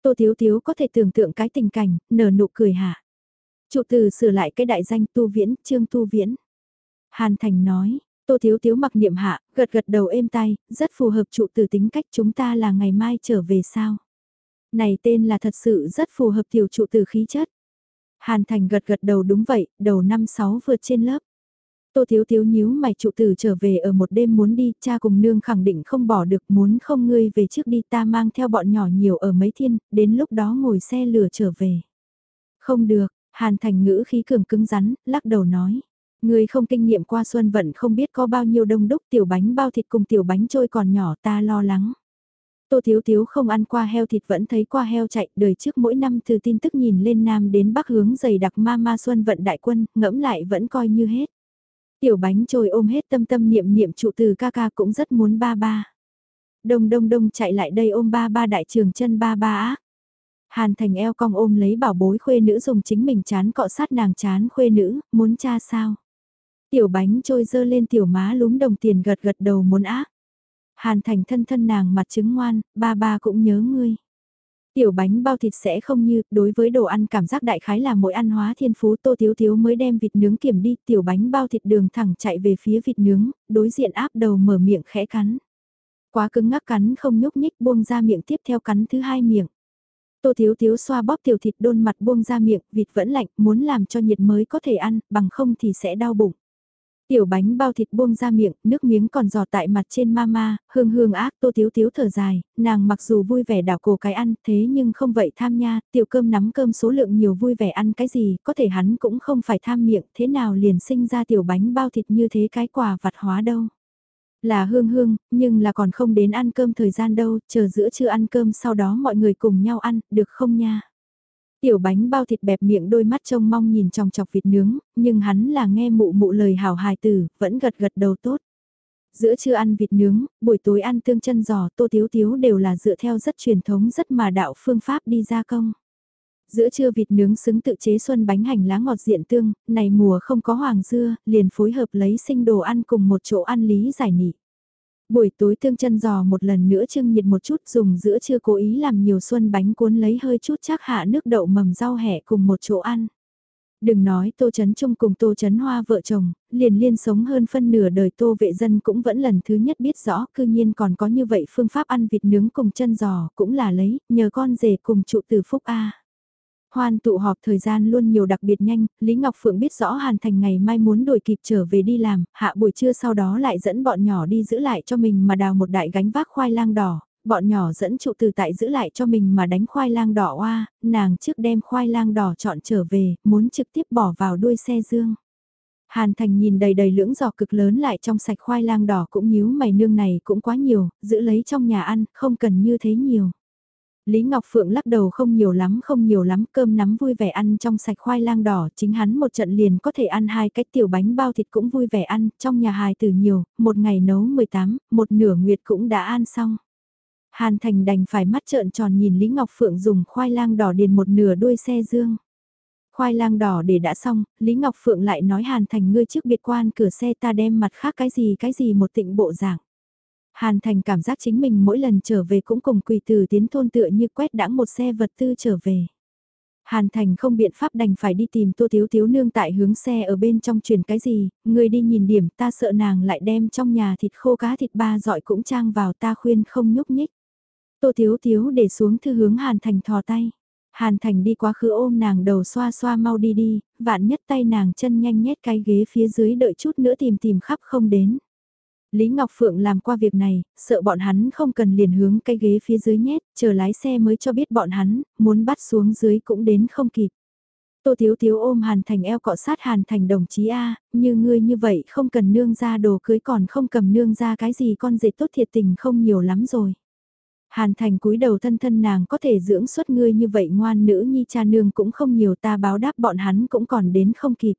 Tô Thiếu Thiếu có thể tưởng tượng cái tình cảnh, nở nụ cười hạ. Trụ tử sửa lại cái đại danh tu viễn, trương tu viễn. Hàn Thành nói, Tô Thiếu Thiếu mặc niệm hạ, gật gật đầu êm tay, rất phù hợp trụ tử tính cách chúng ta là ngày mai trở về sao. Này tên là thật sự rất phù hợp tiểu trụ tử khí chất. Hàn Thành gật gật đầu đúng vậy, đầu năm sáu vượt trên lớp. Tô Thiếu Thiếu nhíu mày trụ tử trở về ở một đêm muốn đi, cha cùng nương khẳng định không bỏ được muốn không ngươi về trước đi ta mang theo bọn nhỏ nhiều ở mấy thiên, đến lúc đó ngồi xe lửa trở về. Không được, Hàn Thành ngữ khí cường cứng rắn, lắc đầu nói. Ngươi không kinh nghiệm qua xuân vận không biết có bao nhiêu đông đúc tiểu bánh bao thịt cùng tiểu bánh trôi còn nhỏ ta lo lắng. Tô Thiếu Thiếu không ăn qua heo thịt vẫn thấy qua heo chạy, đời trước mỗi năm từ tin tức nhìn lên Nam đến Bắc hướng dày đặc ma ma xuân vận đại quân, ngẫm lại vẫn coi như hết. Tiểu bánh trôi ôm hết tâm tâm niệm niệm trụ từ ca ca cũng rất muốn ba ba. Đông đông đông chạy lại đây ôm ba ba đại trường chân ba ba á Hàn thành eo cong ôm lấy bảo bối khuê nữ dùng chính mình chán cọ sát nàng chán khuê nữ, muốn cha sao. Tiểu bánh trôi dơ lên tiểu má lúm đồng tiền gật gật đầu muốn á Hàn thành thân thân nàng mặt trứng ngoan, ba ba cũng nhớ ngươi. Tiểu bánh bao thịt sẽ không như, đối với đồ ăn cảm giác đại khái là mỗi ăn hóa thiên phú tô thiếu thiếu mới đem vịt nướng kiểm đi, tiểu bánh bao thịt đường thẳng chạy về phía vịt nướng, đối diện áp đầu mở miệng khẽ cắn. Quá cứng ngắc cắn không nhúc nhích buông ra miệng tiếp theo cắn thứ hai miệng. Tô thiếu thiếu xoa bóp tiểu thịt đôn mặt buông ra miệng, vịt vẫn lạnh, muốn làm cho nhiệt mới có thể ăn, bằng không thì sẽ đau bụng. Tiểu bánh bao thịt buông ra miệng, nước miếng còn giọt tại mặt trên mama, hương hương ác tô tiếu tiếu thở dài, nàng mặc dù vui vẻ đảo cổ cái ăn thế nhưng không vậy tham nha, tiểu cơm nắm cơm số lượng nhiều vui vẻ ăn cái gì, có thể hắn cũng không phải tham miệng, thế nào liền sinh ra tiểu bánh bao thịt như thế cái quà vặt hóa đâu. Là hương hương, nhưng là còn không đến ăn cơm thời gian đâu, chờ giữa trưa ăn cơm sau đó mọi người cùng nhau ăn, được không nha? Tiểu bánh bao thịt bẹp miệng đôi mắt trông mong nhìn trong chọc vịt nướng, nhưng hắn là nghe mụ mụ lời hào hài tử, vẫn gật gật đầu tốt. Giữa trưa ăn vịt nướng, buổi tối ăn tương chân giò, tô tiếu tiếu đều là dựa theo rất truyền thống rất mà đạo phương pháp đi gia công. Giữa trưa vịt nướng xứng tự chế xuân bánh hành lá ngọt diện tương, này mùa không có hoàng dưa, liền phối hợp lấy sinh đồ ăn cùng một chỗ ăn lý giải nị. Buổi tối tương chân giò một lần nữa trưng nhiệt một chút dùng giữa trưa cố ý làm nhiều xuân bánh cuốn lấy hơi chút chắc hạ nước đậu mầm rau hẹ cùng một chỗ ăn. Đừng nói Tô Chấn Trung cùng Tô Chấn Hoa vợ chồng, liền liên sống hơn phân nửa đời Tô vệ dân cũng vẫn lần thứ nhất biết rõ cư nhiên còn có như vậy phương pháp ăn vịt nướng cùng chân giò cũng là lấy, nhờ con rể cùng trụ từ phúc A. Hoan tụ họp thời gian luôn nhiều đặc biệt nhanh, Lý Ngọc Phượng biết rõ Hàn Thành ngày mai muốn đổi kịp trở về đi làm, hạ buổi trưa sau đó lại dẫn bọn nhỏ đi giữ lại cho mình mà đào một đại gánh vác khoai lang đỏ, bọn nhỏ dẫn trụ từ tại giữ lại cho mình mà đánh khoai lang đỏ oa, nàng trước đem khoai lang đỏ chọn trở về, muốn trực tiếp bỏ vào đuôi xe dương. Hàn Thành nhìn đầy đầy lưỡng giò cực lớn lại trong sạch khoai lang đỏ cũng nhíu mày nương này cũng quá nhiều, giữ lấy trong nhà ăn, không cần như thế nhiều. Lý Ngọc Phượng lắc đầu không nhiều lắm không nhiều lắm cơm nắm vui vẻ ăn trong sạch khoai lang đỏ chính hắn một trận liền có thể ăn hai cái tiểu bánh bao thịt cũng vui vẻ ăn trong nhà hài từ nhiều, một ngày nấu 18, một nửa nguyệt cũng đã ăn xong. Hàn Thành đành phải mắt trợn tròn nhìn Lý Ngọc Phượng dùng khoai lang đỏ điền một nửa đuôi xe dương. Khoai lang đỏ để đã xong, Lý Ngọc Phượng lại nói Hàn Thành ngươi trước biệt quan cửa xe ta đem mặt khác cái gì cái gì một tịnh bộ dạng. Hàn Thành cảm giác chính mình mỗi lần trở về cũng cùng quỳ từ tiến thôn tựa như quét đãng một xe vật tư trở về. Hàn Thành không biện pháp đành phải đi tìm Tô Thiếu Thiếu nương tại hướng xe ở bên trong truyền cái gì, người đi nhìn điểm ta sợ nàng lại đem trong nhà thịt khô cá thịt ba dọi cũng trang vào ta khuyên không nhúc nhích. Tô Thiếu Thiếu để xuống thư hướng Hàn Thành thò tay. Hàn Thành đi quá khứ ôm nàng đầu xoa xoa mau đi đi, vạn nhất tay nàng chân nhanh nhét cái ghế phía dưới đợi chút nữa tìm tìm khắp không đến. Lý Ngọc Phượng làm qua việc này, sợ bọn hắn không cần liền hướng cái ghế phía dưới nhét, chờ lái xe mới cho biết bọn hắn, muốn bắt xuống dưới cũng đến không kịp. Tô Thiếu Thiếu ôm Hàn Thành eo cọ sát Hàn Thành đồng chí A, như ngươi như vậy không cần nương ra đồ cưới còn không cầm nương ra cái gì con dệt tốt thiệt tình không nhiều lắm rồi. Hàn Thành cúi đầu thân thân nàng có thể dưỡng suốt ngươi như vậy ngoan nữ nhi cha nương cũng không nhiều ta báo đáp bọn hắn cũng còn đến không kịp.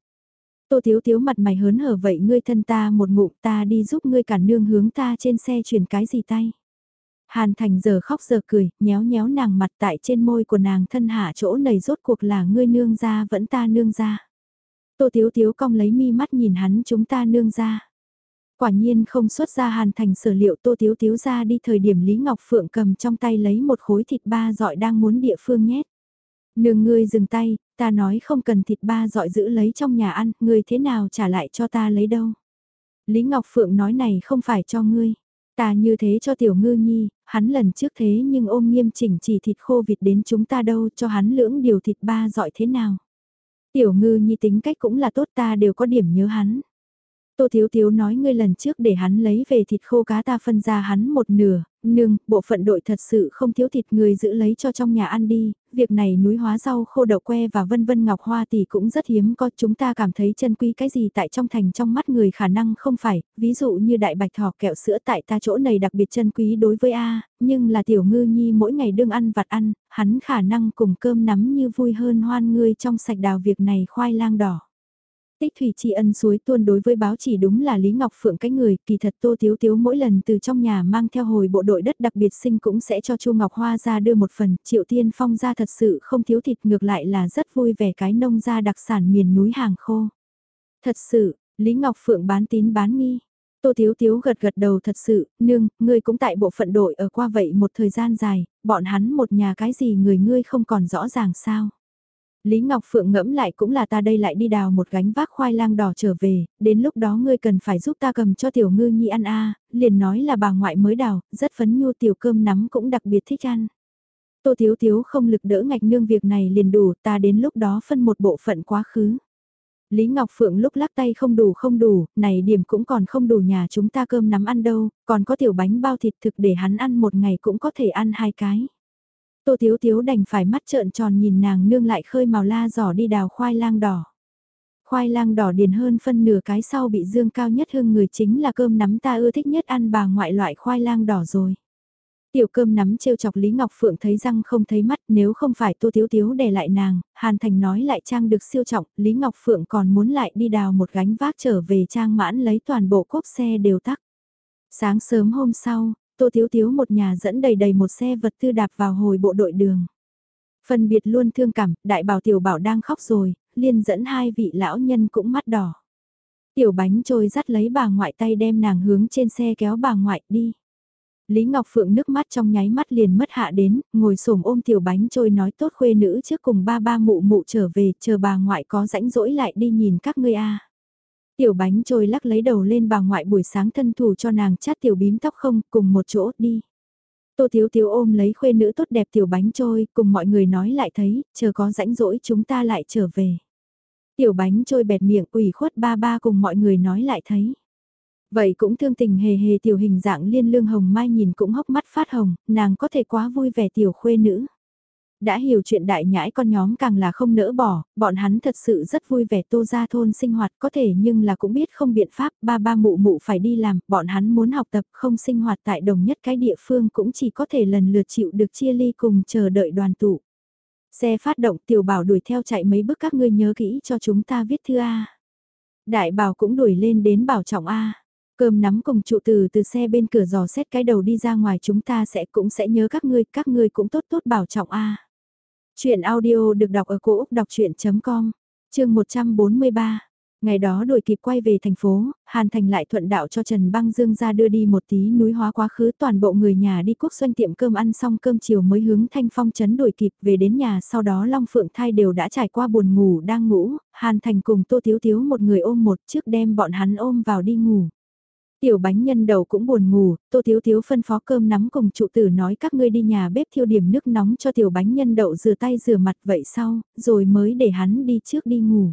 Tô Thiếu Thiếu mặt mày hớn hở vậy ngươi thân ta một ngụm ta đi giúp ngươi cả nương hướng ta trên xe chuyển cái gì tay. Hàn Thành giờ khóc giờ cười, nhéo nhéo nàng mặt tại trên môi của nàng thân hạ chỗ này rốt cuộc là ngươi nương ra vẫn ta nương ra. Tô Thiếu Thiếu cong lấy mi mắt nhìn hắn chúng ta nương ra. Quả nhiên không xuất ra Hàn Thành sở liệu Tô Thiếu Thiếu ra đi thời điểm Lý Ngọc Phượng cầm trong tay lấy một khối thịt ba dọi đang muốn địa phương nhét. Nương ngươi dừng tay, ta nói không cần thịt ba dọi giữ lấy trong nhà ăn, ngươi thế nào trả lại cho ta lấy đâu. Lý Ngọc Phượng nói này không phải cho ngươi, ta như thế cho tiểu ngư nhi, hắn lần trước thế nhưng ôm nghiêm chỉnh chỉ thịt khô vịt đến chúng ta đâu cho hắn lưỡng điều thịt ba dọi thế nào. Tiểu ngư nhi tính cách cũng là tốt ta đều có điểm nhớ hắn. Tô Thiếu Thiếu nói ngươi lần trước để hắn lấy về thịt khô cá ta phân ra hắn một nửa, nương, bộ phận đội thật sự không thiếu thịt người giữ lấy cho trong nhà ăn đi, việc này núi hóa rau khô đậu que và vân vân ngọc hoa thì cũng rất hiếm có chúng ta cảm thấy chân quý cái gì tại trong thành trong mắt người khả năng không phải, ví dụ như đại bạch thỏ kẹo sữa tại ta chỗ này đặc biệt chân quý đối với A, nhưng là tiểu ngư nhi mỗi ngày đương ăn vặt ăn, hắn khả năng cùng cơm nắm như vui hơn hoan ngươi trong sạch đào việc này khoai lang đỏ. Tích thủy tri ân suối tuôn đối với báo chỉ đúng là Lý Ngọc Phượng cái người, kỳ thật Tô thiếu thiếu mỗi lần từ trong nhà mang theo hồi bộ đội đất đặc biệt sinh cũng sẽ cho Chu Ngọc Hoa ra đưa một phần, Triệu Tiên Phong ra thật sự không thiếu thịt ngược lại là rất vui vẻ cái nông gia đặc sản miền núi hàng khô. Thật sự, Lý Ngọc Phượng bán tín bán nghi. Tô thiếu thiếu gật gật đầu thật sự, nương, ngươi cũng tại bộ phận đội ở qua vậy một thời gian dài, bọn hắn một nhà cái gì người ngươi không còn rõ ràng sao. Lý Ngọc Phượng ngẫm lại cũng là ta đây lại đi đào một gánh vác khoai lang đỏ trở về, đến lúc đó ngươi cần phải giúp ta cầm cho tiểu ngư nhi ăn a liền nói là bà ngoại mới đào, rất phấn nhu tiểu cơm nắm cũng đặc biệt thích ăn. Tô Thiếu Thiếu không lực đỡ ngạch nương việc này liền đủ, ta đến lúc đó phân một bộ phận quá khứ. Lý Ngọc Phượng lúc lắc tay không đủ không đủ, này điểm cũng còn không đủ nhà chúng ta cơm nắm ăn đâu, còn có tiểu bánh bao thịt thực để hắn ăn một ngày cũng có thể ăn hai cái. Tô Thiếu Thiếu đành phải mắt trợn tròn nhìn nàng nương lại khơi màu la giỏ đi đào khoai lang đỏ. Khoai lang đỏ điền hơn phân nửa cái sau bị dương cao nhất hương người chính là cơm nắm ta ưa thích nhất ăn bà ngoại loại khoai lang đỏ rồi. Tiểu cơm nắm trêu chọc Lý Ngọc Phượng thấy răng không thấy mắt nếu không phải Tô Thiếu Thiếu đè lại nàng, Hàn Thành nói lại trang được siêu trọng, Lý Ngọc Phượng còn muốn lại đi đào một gánh vác trở về trang mãn lấy toàn bộ cốp xe đều tắc. Sáng sớm hôm sau, Tô Thiếu Thiếu một nhà dẫn đầy đầy một xe vật tư đạp vào hồi bộ đội đường. Phân biệt luôn thương cảm, đại bảo tiểu bảo đang khóc rồi, liên dẫn hai vị lão nhân cũng mắt đỏ. Tiểu bánh trôi dắt lấy bà ngoại tay đem nàng hướng trên xe kéo bà ngoại đi. Lý Ngọc Phượng nước mắt trong nháy mắt liền mất hạ đến, ngồi xổm ôm tiểu bánh trôi nói tốt khuê nữ trước cùng ba ba mụ mụ trở về, chờ bà ngoại có rãnh rỗi lại đi nhìn các ngươi a. Tiểu bánh trôi lắc lấy đầu lên bà ngoại buổi sáng thân thủ cho nàng chát tiểu bím tóc không, cùng một chỗ đi. Tô Thiếu Thiếu ôm lấy khuê nữ tốt đẹp tiểu bánh trôi, cùng mọi người nói lại thấy, chờ có rãnh rỗi chúng ta lại trở về. Tiểu bánh trôi bẹt miệng ủy khuất ba ba cùng mọi người nói lại thấy. Vậy cũng thương tình hề hề tiểu hình dạng liên lương hồng mai nhìn cũng hốc mắt phát hồng, nàng có thể quá vui vẻ tiểu khuê nữ. Đã hiểu chuyện đại nhãi con nhóm càng là không nỡ bỏ, bọn hắn thật sự rất vui vẻ tô ra thôn sinh hoạt có thể nhưng là cũng biết không biện pháp, ba ba mụ mụ phải đi làm, bọn hắn muốn học tập không sinh hoạt tại đồng nhất cái địa phương cũng chỉ có thể lần lượt chịu được chia ly cùng chờ đợi đoàn tụ. Xe phát động tiểu bảo đuổi theo chạy mấy bước các ngươi nhớ kỹ cho chúng ta viết thư A. Đại bảo cũng đuổi lên đến bảo trọng A. Cơm nắm cùng trụ từ từ xe bên cửa giò xét cái đầu đi ra ngoài chúng ta sẽ cũng sẽ nhớ các ngươi, các ngươi cũng tốt tốt bảo trọng A. Chuyện audio được đọc ở cổ Úc đọc chuyện.com, chương 143. Ngày đó đuổi kịp quay về thành phố, Hàn Thành lại thuận đạo cho Trần Băng Dương ra đưa đi một tí núi hóa quá khứ toàn bộ người nhà đi quốc doanh tiệm cơm ăn xong cơm chiều mới hướng Thanh Phong chấn đuổi kịp về đến nhà sau đó Long Phượng Thai đều đã trải qua buồn ngủ đang ngủ, Hàn Thành cùng Tô Thiếu Thiếu một người ôm một trước đem bọn hắn ôm vào đi ngủ. Tiểu bánh nhân đầu cũng buồn ngủ, Tô Thiếu Thiếu phân phó cơm nắm cùng trụ tử nói các ngươi đi nhà bếp thiêu điểm nước nóng cho tiểu bánh nhân đậu rửa tay rửa mặt vậy sau, rồi mới để hắn đi trước đi ngủ.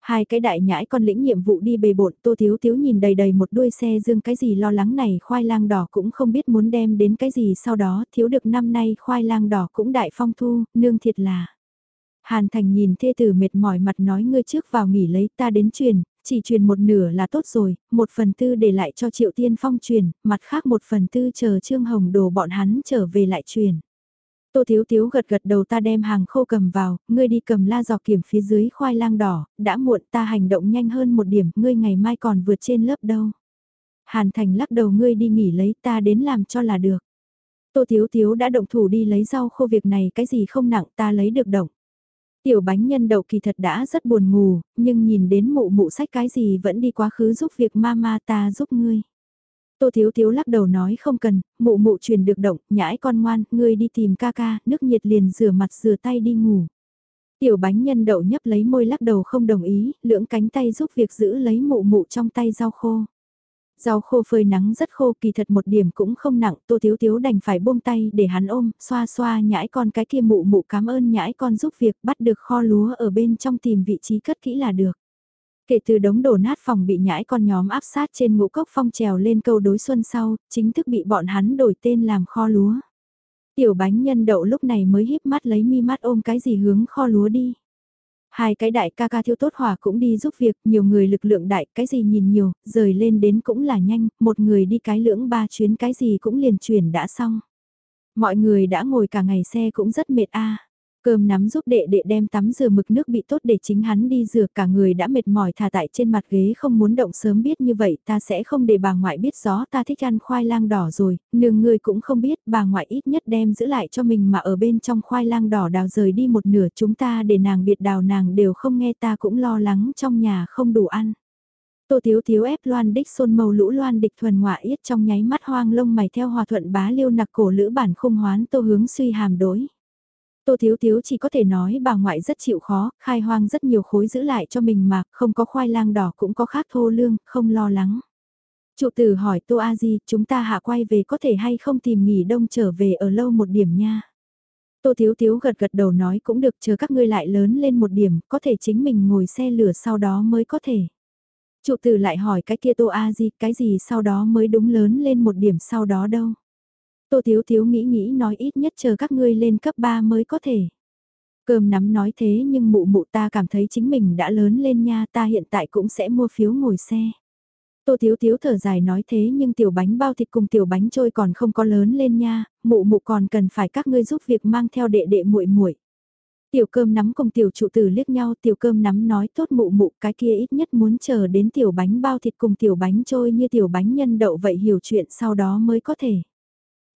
Hai cái đại nhãi con lĩnh nhiệm vụ đi bề bộn Tô Thiếu Thiếu nhìn đầy đầy một đuôi xe dương cái gì lo lắng này khoai lang đỏ cũng không biết muốn đem đến cái gì sau đó thiếu được năm nay khoai lang đỏ cũng đại phong thu, nương thiệt là. Hàn Thành nhìn thê tử mệt mỏi mặt nói ngươi trước vào nghỉ lấy ta đến truyền, chỉ truyền một nửa là tốt rồi, một phần tư để lại cho Triệu Tiên Phong truyền, mặt khác một phần tư chờ Trương Hồng đồ bọn hắn trở về lại truyền. Tô Thiếu Thiếu gật gật đầu ta đem hàng khô cầm vào, ngươi đi cầm la giò kiểm phía dưới khoai lang đỏ, đã muộn ta hành động nhanh hơn một điểm, ngươi ngày mai còn vượt trên lớp đâu. Hàn Thành lắc đầu ngươi đi nghỉ lấy ta đến làm cho là được. Tô Thiếu Thiếu đã động thủ đi lấy rau khô việc này cái gì không nặng ta lấy được động. Tiểu bánh nhân đậu kỳ thật đã rất buồn ngủ, nhưng nhìn đến mụ mụ sách cái gì vẫn đi quá khứ giúp việc mama ta giúp ngươi. Tô Thiếu Thiếu lắc đầu nói không cần, mụ mụ truyền được động, nhãi con ngoan, ngươi đi tìm ca ca, nước nhiệt liền rửa mặt rửa tay đi ngủ. Tiểu bánh nhân đậu nhấp lấy môi lắc đầu không đồng ý, lưỡng cánh tay giúp việc giữ lấy mụ mụ trong tay rau khô. Rau khô phơi nắng rất khô kỳ thật một điểm cũng không nặng, tô thiếu thiếu đành phải buông tay để hắn ôm, xoa xoa nhãi con cái kia mụ mụ cảm ơn nhãi con giúp việc bắt được kho lúa ở bên trong tìm vị trí cất kỹ là được. Kể từ đống đổ nát phòng bị nhãi con nhóm áp sát trên ngũ cốc phong trèo lên câu đối xuân sau, chính thức bị bọn hắn đổi tên làm kho lúa. Tiểu bánh nhân đậu lúc này mới híp mắt lấy mi mắt ôm cái gì hướng kho lúa đi. Hai cái đại ca ca thiêu tốt hỏa cũng đi giúp việc, nhiều người lực lượng đại, cái gì nhìn nhiều, rời lên đến cũng là nhanh, một người đi cái lưỡng ba chuyến cái gì cũng liền chuyển đã xong. Mọi người đã ngồi cả ngày xe cũng rất mệt a Cơm nắm giúp đệ đệ đem tắm rửa mực nước bị tốt để chính hắn đi rửa cả người đã mệt mỏi thả tại trên mặt ghế không muốn động sớm biết như vậy ta sẽ không để bà ngoại biết rõ ta thích ăn khoai lang đỏ rồi, nương người cũng không biết bà ngoại ít nhất đem giữ lại cho mình mà ở bên trong khoai lang đỏ đào rời đi một nửa chúng ta để nàng biệt đào nàng đều không nghe ta cũng lo lắng trong nhà không đủ ăn. Tô Thiếu Thiếu ép loan đích xôn màu lũ loan địch thuần ngọa yết trong nháy mắt hoang lông mày theo hòa thuận bá liêu nặc cổ lữ bản khung hoán tô hướng suy hàm đối. Tô Thiếu Thiếu chỉ có thể nói bà ngoại rất chịu khó, khai hoang rất nhiều khối giữ lại cho mình mà, không có khoai lang đỏ cũng có khác thô lương, không lo lắng. Trụ tử hỏi Tô A Di, chúng ta hạ quay về có thể hay không tìm nghỉ đông trở về ở lâu một điểm nha. Tô Thiếu Thiếu gật gật đầu nói cũng được chờ các ngươi lại lớn lên một điểm, có thể chính mình ngồi xe lửa sau đó mới có thể. Trụ tử lại hỏi cái kia Tô A Di, cái gì sau đó mới đúng lớn lên một điểm sau đó đâu. Tô Thiếu Thiếu nghĩ nghĩ nói ít nhất chờ các ngươi lên cấp 3 mới có thể. Cơm nắm nói thế nhưng mụ mụ ta cảm thấy chính mình đã lớn lên nha ta hiện tại cũng sẽ mua phiếu ngồi xe. Tô Thiếu Thiếu thở dài nói thế nhưng tiểu bánh bao thịt cùng tiểu bánh trôi còn không có lớn lên nha, mụ mụ còn cần phải các ngươi giúp việc mang theo đệ đệ muội muội. Tiểu cơm nắm cùng tiểu trụ tử liếc nhau tiểu cơm nắm nói tốt mụ mụ cái kia ít nhất muốn chờ đến tiểu bánh bao thịt cùng tiểu bánh trôi như tiểu bánh nhân đậu vậy hiểu chuyện sau đó mới có thể.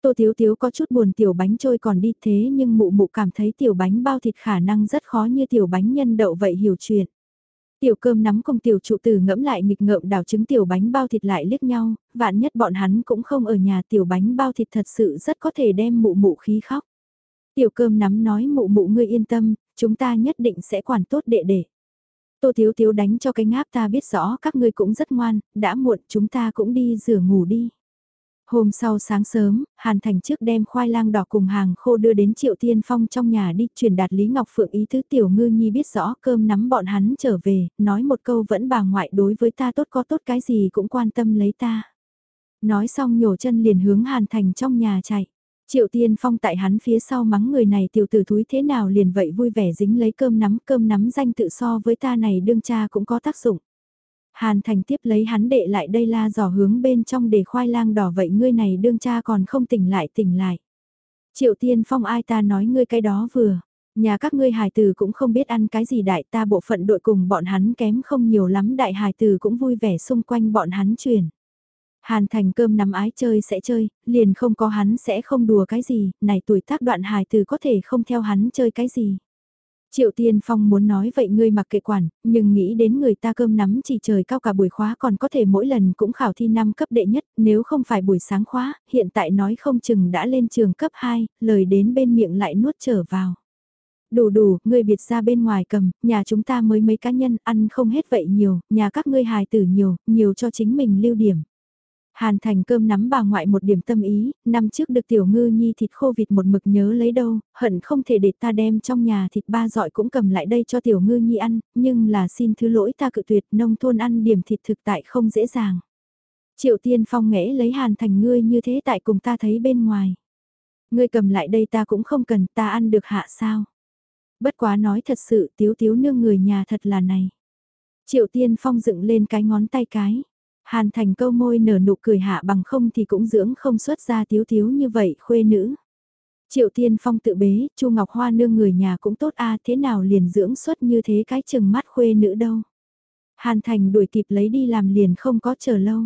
Tô Thiếu Thiếu có chút buồn tiểu bánh trôi còn đi thế nhưng mụ mụ cảm thấy tiểu bánh bao thịt khả năng rất khó như tiểu bánh nhân đậu vậy hiểu chuyện. Tiểu cơm nắm cùng tiểu trụ tử ngẫm lại nghịch ngợm đảo trứng tiểu bánh bao thịt lại liếc nhau, vạn nhất bọn hắn cũng không ở nhà tiểu bánh bao thịt thật sự rất có thể đem mụ mụ khí khóc. Tiểu cơm nắm nói mụ mụ ngươi yên tâm, chúng ta nhất định sẽ quản tốt đệ đệ. Tô Thiếu Thiếu đánh cho cái ngáp ta biết rõ các ngươi cũng rất ngoan, đã muộn chúng ta cũng đi rửa ngủ đi. Hôm sau sáng sớm, Hàn Thành trước đem khoai lang đỏ cùng hàng khô đưa đến Triệu Tiên Phong trong nhà đi truyền đạt Lý Ngọc Phượng ý thứ tiểu ngư nhi biết rõ cơm nắm bọn hắn trở về, nói một câu vẫn bà ngoại đối với ta tốt có tốt cái gì cũng quan tâm lấy ta. Nói xong nhổ chân liền hướng Hàn Thành trong nhà chạy. Triệu Tiên Phong tại hắn phía sau mắng người này tiểu tử thúi thế nào liền vậy vui vẻ dính lấy cơm nắm cơm nắm danh tự so với ta này đương cha cũng có tác dụng. Hàn Thành tiếp lấy hắn đệ lại đây la dò hướng bên trong để khoai lang đỏ vậy ngươi này đương cha còn không tỉnh lại tỉnh lại. Triệu Tiên Phong ai ta nói ngươi cái đó vừa, nhà các ngươi hài tử cũng không biết ăn cái gì đại ta bộ phận đội cùng bọn hắn kém không nhiều lắm đại hài tử cũng vui vẻ xung quanh bọn hắn truyền. Hàn Thành cơm nắm ái chơi sẽ chơi, liền không có hắn sẽ không đùa cái gì, này tuổi tác đoạn hài tử có thể không theo hắn chơi cái gì. Triệu Tiên Phong muốn nói vậy ngươi mặc kệ quản, nhưng nghĩ đến người ta cơm nắm chỉ trời cao cả buổi khóa còn có thể mỗi lần cũng khảo thi năm cấp đệ nhất, nếu không phải buổi sáng khóa, hiện tại nói không chừng đã lên trường cấp 2, lời đến bên miệng lại nuốt trở vào. Đủ đủ, ngươi biệt ra bên ngoài cầm, nhà chúng ta mới mấy cá nhân, ăn không hết vậy nhiều, nhà các ngươi hài tử nhiều, nhiều cho chính mình lưu điểm. Hàn thành cơm nắm bà ngoại một điểm tâm ý, năm trước được tiểu ngư nhi thịt khô vịt một mực nhớ lấy đâu, hận không thể để ta đem trong nhà thịt ba dọi cũng cầm lại đây cho tiểu ngư nhi ăn, nhưng là xin thứ lỗi ta cự tuyệt nông thôn ăn điểm thịt thực tại không dễ dàng. Triệu tiên phong nghẽ lấy hàn thành ngươi như thế tại cùng ta thấy bên ngoài. Ngươi cầm lại đây ta cũng không cần ta ăn được hạ sao. Bất quá nói thật sự tiếu tiếu nương người nhà thật là này. Triệu tiên phong dựng lên cái ngón tay cái. Hàn thành câu môi nở nụ cười hạ bằng không thì cũng dưỡng không xuất ra tiếu tiếu như vậy khuê nữ. Triệu Tiên Phong tự bế, Chu Ngọc Hoa nương người nhà cũng tốt a thế nào liền dưỡng xuất như thế cái chừng mắt khuê nữ đâu. Hàn Thành đuổi kịp lấy đi làm liền không có chờ lâu.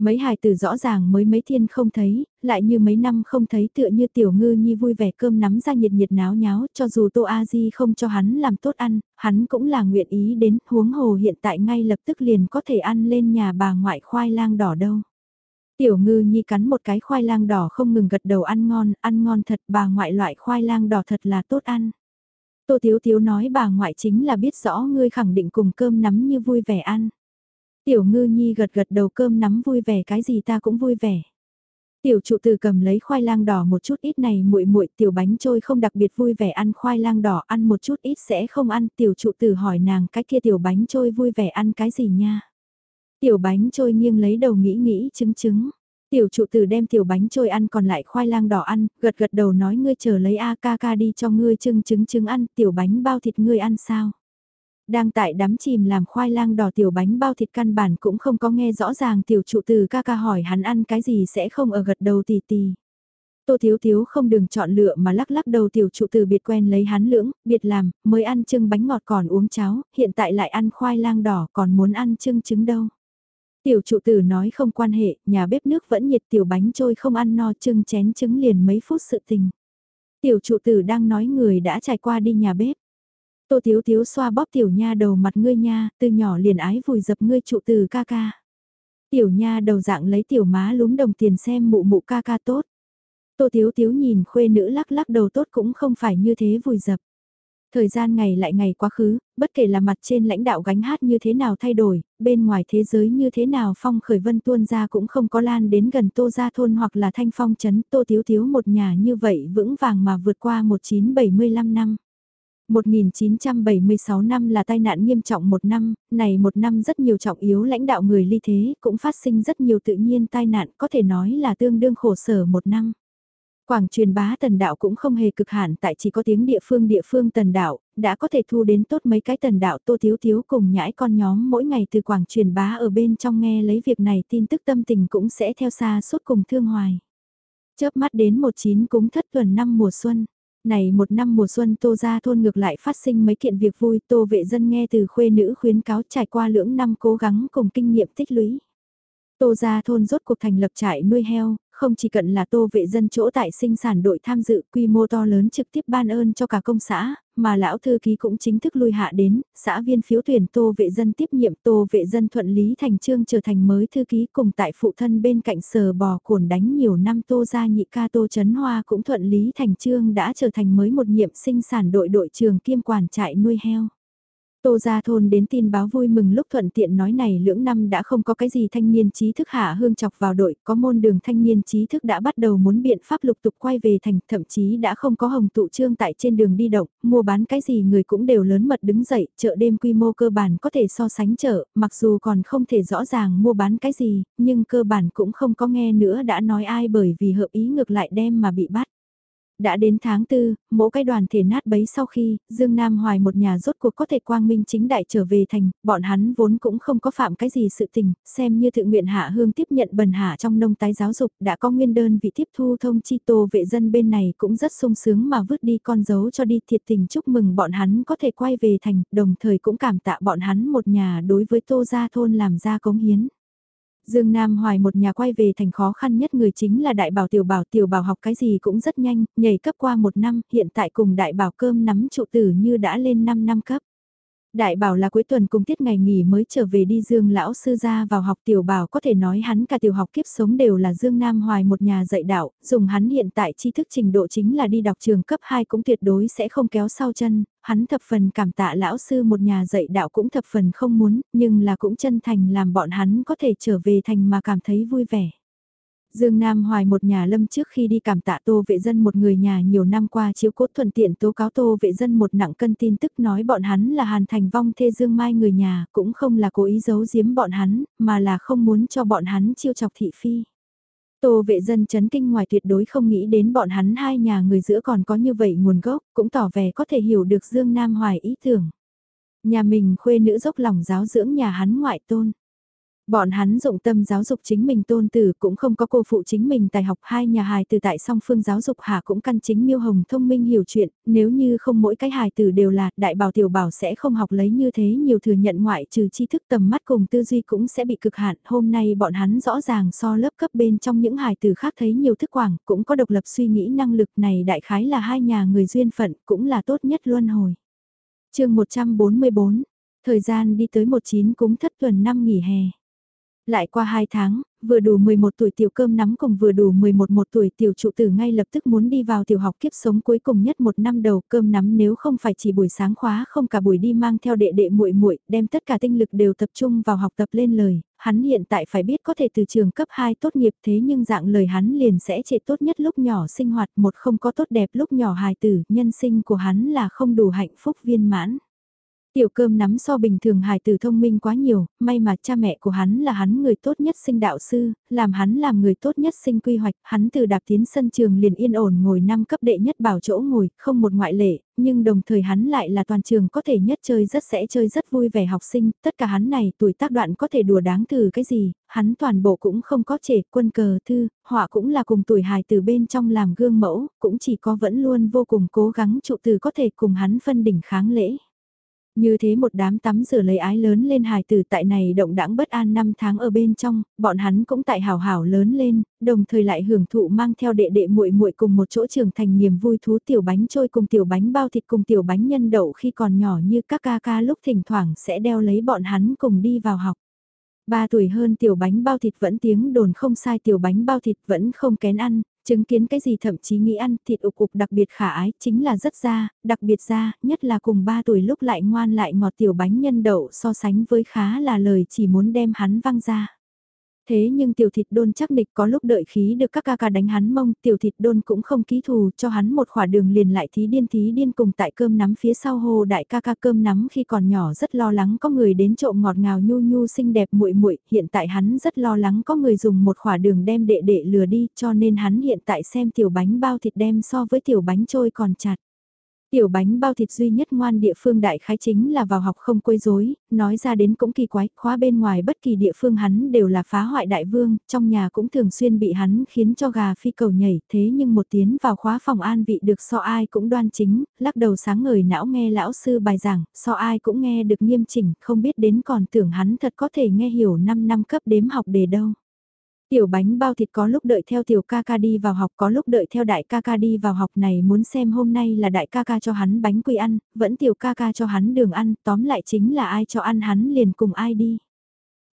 Mấy hài tử rõ ràng mới mấy thiên không thấy, lại như mấy năm không thấy tựa như tiểu ngư nhi vui vẻ cơm nắm ra nhiệt nhiệt náo nháo, cho dù Tô A Di không cho hắn làm tốt ăn, hắn cũng là nguyện ý đến, huống hồ hiện tại ngay lập tức liền có thể ăn lên nhà bà ngoại khoai lang đỏ đâu. Tiểu ngư nhi cắn một cái khoai lang đỏ không ngừng gật đầu ăn ngon, ăn ngon thật bà ngoại loại khoai lang đỏ thật là tốt ăn. Tô Thiếu Thiếu nói bà ngoại chính là biết rõ ngươi khẳng định cùng cơm nắm như vui vẻ ăn. Tiểu ngư nhi gật gật đầu cơm nắm vui vẻ cái gì ta cũng vui vẻ. Tiểu trụ từ cầm lấy khoai lang đỏ một chút ít này muội muội tiểu bánh trôi không đặc biệt vui vẻ ăn khoai lang đỏ ăn một chút ít sẽ không ăn tiểu trụ từ hỏi nàng cái kia tiểu bánh trôi vui vẻ ăn cái gì nha. Tiểu bánh trôi nghiêng lấy đầu nghĩ nghĩ chứng chứng. Tiểu trụ tử đem tiểu bánh trôi ăn còn lại khoai lang đỏ ăn, gật gật đầu nói ngươi chờ lấy A ca ca đi cho ngươi chưng trứng trứng ăn, tiểu bánh bao thịt ngươi ăn sao. Đang tại đắm chìm làm khoai lang đỏ tiểu bánh bao thịt căn bản cũng không có nghe rõ ràng tiểu trụ từ ca ca hỏi hắn ăn cái gì sẽ không ở gật đầu tì tì. Tô Thiếu Thiếu không đừng chọn lựa mà lắc lắc đầu tiểu trụ từ biệt quen lấy hắn lưỡng, biệt làm, mới ăn trưng bánh ngọt còn uống cháo, hiện tại lại ăn khoai lang đỏ còn muốn ăn trưng trứng đâu. Tiểu trụ tử nói không quan hệ, nhà bếp nước vẫn nhiệt tiểu bánh trôi không ăn no trưng chén trứng liền mấy phút sự tình. Tiểu trụ tử đang nói người đã trải qua đi nhà bếp. Tô Tiếu Tiếu xoa bóp tiểu nha đầu mặt ngươi nha, từ nhỏ liền ái vùi dập ngươi trụ từ ca ca. Tiểu nha đầu dạng lấy tiểu má lúm đồng tiền xem mụ mụ ca ca tốt. Tô Tiếu Tiếu nhìn khuê nữ lắc lắc đầu tốt cũng không phải như thế vùi dập. Thời gian ngày lại ngày quá khứ, bất kể là mặt trên lãnh đạo gánh hát như thế nào thay đổi, bên ngoài thế giới như thế nào phong khởi vân tuôn ra cũng không có lan đến gần tô gia thôn hoặc là thanh phong chấn tô tiếu tiếu một nhà như vậy vững vàng mà vượt qua 1975 năm. 1976 năm là tai nạn nghiêm trọng một năm, này một năm rất nhiều trọng yếu lãnh đạo người ly thế, cũng phát sinh rất nhiều tự nhiên tai nạn, có thể nói là tương đương khổ sở một năm. Quảng truyền bá tần đạo cũng không hề cực hạn tại chỉ có tiếng địa phương địa phương tần đạo, đã có thể thu đến tốt mấy cái tần đạo tô thiếu thiếu cùng nhãi con nhóm mỗi ngày từ quảng truyền bá ở bên trong nghe lấy việc này tin tức tâm tình cũng sẽ theo xa suốt cùng thương hoài. Chớp mắt đến một chín cúng thất tuần năm mùa xuân. Này một năm mùa xuân Tô Gia Thôn ngược lại phát sinh mấy kiện việc vui Tô vệ dân nghe từ khuê nữ khuyến cáo trải qua lưỡng năm cố gắng cùng kinh nghiệm tích lũy. Tô Gia Thôn rốt cuộc thành lập trại nuôi heo, không chỉ cận là tô vệ dân chỗ tại sinh sản đội tham dự quy mô to lớn trực tiếp ban ơn cho cả công xã, mà lão thư ký cũng chính thức lui hạ đến, xã viên phiếu tuyển tô vệ dân tiếp nhiệm tô vệ dân thuận lý thành trương trở thành mới thư ký cùng tại phụ thân bên cạnh sờ bò cuồn đánh nhiều năm tô gia nhị ca tô chấn hoa cũng thuận lý thành trương đã trở thành mới một nhiệm sinh sản đội đội trường kiêm quản trại nuôi heo. Tô Gia Thôn đến tin báo vui mừng lúc thuận tiện nói này lưỡng năm đã không có cái gì thanh niên trí thức hạ hương chọc vào đội, có môn đường thanh niên trí thức đã bắt đầu muốn biện pháp lục tục quay về thành, thậm chí đã không có hồng tụ trương tại trên đường đi động, mua bán cái gì người cũng đều lớn mật đứng dậy, chợ đêm quy mô cơ bản có thể so sánh chợ, mặc dù còn không thể rõ ràng mua bán cái gì, nhưng cơ bản cũng không có nghe nữa đã nói ai bởi vì hợp ý ngược lại đem mà bị bắt. Đã đến tháng tư, mỗi cái đoàn thể nát bấy sau khi, Dương Nam Hoài một nhà rốt cuộc có thể quang minh chính đại trở về thành, bọn hắn vốn cũng không có phạm cái gì sự tình, xem như thượng nguyện hạ hương tiếp nhận bần hạ trong nông tái giáo dục, đã có nguyên đơn vị tiếp thu thông chi tô vệ dân bên này cũng rất sung sướng mà vứt đi con dấu cho đi thiệt tình chúc mừng bọn hắn có thể quay về thành, đồng thời cũng cảm tạ bọn hắn một nhà đối với tô gia thôn làm ra cống hiến. Dương Nam Hoài một nhà quay về thành khó khăn nhất người chính là đại bảo tiểu bảo tiểu bảo học cái gì cũng rất nhanh, nhảy cấp qua một năm, hiện tại cùng đại bảo cơm nắm trụ tử như đã lên 5 năm cấp. Đại bảo là cuối tuần cùng tiết ngày nghỉ mới trở về đi Dương lão sư ra vào học tiểu bảo có thể nói hắn cả tiểu học kiếp sống đều là Dương Nam Hoài một nhà dạy đạo, dùng hắn hiện tại tri thức trình độ chính là đi đọc trường cấp 2 cũng tuyệt đối sẽ không kéo sau chân, hắn thập phần cảm tạ lão sư một nhà dạy đạo cũng thập phần không muốn, nhưng là cũng chân thành làm bọn hắn có thể trở về thành mà cảm thấy vui vẻ. Dương Nam Hoài một nhà lâm trước khi đi cảm tạ tô vệ dân một người nhà nhiều năm qua chiếu cốt thuận tiện tố cáo tô vệ dân một nặng cân tin tức nói bọn hắn là hàn thành vong thê Dương Mai người nhà, cũng không là cố ý giấu giếm bọn hắn, mà là không muốn cho bọn hắn chiêu chọc thị phi. Tô vệ dân chấn kinh ngoài tuyệt đối không nghĩ đến bọn hắn hai nhà người giữa còn có như vậy nguồn gốc, cũng tỏ vẻ có thể hiểu được Dương Nam Hoài ý tưởng. Nhà mình khuê nữ dốc lòng giáo dưỡng nhà hắn ngoại tôn. Bọn hắn dụng tâm giáo dục chính mình tôn tử cũng không có cô phụ chính mình tài học hai nhà hài từ tại song phương giáo dục hạ cũng căn chính miêu hồng thông minh hiểu chuyện, nếu như không mỗi cái hài từ đều là đại bảo tiểu bảo sẽ không học lấy như thế nhiều thừa nhận ngoại trừ tri thức tầm mắt cùng tư duy cũng sẽ bị cực hạn. Hôm nay bọn hắn rõ ràng so lớp cấp bên trong những hài từ khác thấy nhiều thức quảng cũng có độc lập suy nghĩ năng lực này đại khái là hai nhà người duyên phận cũng là tốt nhất luân hồi. chương 144, thời gian đi tới 19 cúng thất tuần năm nghỉ hè. Lại qua 2 tháng, vừa đủ 11 tuổi tiểu cơm nắm cùng vừa đủ 11 một tuổi tiểu trụ tử ngay lập tức muốn đi vào tiểu học kiếp sống cuối cùng nhất một năm đầu cơm nắm nếu không phải chỉ buổi sáng khóa không cả buổi đi mang theo đệ đệ muội muội đem tất cả tinh lực đều tập trung vào học tập lên lời, hắn hiện tại phải biết có thể từ trường cấp 2 tốt nghiệp thế nhưng dạng lời hắn liền sẽ trệ tốt nhất lúc nhỏ sinh hoạt một không có tốt đẹp lúc nhỏ hài tử, nhân sinh của hắn là không đủ hạnh phúc viên mãn. Tiểu cơm nắm so bình thường hài tử thông minh quá nhiều, may mà cha mẹ của hắn là hắn người tốt nhất sinh đạo sư, làm hắn làm người tốt nhất sinh quy hoạch, hắn từ đạp tiến sân trường liền yên ổn ngồi năm cấp đệ nhất bảo chỗ ngồi, không một ngoại lệ, nhưng đồng thời hắn lại là toàn trường có thể nhất chơi rất sẽ chơi rất vui vẻ học sinh, tất cả hắn này tuổi tác đoạn có thể đùa đáng từ cái gì, hắn toàn bộ cũng không có trẻ quân cờ thư, họa cũng là cùng tuổi hài từ bên trong làm gương mẫu, cũng chỉ có vẫn luôn vô cùng cố gắng trụ từ có thể cùng hắn phân đỉnh kháng lễ. Như thế một đám tắm rửa lấy ái lớn lên hài tử tại này động đãng bất an năm tháng ở bên trong, bọn hắn cũng tại hào hảo lớn lên, đồng thời lại hưởng thụ mang theo đệ đệ muội muội cùng một chỗ trưởng thành niềm vui thú tiểu bánh trôi cùng tiểu bánh bao thịt cùng tiểu bánh nhân đậu khi còn nhỏ như các ca ca lúc thỉnh thoảng sẽ đeo lấy bọn hắn cùng đi vào học. Ba tuổi hơn tiểu bánh bao thịt vẫn tiếng đồn không sai tiểu bánh bao thịt vẫn không kén ăn, Chứng kiến cái gì thậm chí nghĩ ăn thịt ục cục đặc biệt khả ái chính là rất da, đặc biệt da, nhất là cùng 3 tuổi lúc lại ngoan lại ngọt tiểu bánh nhân đậu so sánh với khá là lời chỉ muốn đem hắn văng ra. Thế nhưng tiểu thịt đôn chắc nịch có lúc đợi khí được các ca ca đánh hắn mông, tiểu thịt đôn cũng không ký thù cho hắn một khỏa đường liền lại thí điên thí điên cùng tại cơm nắm phía sau hồ đại ca ca cơm nắm khi còn nhỏ rất lo lắng có người đến trộm ngọt ngào nhu nhu xinh đẹp muội muội hiện tại hắn rất lo lắng có người dùng một khỏa đường đem đệ đệ lừa đi cho nên hắn hiện tại xem tiểu bánh bao thịt đem so với tiểu bánh trôi còn chặt. Tiểu bánh bao thịt duy nhất ngoan địa phương đại khái chính là vào học không quấy rối, nói ra đến cũng kỳ quái, khóa bên ngoài bất kỳ địa phương hắn đều là phá hoại đại vương, trong nhà cũng thường xuyên bị hắn khiến cho gà phi cầu nhảy, thế nhưng một tiếng vào khóa phòng an vị được so ai cũng đoan chính, lắc đầu sáng ngời não nghe lão sư bài giảng, so ai cũng nghe được nghiêm chỉnh, không biết đến còn tưởng hắn thật có thể nghe hiểu 5 năm cấp đếm học đề đâu. Tiểu bánh bao thịt có lúc đợi theo tiểu ca ca đi vào học có lúc đợi theo đại ca ca đi vào học này muốn xem hôm nay là đại ca ca cho hắn bánh quy ăn, vẫn tiểu ca ca cho hắn đường ăn, tóm lại chính là ai cho ăn hắn liền cùng ai đi.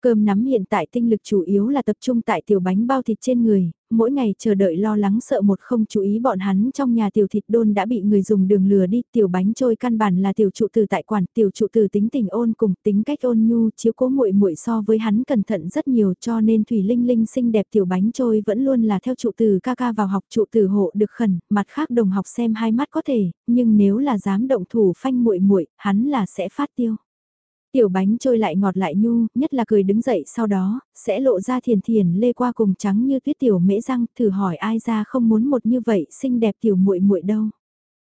Cơm nắm hiện tại tinh lực chủ yếu là tập trung tại tiểu bánh bao thịt trên người, mỗi ngày chờ đợi lo lắng sợ một không chú ý bọn hắn trong nhà tiểu thịt đôn đã bị người dùng đường lừa đi, tiểu bánh trôi căn bản là tiểu trụ từ tại quản, tiểu trụ từ tính tình ôn cùng tính cách ôn nhu, chiếu cố muội muội so với hắn cẩn thận rất nhiều cho nên Thủy Linh Linh xinh đẹp tiểu bánh trôi vẫn luôn là theo trụ từ ca ca vào học trụ từ hộ được khẩn, mặt khác đồng học xem hai mắt có thể, nhưng nếu là dám động thủ phanh muội muội, hắn là sẽ phát tiêu. Tiểu bánh trôi lại ngọt lại nhu, nhất là cười đứng dậy sau đó, sẽ lộ ra thiền thiền lê qua cùng trắng như tuyết tiểu mễ răng, thử hỏi ai ra không muốn một như vậy xinh đẹp tiểu muội muội đâu.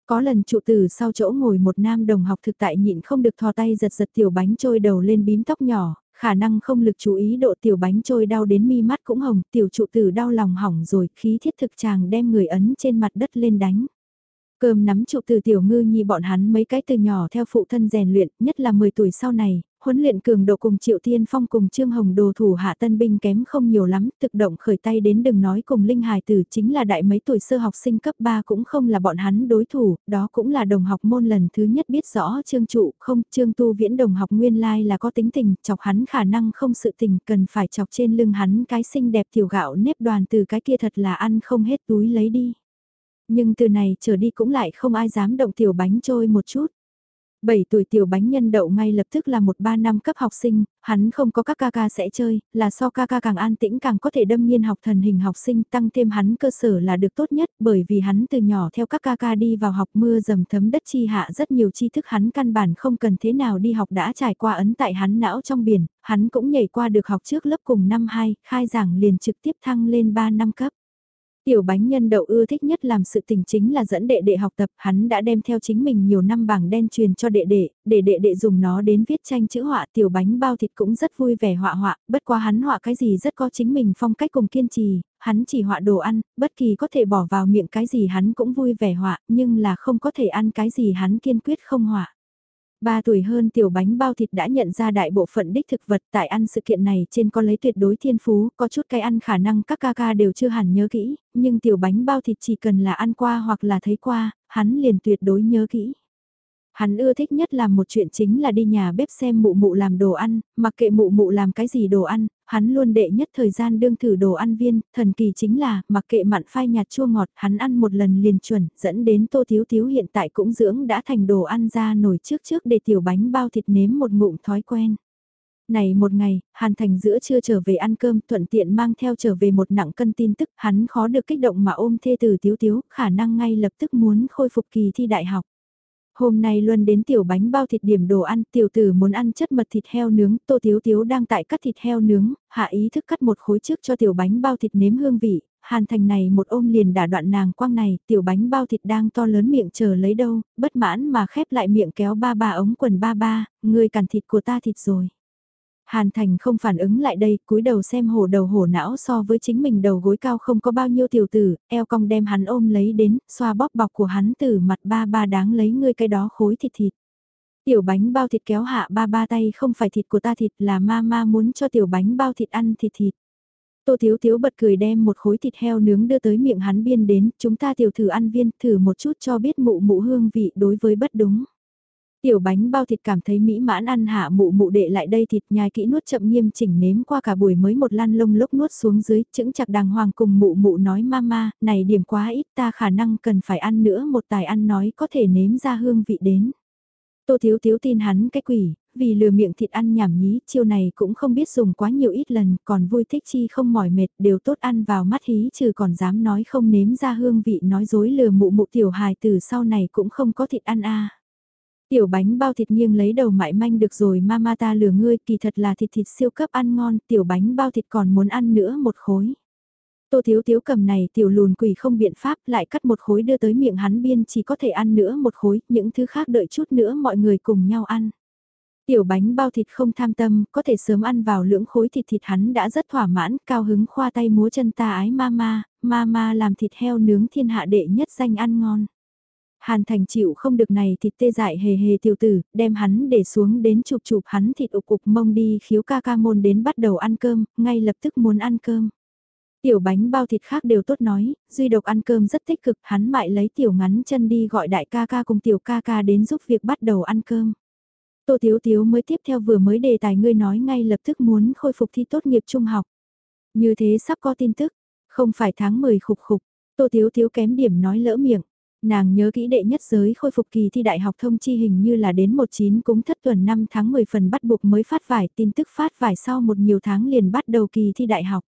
Có lần trụ tử sau chỗ ngồi một nam đồng học thực tại nhịn không được thò tay giật giật tiểu bánh trôi đầu lên bím tóc nhỏ, khả năng không lực chú ý độ tiểu bánh trôi đau đến mi mắt cũng hồng, tiểu trụ tử đau lòng hỏng rồi, khí thiết thực chàng đem người ấn trên mặt đất lên đánh. Cơm nắm trụ từ tiểu ngư nhi bọn hắn mấy cái từ nhỏ theo phụ thân rèn luyện, nhất là 10 tuổi sau này, huấn luyện cường độ cùng Triệu Tiên Phong cùng Trương Hồng đồ thủ hạ tân binh kém không nhiều lắm, thực động khởi tay đến đừng nói cùng Linh Hải Tử chính là đại mấy tuổi sơ học sinh cấp 3 cũng không là bọn hắn đối thủ, đó cũng là đồng học môn lần thứ nhất biết rõ Trương Trụ, không, Trương Tu Viễn đồng học nguyên lai là có tính tình, chọc hắn khả năng không sự tình, cần phải chọc trên lưng hắn cái xinh đẹp tiểu gạo nếp đoàn từ cái kia thật là ăn không hết túi lấy đi. Nhưng từ này trở đi cũng lại không ai dám động tiểu bánh trôi một chút. 7 tuổi tiểu bánh nhân đậu ngay lập tức là một ba năm cấp học sinh, hắn không có các ca ca sẽ chơi, là so ca ca càng an tĩnh càng có thể đâm nhiên học thần hình học sinh tăng thêm hắn cơ sở là được tốt nhất bởi vì hắn từ nhỏ theo các ca ca đi vào học mưa dầm thấm đất chi hạ rất nhiều tri thức hắn căn bản không cần thế nào đi học đã trải qua ấn tại hắn não trong biển, hắn cũng nhảy qua được học trước lớp cùng năm 2, khai giảng liền trực tiếp thăng lên 3 năm cấp. Tiểu bánh nhân đậu ưa thích nhất làm sự tình chính là dẫn đệ đệ học tập, hắn đã đem theo chính mình nhiều năm bảng đen truyền cho đệ đệ, để đệ đệ dùng nó đến viết tranh chữ họa tiểu bánh bao thịt cũng rất vui vẻ họa họa, bất quá hắn họa cái gì rất có chính mình phong cách cùng kiên trì, hắn chỉ họa đồ ăn, bất kỳ có thể bỏ vào miệng cái gì hắn cũng vui vẻ họa, nhưng là không có thể ăn cái gì hắn kiên quyết không họa. Ba tuổi hơn tiểu bánh bao thịt đã nhận ra đại bộ phận đích thực vật tại ăn sự kiện này trên có lấy tuyệt đối thiên phú, có chút cái ăn khả năng các ca ca đều chưa hẳn nhớ kỹ, nhưng tiểu bánh bao thịt chỉ cần là ăn qua hoặc là thấy qua, hắn liền tuyệt đối nhớ kỹ. Hắn ưa thích nhất làm một chuyện chính là đi nhà bếp xem mụ mụ làm đồ ăn, mặc kệ mụ mụ làm cái gì đồ ăn, hắn luôn đệ nhất thời gian đương thử đồ ăn viên, thần kỳ chính là, mặc kệ mặn phai nhạt chua ngọt, hắn ăn một lần liền chuẩn, dẫn đến tô thiếu thiếu hiện tại cũng dưỡng đã thành đồ ăn ra nổi trước trước để tiểu bánh bao thịt nếm một ngụm thói quen. Này một ngày, Hàn Thành giữa trưa trở về ăn cơm, thuận tiện mang theo trở về một nặng cân tin tức, hắn khó được kích động mà ôm thê từ thiếu thiếu, khả năng ngay lập tức muốn khôi phục kỳ thi đại học. Hôm nay luân đến tiểu bánh bao thịt điểm đồ ăn, tiểu tử muốn ăn chất mật thịt heo nướng, tô thiếu thiếu đang tại cắt thịt heo nướng, hạ ý thức cắt một khối trước cho tiểu bánh bao thịt nếm hương vị, hàn thành này một ôm liền đả đoạn nàng quang này, tiểu bánh bao thịt đang to lớn miệng chờ lấy đâu, bất mãn mà khép lại miệng kéo ba ba ống quần ba ba, người cản thịt của ta thịt rồi. Hàn Thành không phản ứng lại đây, cúi đầu xem hổ đầu hổ não so với chính mình đầu gối cao không có bao nhiêu tiểu tử, eo cong đem hắn ôm lấy đến, xoa bóp bọc của hắn từ mặt ba ba đáng lấy ngươi cái đó khối thịt thịt. Tiểu bánh bao thịt kéo hạ ba ba tay không phải thịt của ta thịt là ma ma muốn cho tiểu bánh bao thịt ăn thịt thịt. Tô Thiếu Thiếu bật cười đem một khối thịt heo nướng đưa tới miệng hắn biên đến, chúng ta tiểu thử ăn viên, thử một chút cho biết mụ mụ hương vị đối với bất đúng. Tiểu bánh bao thịt cảm thấy mỹ mãn ăn hạ mụ mụ đệ lại đây thịt nhai kỹ nuốt chậm nghiêm chỉnh nếm qua cả buổi mới một lan lông lốc nuốt xuống dưới, chững chặt đàng hoàng cùng mụ mụ nói mama, này điểm quá ít ta khả năng cần phải ăn nữa một tài ăn nói có thể nếm ra hương vị đến. Tô thiếu thiếu tin hắn cái quỷ, vì lừa miệng thịt ăn nhảm nhí, chiêu này cũng không biết dùng quá nhiều ít lần, còn vui thích chi không mỏi mệt, đều tốt ăn vào mắt hí trừ còn dám nói không nếm ra hương vị nói dối lừa mụ mụ tiểu hài từ sau này cũng không có thịt ăn a Tiểu bánh bao thịt nghiêng lấy đầu mại manh được rồi mama ta lừa ngươi kỳ thật là thịt thịt siêu cấp ăn ngon tiểu bánh bao thịt còn muốn ăn nữa một khối. Tô Thiếu Thiếu cầm này tiểu lùn quỷ không biện pháp lại cắt một khối đưa tới miệng hắn biên chỉ có thể ăn nữa một khối, những thứ khác đợi chút nữa mọi người cùng nhau ăn. Tiểu bánh bao thịt không tham tâm, có thể sớm ăn vào lưỡng khối thịt thịt hắn đã rất thỏa mãn, cao hứng khoa tay múa chân ta ái mama, mama làm thịt heo nướng thiên hạ đệ nhất danh ăn ngon. Hàn Thành chịu không được này thịt tê dại hề hề tiểu tử, đem hắn để xuống đến chụp chụp hắn thịt ục ục mông đi khiếu ca ca môn đến bắt đầu ăn cơm, ngay lập tức muốn ăn cơm. Tiểu bánh bao thịt khác đều tốt nói, duy độc ăn cơm rất tích cực, hắn mại lấy tiểu ngắn chân đi gọi đại ca ca cùng tiểu ca ca đến giúp việc bắt đầu ăn cơm. Tô Tiếu Tiếu mới tiếp theo vừa mới đề tài ngươi nói ngay lập tức muốn khôi phục thi tốt nghiệp trung học. Như thế sắp có tin tức, không phải tháng 10 khục khục, Tô Tiếu Tiếu kém điểm nói lỡ miệng. Nàng nhớ kỹ đệ nhất giới khôi phục kỳ thi đại học thông chi hình như là đến 19 cúng thất tuần 5 tháng 10 phần bắt buộc mới phát vải, tin tức phát vải sau một nhiều tháng liền bắt đầu kỳ thi đại học.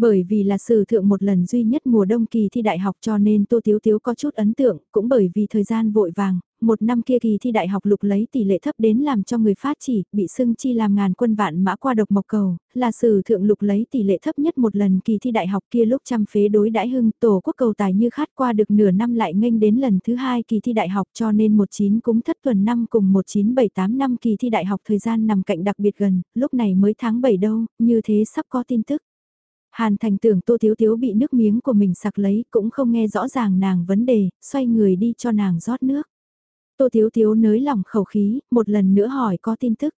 Bởi vì là sử thượng một lần duy nhất mùa đông kỳ thi đại học cho nên Tô Tiếu Tiếu có chút ấn tượng, cũng bởi vì thời gian vội vàng, một năm kia kỳ thi đại học lục lấy tỷ lệ thấp đến làm cho người phát chỉ, bị xưng chi làm ngàn quân vạn mã qua độc mộc cầu, là sử thượng lục lấy tỷ lệ thấp nhất một lần kỳ thi đại học kia lúc trăm phế đối đãi hưng tổ quốc cầu tài như khát qua được nửa năm lại nghênh đến lần thứ hai kỳ thi đại học cho nên 19 cúng thất tuần năm cùng 1978 năm kỳ thi đại học thời gian nằm cạnh đặc biệt gần, lúc này mới tháng 7 đâu, như thế sắp có tin tức. Hàn Thành tưởng Tô Thiếu Thiếu bị nước miếng của mình sặc lấy cũng không nghe rõ ràng nàng vấn đề, xoay người đi cho nàng rót nước. Tô Thiếu Thiếu nới lỏng khẩu khí, một lần nữa hỏi có tin tức.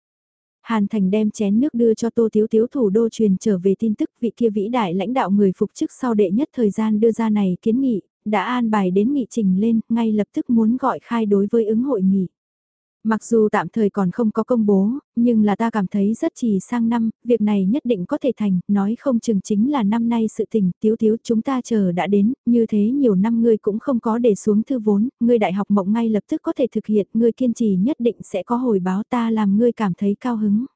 Hàn Thành đem chén nước đưa cho Tô Thiếu Thiếu thủ đô truyền trở về tin tức vị kia vĩ đại lãnh đạo người phục chức sau đệ nhất thời gian đưa ra này kiến nghị, đã an bài đến nghị trình lên, ngay lập tức muốn gọi khai đối với ứng hội nghị. Mặc dù tạm thời còn không có công bố, nhưng là ta cảm thấy rất chỉ sang năm, việc này nhất định có thể thành, nói không chừng chính là năm nay sự tình, tiếu tiếu chúng ta chờ đã đến, như thế nhiều năm ngươi cũng không có để xuống thư vốn, ngươi đại học mộng ngay lập tức có thể thực hiện, ngươi kiên trì nhất định sẽ có hồi báo ta làm ngươi cảm thấy cao hứng.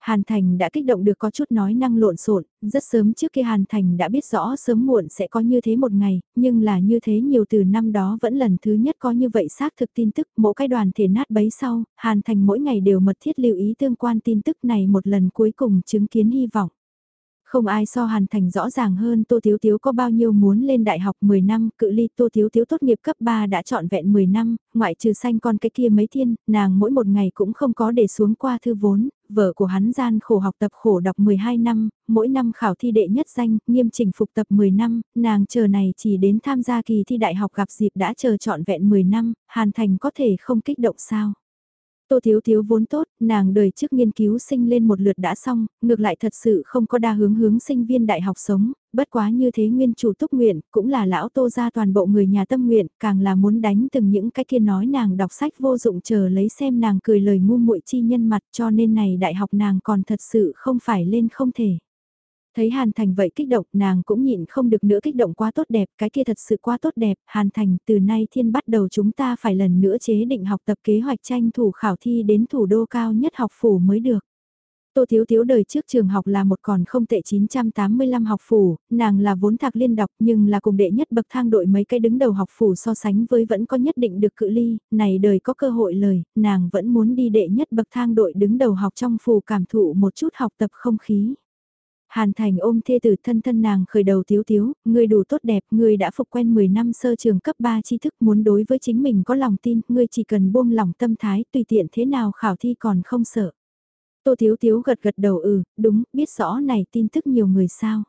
Hàn Thành đã kích động được có chút nói năng lộn xộn, rất sớm trước khi Hàn Thành đã biết rõ sớm muộn sẽ có như thế một ngày, nhưng là như thế nhiều từ năm đó vẫn lần thứ nhất có như vậy xác thực tin tức, mỗi cái đoàn thể nát bấy sau, Hàn Thành mỗi ngày đều mật thiết lưu ý tương quan tin tức này một lần cuối cùng chứng kiến hy vọng. Không ai so Hàn Thành rõ ràng hơn Tô Thiếu Thiếu có bao nhiêu muốn lên đại học 10 năm, cự ly Tô Thiếu Thiếu tốt nghiệp cấp 3 đã trọn vẹn 10 năm, ngoại trừ xanh con cái kia mấy thiên, nàng mỗi một ngày cũng không có để xuống qua thư vốn, vợ của hắn gian khổ học tập khổ đọc 12 năm, mỗi năm khảo thi đệ nhất danh, nghiêm chỉnh phục tập 10 năm, nàng chờ này chỉ đến tham gia kỳ thi đại học gặp dịp đã chờ trọn vẹn 10 năm, Hàn Thành có thể không kích động sao. Tô Thiếu Thiếu vốn tốt, nàng đời trước nghiên cứu sinh lên một lượt đã xong, ngược lại thật sự không có đa hướng hướng sinh viên đại học sống, bất quá như thế nguyên chủ túc nguyện, cũng là lão Tô ra toàn bộ người nhà tâm nguyện, càng là muốn đánh từng những cái kia nói nàng đọc sách vô dụng chờ lấy xem nàng cười lời ngu muội chi nhân mặt cho nên này đại học nàng còn thật sự không phải lên không thể. Thấy Hàn Thành vậy kích động nàng cũng nhịn không được nữa kích động quá tốt đẹp, cái kia thật sự quá tốt đẹp, Hàn Thành từ nay thiên bắt đầu chúng ta phải lần nữa chế định học tập kế hoạch tranh thủ khảo thi đến thủ đô cao nhất học phủ mới được. Tô Thiếu Thiếu đời trước trường học là một còn không tệ 985 học phủ, nàng là vốn thạc liên đọc nhưng là cùng đệ nhất bậc thang đội mấy cái đứng đầu học phủ so sánh với vẫn có nhất định được cự ly, này đời có cơ hội lời, nàng vẫn muốn đi đệ nhất bậc thang đội đứng đầu học trong phủ cảm thụ một chút học tập không khí. Hàn Thành ôm thê tử thân thân nàng khởi đầu tiếu tiếu, ngươi đủ tốt đẹp, ngươi đã phục quen 10 năm sơ trường cấp 3 tri thức muốn đối với chính mình có lòng tin, ngươi chỉ cần buông lòng tâm thái tùy tiện thế nào khảo thi còn không sợ. Tô Tiếu Tiếu gật gật đầu ừ, đúng, biết rõ này tin tức nhiều người sao.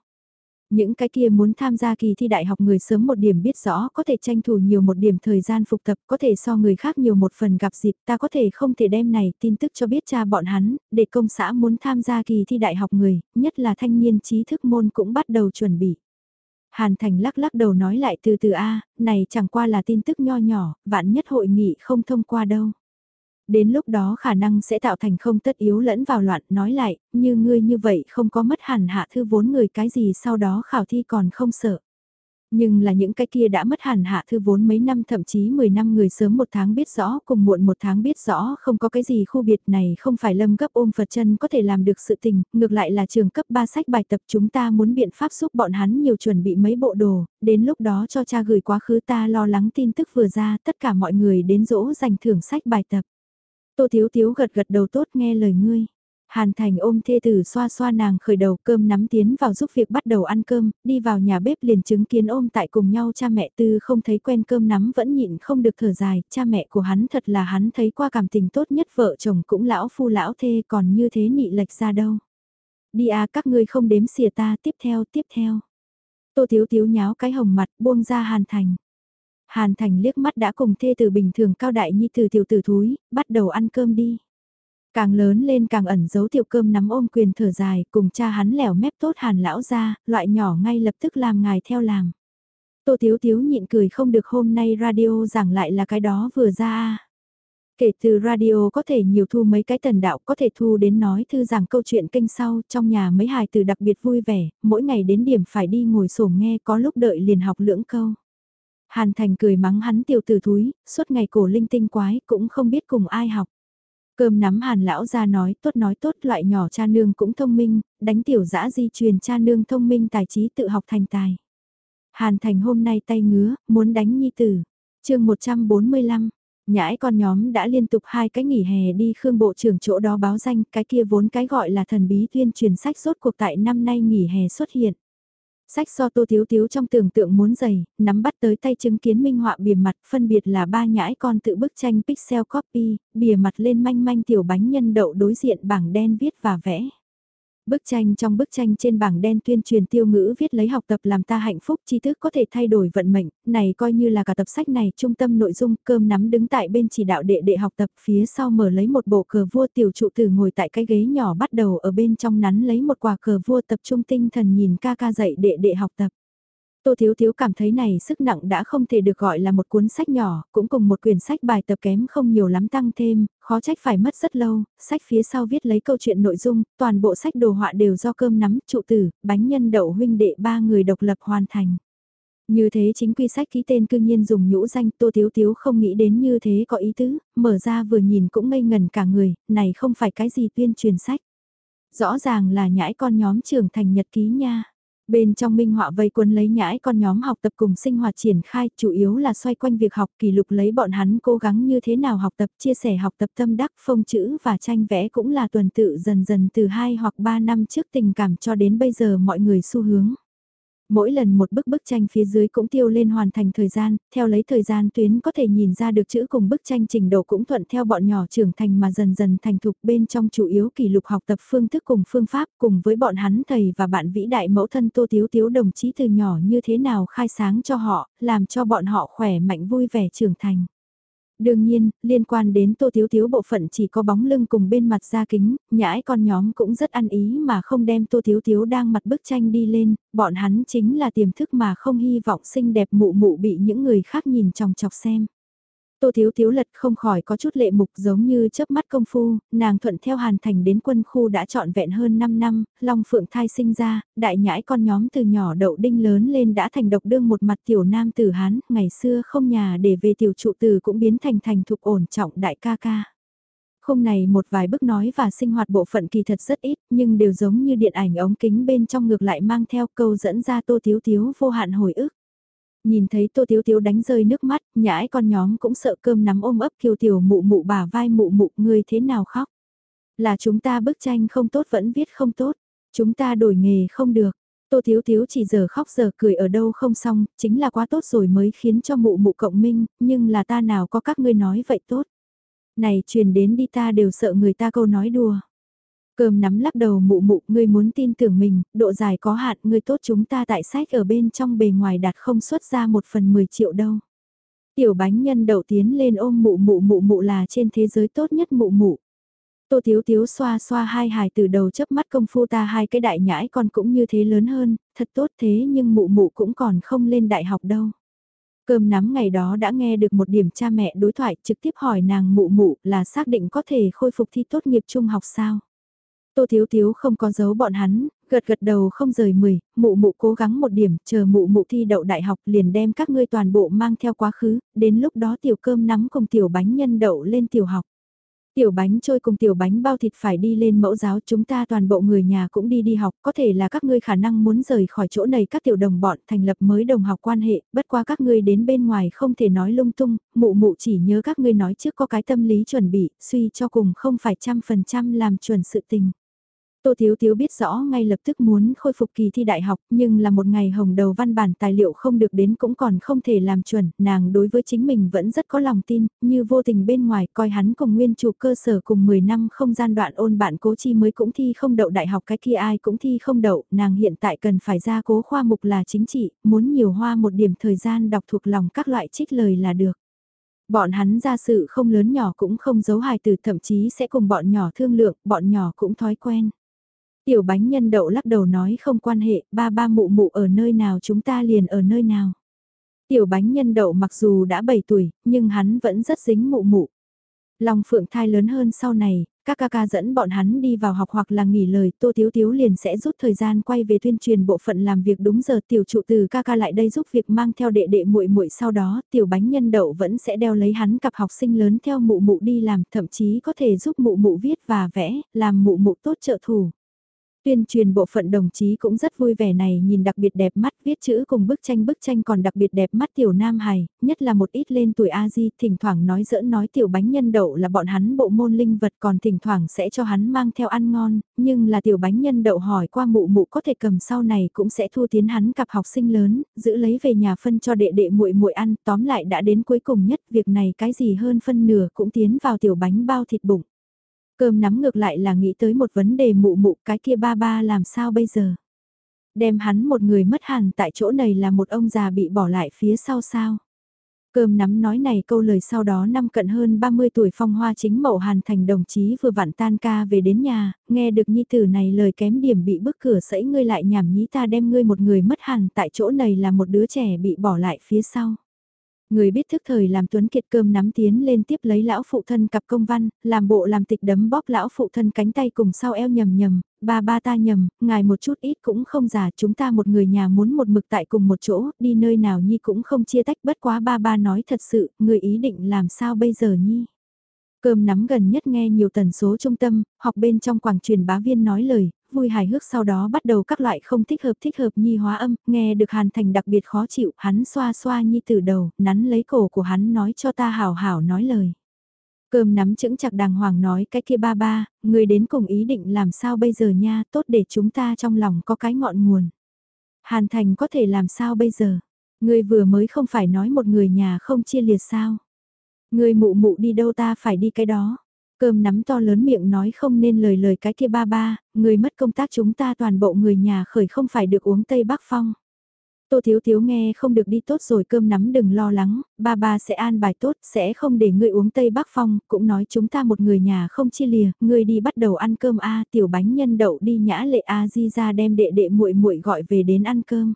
Những cái kia muốn tham gia kỳ thi đại học người sớm một điểm biết rõ có thể tranh thủ nhiều một điểm thời gian phục tập có thể so người khác nhiều một phần gặp dịp ta có thể không thể đem này tin tức cho biết cha bọn hắn, để công xã muốn tham gia kỳ thi đại học người, nhất là thanh niên trí thức môn cũng bắt đầu chuẩn bị. Hàn Thành lắc lắc đầu nói lại từ từ A, này chẳng qua là tin tức nho nhỏ, vạn nhất hội nghị không thông qua đâu. Đến lúc đó khả năng sẽ tạo thành không tất yếu lẫn vào loạn nói lại, như ngươi như vậy không có mất hẳn hạ thư vốn người cái gì sau đó khảo thi còn không sợ. Nhưng là những cái kia đã mất hẳn hạ thư vốn mấy năm thậm chí 10 năm người sớm một tháng biết rõ cùng muộn một tháng biết rõ không có cái gì khu biệt này không phải lâm gấp ôm Phật chân có thể làm được sự tình, ngược lại là trường cấp 3 sách bài tập chúng ta muốn biện pháp giúp bọn hắn nhiều chuẩn bị mấy bộ đồ, đến lúc đó cho cha gửi quá khứ ta lo lắng tin tức vừa ra tất cả mọi người đến dỗ dành thưởng sách bài tập. Tô Thiếu Thiếu gật gật đầu tốt nghe lời ngươi. Hàn Thành ôm thê tử xoa xoa nàng khởi đầu cơm nắm tiến vào giúp việc bắt đầu ăn cơm, đi vào nhà bếp liền chứng kiến ôm tại cùng nhau cha mẹ tư không thấy quen cơm nắm vẫn nhịn không được thở dài, cha mẹ của hắn thật là hắn thấy qua cảm tình tốt nhất vợ chồng cũng lão phu lão thê còn như thế nị lệch ra đâu. Đi à các ngươi không đếm xìa ta tiếp theo tiếp theo. Tô Thiếu Thiếu nháo cái hồng mặt buông ra Hàn Thành. Hàn Thành liếc mắt đã cùng thê từ bình thường cao đại nhi từ tiểu tử thúi, bắt đầu ăn cơm đi. Càng lớn lên càng ẩn giấu tiểu cơm nắm ôm quyền thở dài, cùng cha hắn lẻo mép tốt hàn lão ra, loại nhỏ ngay lập tức làm ngài theo làm. Tô Tiếu Tiếu nhịn cười không được hôm nay radio giảng lại là cái đó vừa ra Kể từ radio có thể nhiều thu mấy cái tần đạo có thể thu đến nói thư giảng câu chuyện kênh sau trong nhà mấy hài từ đặc biệt vui vẻ, mỗi ngày đến điểm phải đi ngồi sổ nghe có lúc đợi liền học lưỡng câu. Hàn Thành cười mắng hắn tiểu tử thúi, suốt ngày cổ linh tinh quái cũng không biết cùng ai học. Cơm nắm hàn lão ra nói tốt nói tốt loại nhỏ cha nương cũng thông minh, đánh tiểu dã di truyền cha nương thông minh tài trí tự học thành tài. Hàn Thành hôm nay tay ngứa, muốn đánh nhi tử. chương 145, nhãi con nhóm đã liên tục hai cái nghỉ hè đi khương bộ trưởng chỗ đó báo danh, cái kia vốn cái gọi là thần bí tuyên truyền sách rốt cuộc tại năm nay nghỉ hè xuất hiện. Sách so tô thiếu thiếu trong tưởng tượng muốn dày, nắm bắt tới tay chứng kiến minh họa bìa mặt phân biệt là ba nhãi con tự bức tranh pixel copy, bìa mặt lên manh manh tiểu bánh nhân đậu đối diện bảng đen viết và vẽ. Bức tranh trong bức tranh trên bảng đen tuyên truyền tiêu ngữ viết lấy học tập làm ta hạnh phúc tri thức có thể thay đổi vận mệnh, này coi như là cả tập sách này trung tâm nội dung cơm nắm đứng tại bên chỉ đạo đệ đệ học tập phía sau mở lấy một bộ cờ vua tiểu trụ tử ngồi tại cái ghế nhỏ bắt đầu ở bên trong nắn lấy một quả cờ vua tập trung tinh thần nhìn ca ca dạy đệ đệ học tập. Tô Thiếu Thiếu cảm thấy này sức nặng đã không thể được gọi là một cuốn sách nhỏ, cũng cùng một quyển sách bài tập kém không nhiều lắm tăng thêm, khó trách phải mất rất lâu, sách phía sau viết lấy câu chuyện nội dung, toàn bộ sách đồ họa đều do cơm nắm, trụ tử, bánh nhân đậu huynh đệ ba người độc lập hoàn thành. Như thế chính quy sách ký tên cương nhiên dùng nhũ danh Tô Thiếu Thiếu không nghĩ đến như thế có ý tứ, mở ra vừa nhìn cũng ngây ngần cả người, này không phải cái gì tuyên truyền sách. Rõ ràng là nhãi con nhóm trưởng thành nhật ký nha. Bên trong minh họa vây quân lấy nhãi con nhóm học tập cùng sinh hoạt triển khai, chủ yếu là xoay quanh việc học kỷ lục lấy bọn hắn cố gắng như thế nào học tập, chia sẻ học tập tâm đắc, phông chữ và tranh vẽ cũng là tuần tự dần dần từ 2 hoặc 3 năm trước tình cảm cho đến bây giờ mọi người xu hướng mỗi lần một bức bức tranh phía dưới cũng tiêu lên hoàn thành thời gian, theo lấy thời gian tuyến có thể nhìn ra được chữ cùng bức tranh trình độ cũng thuận theo bọn nhỏ trưởng thành mà dần dần thành thục bên trong chủ yếu kỷ lục học tập phương thức cùng phương pháp cùng với bọn hắn thầy và bạn vĩ đại mẫu thân Tô Tiếu Tiếu đồng chí từ nhỏ như thế nào khai sáng cho họ, làm cho bọn họ khỏe mạnh vui vẻ trưởng thành. Đương nhiên, liên quan đến tô thiếu thiếu bộ phận chỉ có bóng lưng cùng bên mặt da kính, nhãi con nhóm cũng rất ăn ý mà không đem tô thiếu thiếu đang mặt bức tranh đi lên, bọn hắn chính là tiềm thức mà không hy vọng xinh đẹp mụ mụ bị những người khác nhìn chòng chọc xem. Tô Thiếu Thiếu lật không khỏi có chút lệ mục giống như chớp mắt công phu, nàng thuận theo Hàn Thành đến quân khu đã trọn vẹn hơn 5 năm, Long Phượng thai sinh ra, đại nhãi con nhóm từ nhỏ đậu đinh lớn lên đã thành độc đương một mặt tiểu nam tử Hán, ngày xưa không nhà để về tiểu trụ tử cũng biến thành thành thục ổn trọng đại ca ca. hôm này một vài bức nói và sinh hoạt bộ phận kỳ thật rất ít, nhưng đều giống như điện ảnh ống kính bên trong ngược lại mang theo câu dẫn ra Tô Thiếu Thiếu vô hạn hồi ức. Nhìn thấy Tô Tiếu Tiếu đánh rơi nước mắt, nhãi con nhóm cũng sợ cơm nắm ôm ấp kiều tiểu mụ mụ bà vai mụ mụ người thế nào khóc. Là chúng ta bức tranh không tốt vẫn viết không tốt, chúng ta đổi nghề không được. Tô Thiếu Thiếu chỉ giờ khóc giờ cười ở đâu không xong, chính là quá tốt rồi mới khiến cho mụ mụ cộng minh, nhưng là ta nào có các ngươi nói vậy tốt. Này truyền đến đi ta đều sợ người ta câu nói đùa. Cơm nắm lắc đầu mụ mụ, ngươi muốn tin tưởng mình, độ dài có hạn, ngươi tốt chúng ta tại sách ở bên trong bề ngoài đạt không xuất ra một phần 10 triệu đâu. Tiểu bánh nhân đậu tiến lên ôm mụ mụ mụ mụ là trên thế giới tốt nhất mụ mụ. Tô Thiếu Thiếu xoa xoa hai hài từ đầu chớp mắt công phu ta hai cái đại nhãi con cũng như thế lớn hơn, thật tốt thế nhưng mụ mụ cũng còn không lên đại học đâu. Cơm nắm ngày đó đã nghe được một điểm cha mẹ đối thoại trực tiếp hỏi nàng mụ mụ là xác định có thể khôi phục thi tốt nghiệp trung học sao. Tô Thiếu Thiếu không có giấu bọn hắn, gật gật đầu không rời mười, mụ mụ cố gắng một điểm, chờ mụ mụ thi đậu đại học liền đem các ngươi toàn bộ mang theo quá khứ, đến lúc đó tiểu cơm nắm cùng tiểu bánh nhân đậu lên tiểu học. Tiểu bánh trôi cùng tiểu bánh bao thịt phải đi lên mẫu giáo chúng ta toàn bộ người nhà cũng đi đi học, có thể là các ngươi khả năng muốn rời khỏi chỗ này các tiểu đồng bọn thành lập mới đồng học quan hệ, bất qua các ngươi đến bên ngoài không thể nói lung tung, mụ mụ chỉ nhớ các ngươi nói trước có cái tâm lý chuẩn bị, suy cho cùng không phải trăm phần trăm làm chuẩn sự tình. Tô Thiếu Thiếu biết rõ ngay lập tức muốn khôi phục kỳ thi đại học nhưng là một ngày hồng đầu văn bản tài liệu không được đến cũng còn không thể làm chuẩn, nàng đối với chính mình vẫn rất có lòng tin, như vô tình bên ngoài coi hắn cùng nguyên chủ cơ sở cùng 10 năm không gian đoạn ôn bạn cố chi mới cũng thi không đậu đại học cái kia ai cũng thi không đậu, nàng hiện tại cần phải ra cố khoa mục là chính trị, muốn nhiều hoa một điểm thời gian đọc thuộc lòng các loại trích lời là được. Bọn hắn ra sự không lớn nhỏ cũng không giấu hài từ thậm chí sẽ cùng bọn nhỏ thương lượng, bọn nhỏ cũng thói quen. Tiểu bánh nhân đậu lắc đầu nói không quan hệ, ba ba mụ mụ ở nơi nào chúng ta liền ở nơi nào. Tiểu bánh nhân đậu mặc dù đã 7 tuổi, nhưng hắn vẫn rất dính mụ mụ. Long phượng thai lớn hơn sau này, các ca ca dẫn bọn hắn đi vào học hoặc là nghỉ lời, Tô Tiếu Tiếu liền sẽ rút thời gian quay về tuyên truyền bộ phận làm việc đúng giờ tiểu trụ từ ca ca lại đây giúp việc mang theo đệ đệ muội muội sau đó, tiểu bánh nhân đậu vẫn sẽ đeo lấy hắn cặp học sinh lớn theo mụ mụ đi làm, thậm chí có thể giúp mụ mụ viết và vẽ, làm mụ mụ tốt trợ thủ. Tuyên truyền bộ phận đồng chí cũng rất vui vẻ này nhìn đặc biệt đẹp mắt viết chữ cùng bức tranh bức tranh còn đặc biệt đẹp mắt tiểu nam hài, nhất là một ít lên tuổi A-di thỉnh thoảng nói dỡ nói tiểu bánh nhân đậu là bọn hắn bộ môn linh vật còn thỉnh thoảng sẽ cho hắn mang theo ăn ngon, nhưng là tiểu bánh nhân đậu hỏi qua mụ mụ có thể cầm sau này cũng sẽ thu tiến hắn cặp học sinh lớn, giữ lấy về nhà phân cho đệ đệ muội muội ăn, tóm lại đã đến cuối cùng nhất việc này cái gì hơn phân nửa cũng tiến vào tiểu bánh bao thịt bụng. Cơm nắm ngược lại là nghĩ tới một vấn đề mụ mụ cái kia ba ba làm sao bây giờ. Đem hắn một người mất hẳn tại chỗ này là một ông già bị bỏ lại phía sau sao. Cơm nắm nói này câu lời sau đó năm cận hơn 30 tuổi phong hoa chính mậu hàn thành đồng chí vừa vặn tan ca về đến nhà, nghe được nhi tử này lời kém điểm bị bức cửa sẫy ngươi lại nhảm nhí ta đem ngươi một người mất hàn tại chỗ này là một đứa trẻ bị bỏ lại phía sau. Người biết thức thời làm tuấn kiệt cơm nắm tiến lên tiếp lấy lão phụ thân cặp công văn, làm bộ làm tịch đấm bóp lão phụ thân cánh tay cùng sau eo nhầm nhầm, ba ba ta nhầm, ngài một chút ít cũng không giả chúng ta một người nhà muốn một mực tại cùng một chỗ, đi nơi nào nhi cũng không chia tách bất quá ba ba nói thật sự, người ý định làm sao bây giờ nhi. Cơm nắm gần nhất nghe nhiều tần số trung tâm, học bên trong quảng truyền bá viên nói lời, vui hài hước sau đó bắt đầu các loại không thích hợp thích hợp nhi hóa âm, nghe được Hàn Thành đặc biệt khó chịu, hắn xoa xoa nhi từ đầu, nắn lấy cổ của hắn nói cho ta hảo hảo nói lời. Cơm nắm chững chặt đàng hoàng nói cái kia ba ba, người đến cùng ý định làm sao bây giờ nha, tốt để chúng ta trong lòng có cái ngọn nguồn. Hàn Thành có thể làm sao bây giờ? Người vừa mới không phải nói một người nhà không chia liệt sao? Người mụ mụ đi đâu ta phải đi cái đó? Cơm nắm to lớn miệng nói không nên lời lời cái kia ba ba, người mất công tác chúng ta toàn bộ người nhà khởi không phải được uống Tây Bắc Phong. Tô Thiếu Thiếu nghe không được đi tốt rồi cơm nắm đừng lo lắng, ba ba sẽ an bài tốt, sẽ không để người uống Tây Bắc Phong, cũng nói chúng ta một người nhà không chia lìa, người đi bắt đầu ăn cơm A, tiểu bánh nhân đậu đi nhã lệ A di ra đem đệ đệ muội muội gọi về đến ăn cơm.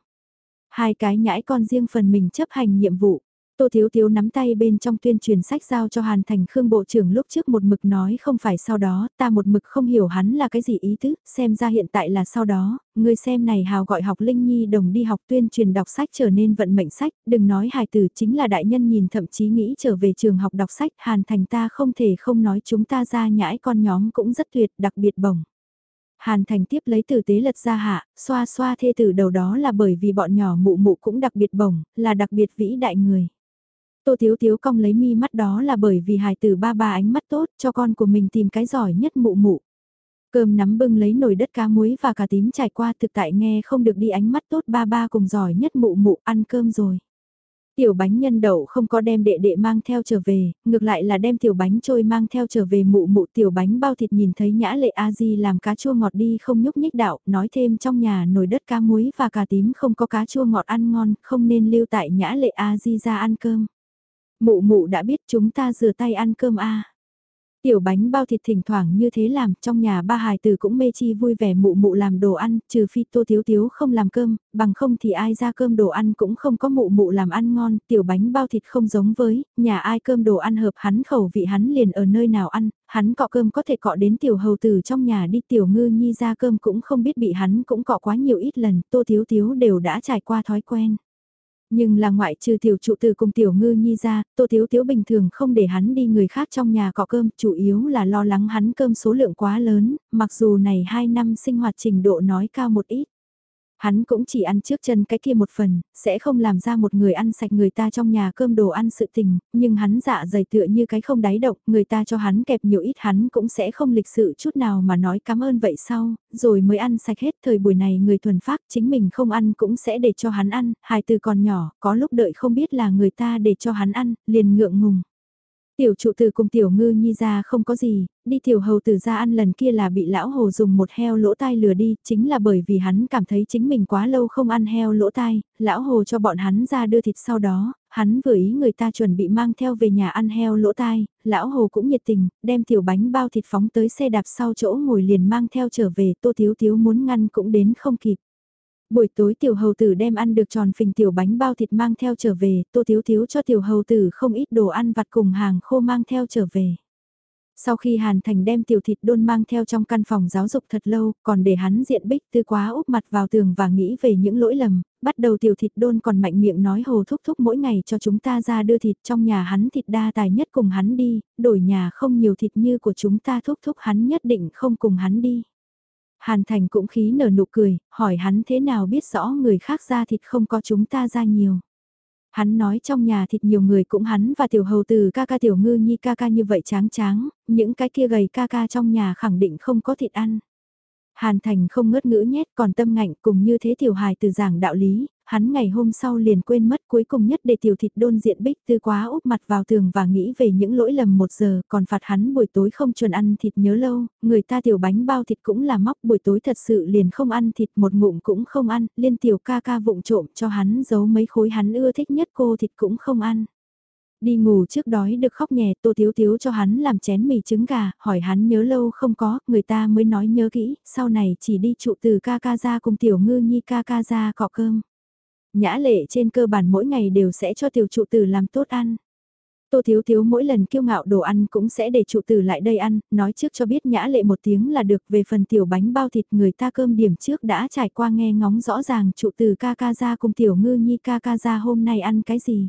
Hai cái nhãi con riêng phần mình chấp hành nhiệm vụ. Tô Thiếu Thiếu nắm tay bên trong tuyên truyền sách giao cho Hàn Thành Khương Bộ trưởng lúc trước một mực nói không phải sau đó, ta một mực không hiểu hắn là cái gì ý tứ, xem ra hiện tại là sau đó, người xem này hào gọi học Linh Nhi đồng đi học tuyên truyền đọc sách trở nên vận mệnh sách, đừng nói hài tử chính là đại nhân nhìn thậm chí nghĩ trở về trường học đọc sách, Hàn Thành ta không thể không nói chúng ta ra nhãi con nhóm cũng rất tuyệt, đặc biệt bổng. Hàn Thành tiếp lấy tử tế lật ra hạ, xoa xoa thê tử đầu đó là bởi vì bọn nhỏ mụ mụ cũng đặc biệt bổng, là đặc biệt vĩ đại người. Tô Thiếu Thiếu cong lấy mi mắt đó là bởi vì hài tử ba ba ánh mắt tốt cho con của mình tìm cái giỏi nhất mụ mụ. Cơm nắm bưng lấy nồi đất cá muối và cà tím trải qua thực tại nghe không được đi ánh mắt tốt ba ba cùng giỏi nhất mụ mụ ăn cơm rồi. Tiểu bánh nhân đậu không có đem đệ đệ mang theo trở về, ngược lại là đem tiểu bánh trôi mang theo trở về mụ mụ tiểu bánh bao thịt nhìn thấy nhã lệ a di làm cá chua ngọt đi không nhúc nhích đạo, nói thêm trong nhà nồi đất cá muối và cà tím không có cá chua ngọt ăn ngon, không nên lưu tại nhã lệ a di ra ăn cơm. Mụ mụ đã biết chúng ta rửa tay ăn cơm a. Tiểu bánh bao thịt thỉnh thoảng như thế làm, trong nhà ba hài tử cũng mê chi vui vẻ mụ mụ làm đồ ăn, trừ phi tô thiếu thiếu không làm cơm, bằng không thì ai ra cơm đồ ăn cũng không có mụ mụ làm ăn ngon, tiểu bánh bao thịt không giống với, nhà ai cơm đồ ăn hợp hắn khẩu vị hắn liền ở nơi nào ăn, hắn cọ cơm có thể cọ đến tiểu hầu tử trong nhà đi tiểu ngư nhi ra cơm cũng không biết bị hắn cũng cọ quá nhiều ít lần, tô thiếu thiếu đều đã trải qua thói quen. Nhưng là ngoại trừ tiểu trụ từ cùng tiểu ngư nhi ra, tô thiếu thiếu bình thường không để hắn đi người khác trong nhà cọ cơm, chủ yếu là lo lắng hắn cơm số lượng quá lớn, mặc dù này 2 năm sinh hoạt trình độ nói cao một ít. Hắn cũng chỉ ăn trước chân cái kia một phần, sẽ không làm ra một người ăn sạch người ta trong nhà cơm đồ ăn sự tình, nhưng hắn dạ dày tựa như cái không đáy động, người ta cho hắn kẹp nhiều ít hắn cũng sẽ không lịch sự chút nào mà nói cảm ơn vậy sau, rồi mới ăn sạch hết thời buổi này người thuần phát chính mình không ăn cũng sẽ để cho hắn ăn, hài từ còn nhỏ, có lúc đợi không biết là người ta để cho hắn ăn, liền ngượng ngùng. Tiểu trụ tử cùng tiểu ngư nhi ra không có gì, đi tiểu hầu tử ra ăn lần kia là bị lão hồ dùng một heo lỗ tai lừa đi, chính là bởi vì hắn cảm thấy chính mình quá lâu không ăn heo lỗ tai, lão hồ cho bọn hắn ra đưa thịt sau đó, hắn vừa ý người ta chuẩn bị mang theo về nhà ăn heo lỗ tai, lão hồ cũng nhiệt tình, đem tiểu bánh bao thịt phóng tới xe đạp sau chỗ ngồi liền mang theo trở về, tô thiếu thiếu muốn ngăn cũng đến không kịp. Buổi tối tiểu hầu tử đem ăn được tròn phình tiểu bánh bao thịt mang theo trở về, tô thiếu thiếu cho tiểu hầu tử không ít đồ ăn vặt cùng hàng khô mang theo trở về. Sau khi Hàn Thành đem tiểu thịt đôn mang theo trong căn phòng giáo dục thật lâu, còn để hắn diện bích tư quá úp mặt vào tường và nghĩ về những lỗi lầm, bắt đầu tiểu thịt đôn còn mạnh miệng nói hồ thúc thúc mỗi ngày cho chúng ta ra đưa thịt trong nhà hắn thịt đa tài nhất cùng hắn đi, đổi nhà không nhiều thịt như của chúng ta thúc thúc hắn nhất định không cùng hắn đi. Hàn Thành cũng khí nở nụ cười, hỏi hắn thế nào biết rõ người khác ra thịt không có chúng ta ra nhiều. Hắn nói trong nhà thịt nhiều người cũng hắn và tiểu hầu từ ca ca tiểu ngư nhi ca ca như vậy tráng tráng, những cái kia gầy ca ca trong nhà khẳng định không có thịt ăn. Hàn Thành không ngớt ngữ nhét còn tâm ngạnh cùng như thế tiểu hài từ giảng đạo lý, hắn ngày hôm sau liền quên mất cuối cùng nhất để tiểu thịt đôn diện bích tư quá úp mặt vào tường và nghĩ về những lỗi lầm một giờ, còn phạt hắn buổi tối không chuẩn ăn thịt nhớ lâu, người ta tiểu bánh bao thịt cũng là móc buổi tối thật sự liền không ăn thịt một ngụm cũng không ăn, liên tiểu ca ca vụng trộm cho hắn giấu mấy khối hắn ưa thích nhất cô thịt cũng không ăn. Đi ngủ trước đói được khóc nhẹ tô thiếu thiếu cho hắn làm chén mì trứng gà, hỏi hắn nhớ lâu không có, người ta mới nói nhớ kỹ, sau này chỉ đi trụ từ ca ca ra cùng tiểu ngư nhi ca ca ra cọ cơm. Nhã lệ trên cơ bản mỗi ngày đều sẽ cho tiểu trụ tử làm tốt ăn. Tô Thiếu Thiếu mỗi lần kiêu ngạo đồ ăn cũng sẽ để trụ tử lại đây ăn, nói trước cho biết nhã lệ một tiếng là được về phần tiểu bánh bao thịt người ta cơm điểm trước đã trải qua nghe ngóng rõ ràng trụ tử ca ca ra cùng tiểu ngư nhi ca ca ra hôm nay ăn cái gì.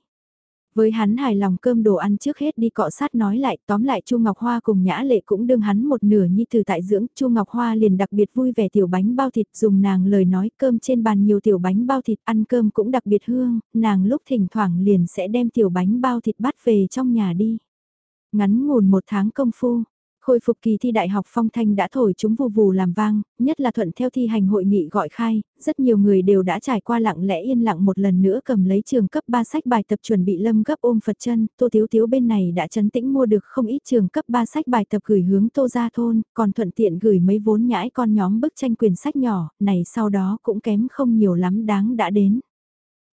Với hắn hài lòng cơm đồ ăn trước hết đi cọ sát nói lại, tóm lại Chu Ngọc Hoa cùng Nhã Lệ cũng đương hắn một nửa nhi từ tại dưỡng, Chu Ngọc Hoa liền đặc biệt vui vẻ tiểu bánh bao thịt, dùng nàng lời nói cơm trên bàn nhiều tiểu bánh bao thịt, ăn cơm cũng đặc biệt hương, nàng lúc thỉnh thoảng liền sẽ đem tiểu bánh bao thịt bắt về trong nhà đi. Ngắn ngủn một tháng công phu, Khôi phục kỳ thi đại học phong thanh đã thổi chúng vù vù làm vang, nhất là thuận theo thi hành hội nghị gọi khai, rất nhiều người đều đã trải qua lặng lẽ yên lặng một lần nữa cầm lấy trường cấp 3 sách bài tập chuẩn bị lâm gấp ôm Phật chân, Tô Thiếu Thiếu bên này đã chấn tĩnh mua được không ít trường cấp 3 sách bài tập gửi hướng Tô Gia Thôn, còn thuận tiện gửi mấy vốn nhãi con nhóm bức tranh quyển sách nhỏ, này sau đó cũng kém không nhiều lắm đáng đã đến.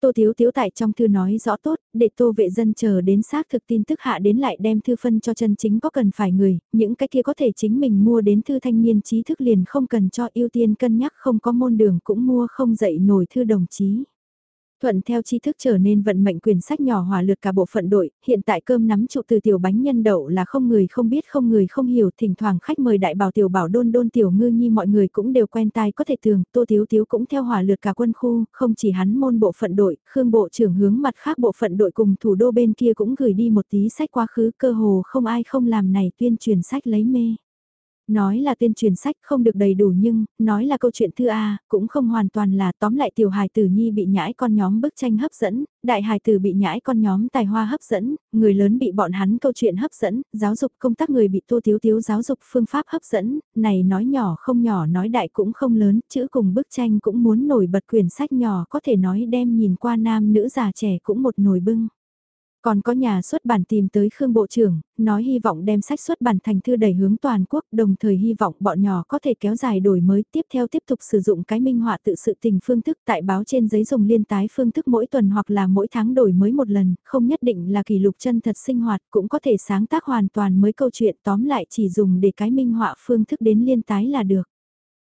Tô Thiếu Thiếu tại trong thư nói rõ tốt, để Tô vệ dân chờ đến xác thực tin tức hạ đến lại đem thư phân cho chân chính có cần phải người, những cái kia có thể chính mình mua đến thư thanh niên trí thức liền không cần cho ưu tiên cân nhắc không có môn đường cũng mua không dậy nổi thư đồng chí. Thuận theo tri thức trở nên vận mệnh quyền sách nhỏ hòa lượt cả bộ phận đội, hiện tại cơm nắm trụ từ tiểu bánh nhân đậu là không người không biết không người không hiểu, thỉnh thoảng khách mời đại bảo tiểu bảo đôn đôn tiểu ngư nhi mọi người cũng đều quen tai có thể tường tô thiếu thiếu cũng theo hòa lượt cả quân khu, không chỉ hắn môn bộ phận đội, khương bộ trưởng hướng mặt khác bộ phận đội cùng thủ đô bên kia cũng gửi đi một tí sách quá khứ. Cơ hồ không ai không làm này tuyên truyền sách lấy mê. Nói là tuyên truyền sách không được đầy đủ nhưng, nói là câu chuyện thư A, cũng không hoàn toàn là tóm lại tiểu hài tử nhi bị nhãi con nhóm bức tranh hấp dẫn, đại hài tử bị nhãi con nhóm tài hoa hấp dẫn, người lớn bị bọn hắn câu chuyện hấp dẫn, giáo dục công tác người bị tô thiếu thiếu giáo dục phương pháp hấp dẫn, này nói nhỏ không nhỏ nói đại cũng không lớn, chữ cùng bức tranh cũng muốn nổi bật quyển sách nhỏ có thể nói đem nhìn qua nam nữ già trẻ cũng một nồi bưng. Còn có nhà xuất bản tìm tới Khương Bộ trưởng, nói hy vọng đem sách xuất bản thành thư đẩy hướng toàn quốc, đồng thời hy vọng bọn nhỏ có thể kéo dài đổi mới tiếp theo tiếp tục sử dụng cái minh họa tự sự tình phương thức tại báo trên giấy dùng liên tái phương thức mỗi tuần hoặc là mỗi tháng đổi mới một lần, không nhất định là kỷ lục chân thật sinh hoạt, cũng có thể sáng tác hoàn toàn mới câu chuyện tóm lại chỉ dùng để cái minh họa phương thức đến liên tái là được.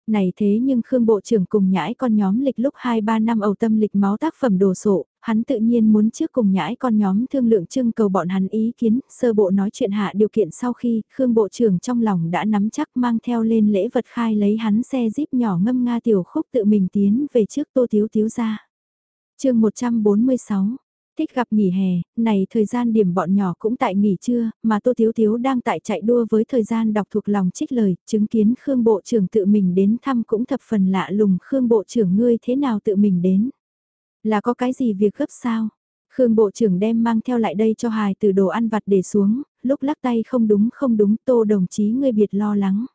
Này thế nhưng Khương Bộ trưởng cùng nhãi con nhóm lịch lúc 2-3 năm ẩu tâm lịch máu tác phẩm đồ sộ, hắn tự nhiên muốn trước cùng nhãi con nhóm thương lượng trưng cầu bọn hắn ý kiến, sơ bộ nói chuyện hạ điều kiện sau khi Khương Bộ trưởng trong lòng đã nắm chắc mang theo lên lễ vật khai lấy hắn xe jeep nhỏ ngâm nga tiểu khúc tự mình tiến về trước tô thiếu thiếu ra. chương 146 Thích gặp nghỉ hè, này thời gian điểm bọn nhỏ cũng tại nghỉ trưa, mà Tô Thiếu Thiếu đang tại chạy đua với thời gian đọc thuộc lòng trích lời, chứng kiến Khương Bộ trưởng tự mình đến thăm cũng thập phần lạ lùng Khương Bộ trưởng ngươi thế nào tự mình đến. Là có cái gì việc gấp sao? Khương Bộ trưởng đem mang theo lại đây cho hài từ đồ ăn vặt để xuống, lúc lắc tay không đúng không đúng Tô đồng chí ngươi biệt lo lắng.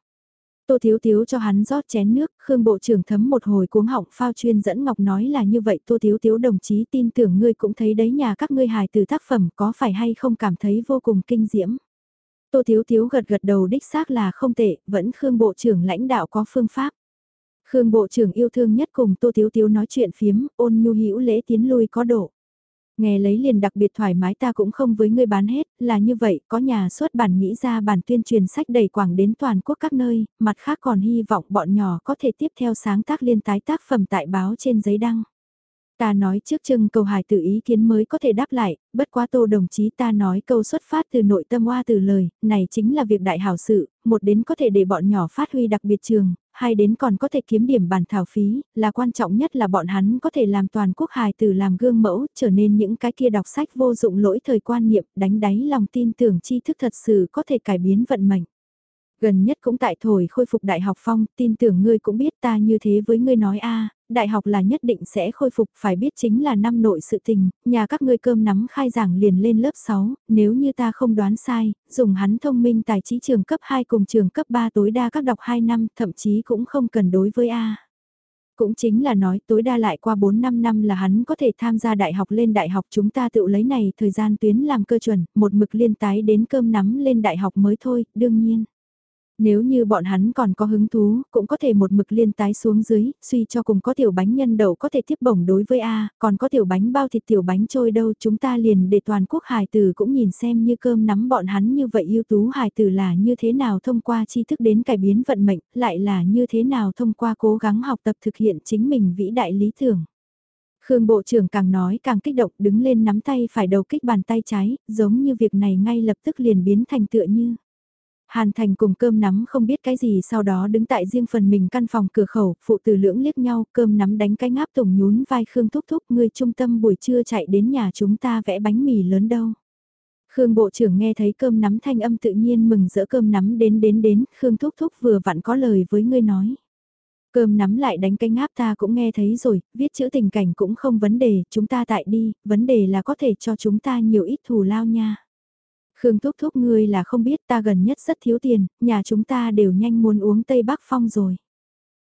Tô Thiếu Thiếu cho hắn rót chén nước, Khương Bộ trưởng thấm một hồi cuống họng phao chuyên dẫn Ngọc nói là như vậy Tô Thiếu Thiếu đồng chí tin tưởng ngươi cũng thấy đấy nhà các ngươi hài từ tác phẩm có phải hay không cảm thấy vô cùng kinh diễm. Tô Thiếu Thiếu gật gật đầu đích xác là không tệ, vẫn Khương Bộ trưởng lãnh đạo có phương pháp. Khương Bộ trưởng yêu thương nhất cùng Tô Thiếu Thiếu nói chuyện phiếm, ôn nhu hữu lễ tiến lui có độ. Nghe lấy liền đặc biệt thoải mái ta cũng không với ngươi bán hết, là như vậy, có nhà xuất bản nghĩ ra bản tuyên truyền sách đầy quảng đến toàn quốc các nơi, mặt khác còn hy vọng bọn nhỏ có thể tiếp theo sáng tác liên tái tác phẩm tại báo trên giấy đăng. Ta nói trước chừng cầu hài tự ý kiến mới có thể đáp lại, bất quá tô đồng chí ta nói câu xuất phát từ nội tâm hoa từ lời, này chính là việc đại hảo sự, một đến có thể để bọn nhỏ phát huy đặc biệt trường, hai đến còn có thể kiếm điểm bản thảo phí, là quan trọng nhất là bọn hắn có thể làm toàn quốc hài từ làm gương mẫu, trở nên những cái kia đọc sách vô dụng lỗi thời quan niệm, đánh đáy lòng tin tưởng tri thức thật sự có thể cải biến vận mệnh. Gần nhất cũng tại thổi khôi phục đại học phong, tin tưởng ngươi cũng biết ta như thế với ngươi nói a đại học là nhất định sẽ khôi phục phải biết chính là năm nội sự tình, nhà các ngươi cơm nắm khai giảng liền lên lớp 6, nếu như ta không đoán sai, dùng hắn thông minh tài trí trường cấp 2 cùng trường cấp 3 tối đa các đọc 2 năm, thậm chí cũng không cần đối với A. Cũng chính là nói tối đa lại qua 4-5 năm là hắn có thể tham gia đại học lên đại học chúng ta tự lấy này thời gian tuyến làm cơ chuẩn, một mực liên tái đến cơm nắm lên đại học mới thôi, đương nhiên. Nếu như bọn hắn còn có hứng thú, cũng có thể một mực liên tái xuống dưới, suy cho cùng có tiểu bánh nhân đậu có thể tiếp bổng đối với A, còn có tiểu bánh bao thịt tiểu bánh trôi đâu chúng ta liền để toàn quốc hài tử cũng nhìn xem như cơm nắm bọn hắn như vậy ưu tú hài tử là như thế nào thông qua tri thức đến cải biến vận mệnh, lại là như thế nào thông qua cố gắng học tập thực hiện chính mình vĩ đại lý tưởng. Khương Bộ trưởng càng nói càng kích động đứng lên nắm tay phải đầu kích bàn tay trái, giống như việc này ngay lập tức liền biến thành tựa như. Hàn Thành cùng cơm nắm không biết cái gì sau đó đứng tại riêng phần mình căn phòng cửa khẩu, phụ tử lưỡng liếc nhau, cơm nắm đánh cái ngáp tùng nhún vai Khương thúc thúc người trung tâm buổi trưa chạy đến nhà chúng ta vẽ bánh mì lớn đâu. Khương Bộ trưởng nghe thấy cơm nắm thanh âm tự nhiên mừng rỡ cơm nắm đến đến đến, Khương thúc thúc vừa vặn có lời với ngươi nói. Cơm nắm lại đánh cái ngáp ta cũng nghe thấy rồi, viết chữ tình cảnh cũng không vấn đề, chúng ta tại đi, vấn đề là có thể cho chúng ta nhiều ít thù lao nha. Khương Thúc Thúc ngươi là không biết ta gần nhất rất thiếu tiền, nhà chúng ta đều nhanh muốn uống Tây Bắc Phong rồi.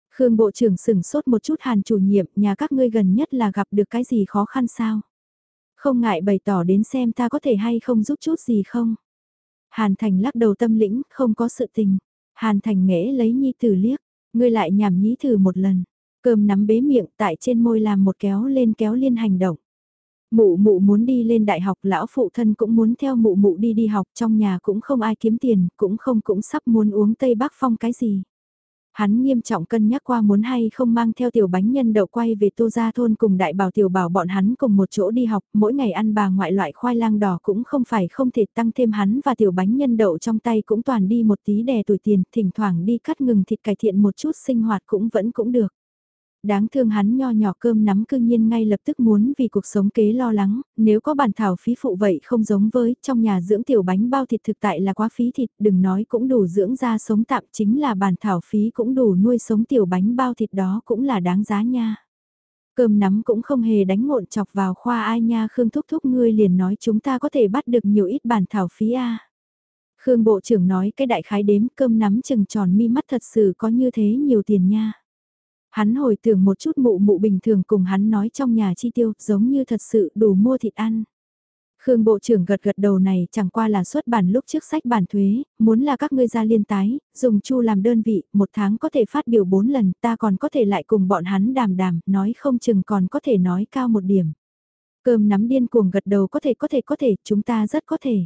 Khương Bộ trưởng sửng sốt một chút hàn chủ nhiệm, nhà các ngươi gần nhất là gặp được cái gì khó khăn sao? Không ngại bày tỏ đến xem ta có thể hay không giúp chút gì không? Hàn Thành lắc đầu tâm lĩnh, không có sự tình. Hàn Thành nghẽ lấy nhi tử liếc, ngươi lại nhảm nhí thử một lần. Cơm nắm bế miệng tại trên môi làm một kéo lên kéo liên hành động. Mụ mụ muốn đi lên đại học, lão phụ thân cũng muốn theo mụ mụ đi đi học, trong nhà cũng không ai kiếm tiền, cũng không cũng sắp muốn uống Tây Bắc Phong cái gì. Hắn nghiêm trọng cân nhắc qua muốn hay không mang theo tiểu bánh nhân đậu quay về tô gia thôn cùng đại bảo tiểu bảo bọn hắn cùng một chỗ đi học, mỗi ngày ăn bà ngoại loại khoai lang đỏ cũng không phải không thể tăng thêm hắn và tiểu bánh nhân đậu trong tay cũng toàn đi một tí đè tuổi tiền, thỉnh thoảng đi cắt ngừng thịt cải thiện một chút sinh hoạt cũng vẫn cũng được đáng thương hắn nho nhỏ cơm nắm cương nhiên ngay lập tức muốn vì cuộc sống kế lo lắng, nếu có bản thảo phí phụ vậy không giống với, trong nhà dưỡng tiểu bánh bao thịt thực tại là quá phí thịt, đừng nói cũng đủ dưỡng ra sống tạm chính là bản thảo phí cũng đủ nuôi sống tiểu bánh bao thịt đó cũng là đáng giá nha. Cơm nắm cũng không hề đánh ngộn chọc vào khoa ai nha Khương thúc thúc ngươi liền nói chúng ta có thể bắt được nhiều ít bản thảo phí a Khương Bộ trưởng nói cái đại khái đếm cơm nắm chừng tròn mi mắt thật sự có như thế nhiều tiền nha. Hắn hồi tưởng một chút mụ mụ bình thường cùng hắn nói trong nhà chi tiêu giống như thật sự đủ mua thịt ăn. Khương Bộ trưởng gật gật đầu này chẳng qua là xuất bản lúc trước sách bản thuế, muốn là các ngươi ra liên tái, dùng chu làm đơn vị, một tháng có thể phát biểu 4 lần, ta còn có thể lại cùng bọn hắn đàm đàm, nói không chừng còn có thể nói cao một điểm. Cơm nắm điên cuồng gật đầu có thể có thể có thể, chúng ta rất có thể.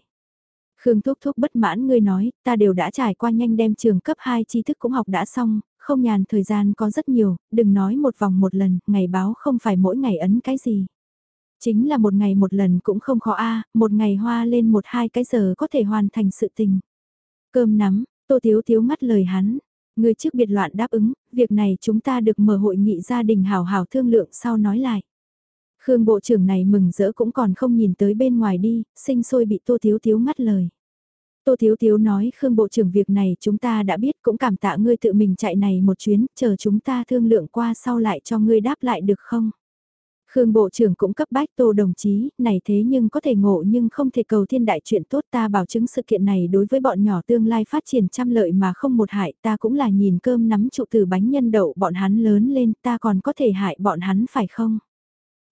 Khương Thúc Thúc bất mãn ngươi nói, ta đều đã trải qua nhanh đem trường cấp 2 tri thức cũng học đã xong, không nhàn thời gian có rất nhiều, đừng nói một vòng một lần, ngày báo không phải mỗi ngày ấn cái gì. Chính là một ngày một lần cũng không khó a à, một ngày hoa lên một hai cái giờ có thể hoàn thành sự tình. Cơm nắm, Tô Thiếu Thiếu ngắt lời hắn. Người trước biệt loạn đáp ứng, việc này chúng ta được mở hội nghị gia đình hào hào thương lượng sau nói lại. Khương Bộ trưởng này mừng rỡ cũng còn không nhìn tới bên ngoài đi, sinh sôi bị Tô Thiếu Thiếu ngắt lời. Tô Thiếu Thiếu nói Khương Bộ trưởng việc này chúng ta đã biết cũng cảm tạ ngươi tự mình chạy này một chuyến, chờ chúng ta thương lượng qua sau lại cho ngươi đáp lại được không? Khương Bộ trưởng cũng cấp bách Tô đồng chí, này thế nhưng có thể ngộ nhưng không thể cầu thiên đại chuyện tốt ta bảo chứng sự kiện này đối với bọn nhỏ tương lai phát triển trăm lợi mà không một hại ta cũng là nhìn cơm nắm trụ từ bánh nhân đậu bọn hắn lớn lên ta còn có thể hại bọn hắn phải không?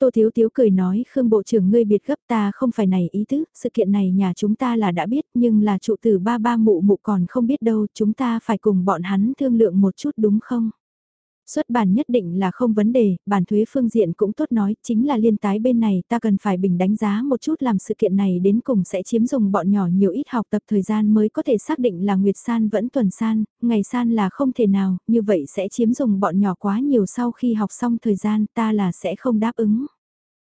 Tô Thiếu Thiếu cười nói Khương Bộ trưởng ngươi biệt gấp ta không phải này ý tứ, sự kiện này nhà chúng ta là đã biết nhưng là trụ tử ba ba mụ mụ còn không biết đâu, chúng ta phải cùng bọn hắn thương lượng một chút đúng không? Xuất bản nhất định là không vấn đề, bản thuế phương diện cũng tốt nói, chính là liên tái bên này ta cần phải bình đánh giá một chút làm sự kiện này đến cùng sẽ chiếm dùng bọn nhỏ nhiều ít học tập thời gian mới có thể xác định là Nguyệt San vẫn tuần san, ngày san là không thể nào, như vậy sẽ chiếm dùng bọn nhỏ quá nhiều sau khi học xong thời gian ta là sẽ không đáp ứng.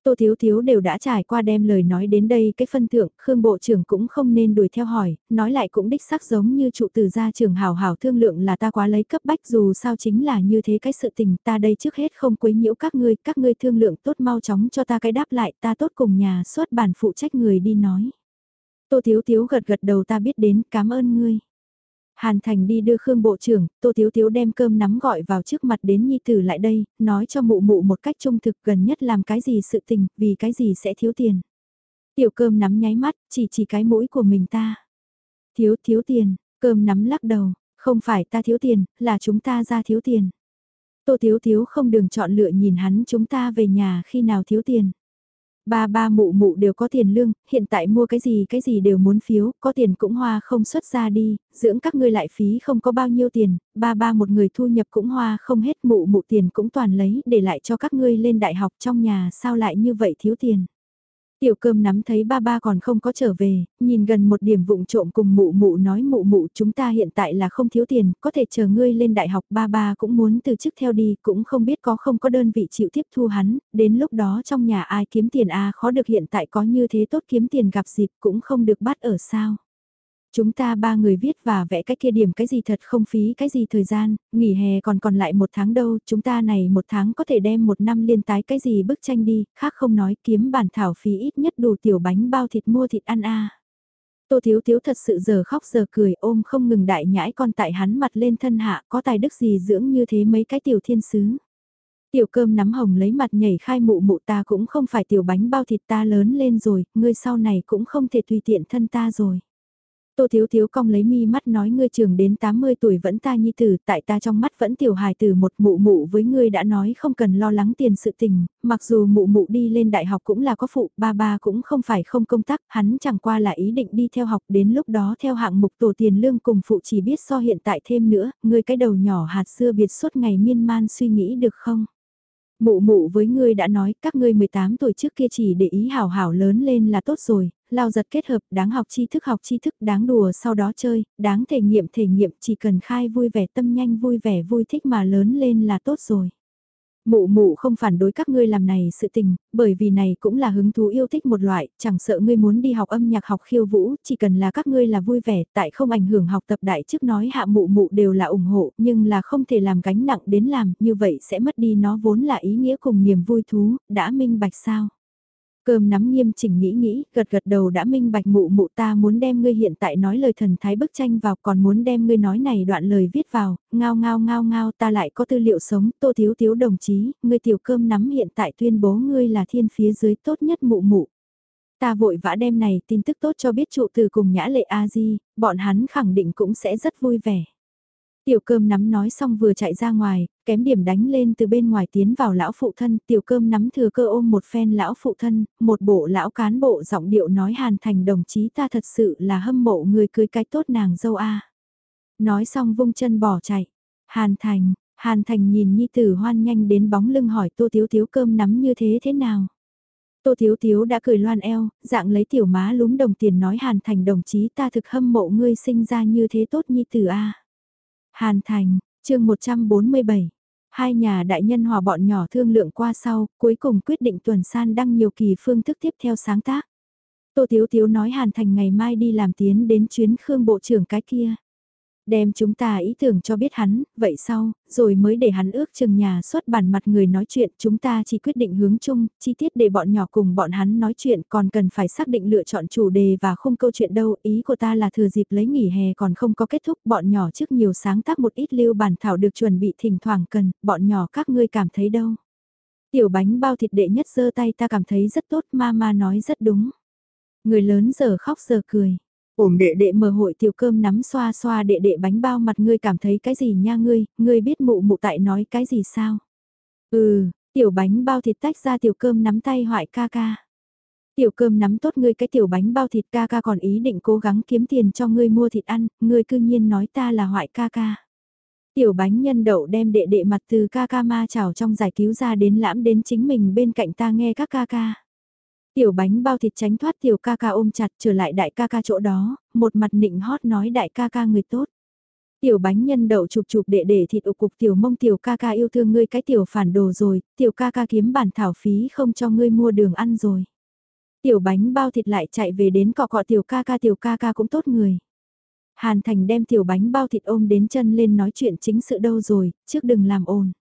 Tô Thiếu Thiếu đều đã trải qua đem lời nói đến đây cái phân thượng, Khương Bộ trưởng cũng không nên đuổi theo hỏi, nói lại cũng đích xác giống như trụ từ gia trưởng hào hào thương lượng là ta quá lấy cấp bách dù sao chính là như thế cái sự tình ta đây trước hết không quấy nhiễu các ngươi, các ngươi thương lượng tốt mau chóng cho ta cái đáp lại ta tốt cùng nhà xuất bản phụ trách người đi nói. Tô Thiếu Thiếu gật gật đầu ta biết đến, cảm ơn ngươi. Hàn Thành đi đưa Khương Bộ trưởng, Tô Thiếu Thiếu đem cơm nắm gọi vào trước mặt đến Nhi Tử lại đây, nói cho mụ mụ một cách trung thực gần nhất làm cái gì sự tình, vì cái gì sẽ thiếu tiền. Tiểu cơm nắm nháy mắt, chỉ chỉ cái mũi của mình ta. Thiếu thiếu tiền, cơm nắm lắc đầu, không phải ta thiếu tiền, là chúng ta ra thiếu tiền. Tô Thiếu Thiếu không đường chọn lựa nhìn hắn chúng ta về nhà khi nào thiếu tiền. Ba ba mụ mụ đều có tiền lương, hiện tại mua cái gì cái gì đều muốn phiếu, có tiền cũng hoa không xuất ra đi, dưỡng các ngươi lại phí không có bao nhiêu tiền, ba ba một người thu nhập cũng hoa không hết mụ mụ tiền cũng toàn lấy để lại cho các ngươi lên đại học trong nhà sao lại như vậy thiếu tiền. Tiểu cơm nắm thấy ba ba còn không có trở về, nhìn gần một điểm vụng trộm cùng mụ mụ nói mụ mụ chúng ta hiện tại là không thiếu tiền, có thể chờ ngươi lên đại học ba ba cũng muốn từ chức theo đi, cũng không biết có không có đơn vị chịu tiếp thu hắn, đến lúc đó trong nhà ai kiếm tiền a à khó được hiện tại có như thế tốt kiếm tiền gặp dịp cũng không được bắt ở sao. Chúng ta ba người viết và vẽ cái kia điểm cái gì thật không phí cái gì thời gian, nghỉ hè còn còn lại một tháng đâu, chúng ta này một tháng có thể đem một năm liên tái cái gì bức tranh đi, khác không nói kiếm bản thảo phí ít nhất đủ tiểu bánh bao thịt mua thịt ăn a. Tô Thiếu Thiếu thật sự giờ khóc giờ cười ôm không ngừng đại nhãi con tại hắn mặt lên thân hạ có tài đức gì dưỡng như thế mấy cái tiểu thiên sứ. Tiểu cơm nắm hồng lấy mặt nhảy khai mụ mụ ta cũng không phải tiểu bánh bao thịt ta lớn lên rồi, ngươi sau này cũng không thể tùy tiện thân ta rồi. Tô Thiếu Thiếu cong lấy mi mắt nói ngươi trường đến 80 tuổi vẫn ta nhi tử, tại ta trong mắt vẫn tiểu hài tử một mụ mụ với ngươi đã nói không cần lo lắng tiền sự tình, mặc dù mụ mụ đi lên đại học cũng là có phụ, ba ba cũng không phải không công tác, hắn chẳng qua là ý định đi theo học đến lúc đó theo hạng mục tổ tiền lương cùng phụ chỉ biết so hiện tại thêm nữa, ngươi cái đầu nhỏ hạt xưa biệt suốt ngày miên man suy nghĩ được không? Mụ mụ với ngươi đã nói các ngươi 18 tuổi trước kia chỉ để ý hảo hảo lớn lên là tốt rồi, lao giật kết hợp đáng học tri thức học tri thức đáng đùa sau đó chơi, đáng thể nghiệm thể nghiệm chỉ cần khai vui vẻ tâm nhanh vui vẻ vui thích mà lớn lên là tốt rồi. Mụ mụ không phản đối các ngươi làm này sự tình, bởi vì này cũng là hứng thú yêu thích một loại, chẳng sợ ngươi muốn đi học âm nhạc học khiêu vũ, chỉ cần là các ngươi là vui vẻ, tại không ảnh hưởng học tập đại trước nói hạ mụ mụ đều là ủng hộ, nhưng là không thể làm gánh nặng đến làm, như vậy sẽ mất đi nó vốn là ý nghĩa cùng niềm vui thú, đã minh bạch sao. Cơm nắm nghiêm chỉnh nghĩ nghĩ, gật gật đầu đã minh bạch mụ mụ ta muốn đem ngươi hiện tại nói lời thần thái bức tranh vào còn muốn đem ngươi nói này đoạn lời viết vào, ngao ngao ngao ngao ta lại có tư liệu sống, tô thiếu thiếu đồng chí, ngươi tiểu cơm nắm hiện tại tuyên bố ngươi là thiên phía dưới tốt nhất mụ mụ. Ta vội vã đem này tin tức tốt cho biết trụ từ cùng nhã lệ A-di, bọn hắn khẳng định cũng sẽ rất vui vẻ. Tiểu cơm nắm nói xong vừa chạy ra ngoài, kém điểm đánh lên từ bên ngoài tiến vào lão phụ thân, tiểu cơm nắm thừa cơ ôm một phen lão phụ thân, một bộ lão cán bộ giọng điệu nói hàn thành đồng chí ta thật sự là hâm mộ người cưới cái tốt nàng dâu a. Nói xong vung chân bỏ chạy, hàn thành, hàn thành nhìn nhi tử hoan nhanh đến bóng lưng hỏi tô thiếu thiếu cơm nắm như thế thế nào. Tô Thiếu Thiếu đã cười loan eo, dạng lấy tiểu má lúm đồng tiền nói Hàn Thành đồng chí ta thực hâm mộ ngươi sinh ra như thế tốt nhi tử a. Hàn Thành, chương 147. Hai nhà đại nhân hòa bọn nhỏ thương lượng qua sau, cuối cùng quyết định tuần san đăng nhiều kỳ phương thức tiếp theo sáng tác. Tô Tiếu Tiếu nói Hàn Thành ngày mai đi làm tiến đến chuyến Khương Bộ trưởng cái kia. Đem chúng ta ý tưởng cho biết hắn, vậy sau, rồi mới để hắn ước chừng nhà xuất bản mặt người nói chuyện, chúng ta chỉ quyết định hướng chung, chi tiết để bọn nhỏ cùng bọn hắn nói chuyện còn cần phải xác định lựa chọn chủ đề và khung câu chuyện đâu, ý của ta là thừa dịp lấy nghỉ hè còn không có kết thúc, bọn nhỏ trước nhiều sáng tác một ít lưu bản thảo được chuẩn bị thỉnh thoảng cần, bọn nhỏ các ngươi cảm thấy đâu. Tiểu bánh bao thịt đệ nhất giơ tay ta cảm thấy rất tốt, mama nói rất đúng. Người lớn giờ khóc giờ cười Ổm đệ đệ mở hội tiểu cơm nắm xoa xoa đệ đệ bánh bao mặt ngươi cảm thấy cái gì nha ngươi, ngươi biết mụ mụ tại nói cái gì sao? Ừ, tiểu bánh bao thịt tách ra tiểu cơm nắm tay hoại ca ca. Tiểu cơm nắm tốt ngươi cái tiểu bánh bao thịt ca ca còn ý định cố gắng kiếm tiền cho ngươi mua thịt ăn, ngươi cư nhiên nói ta là hoại ca ca. Tiểu bánh nhân đậu đem đệ đệ mặt từ ca ca ma chảo trong giải cứu ra đến lãm đến chính mình bên cạnh ta nghe các ca ca. Tiểu bánh bao thịt tránh thoát tiểu ca ca ôm chặt trở lại đại ca ca chỗ đó, một mặt nịnh hót nói đại ca ca người tốt. Tiểu bánh nhân đậu chụp chụp đệ để thịt ụ cục tiểu mông tiểu ca ca yêu thương ngươi cái tiểu phản đồ rồi, tiểu ca ca kiếm bản thảo phí không cho ngươi mua đường ăn rồi. Tiểu bánh bao thịt lại chạy về đến cọ cọ tiểu ca ca tiểu ca ca cũng tốt người. Hàn Thành đem tiểu bánh bao thịt ôm đến chân lên nói chuyện chính sự đâu rồi, trước đừng làm ồn.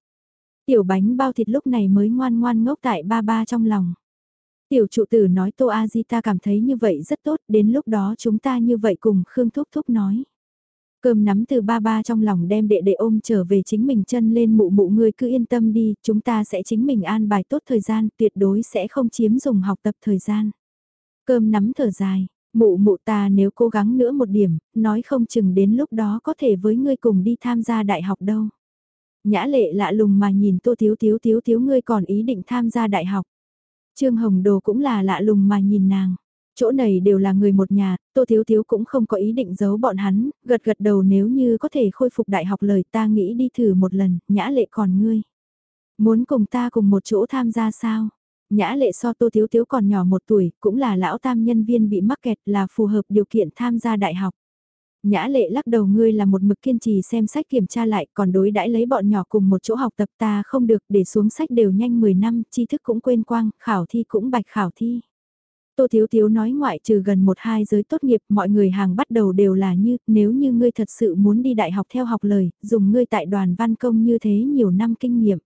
Tiểu bánh bao thịt lúc này mới ngoan ngoan ngốc tại ba ba trong lòng. Tiểu trụ tử nói Tô A Di ta cảm thấy như vậy rất tốt, đến lúc đó chúng ta như vậy cùng Khương Thúc Thúc nói. Cơm nắm từ ba ba trong lòng đem đệ đệ ôm trở về chính mình chân lên mụ mụ ngươi cứ yên tâm đi, chúng ta sẽ chính mình an bài tốt thời gian, tuyệt đối sẽ không chiếm dùng học tập thời gian. Cơm nắm thở dài, mụ mụ ta nếu cố gắng nữa một điểm, nói không chừng đến lúc đó có thể với ngươi cùng đi tham gia đại học đâu. Nhã lệ lạ lùng mà nhìn tô thiếu thiếu thiếu thiếu ngươi còn ý định tham gia đại học. Trương Hồng Đồ cũng là lạ lùng mà nhìn nàng. Chỗ này đều là người một nhà, Tô Thiếu Thiếu cũng không có ý định giấu bọn hắn, gật gật đầu nếu như có thể khôi phục đại học lời ta nghĩ đi thử một lần, nhã lệ còn ngươi. Muốn cùng ta cùng một chỗ tham gia sao? Nhã lệ so Tô Thiếu Thiếu còn nhỏ một tuổi, cũng là lão tam nhân viên bị mắc kẹt là phù hợp điều kiện tham gia đại học. Nhã lệ lắc đầu ngươi là một mực kiên trì xem sách kiểm tra lại còn đối đãi lấy bọn nhỏ cùng một chỗ học tập ta không được để xuống sách đều nhanh 10 năm, tri thức cũng quên quang, khảo thi cũng bạch khảo thi. Tô Thiếu Thiếu nói ngoại trừ gần một hai giới tốt nghiệp mọi người hàng bắt đầu đều là như nếu như ngươi thật sự muốn đi đại học theo học lời, dùng ngươi tại đoàn văn công như thế nhiều năm kinh nghiệm.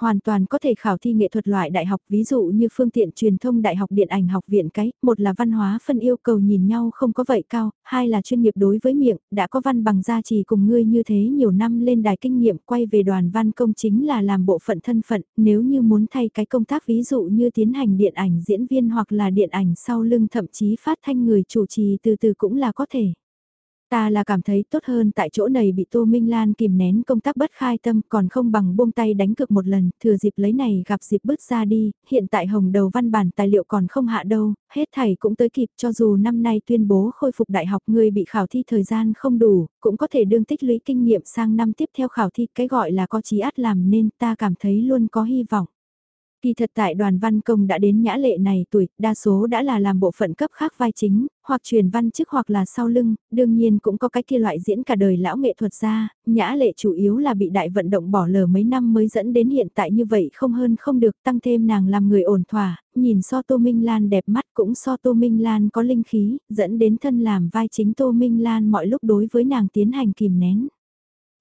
Hoàn toàn có thể khảo thi nghệ thuật loại đại học ví dụ như phương tiện truyền thông đại học điện ảnh học viện cái, một là văn hóa phân yêu cầu nhìn nhau không có vậy cao, hai là chuyên nghiệp đối với miệng, đã có văn bằng gia trì cùng ngươi như thế nhiều năm lên đài kinh nghiệm quay về đoàn văn công chính là làm bộ phận thân phận, nếu như muốn thay cái công tác ví dụ như tiến hành điện ảnh diễn viên hoặc là điện ảnh sau lưng thậm chí phát thanh người chủ trì từ từ cũng là có thể. Ta là cảm thấy tốt hơn tại chỗ này bị Tô Minh Lan kìm nén công tác bất khai tâm còn không bằng buông tay đánh cược một lần, thừa dịp lấy này gặp dịp bước ra đi, hiện tại hồng đầu văn bản tài liệu còn không hạ đâu, hết thảy cũng tới kịp cho dù năm nay tuyên bố khôi phục đại học người bị khảo thi thời gian không đủ, cũng có thể đương tích lũy kinh nghiệm sang năm tiếp theo khảo thi, cái gọi là có chí át làm nên ta cảm thấy luôn có hy vọng. Kỳ thật tại đoàn văn công đã đến nhã lệ này tuổi, đa số đã là làm bộ phận cấp khác vai chính, hoặc truyền văn chức hoặc là sau lưng, đương nhiên cũng có cái kia loại diễn cả đời lão nghệ thuật ra, nhã lệ chủ yếu là bị đại vận động bỏ lờ mấy năm mới dẫn đến hiện tại như vậy không hơn không được tăng thêm nàng làm người ổn thỏa, nhìn so Tô Minh Lan đẹp mắt cũng so Tô Minh Lan có linh khí, dẫn đến thân làm vai chính Tô Minh Lan mọi lúc đối với nàng tiến hành kìm nén.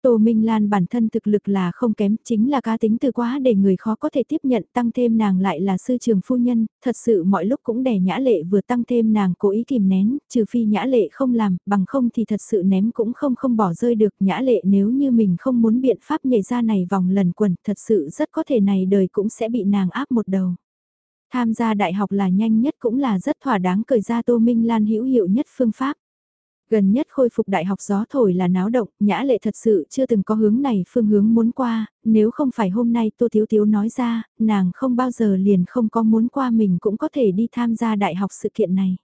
Tô Minh Lan bản thân thực lực là không kém, chính là cá tính từ quá để người khó có thể tiếp nhận tăng thêm nàng lại là sư trường phu nhân, thật sự mọi lúc cũng đè nhã lệ vừa tăng thêm nàng cố ý kìm nén, trừ phi nhã lệ không làm, bằng không thì thật sự ném cũng không không bỏ rơi được nhã lệ nếu như mình không muốn biện pháp nhảy ra này vòng lần quần, thật sự rất có thể này đời cũng sẽ bị nàng áp một đầu. Tham gia đại học là nhanh nhất cũng là rất thỏa đáng cởi ra Tô Minh Lan hữu hiệu nhất phương pháp. Gần nhất khôi phục đại học gió thổi là náo động, nhã lệ thật sự chưa từng có hướng này phương hướng muốn qua, nếu không phải hôm nay Tô Thiếu Thiếu nói ra, nàng không bao giờ liền không có muốn qua mình cũng có thể đi tham gia đại học sự kiện này.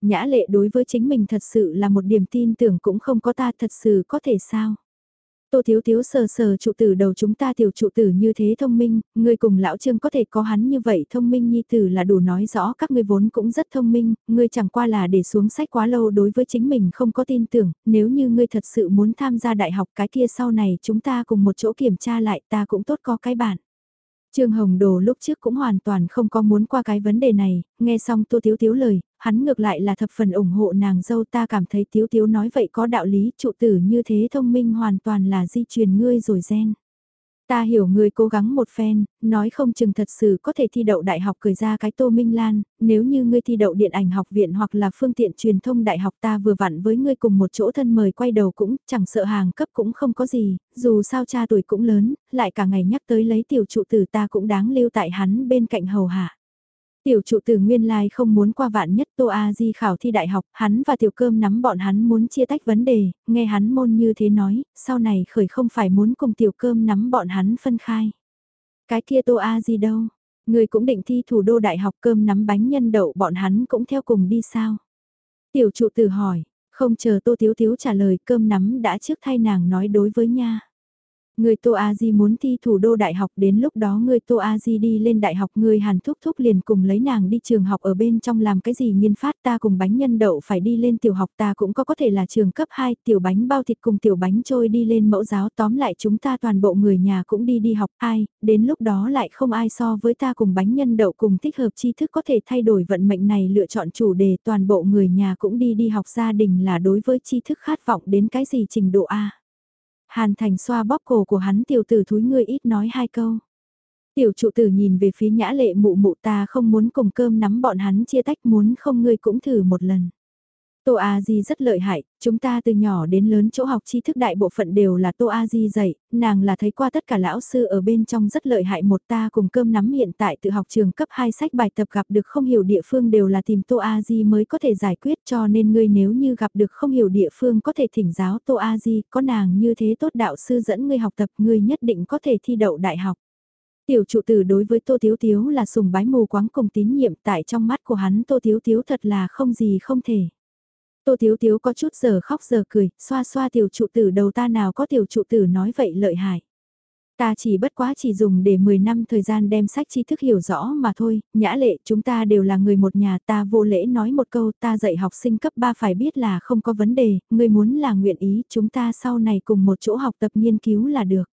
Nhã lệ đối với chính mình thật sự là một điểm tin tưởng cũng không có ta thật sự có thể sao. Tô Thiếu Thiếu sờ sờ trụ tử đầu chúng ta tiểu trụ tử như thế thông minh, người cùng lão trương có thể có hắn như vậy thông minh nhi tử là đủ nói rõ các ngươi vốn cũng rất thông minh, ngươi chẳng qua là để xuống sách quá lâu đối với chính mình không có tin tưởng, nếu như ngươi thật sự muốn tham gia đại học cái kia sau này chúng ta cùng một chỗ kiểm tra lại ta cũng tốt có cái bản. Trương Hồng Đồ lúc trước cũng hoàn toàn không có muốn qua cái vấn đề này, nghe xong Tô thiếu thiếu lời, hắn ngược lại là thập phần ủng hộ nàng dâu ta cảm thấy Tiếu Tiếu nói vậy có đạo lý, trụ tử như thế thông minh hoàn toàn là di truyền ngươi rồi gen. Ta hiểu người cố gắng một phen, nói không chừng thật sự có thể thi đậu đại học cười ra cái tô minh lan, nếu như ngươi thi đậu điện ảnh học viện hoặc là phương tiện truyền thông đại học ta vừa vặn với ngươi cùng một chỗ thân mời quay đầu cũng chẳng sợ hàng cấp cũng không có gì, dù sao cha tuổi cũng lớn, lại cả ngày nhắc tới lấy tiểu trụ tử ta cũng đáng lưu tại hắn bên cạnh hầu hạ. Tiểu trụ từ nguyên lai không muốn qua vạn nhất Tô A Di khảo thi đại học, hắn và tiểu cơm nắm bọn hắn muốn chia tách vấn đề, nghe hắn môn như thế nói, sau này khởi không phải muốn cùng tiểu cơm nắm bọn hắn phân khai. Cái kia Tô A Di đâu? Người cũng định thi thủ đô đại học cơm nắm bánh nhân đậu bọn hắn cũng theo cùng đi sao? Tiểu trụ từ hỏi, không chờ Tô Thiếu Thiếu trả lời cơm nắm đã trước thay nàng nói đối với nha. Người Tô A Di muốn thi thủ đô đại học đến lúc đó người Tô A Di đi lên đại học người Hàn Thúc Thúc liền cùng lấy nàng đi trường học ở bên trong làm cái gì nghiên phát ta cùng bánh nhân đậu phải đi lên tiểu học ta cũng có có thể là trường cấp 2 tiểu bánh bao thịt cùng tiểu bánh trôi đi lên mẫu giáo tóm lại chúng ta toàn bộ người nhà cũng đi đi học ai, đến lúc đó lại không ai so với ta cùng bánh nhân đậu cùng thích hợp tri thức có thể thay đổi vận mệnh này lựa chọn chủ đề toàn bộ người nhà cũng đi đi học gia đình là đối với tri thức khát vọng đến cái gì trình độ A. Hàn Thành xoa bóp cổ của hắn, tiểu tử thúi ngươi ít nói hai câu. Tiểu trụ tử nhìn về phía nhã lệ, mụ mụ ta không muốn cùng cơm nắm bọn hắn chia tách, muốn không ngươi cũng thử một lần. Tô A Di rất lợi hại, chúng ta từ nhỏ đến lớn chỗ học tri thức đại bộ phận đều là Tô A Di dạy, nàng là thấy qua tất cả lão sư ở bên trong rất lợi hại một ta cùng cơm nắm hiện tại tự học trường cấp 2 sách bài tập gặp được không hiểu địa phương đều là tìm Tô A Di mới có thể giải quyết cho nên ngươi nếu như gặp được không hiểu địa phương có thể thỉnh giáo Tô A Di, có nàng như thế tốt đạo sư dẫn ngươi học tập ngươi nhất định có thể thi đậu đại học. Tiểu trụ tử đối với Tô Tiếu Tiếu là sùng bái mù quáng cùng tín nhiệm tại trong mắt của hắn Tô Tiếu Tiếu thật là không gì không thể. Tô Tiếu Tiếu có chút giờ khóc giờ cười, xoa xoa tiểu trụ tử đầu ta nào có tiểu trụ tử nói vậy lợi hại. Ta chỉ bất quá chỉ dùng để 10 năm thời gian đem sách tri thức hiểu rõ mà thôi, nhã lệ chúng ta đều là người một nhà ta vô lễ nói một câu ta dạy học sinh cấp 3 phải biết là không có vấn đề, người muốn là nguyện ý chúng ta sau này cùng một chỗ học tập nghiên cứu là được.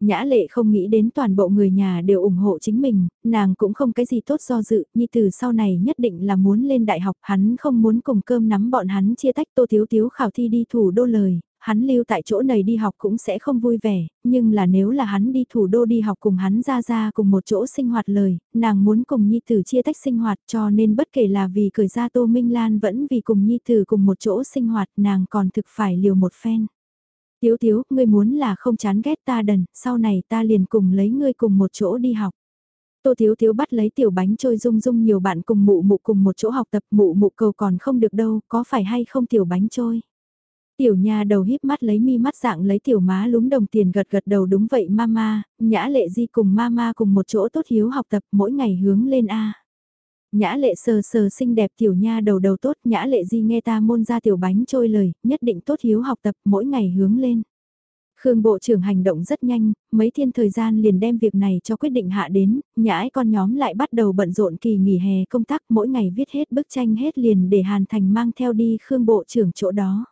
Nhã lệ không nghĩ đến toàn bộ người nhà đều ủng hộ chính mình, nàng cũng không cái gì tốt do dự, nhi từ sau này nhất định là muốn lên đại học, hắn không muốn cùng cơm nắm bọn hắn chia tách tô thiếu thiếu khảo thi đi thủ đô lời, hắn lưu tại chỗ này đi học cũng sẽ không vui vẻ, nhưng là nếu là hắn đi thủ đô đi học cùng hắn ra ra cùng một chỗ sinh hoạt lời, nàng muốn cùng Nhi Tử chia tách sinh hoạt cho nên bất kể là vì cười ra Tô Minh Lan vẫn vì cùng Nhi Tử cùng một chỗ sinh hoạt nàng còn thực phải liều một phen. Tiếu tiếu, ngươi muốn là không chán ghét ta đần, sau này ta liền cùng lấy ngươi cùng một chỗ đi học. Tô Thiếu Thiếu bắt lấy tiểu bánh trôi rung rung nhiều bạn cùng mụ mụ cùng một chỗ học tập mụ mụ cầu còn không được đâu, có phải hay không tiểu bánh trôi. Tiểu nha đầu híp mắt lấy mi mắt dạng lấy tiểu má lúm đồng tiền gật gật đầu đúng vậy mama, nhã lệ di cùng mama cùng một chỗ tốt hiếu học tập mỗi ngày hướng lên A. Nhã lệ sờ sờ xinh đẹp tiểu nha đầu đầu tốt, nhã lệ di nghe ta môn ra tiểu bánh trôi lời, nhất định tốt hiếu học tập mỗi ngày hướng lên. Khương Bộ trưởng hành động rất nhanh, mấy thiên thời gian liền đem việc này cho quyết định hạ đến, nhãi con nhóm lại bắt đầu bận rộn kỳ nghỉ hè công tác mỗi ngày viết hết bức tranh hết liền để Hàn Thành mang theo đi Khương Bộ trưởng chỗ đó.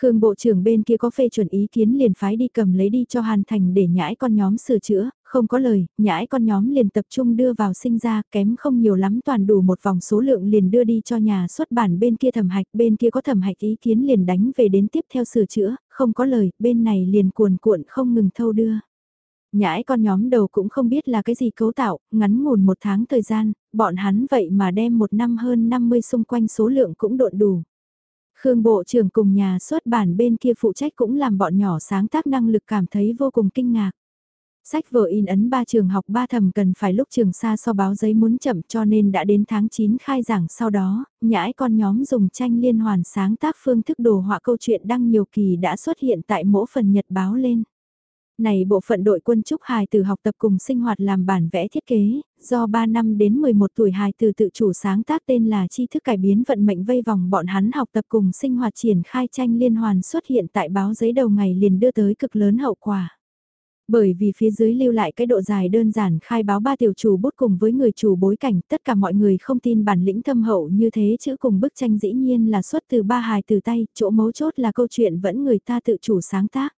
Khương Bộ trưởng bên kia có phê chuẩn ý kiến liền phái đi cầm lấy đi cho Hàn Thành để nhãi con nhóm sửa chữa, không có lời, nhãi con nhóm liền tập trung đưa vào sinh ra, kém không nhiều lắm toàn đủ một vòng số lượng liền đưa đi cho nhà xuất bản bên kia thẩm hạch, bên kia có thẩm hạch ý kiến liền đánh về đến tiếp theo sửa chữa, không có lời, bên này liền cuồn cuộn không ngừng thâu đưa. Nhãi con nhóm đầu cũng không biết là cái gì cấu tạo, ngắn ngủn một tháng thời gian, bọn hắn vậy mà đem một năm hơn 50 xung quanh số lượng cũng độn đủ. Khương Bộ trưởng cùng nhà xuất bản bên kia phụ trách cũng làm bọn nhỏ sáng tác năng lực cảm thấy vô cùng kinh ngạc. Sách vở in ấn ba trường học ba thầm cần phải lúc trường xa so báo giấy muốn chậm cho nên đã đến tháng 9 khai giảng sau đó, nhãi con nhóm dùng tranh liên hoàn sáng tác phương thức đồ họa câu chuyện đăng nhiều kỳ đã xuất hiện tại mỗi phần nhật báo lên. Này bộ phận đội quân trúc hài từ học tập cùng sinh hoạt làm bản vẽ thiết kế, do 3 năm đến 11 tuổi hài từ tự chủ sáng tác tên là tri thức cải biến vận mệnh vây vòng bọn hắn học tập cùng sinh hoạt triển khai tranh liên hoàn xuất hiện tại báo giấy đầu ngày liền đưa tới cực lớn hậu quả. Bởi vì phía dưới lưu lại cái độ dài đơn giản khai báo ba tiểu chủ bút cùng với người chủ bối cảnh, tất cả mọi người không tin bản lĩnh thâm hậu như thế chữ cùng bức tranh dĩ nhiên là xuất từ ba hài từ tay, chỗ mấu chốt là câu chuyện vẫn người ta tự chủ sáng tác.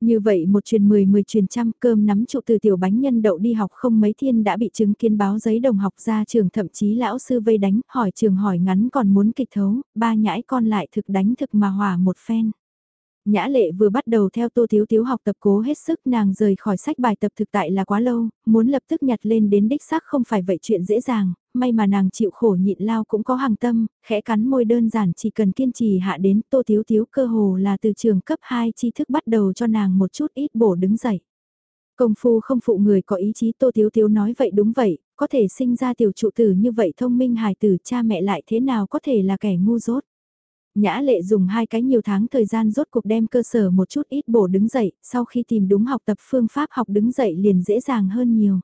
Như vậy một truyền mười mười truyền trăm cơm nắm trụ từ tiểu bánh nhân đậu đi học không mấy thiên đã bị chứng kiến báo giấy đồng học ra trường thậm chí lão sư vây đánh hỏi trường hỏi ngắn còn muốn kịch thấu, ba nhãi con lại thực đánh thực mà hòa một phen. Nhã lệ vừa bắt đầu theo tô thiếu thiếu học tập cố hết sức nàng rời khỏi sách bài tập thực tại là quá lâu, muốn lập tức nhặt lên đến đích xác không phải vậy chuyện dễ dàng, may mà nàng chịu khổ nhịn lao cũng có hàng tâm, khẽ cắn môi đơn giản chỉ cần kiên trì hạ đến tô thiếu thiếu cơ hồ là từ trường cấp 2 tri thức bắt đầu cho nàng một chút ít bổ đứng dậy. Công phu không phụ người có ý chí tô thiếu thiếu nói vậy đúng vậy, có thể sinh ra tiểu trụ tử như vậy thông minh hài tử cha mẹ lại thế nào có thể là kẻ ngu dốt. Nhã lệ dùng hai cái nhiều tháng thời gian rốt cuộc đem cơ sở một chút ít bổ đứng dậy, sau khi tìm đúng học tập phương pháp học đứng dậy liền dễ dàng hơn nhiều.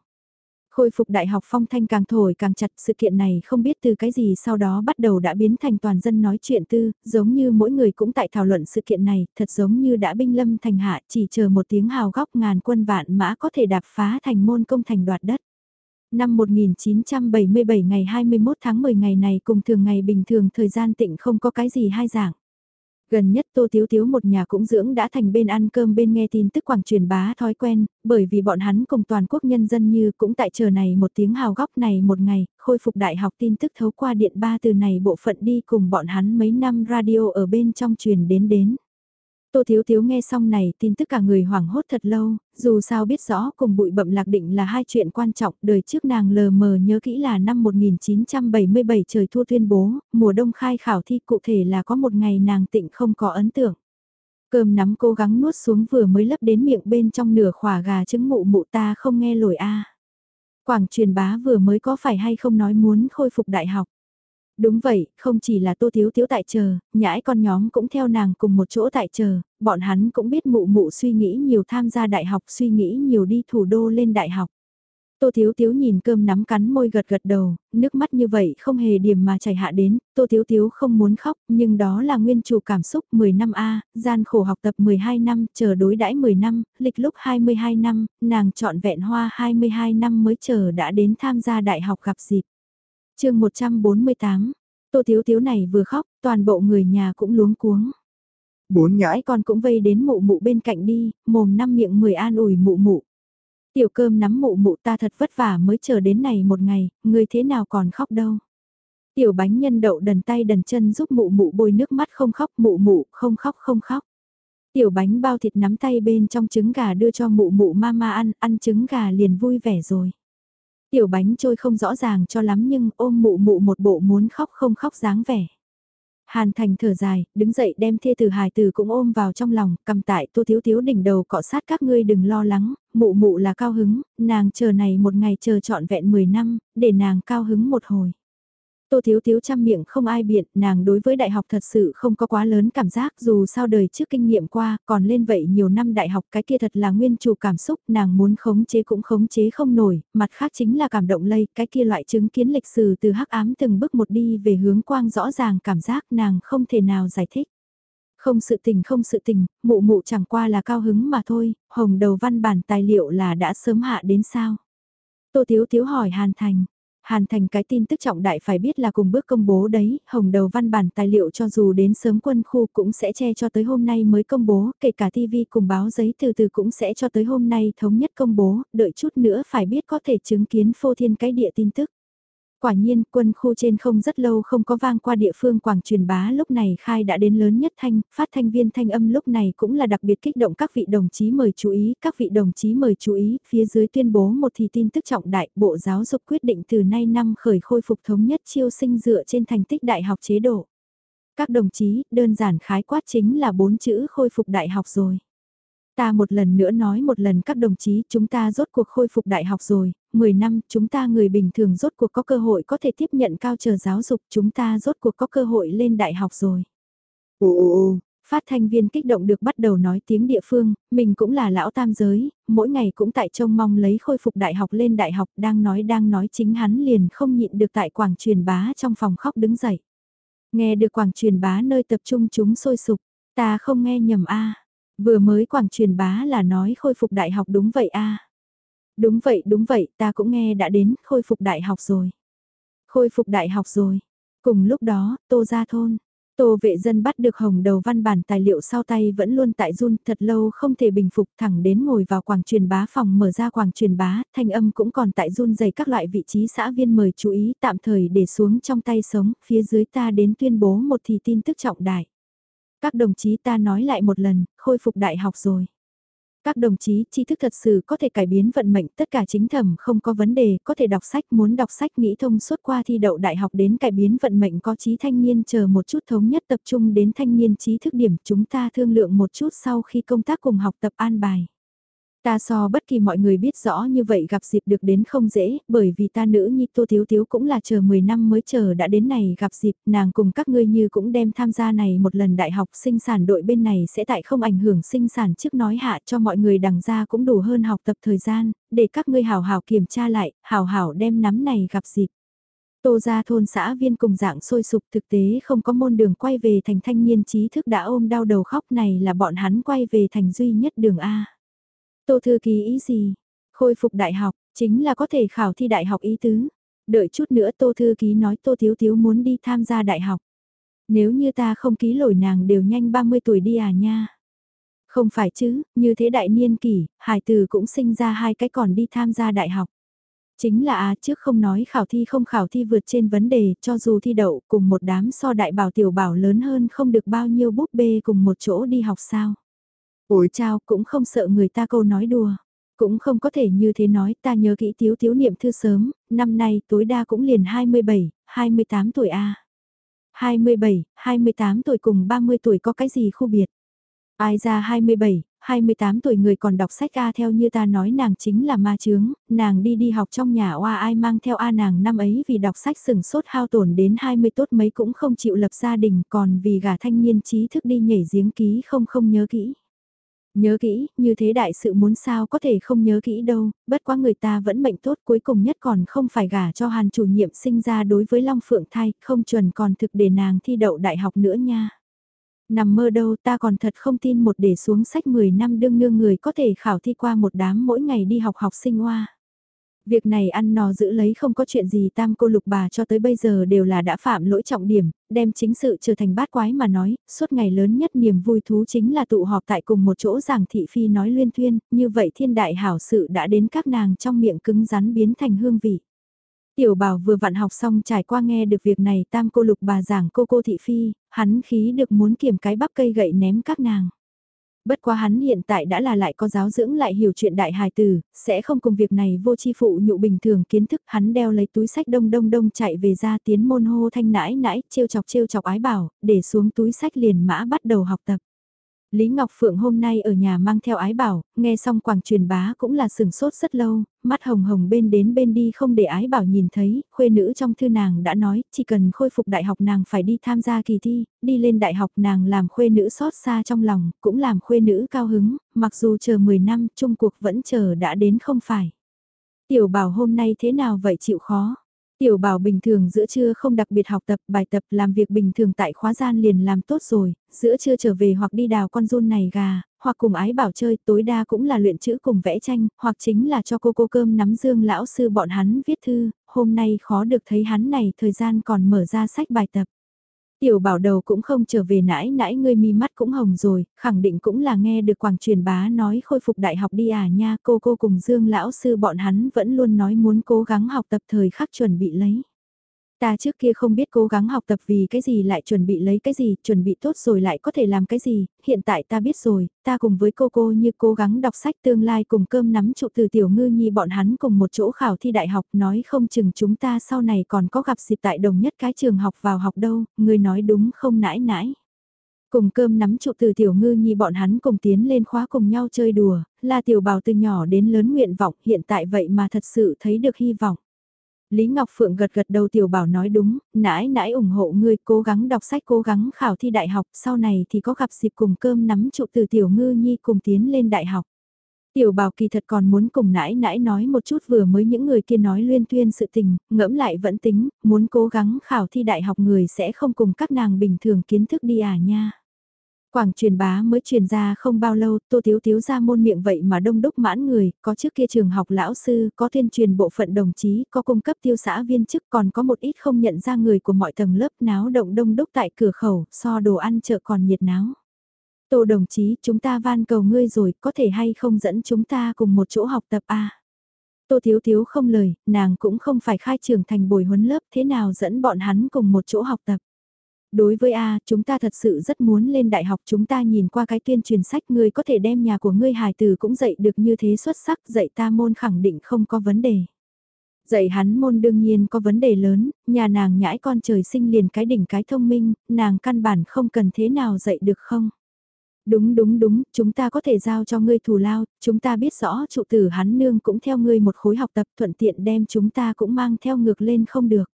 Khôi phục đại học phong thanh càng thổi càng chặt sự kiện này không biết từ cái gì sau đó bắt đầu đã biến thành toàn dân nói chuyện tư, giống như mỗi người cũng tại thảo luận sự kiện này, thật giống như đã binh lâm thành hạ chỉ chờ một tiếng hào góc ngàn quân vạn mã có thể đạp phá thành môn công thành đoạt đất. Năm 1977 ngày 21 tháng 10 ngày này cùng thường ngày bình thường thời gian tịnh không có cái gì hai dạng. Gần nhất Tô Tiếu Tiếu một nhà cũng dưỡng đã thành bên ăn cơm bên nghe tin tức quảng truyền bá thói quen, bởi vì bọn hắn cùng toàn quốc nhân dân như cũng tại chờ này một tiếng hào góc này một ngày, khôi phục đại học tin tức thấu qua điện ba từ này bộ phận đi cùng bọn hắn mấy năm radio ở bên trong truyền đến đến. Tô Thiếu Thiếu nghe xong này tin tức cả người hoảng hốt thật lâu, dù sao biết rõ cùng bụi bậm lạc định là hai chuyện quan trọng, đời trước nàng lờ mờ nhớ kỹ là năm 1977 trời thua tuyên bố, mùa đông khai khảo thi cụ thể là có một ngày nàng tịnh không có ấn tượng. Cơm nắm cố gắng nuốt xuống vừa mới lấp đến miệng bên trong nửa khỏa gà trứng mụ mụ ta không nghe lổi a. Quảng truyền bá vừa mới có phải hay không nói muốn khôi phục đại học. Đúng vậy, không chỉ là tô thiếu thiếu tại chờ, nhãi con nhóm cũng theo nàng cùng một chỗ tại chờ, bọn hắn cũng biết mụ mụ suy nghĩ nhiều tham gia đại học suy nghĩ nhiều đi thủ đô lên đại học. Tô Thiếu Thiếu nhìn cơm nắm cắn môi gật gật đầu, nước mắt như vậy không hề điểm mà chảy hạ đến, Tô Thiếu Thiếu không muốn khóc, nhưng đó là nguyên chủ cảm xúc 10 năm A, gian khổ học tập 12 năm, chờ đối đãi 10 năm, lịch lúc 22 năm, nàng chọn vẹn hoa 22 năm mới chờ đã đến tham gia đại học gặp dịp chương 148, Tô Thiếu Thiếu này vừa khóc, toàn bộ người nhà cũng luống cuống. Bốn nhãi con cũng vây đến mụ mụ bên cạnh đi, mồm năm miệng mười an ủi mụ mụ. Tiểu cơm nắm mụ mụ ta thật vất vả mới chờ đến này một ngày, người thế nào còn khóc đâu. Tiểu bánh nhân đậu đần tay đần chân giúp mụ mụ bôi nước mắt không khóc mụ mụ không khóc không khóc. Tiểu bánh bao thịt nắm tay bên trong trứng gà đưa cho mụ mụ mama ăn, ăn trứng gà liền vui vẻ rồi. Tiểu bánh trôi không rõ ràng cho lắm nhưng ôm mụ mụ một bộ muốn khóc không khóc dáng vẻ. Hàn Thành thở dài, đứng dậy đem thê tử hài tử cũng ôm vào trong lòng, cầm tại tô thiếu thiếu đỉnh đầu cọ sát các ngươi đừng lo lắng, mụ mụ là cao hứng, nàng chờ này một ngày chờ trọn vẹn 10 năm, để nàng cao hứng một hồi. Tô Thiếu Thiếu chăm miệng không ai biện, nàng đối với đại học thật sự không có quá lớn cảm giác dù sao đời trước kinh nghiệm qua, còn lên vậy nhiều năm đại học cái kia thật là nguyên chủ cảm xúc, nàng muốn khống chế cũng khống chế không nổi, mặt khác chính là cảm động lây, cái kia loại chứng kiến lịch sử từ hắc ám từng bước một đi về hướng quang rõ ràng cảm giác nàng không thể nào giải thích. Không sự tình không sự tình, mụ mụ chẳng qua là cao hứng mà thôi, hồng đầu văn bản tài liệu là đã sớm hạ đến sao. Tô Thiếu Thiếu hỏi Hàn Thành, Hàn thành cái tin tức trọng đại phải biết là cùng bước công bố đấy, hồng đầu văn bản tài liệu cho dù đến sớm quân khu cũng sẽ che cho tới hôm nay mới công bố, kể cả TV cùng báo giấy từ từ cũng sẽ cho tới hôm nay thống nhất công bố, đợi chút nữa phải biết có thể chứng kiến phô thiên cái địa tin tức. Quả nhiên, quân khu trên không rất lâu không có vang qua địa phương quảng truyền bá lúc này khai đã đến lớn nhất thanh, phát thanh viên thanh âm lúc này cũng là đặc biệt kích động các vị đồng chí mời chú ý, các vị đồng chí mời chú ý, phía dưới tuyên bố một thì tin tức trọng đại, Bộ Giáo dục quyết định từ nay năm khởi khôi phục thống nhất chiêu sinh dựa trên thành tích đại học chế độ. Các đồng chí, đơn giản khái quát chính là bốn chữ khôi phục đại học rồi. Ta một lần nữa nói một lần các đồng chí chúng ta rốt cuộc khôi phục đại học rồi, 10 năm chúng ta người bình thường rốt cuộc có cơ hội có thể tiếp nhận cao chờ giáo dục chúng ta rốt cuộc có cơ hội lên đại học rồi. Ồ, phát thanh viên kích động được bắt đầu nói tiếng địa phương, mình cũng là lão tam giới, mỗi ngày cũng tại trông mong lấy khôi phục đại học lên đại học đang nói đang nói chính hắn liền không nhịn được tại quảng truyền bá trong phòng khóc đứng dậy. Nghe được quảng truyền bá nơi tập trung chúng sôi sục, ta không nghe nhầm a Vừa mới quảng truyền bá là nói khôi phục đại học đúng vậy a Đúng vậy đúng vậy ta cũng nghe đã đến khôi phục đại học rồi. Khôi phục đại học rồi. Cùng lúc đó, tô ra thôn. Tô vệ dân bắt được hồng đầu văn bản tài liệu sau tay vẫn luôn tại run thật lâu không thể bình phục thẳng đến ngồi vào quảng truyền bá phòng mở ra quảng truyền bá, thanh âm cũng còn tại run dày các loại vị trí xã viên mời chú ý tạm thời để xuống trong tay sống, phía dưới ta đến tuyên bố một thì tin tức trọng đại. Các đồng chí ta nói lại một lần, khôi phục đại học rồi. Các đồng chí, tri thức thật sự có thể cải biến vận mệnh, tất cả chính thẩm không có vấn đề, có thể đọc sách, muốn đọc sách nghĩ thông suốt qua thi đậu đại học đến cải biến vận mệnh có trí thanh niên chờ một chút thống nhất tập trung đến thanh niên trí thức điểm chúng ta thương lượng một chút sau khi công tác cùng học tập an bài. Ta so bất kỳ mọi người biết rõ như vậy gặp dịp được đến không dễ, bởi vì ta nữ nhi Tô Thiếu Thiếu cũng là chờ 10 năm mới chờ đã đến này gặp dịp, nàng cùng các ngươi như cũng đem tham gia này một lần đại học sinh sản đội bên này sẽ tại không ảnh hưởng sinh sản trước nói hạ cho mọi người đằng ra cũng đủ hơn học tập thời gian, để các ngươi hào hào kiểm tra lại, hào hào đem nắm này gặp dịp. Tô ra thôn xã viên cùng dạng sôi sục thực tế không có môn đường quay về thành thanh niên trí thức đã ôm đau đầu khóc này là bọn hắn quay về thành duy nhất đường A. Tô thư ký ý gì? Khôi phục đại học, chính là có thể khảo thi đại học ý tứ. Đợi chút nữa Tô thư ký nói Tô Thiếu Thiếu muốn đi tham gia đại học. Nếu như ta không ký lỗi nàng đều nhanh 30 tuổi đi à nha. Không phải chứ, như thế đại niên kỷ, hải từ cũng sinh ra hai cái còn đi tham gia đại học. Chính là à trước không nói khảo thi không khảo thi vượt trên vấn đề, cho dù thi đậu cùng một đám so đại bảo tiểu bảo lớn hơn không được bao nhiêu búp bê cùng một chỗ đi học sao. Ủi chao cũng không sợ người ta câu nói đùa. Cũng không có thể như thế nói ta nhớ kỹ tiếu tiếu niệm thư sớm, năm nay tối đa cũng liền 27, 28 tuổi A. À. 27, 28 tuổi cùng 30 tuổi có cái gì khu biệt? Ai ra 27, 28 tuổi người còn đọc sách A theo như ta nói nàng chính là ma chướng, nàng đi đi học trong nhà oa ai mang theo A nàng năm ấy vì đọc sách sừng sốt hao tổn đến 20 tốt mấy cũng không chịu lập gia đình còn vì gả thanh niên trí thức đi nhảy giếng ký không không nhớ kỹ. Nhớ kỹ, như thế đại sự muốn sao có thể không nhớ kỹ đâu, bất quá người ta vẫn mệnh tốt cuối cùng nhất còn không phải gả cho hàn chủ nhiệm sinh ra đối với Long Phượng Thai, không chuẩn còn thực để nàng thi đậu đại học nữa nha. Nằm mơ đâu ta còn thật không tin một để xuống sách 10 năm đương nương người có thể khảo thi qua một đám mỗi ngày đi học học sinh hoa. Việc này ăn no giữ lấy không có chuyện gì tam cô lục bà cho tới bây giờ đều là đã phạm lỗi trọng điểm, đem chính sự trở thành bát quái mà nói, suốt ngày lớn nhất niềm vui thú chính là tụ họp tại cùng một chỗ giảng thị phi nói luyên thuyên, như vậy thiên đại hảo sự đã đến các nàng trong miệng cứng rắn biến thành hương vị. Tiểu bảo vừa vặn học xong trải qua nghe được việc này tam cô lục bà giảng cô cô thị phi, hắn khí được muốn kiểm cái bắp cây gậy ném các nàng. Bất quá hắn hiện tại đã là lại có giáo dưỡng lại hiểu chuyện đại hài tử, sẽ không cùng việc này vô chi phụ nhụ bình thường kiến thức hắn đeo lấy túi sách đông đông đông chạy về ra tiến môn hô thanh nãi nãi, trêu chọc trêu chọc ái bảo, để xuống túi sách liền mã bắt đầu học tập. Lý Ngọc Phượng hôm nay ở nhà mang theo ái bảo, nghe xong quảng truyền bá cũng là sừng sốt rất lâu, mắt hồng hồng bên đến bên đi không để ái bảo nhìn thấy, khuê nữ trong thư nàng đã nói, chỉ cần khôi phục đại học nàng phải đi tham gia kỳ thi, đi lên đại học nàng làm khuê nữ xót xa trong lòng, cũng làm khuê nữ cao hứng, mặc dù chờ 10 năm, chung cuộc vẫn chờ đã đến không phải. Tiểu bảo hôm nay thế nào vậy chịu khó? Tiểu bảo bình thường giữa trưa không đặc biệt học tập bài tập làm việc bình thường tại khóa gian liền làm tốt rồi, giữa trưa trở về hoặc đi đào con run này gà, hoặc cùng ái bảo chơi tối đa cũng là luyện chữ cùng vẽ tranh, hoặc chính là cho cô cô cơm nắm dương lão sư bọn hắn viết thư, hôm nay khó được thấy hắn này thời gian còn mở ra sách bài tập. Tiểu bảo đầu cũng không trở về nãi nãi ngươi mi mắt cũng hồng rồi, khẳng định cũng là nghe được quảng truyền bá nói khôi phục đại học đi à nha cô cô cùng Dương lão sư bọn hắn vẫn luôn nói muốn cố gắng học tập thời khắc chuẩn bị lấy. Ta trước kia không biết cố gắng học tập vì cái gì lại chuẩn bị lấy cái gì, chuẩn bị tốt rồi lại có thể làm cái gì, hiện tại ta biết rồi, ta cùng với cô cô như cố gắng đọc sách tương lai cùng cơm nắm trụ từ tiểu ngư nhi bọn hắn cùng một chỗ khảo thi đại học nói không chừng chúng ta sau này còn có gặp dịp tại đồng nhất cái trường học vào học đâu, người nói đúng không nãi nãi. Cùng cơm nắm trụ từ tiểu ngư nhi bọn hắn cùng tiến lên khóa cùng nhau chơi đùa, là tiểu bào từ nhỏ đến lớn nguyện vọng hiện tại vậy mà thật sự thấy được hy vọng. Lý Ngọc Phượng gật gật đầu tiểu bảo nói đúng, nãi nãi ủng hộ ngươi cố gắng đọc sách cố gắng khảo thi đại học sau này thì có gặp dịp cùng cơm nắm trụ từ tiểu ngư nhi cùng tiến lên đại học. Tiểu bảo kỳ thật còn muốn cùng nãi nãi nói một chút vừa mới những người kia nói luyên tuyên sự tình, ngẫm lại vẫn tính, muốn cố gắng khảo thi đại học người sẽ không cùng các nàng bình thường kiến thức đi à nha. Quảng truyền bá mới truyền ra không bao lâu, Tô Thiếu Thiếu ra môn miệng vậy mà đông đúc mãn người, có trước kia trường học lão sư, có tuyên truyền bộ phận đồng chí, có cung cấp tiêu xã viên chức còn có một ít không nhận ra người của mọi tầng lớp náo động đông đúc tại cửa khẩu, so đồ ăn chợ còn nhiệt náo. Tô đồng chí, chúng ta van cầu ngươi rồi, có thể hay không dẫn chúng ta cùng một chỗ học tập a Tô Thiếu Thiếu không lời, nàng cũng không phải khai trường thành bồi huấn lớp, thế nào dẫn bọn hắn cùng một chỗ học tập. Đối với A, chúng ta thật sự rất muốn lên đại học chúng ta nhìn qua cái tuyên truyền sách ngươi có thể đem nhà của ngươi hài từ cũng dạy được như thế xuất sắc dạy ta môn khẳng định không có vấn đề. Dạy hắn môn đương nhiên có vấn đề lớn, nhà nàng nhãi con trời sinh liền cái đỉnh cái thông minh, nàng căn bản không cần thế nào dạy được không? Đúng đúng đúng, chúng ta có thể giao cho ngươi thù lao, chúng ta biết rõ trụ tử hắn nương cũng theo ngươi một khối học tập thuận tiện đem chúng ta cũng mang theo ngược lên không được.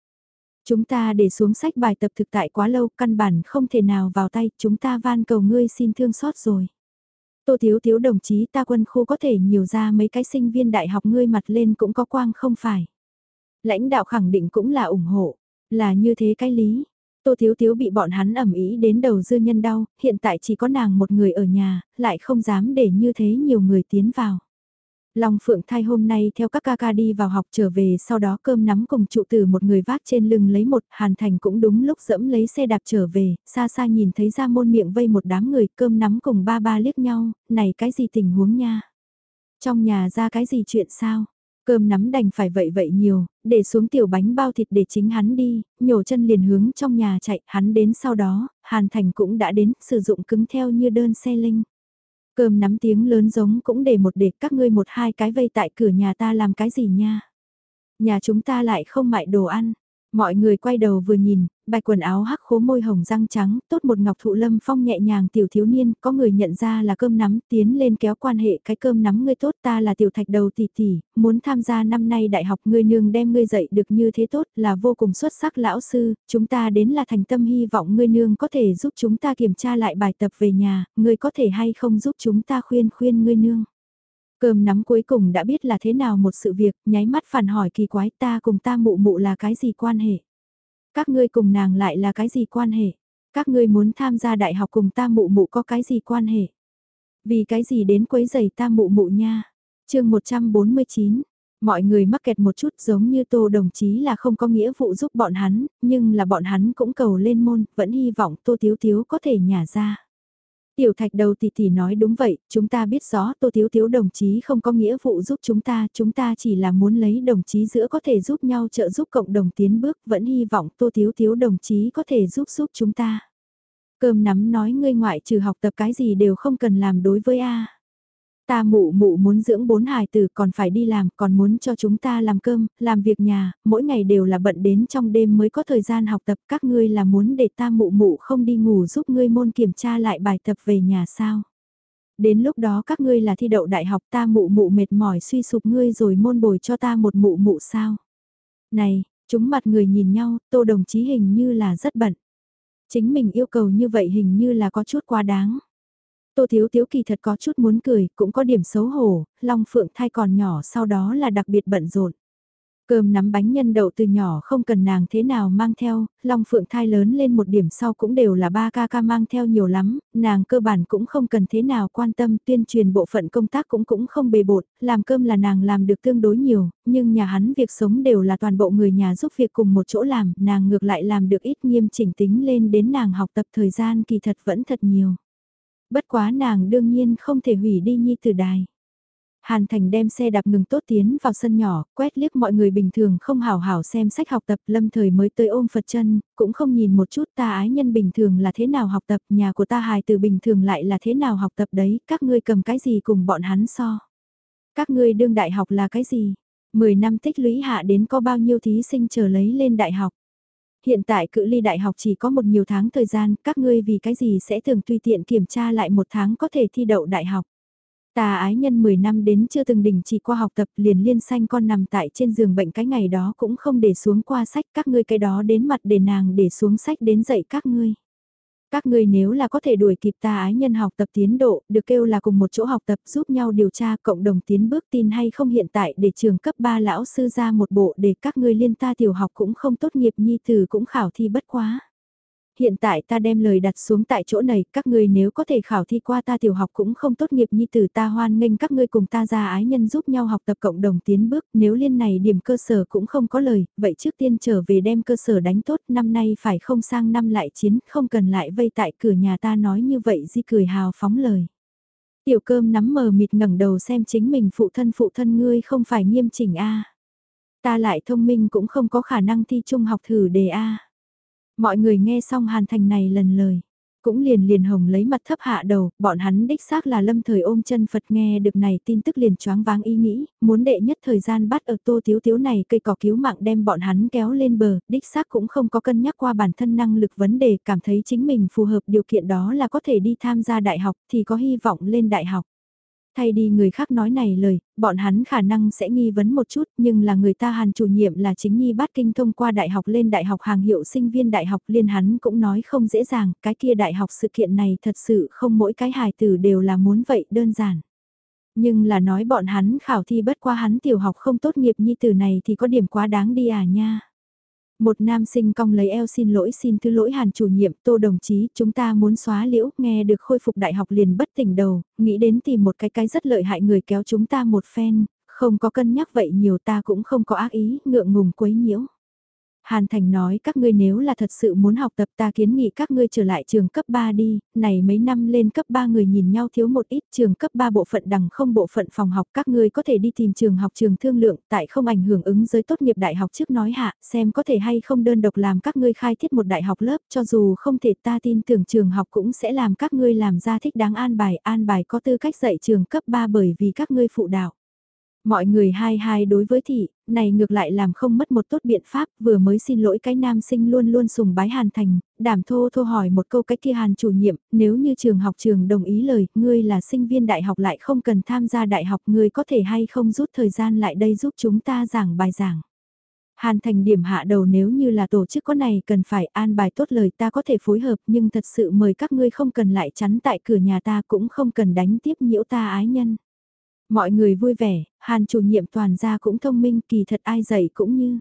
Chúng ta để xuống sách bài tập thực tại quá lâu, căn bản không thể nào vào tay, chúng ta van cầu ngươi xin thương xót rồi. Tô Thiếu Thiếu đồng chí ta quân khu có thể nhiều ra mấy cái sinh viên đại học ngươi mặt lên cũng có quang không phải. Lãnh đạo khẳng định cũng là ủng hộ, là như thế cái lý. Tô Thiếu Thiếu bị bọn hắn ẩm ý đến đầu dư nhân đau, hiện tại chỉ có nàng một người ở nhà, lại không dám để như thế nhiều người tiến vào. Long Phượng Thai hôm nay theo các ca ca đi vào học trở về sau đó cơm nắm cùng trụ tử một người vác trên lưng lấy một, Hàn Thành cũng đúng lúc dẫm lấy xe đạp trở về, xa xa nhìn thấy ra môn miệng vây một đám người cơm nắm cùng ba ba liếc nhau, này cái gì tình huống nha. Trong nhà ra cái gì chuyện sao? Cơm nắm đành phải vậy vậy nhiều, để xuống tiểu bánh bao thịt để chính hắn đi, nhổ chân liền hướng trong nhà chạy, hắn đến sau đó, Hàn Thành cũng đã đến, sử dụng cứng theo như đơn xe linh. Cơm nắm tiếng lớn giống cũng để một để các ngươi một hai cái vây tại cửa nhà ta làm cái gì nha. Nhà chúng ta lại không mại đồ ăn. Mọi người quay đầu vừa nhìn, bạch quần áo hắc khố môi hồng răng trắng, tốt một ngọc thụ lâm phong nhẹ nhàng tiểu thiếu niên, có người nhận ra là cơm nắm, tiến lên kéo quan hệ cái cơm nắm ngươi tốt ta là tiểu thạch đầu tỷ tỷ, muốn tham gia năm nay đại học ngươi nương đem ngươi dạy được như thế tốt là vô cùng xuất sắc lão sư, chúng ta đến là thành tâm hy vọng ngươi nương có thể giúp chúng ta kiểm tra lại bài tập về nhà, ngươi có thể hay không giúp chúng ta khuyên khuyên ngươi nương. Cơm nắm cuối cùng đã biết là thế nào một sự việc, nháy mắt phản hỏi kỳ quái ta cùng ta mụ mụ là cái gì quan hệ. Các ngươi cùng nàng lại là cái gì quan hệ? Các ngươi muốn tham gia đại học cùng ta mụ mụ có cái gì quan hệ? Vì cái gì đến quấy giày ta mụ mụ nha? chương 149 Mọi người mắc kẹt một chút giống như Tô đồng chí là không có nghĩa vụ giúp bọn hắn, nhưng là bọn hắn cũng cầu lên môn, vẫn hy vọng Tô thiếu thiếu có thể nhả ra. Tiểu thạch đầu tỷ tỷ nói đúng vậy, chúng ta biết rõ Tô Thiếu Thiếu đồng chí không có nghĩa vụ giúp chúng ta, chúng ta chỉ là muốn lấy đồng chí giữa có thể giúp nhau trợ giúp cộng đồng tiến bước, vẫn hy vọng Tô Thiếu Thiếu đồng chí có thể giúp giúp chúng ta. Cơm nắm nói ngươi ngoại trừ học tập cái gì đều không cần làm đối với A. Ta mụ mụ muốn dưỡng bốn hài tử còn phải đi làm, còn muốn cho chúng ta làm cơm, làm việc nhà, mỗi ngày đều là bận đến trong đêm mới có thời gian học tập. Các ngươi là muốn để ta mụ mụ không đi ngủ giúp ngươi môn kiểm tra lại bài tập về nhà sao? Đến lúc đó các ngươi là thi đậu đại học ta mụ mụ mệt mỏi suy sụp ngươi rồi môn bồi cho ta một mụ mụ sao? Này, chúng mặt người nhìn nhau, tô đồng chí hình như là rất bận. Chính mình yêu cầu như vậy hình như là có chút quá đáng. Tô Thiếu Thiếu kỳ thật có chút muốn cười, cũng có điểm xấu hổ, Long Phượng thai còn nhỏ sau đó là đặc biệt bận rộn. Cơm nắm bánh nhân đậu từ nhỏ không cần nàng thế nào mang theo, Long Phượng thai lớn lên một điểm sau cũng đều là ba ca ca mang theo nhiều lắm, nàng cơ bản cũng không cần thế nào quan tâm tuyên truyền bộ phận công tác cũng cũng không bề bột, làm cơm là nàng làm được tương đối nhiều, nhưng nhà hắn việc sống đều là toàn bộ người nhà giúp việc cùng một chỗ làm, nàng ngược lại làm được ít nghiêm chỉnh tính lên đến nàng học tập thời gian kỳ thật vẫn thật nhiều bất quá nàng đương nhiên không thể hủy đi nhi tử đài. Hàn Thành đem xe đạp ngừng tốt tiến vào sân nhỏ, quét liếc mọi người bình thường không hào hảo xem sách học tập lâm thời mới tới ôm Phật chân, cũng không nhìn một chút ta ái nhân bình thường là thế nào học tập, nhà của ta hài từ bình thường lại là thế nào học tập đấy, các ngươi cầm cái gì cùng bọn hắn so. Các ngươi đương đại học là cái gì? 10 năm tích lũy hạ đến có bao nhiêu thí sinh chờ lấy lên đại học? Hiện tại cự ly đại học chỉ có một nhiều tháng thời gian, các ngươi vì cái gì sẽ thường tùy tiện kiểm tra lại một tháng có thể thi đậu đại học. Ta ái nhân 10 năm đến chưa từng đình chỉ qua học tập liền liên xanh con nằm tại trên giường bệnh cái ngày đó cũng không để xuống qua sách các ngươi cái đó đến mặt để nàng để xuống sách đến dạy các ngươi. Các ngươi nếu là có thể đuổi kịp ta ái nhân học tập tiến độ, được kêu là cùng một chỗ học tập giúp nhau điều tra cộng đồng tiến bước tin hay không hiện tại để trường cấp 3 lão sư ra một bộ để các ngươi liên ta tiểu học cũng không tốt nghiệp nhi từ cũng khảo thi bất quá. Hiện tại ta đem lời đặt xuống tại chỗ này, các ngươi nếu có thể khảo thi qua ta tiểu học cũng không tốt nghiệp nhi tử ta hoan nghênh các ngươi cùng ta ra ái nhân giúp nhau học tập cộng đồng tiến bước, nếu liên này điểm cơ sở cũng không có lời, vậy trước tiên trở về đem cơ sở đánh tốt, năm nay phải không sang năm lại chiến, không cần lại vây tại cửa nhà ta nói như vậy di cười hào phóng lời. Tiểu cơm nắm mờ mịt ngẩng đầu xem chính mình phụ thân phụ thân ngươi không phải nghiêm chỉnh a Ta lại thông minh cũng không có khả năng thi trung học thử đề a Mọi người nghe xong Hàn Thành này lần lời. Cũng liền liền hồng lấy mặt thấp hạ đầu, bọn hắn đích xác là lâm thời ôm chân Phật nghe được này tin tức liền choáng váng ý nghĩ, muốn đệ nhất thời gian bắt ở tô thiếu thiếu này cây cỏ cứu mạng đem bọn hắn kéo lên bờ, đích xác cũng không có cân nhắc qua bản thân năng lực vấn đề, cảm thấy chính mình phù hợp điều kiện đó là có thể đi tham gia đại học thì có hy vọng lên đại học. Thay đi người khác nói này lời, bọn hắn khả năng sẽ nghi vấn một chút nhưng là người ta hàn chủ nhiệm là chính nhi bát kinh thông qua đại học lên đại học hàng hiệu sinh viên đại học liên hắn cũng nói không dễ dàng, cái kia đại học sự kiện này thật sự không mỗi cái hài tử đều là muốn vậy đơn giản. Nhưng là nói bọn hắn khảo thi bất qua hắn tiểu học không tốt nghiệp nhi tử này thì có điểm quá đáng đi à nha. Một nam sinh cong lấy eo xin lỗi xin thứ lỗi hàn chủ nhiệm, tô đồng chí, chúng ta muốn xóa liễu, nghe được khôi phục đại học liền bất tỉnh đầu, nghĩ đến tìm một cái cái rất lợi hại người kéo chúng ta một phen, không có cân nhắc vậy nhiều ta cũng không có ác ý, ngượng ngùng quấy nhiễu. Hàn Thành nói các ngươi nếu là thật sự muốn học tập ta kiến nghị các ngươi trở lại trường cấp 3 đi, này mấy năm lên cấp 3 người nhìn nhau thiếu một ít trường cấp 3 bộ phận đằng không bộ phận phòng học các ngươi có thể đi tìm trường học trường thương lượng tại không ảnh hưởng ứng giới tốt nghiệp đại học trước nói hạ xem có thể hay không đơn độc làm các ngươi khai thiết một đại học lớp cho dù không thể ta tin tưởng trường học cũng sẽ làm các ngươi làm ra thích đáng an bài an bài có tư cách dạy trường cấp 3 bởi vì các ngươi phụ đạo. Mọi người hai hai đối với thị, này ngược lại làm không mất một tốt biện pháp, vừa mới xin lỗi cái nam sinh luôn luôn sùng bái Hàn Thành, đảm thô thô hỏi một câu cái kia Hàn chủ nhiệm, nếu như trường học trường đồng ý lời, ngươi là sinh viên đại học lại không cần tham gia đại học, ngươi có thể hay không rút thời gian lại đây giúp chúng ta giảng bài giảng. Hàn thành điểm hạ đầu nếu như là tổ chức có này cần phải an bài tốt lời ta có thể phối hợp nhưng thật sự mời các ngươi không cần lại chắn tại cửa nhà ta cũng không cần đánh tiếp nhiễu ta ái nhân. Mọi người vui vẻ, Hàn chủ nhiệm toàn gia cũng thông minh kỳ thật ai dạy cũng như.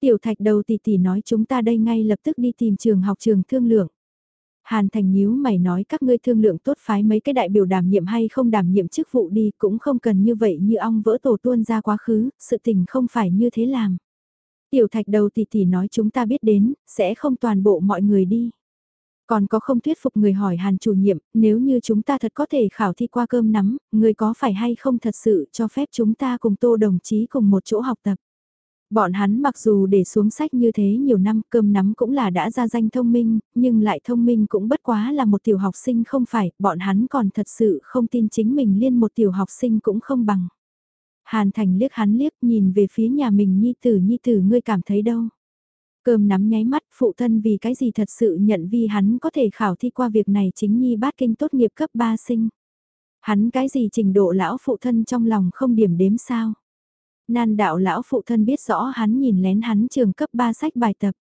Tiểu thạch đầu tỷ tỷ nói chúng ta đây ngay lập tức đi tìm trường học trường thương lượng. Hàn Thành nhíu mày nói các ngươi thương lượng tốt phái mấy cái đại biểu đảm nhiệm hay không đảm nhiệm chức vụ đi cũng không cần như vậy như ong vỡ tổ tuôn ra quá khứ, sự tình không phải như thế làm. Tiểu thạch đầu tỷ tỷ nói chúng ta biết đến, sẽ không toàn bộ mọi người đi. Còn có không thuyết phục người hỏi hàn chủ nhiệm, nếu như chúng ta thật có thể khảo thi qua cơm nắm, người có phải hay không thật sự cho phép chúng ta cùng tô đồng chí cùng một chỗ học tập. Bọn hắn mặc dù để xuống sách như thế nhiều năm cơm nắm cũng là đã ra danh thông minh, nhưng lại thông minh cũng bất quá là một tiểu học sinh không phải, bọn hắn còn thật sự không tin chính mình liên một tiểu học sinh cũng không bằng. Hàn Thành liếc hắn liếc nhìn về phía nhà mình nhi tử nhi tử ngươi cảm thấy đâu. Cơm nắm nháy mắt phụ thân vì cái gì thật sự nhận vì hắn có thể khảo thi qua việc này chính nhi bát kinh tốt nghiệp cấp 3 sinh. Hắn cái gì trình độ lão phụ thân trong lòng không điểm đếm sao. Nan đạo lão phụ thân biết rõ hắn nhìn lén hắn trường cấp 3 sách bài tập.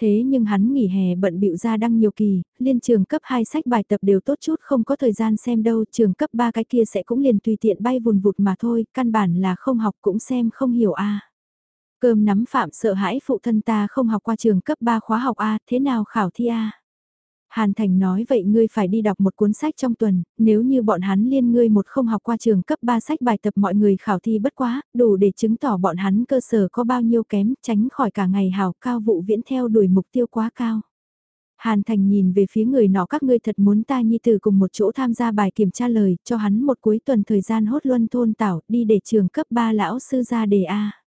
Thế nhưng hắn nghỉ hè bận bịu ra đăng nhiều kỳ, liên trường cấp 2 sách bài tập đều tốt chút không có thời gian xem đâu, trường cấp 3 cái kia sẽ cũng liền tùy tiện bay vùn vụt mà thôi, căn bản là không học cũng xem không hiểu a. Cơm nắm phạm sợ hãi phụ thân ta không học qua trường cấp 3 khóa học A, thế nào khảo thi A? Hàn Thành nói vậy ngươi phải đi đọc một cuốn sách trong tuần, nếu như bọn hắn liên ngươi một không học qua trường cấp 3 sách bài tập mọi người khảo thi bất quá, đủ để chứng tỏ bọn hắn cơ sở có bao nhiêu kém, tránh khỏi cả ngày hào cao vụ viễn theo đuổi mục tiêu quá cao. Hàn Thành nhìn về phía người nọ các ngươi thật muốn ta nhi từ cùng một chỗ tham gia bài kiểm tra lời, cho hắn một cuối tuần thời gian hốt luân thôn tảo, đi để trường cấp 3 lão sư ra đề A.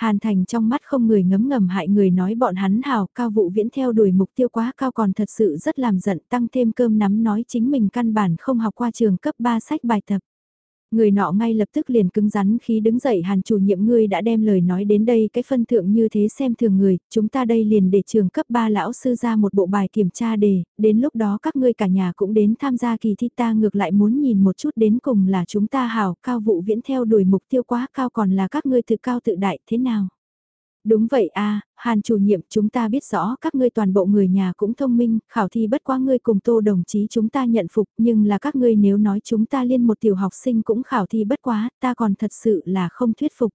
Hàn Thành trong mắt không người ngấm ngầm hại người nói bọn hắn hào, cao vụ viễn theo đuổi mục tiêu quá cao còn thật sự rất làm giận, tăng thêm cơm nắm nói chính mình căn bản không học qua trường cấp 3 sách bài tập. Người nọ ngay lập tức liền cứng rắn khi đứng dậy hàn chủ nhiệm ngươi đã đem lời nói đến đây cái phân thượng như thế xem thường người, chúng ta đây liền để trường cấp 3 lão sư ra một bộ bài kiểm tra đề, đến lúc đó các ngươi cả nhà cũng đến tham gia kỳ thi ta ngược lại muốn nhìn một chút đến cùng là chúng ta hào cao vụ viễn theo đuổi mục tiêu quá cao còn là các ngươi tự cao tự đại thế nào. Đúng vậy a Hàn chủ nhiệm chúng ta biết rõ các ngươi toàn bộ người nhà cũng thông minh, khảo thi bất quá ngươi cùng tô đồng chí chúng ta nhận phục nhưng là các ngươi nếu nói chúng ta liên một tiểu học sinh cũng khảo thi bất quá, ta còn thật sự là không thuyết phục.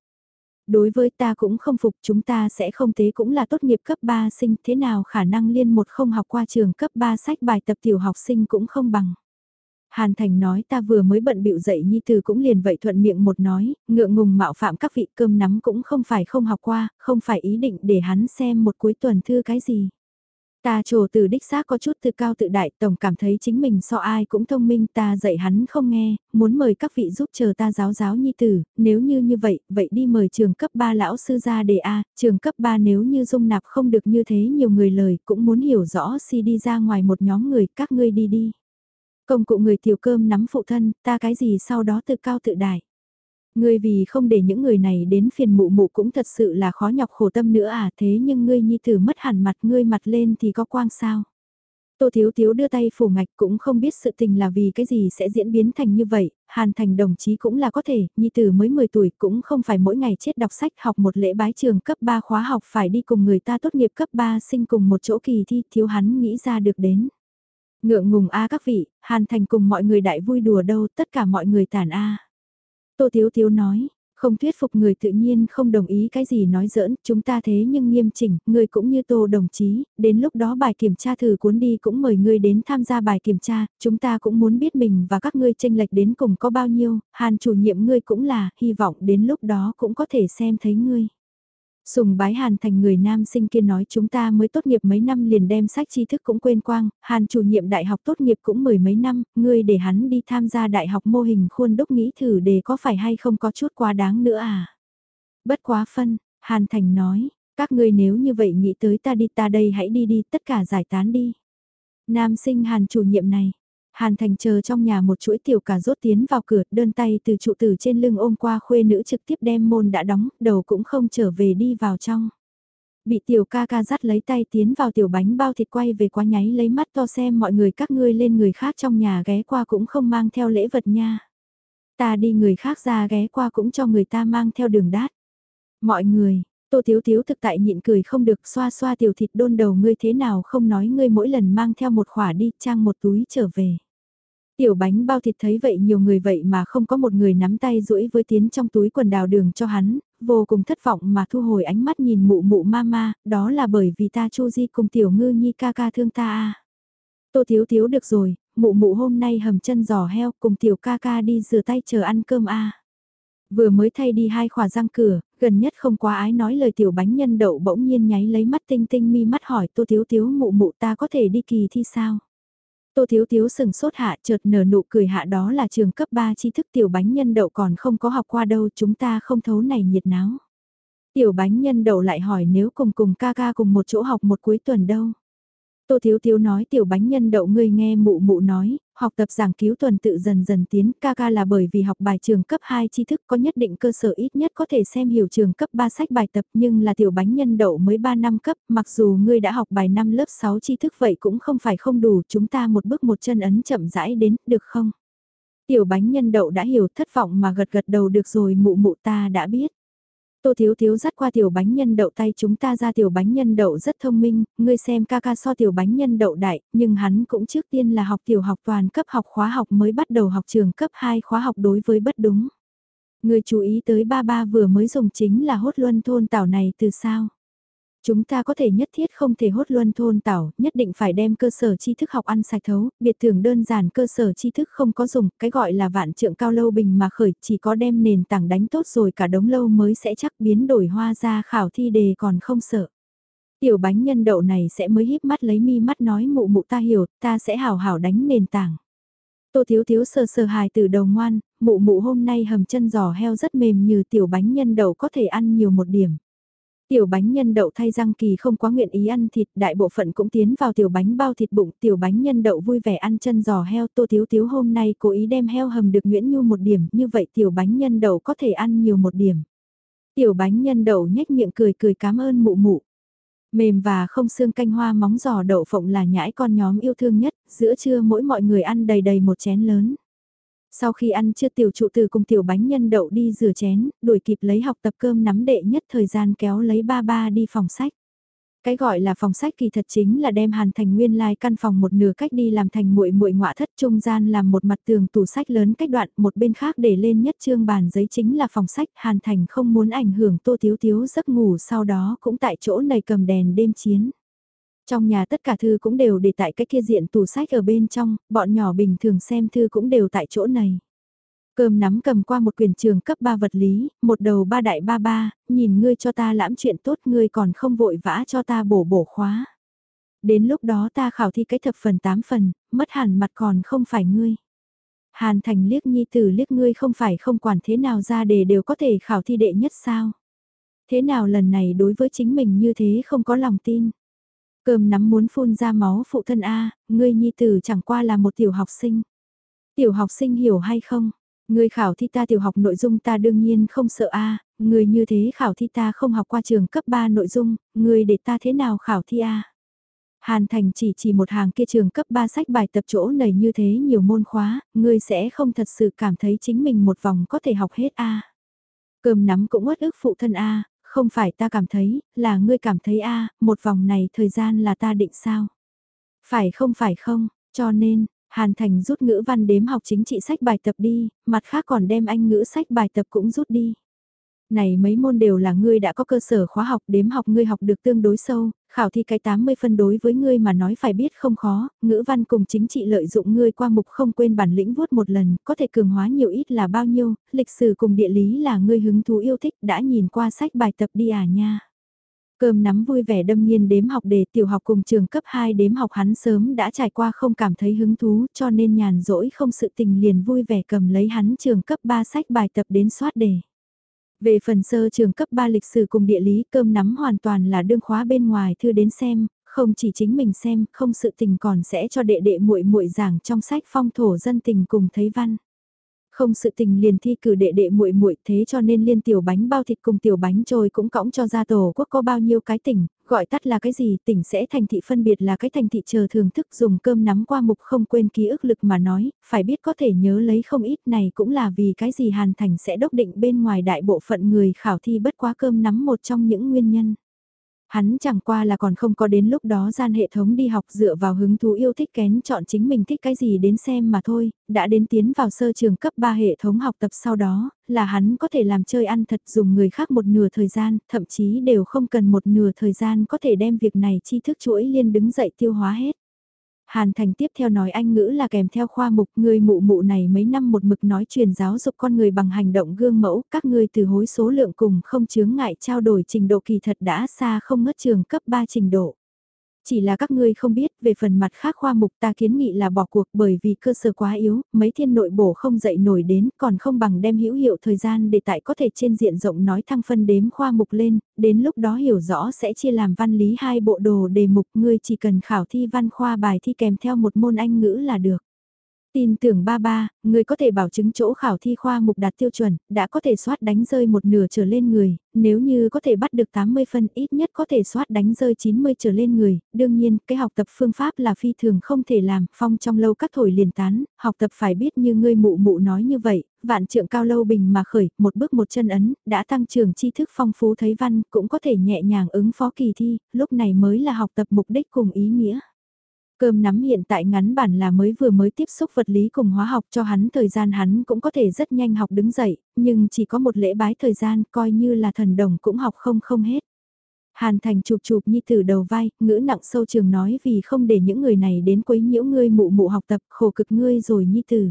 Đối với ta cũng không phục chúng ta sẽ không thế cũng là tốt nghiệp cấp 3 sinh thế nào khả năng liên một không học qua trường cấp 3 sách bài tập tiểu học sinh cũng không bằng. Hàn Thành nói ta vừa mới bận bịu dậy Nhi Từ cũng liền vậy thuận miệng một nói, ngượng ngùng mạo phạm các vị cơm nắm cũng không phải không học qua, không phải ý định để hắn xem một cuối tuần thư cái gì. Ta trồ từ đích xác có chút tự cao tự đại, tổng cảm thấy chính mình so ai cũng thông minh ta dạy hắn không nghe, muốn mời các vị giúp chờ ta giáo giáo nhi tử, nếu như như vậy, vậy đi mời trường cấp 3 lão sư ra đề A, trường cấp 3 nếu như dung nạp không được như thế nhiều người lời cũng muốn hiểu rõ si đi ra ngoài một nhóm người, các ngươi đi đi. Công cụ người tiểu cơm nắm phụ thân, ta cái gì sau đó tự cao tự đại. Ngươi vì không để những người này đến phiền mụ mụ cũng thật sự là khó nhọc khổ tâm nữa à thế nhưng ngươi nhi tử mất hẳn mặt ngươi mặt lên thì có quang sao. Tô Thiếu Thiếu đưa tay phủ ngạch cũng không biết sự tình là vì cái gì sẽ diễn biến thành như vậy, Hàn Thành đồng chí cũng là có thể, Nhi Tử mới 10 tuổi cũng không phải mỗi ngày chết đọc sách học một lễ bái trường cấp 3 khóa học phải đi cùng người ta tốt nghiệp cấp 3 sinh cùng một chỗ kỳ thi thiếu hắn nghĩ ra được đến. Ngượng ngùng a các vị, Hàn Thành cùng mọi người đại vui đùa đâu, tất cả mọi người tàn a. Tô thiếu thiếu nói, không thuyết phục người tự nhiên không đồng ý cái gì nói giỡn, chúng ta thế nhưng nghiêm chỉnh, người cũng như Tô đồng chí, đến lúc đó bài kiểm tra thử cuốn đi cũng mời ngươi đến tham gia bài kiểm tra, chúng ta cũng muốn biết mình và các ngươi tranh lệch đến cùng có bao nhiêu, Hàn chủ nhiệm ngươi cũng là, hy vọng đến lúc đó cũng có thể xem thấy ngươi. Sùng bái Hàn thành người nam sinh kia nói chúng ta mới tốt nghiệp mấy năm liền đem sách tri thức cũng quên quang, Hàn chủ nhiệm đại học tốt nghiệp cũng mười mấy năm, ngươi để hắn đi tham gia đại học mô hình khuôn đúc nghĩ thử để có phải hay không có chút quá đáng nữa à. Bất quá phân, Hàn Thành nói, các ngươi nếu như vậy nghĩ tới ta đi ta đây hãy đi đi, tất cả giải tán đi. Nam sinh Hàn chủ nhiệm này, Hàn Thành chờ trong nhà một chuỗi tiểu cả rốt tiến vào cửa, đơn tay từ trụ tử trên lưng ôm qua khuê nữ trực tiếp đem môn đã đóng, đầu cũng không trở về đi vào trong. Bị tiểu ca ca dắt lấy tay tiến vào tiểu bánh bao thịt quay về quá nháy lấy mắt to xem mọi người các ngươi lên người khác trong nhà ghé qua cũng không mang theo lễ vật nha. Ta đi người khác ra ghé qua cũng cho người ta mang theo đường đát. Mọi người, Tô Thiếu Thiếu thực tại nhịn cười không được xoa xoa tiểu thịt đôn đầu ngươi thế nào không nói ngươi mỗi lần mang theo một khỏa đi trang một túi trở về. Tiểu bánh bao thịt thấy vậy nhiều người vậy mà không có một người nắm tay rũi với tiến trong túi quần đào đường cho hắn, vô cùng thất vọng mà thu hồi ánh mắt nhìn mụ mụ mama, đó là bởi vì ta chu di cùng tiểu ngư nhi ca ca thương ta à. Tô thiếu thiếu được rồi, mụ mụ hôm nay hầm chân giò heo cùng tiểu ca ca đi rửa tay chờ ăn cơm à. Vừa mới thay đi hai khỏa răng cửa, gần nhất không quá ái nói lời tiểu bánh nhân đậu bỗng nhiên nháy lấy mắt tinh tinh mi mắt hỏi tô thiếu thiếu mụ mụ ta có thể đi kỳ thi sao? Tô Thiếu Thiếu sừng sốt hạ, chợt nở nụ cười hạ đó là trường cấp 3 tri thức tiểu bánh nhân đậu còn không có học qua đâu, chúng ta không thấu này nhiệt náo. Tiểu bánh nhân đậu lại hỏi nếu cùng cùng ca ca cùng một chỗ học một cuối tuần đâu. Tô Thiếu Thiếu nói tiểu bánh nhân đậu ngươi nghe mụ mụ nói, học tập giảng cứu tuần tự dần dần tiến, ca ca là bởi vì học bài trường cấp 2 tri thức có nhất định cơ sở ít nhất có thể xem hiểu trường cấp 3 sách bài tập nhưng là tiểu bánh nhân đậu mới 3 năm cấp, mặc dù ngươi đã học bài năm lớp 6 tri thức vậy cũng không phải không đủ, chúng ta một bước một chân ấn chậm rãi đến, được không? Tiểu bánh nhân đậu đã hiểu thất vọng mà gật gật đầu được rồi mụ mụ ta đã biết. Tô Thiếu Thiếu dắt qua tiểu bánh nhân đậu tay chúng ta ra tiểu bánh nhân đậu rất thông minh, ngươi xem ca ca so tiểu bánh nhân đậu đại, nhưng hắn cũng trước tiên là học tiểu học toàn cấp học khóa học mới bắt đầu học trường cấp 2 khóa học đối với bất đúng. Ngươi chú ý tới ba ba vừa mới dùng chính là hốt luân thôn tảo này từ sao? Chúng ta có thể nhất thiết không thể hốt luân thôn tảo, nhất định phải đem cơ sở tri thức học ăn sạch thấu, biệt thường đơn giản cơ sở tri thức không có dùng, cái gọi là vạn trượng cao lâu bình mà khởi, chỉ có đem nền tảng đánh tốt rồi cả đống lâu mới sẽ chắc biến đổi hoa ra khảo thi đề còn không sợ. Tiểu bánh nhân đậu này sẽ mới híp mắt lấy mi mắt nói mụ mụ ta hiểu, ta sẽ hào hảo đánh nền tảng. Tô thiếu thiếu sờ sờ hài từ đầu ngoan, mụ mụ hôm nay hầm chân giò heo rất mềm như tiểu bánh nhân đậu có thể ăn nhiều một điểm. Tiểu bánh nhân đậu thay răng kỳ không quá nguyện ý ăn thịt, đại bộ phận cũng tiến vào tiểu bánh bao thịt bụng, tiểu bánh nhân đậu vui vẻ ăn chân giò heo, tô thiếu thiếu hôm nay cố ý đem heo hầm được Nguyễn Nhu một điểm, như vậy tiểu bánh nhân đậu có thể ăn nhiều một điểm. Tiểu bánh nhân đậu nhếch miệng cười cười cảm ơn mụ mụ. Mềm và không xương canh hoa móng giò đậu phộng là nhãi con nhóm yêu thương nhất, giữa trưa mỗi mọi người ăn đầy đầy một chén lớn. Sau khi ăn chưa tiểu trụ từ cùng tiểu bánh nhân đậu đi rửa chén, đuổi kịp lấy học tập cơm nắm đệ nhất thời gian kéo lấy ba ba đi phòng sách. Cái gọi là phòng sách kỳ thật chính là đem Hàn Thành nguyên lai like căn phòng một nửa cách đi làm thành muội muội ngọa thất trung gian làm một mặt tường tủ sách lớn cách đoạn, một bên khác để lên nhất trương bàn giấy chính là phòng sách, Hàn Thành không muốn ảnh hưởng Tô Thiếu Thiếu giấc ngủ sau đó cũng tại chỗ này cầm đèn đêm chiến. Trong nhà tất cả thư cũng đều để tại cái kia diện tủ sách ở bên trong, bọn nhỏ bình thường xem thư cũng đều tại chỗ này. Cơm nắm cầm qua một quyền trường cấp 3 vật lý, một đầu ba đại ba ba, nhìn ngươi cho ta lãm chuyện tốt ngươi còn không vội vã cho ta bổ bổ khóa. Đến lúc đó ta khảo thi cái thập phần tám phần, mất hẳn mặt còn không phải ngươi. Hàn thành liếc nhi tử liếc ngươi không phải không quản thế nào ra để đều có thể khảo thi đệ nhất sao. Thế nào lần này đối với chính mình như thế không có lòng tin. Cơm nắm muốn phun ra máu phụ thân A, ngươi nhi tử chẳng qua là một tiểu học sinh. Tiểu học sinh hiểu hay không? Ngươi khảo thi ta tiểu học nội dung ta đương nhiên không sợ A, ngươi như thế khảo thi ta không học qua trường cấp 3 nội dung, ngươi để ta thế nào khảo thi A? Hàn Thành chỉ chỉ một hàng kia trường cấp 3 sách bài tập chỗ này như thế nhiều môn khóa, ngươi sẽ không thật sự cảm thấy chính mình một vòng có thể học hết A. Cơm nắm cũng uất ức phụ thân A, không phải ta cảm thấy, là ngươi cảm thấy a một vòng này thời gian là ta định sao? Phải không phải không, cho nên, Hàn Thành rút ngữ văn đếm học chính trị sách bài tập đi, mặt khác còn đem anh ngữ sách bài tập cũng rút đi. Này mấy môn đều là ngươi đã có cơ sở khóa học đếm học ngươi học được tương đối sâu, khảo thi cái 80 phân đối với ngươi mà nói phải biết không khó, ngữ văn cùng chính trị lợi dụng ngươi qua mục không quên bản lĩnh vuốt một lần, có thể cường hóa nhiều ít là bao nhiêu, lịch sử cùng địa lý là ngươi hứng thú yêu thích đã nhìn qua sách bài tập đi à nha. Cơm nắm vui vẻ đâm nhiên đếm học đề tiểu học cùng trường cấp 2 đếm học hắn sớm đã trải qua không cảm thấy hứng thú cho nên nhàn rỗi không sự tình liền vui vẻ cầm lấy hắn trường cấp 3 sách bài tập đến soát đề. Về phần sơ trường cấp 3 lịch sử cùng địa lý cơm nắm hoàn toàn là đương khóa bên ngoài thư đến xem, không chỉ chính mình xem, không sự tình còn sẽ cho đệ đệ muội muội giảng trong sách phong thổ dân tình cùng thấy văn. Không sự tình liền thi cử đệ đệ muội muội thế cho nên liên tiểu bánh bao thịt cùng tiểu bánh trôi cũng cõng cho ra tổ quốc có bao nhiêu cái tỉnh, gọi tắt là cái gì tỉnh sẽ thành thị phân biệt là cái thành thị chờ thường thức dùng cơm nắm qua mục không quên ký ức lực mà nói, phải biết có thể nhớ lấy không ít này cũng là vì cái gì hàn thành sẽ đốc định bên ngoài đại bộ phận người khảo thi bất quá cơm nắm một trong những nguyên nhân. Hắn chẳng qua là còn không có đến lúc đó gian hệ thống đi học dựa vào hứng thú yêu thích kén chọn chính mình thích cái gì đến xem mà thôi, đã đến tiến vào sơ trường cấp 3 hệ thống học tập sau đó, là hắn có thể làm chơi ăn thật dùng người khác một nửa thời gian, thậm chí đều không cần một nửa thời gian có thể đem việc này chi thức chuỗi liên đứng dậy tiêu hóa hết. Hàn Thành tiếp theo nói Anh ngữ là kèm theo khoa mục người mụ mụ này mấy năm một mực nói truyền giáo dục con người bằng hành động gương mẫu, các ngươi từ hối số lượng cùng không chướng ngại trao đổi trình độ kỳ thật đã xa không ngất trường cấp 3 trình độ. Chỉ là các ngươi không biết, về phần mặt khác khoa mục ta kiến nghị là bỏ cuộc bởi vì cơ sở quá yếu, mấy thiên nội bổ không dậy nổi đến, còn không bằng đem hữu hiệu thời gian để tại có thể trên diện rộng nói thăng phân đếm khoa mục lên, đến lúc đó hiểu rõ sẽ chia làm văn lý hai bộ đồ đề mục, ngươi chỉ cần khảo thi văn khoa bài thi kèm theo một môn Anh ngữ là được. Tin tưởng ba ba, người có thể bảo chứng chỗ khảo thi khoa mục đạt tiêu chuẩn, đã có thể soát đánh rơi một nửa trở lên người, nếu như có thể bắt được 80 phân ít nhất có thể soát đánh rơi 90 trở lên người, đương nhiên cái học tập phương pháp là phi thường không thể làm, phong trong lâu các thổi liền tán, học tập phải biết như ngươi mụ mụ nói như vậy, vạn trượng cao lâu bình mà khởi, một bước một chân ấn, đã tăng trưởng tri thức phong phú thấy văn, cũng có thể nhẹ nhàng ứng phó kỳ thi, lúc này mới là học tập mục đích cùng ý nghĩa. Cơm nắm hiện tại ngắn bản là mới vừa mới tiếp xúc vật lý cùng hóa học cho hắn thời gian hắn cũng có thể rất nhanh học đứng dậy, nhưng chỉ có một lễ bái thời gian coi như là thần đồng cũng học không không hết. Hàn Thành chụp chụp Nhi Tử đầu vai, ngữ nặng sâu trường nói vì không để những người này đến quấy nhiễu ngươi mụ mụ học tập khổ cực ngươi rồi Nhi Tử.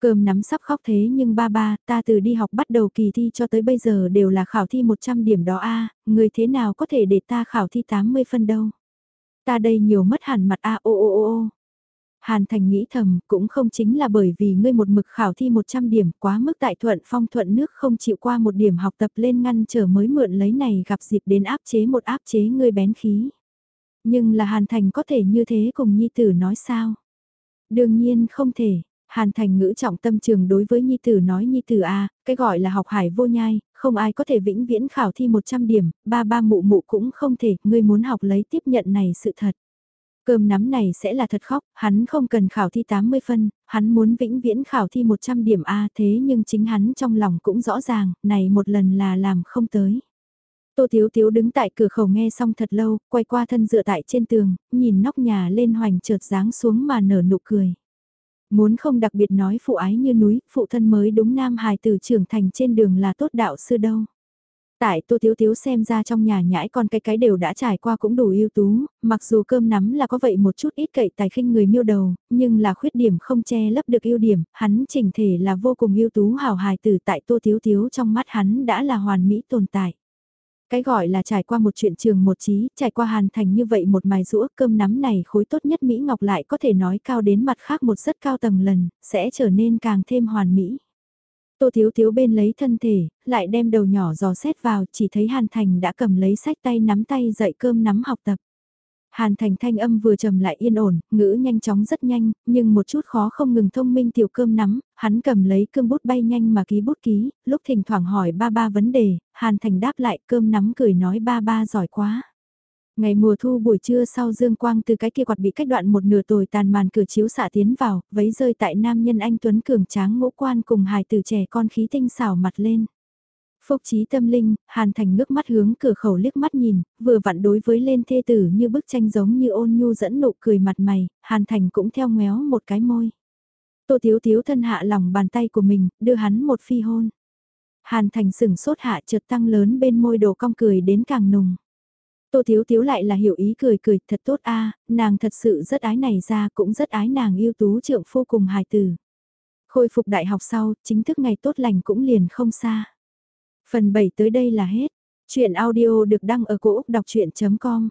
Cơm nắm sắp khóc thế nhưng ba ba, ta từ đi học bắt đầu kỳ thi cho tới bây giờ đều là khảo thi 100 điểm đó a người thế nào có thể để ta khảo thi 80 phân đâu. Ta đây nhiều mất hẳn mặt a ô ô ô ô. Hàn Thành nghĩ thầm, cũng không chính là bởi vì ngươi một mực khảo thi 100 điểm quá mức tại thuận phong thuận nước không chịu qua một điểm học tập lên ngăn trở mới mượn lấy này gặp dịp đến áp chế một áp chế ngươi bén khí. Nhưng là Hàn Thành có thể như thế cùng Nhi Tử nói sao? Đương nhiên không thể, Hàn Thành ngữ trọng tâm trường đối với Nhi Tử nói Nhi Tử a cái gọi là học hải vô nhai, không ai có thể vĩnh viễn khảo thi 100 điểm, ba ba mụ mụ cũng không thể, ngươi muốn học lấy tiếp nhận này sự thật. Cơm nắm này sẽ là thật khóc, hắn không cần khảo thi 80 phân, hắn muốn vĩnh viễn khảo thi 100 điểm A thế nhưng chính hắn trong lòng cũng rõ ràng, này một lần là làm không tới. Tô Thiếu Thiếu đứng tại cửa khẩu nghe xong thật lâu, quay qua thân dựa tại trên tường, nhìn nóc nhà lên hoành trượt dáng xuống mà nở nụ cười. Muốn không đặc biệt nói phụ ái như núi, phụ thân mới đúng nam hài tử trưởng thành trên đường là tốt đạo sư đâu. Tại Tô Thiếu Thiếu xem ra trong nhà nhãi con cái cái đều đã trải qua cũng đủ ưu tú, mặc dù cơm nắm là có vậy một chút ít cậy tài khinh người miêu đầu, nhưng là khuyết điểm không che lấp được ưu điểm, hắn chỉnh thể là vô cùng ưu tú hào hài tử tại Tô Thiếu Thiếu trong mắt hắn đã là hoàn mỹ tồn tại. Cái gọi là trải qua một chuyện trường một trí, trải qua hàn thành như vậy một mài rũa cơm nắm này khối tốt nhất Mỹ Ngọc lại có thể nói cao đến mặt khác một rất cao tầng lần, sẽ trở nên càng thêm hoàn mỹ. Tô Thiếu Thiếu bên lấy thân thể, lại đem đầu nhỏ giò xét vào, chỉ thấy Hàn Thành đã cầm lấy sách tay nắm tay dậy cơm nắm học tập. Hàn Thành thanh âm vừa trầm lại yên ổn, ngữ nhanh chóng rất nhanh, nhưng một chút khó không ngừng thông minh tiểu cơm nắm, hắn cầm lấy cơm bút bay nhanh mà ký bút ký, lúc thỉnh thoảng hỏi ba ba vấn đề, Hàn Thành đáp lại cơm nắm cười nói ba ba giỏi quá. Ngày mùa thu buổi trưa sau dương quang từ cái kia quạt bị cách đoạn một nửa tồi tàn màn cửa chiếu xạ tiến vào, vấy rơi tại nam nhân anh Tuấn Cường tráng ngũ quan cùng hài tử trẻ con khí tinh xảo mặt lên. Phúc trí tâm linh, Hàn Thành ngước mắt hướng cửa khẩu liếc mắt nhìn, vừa vặn đối với lên thê tử như bức tranh giống như ôn nhu dẫn nụ cười mặt mày, Hàn Thành cũng theo ngoéo một cái môi. Tô Thiếu Thiếu thân hạ lòng bàn tay của mình, đưa hắn một phi hôn. Hàn Thành sửng sốt hạ chợt tăng lớn bên môi đồ cong cười đến càng nùng. Tô Thiếu Thiếu lại là hiểu ý cười cười thật tốt a nàng thật sự rất ái này ra cũng rất ái nàng yêu tú trượng phu cùng hài tử. Khôi phục đại học sau, chính thức ngày tốt lành cũng liền không xa. Phần 7 tới đây là hết. Chuyện audio được đăng ở cổ Úc đọc chuyện.com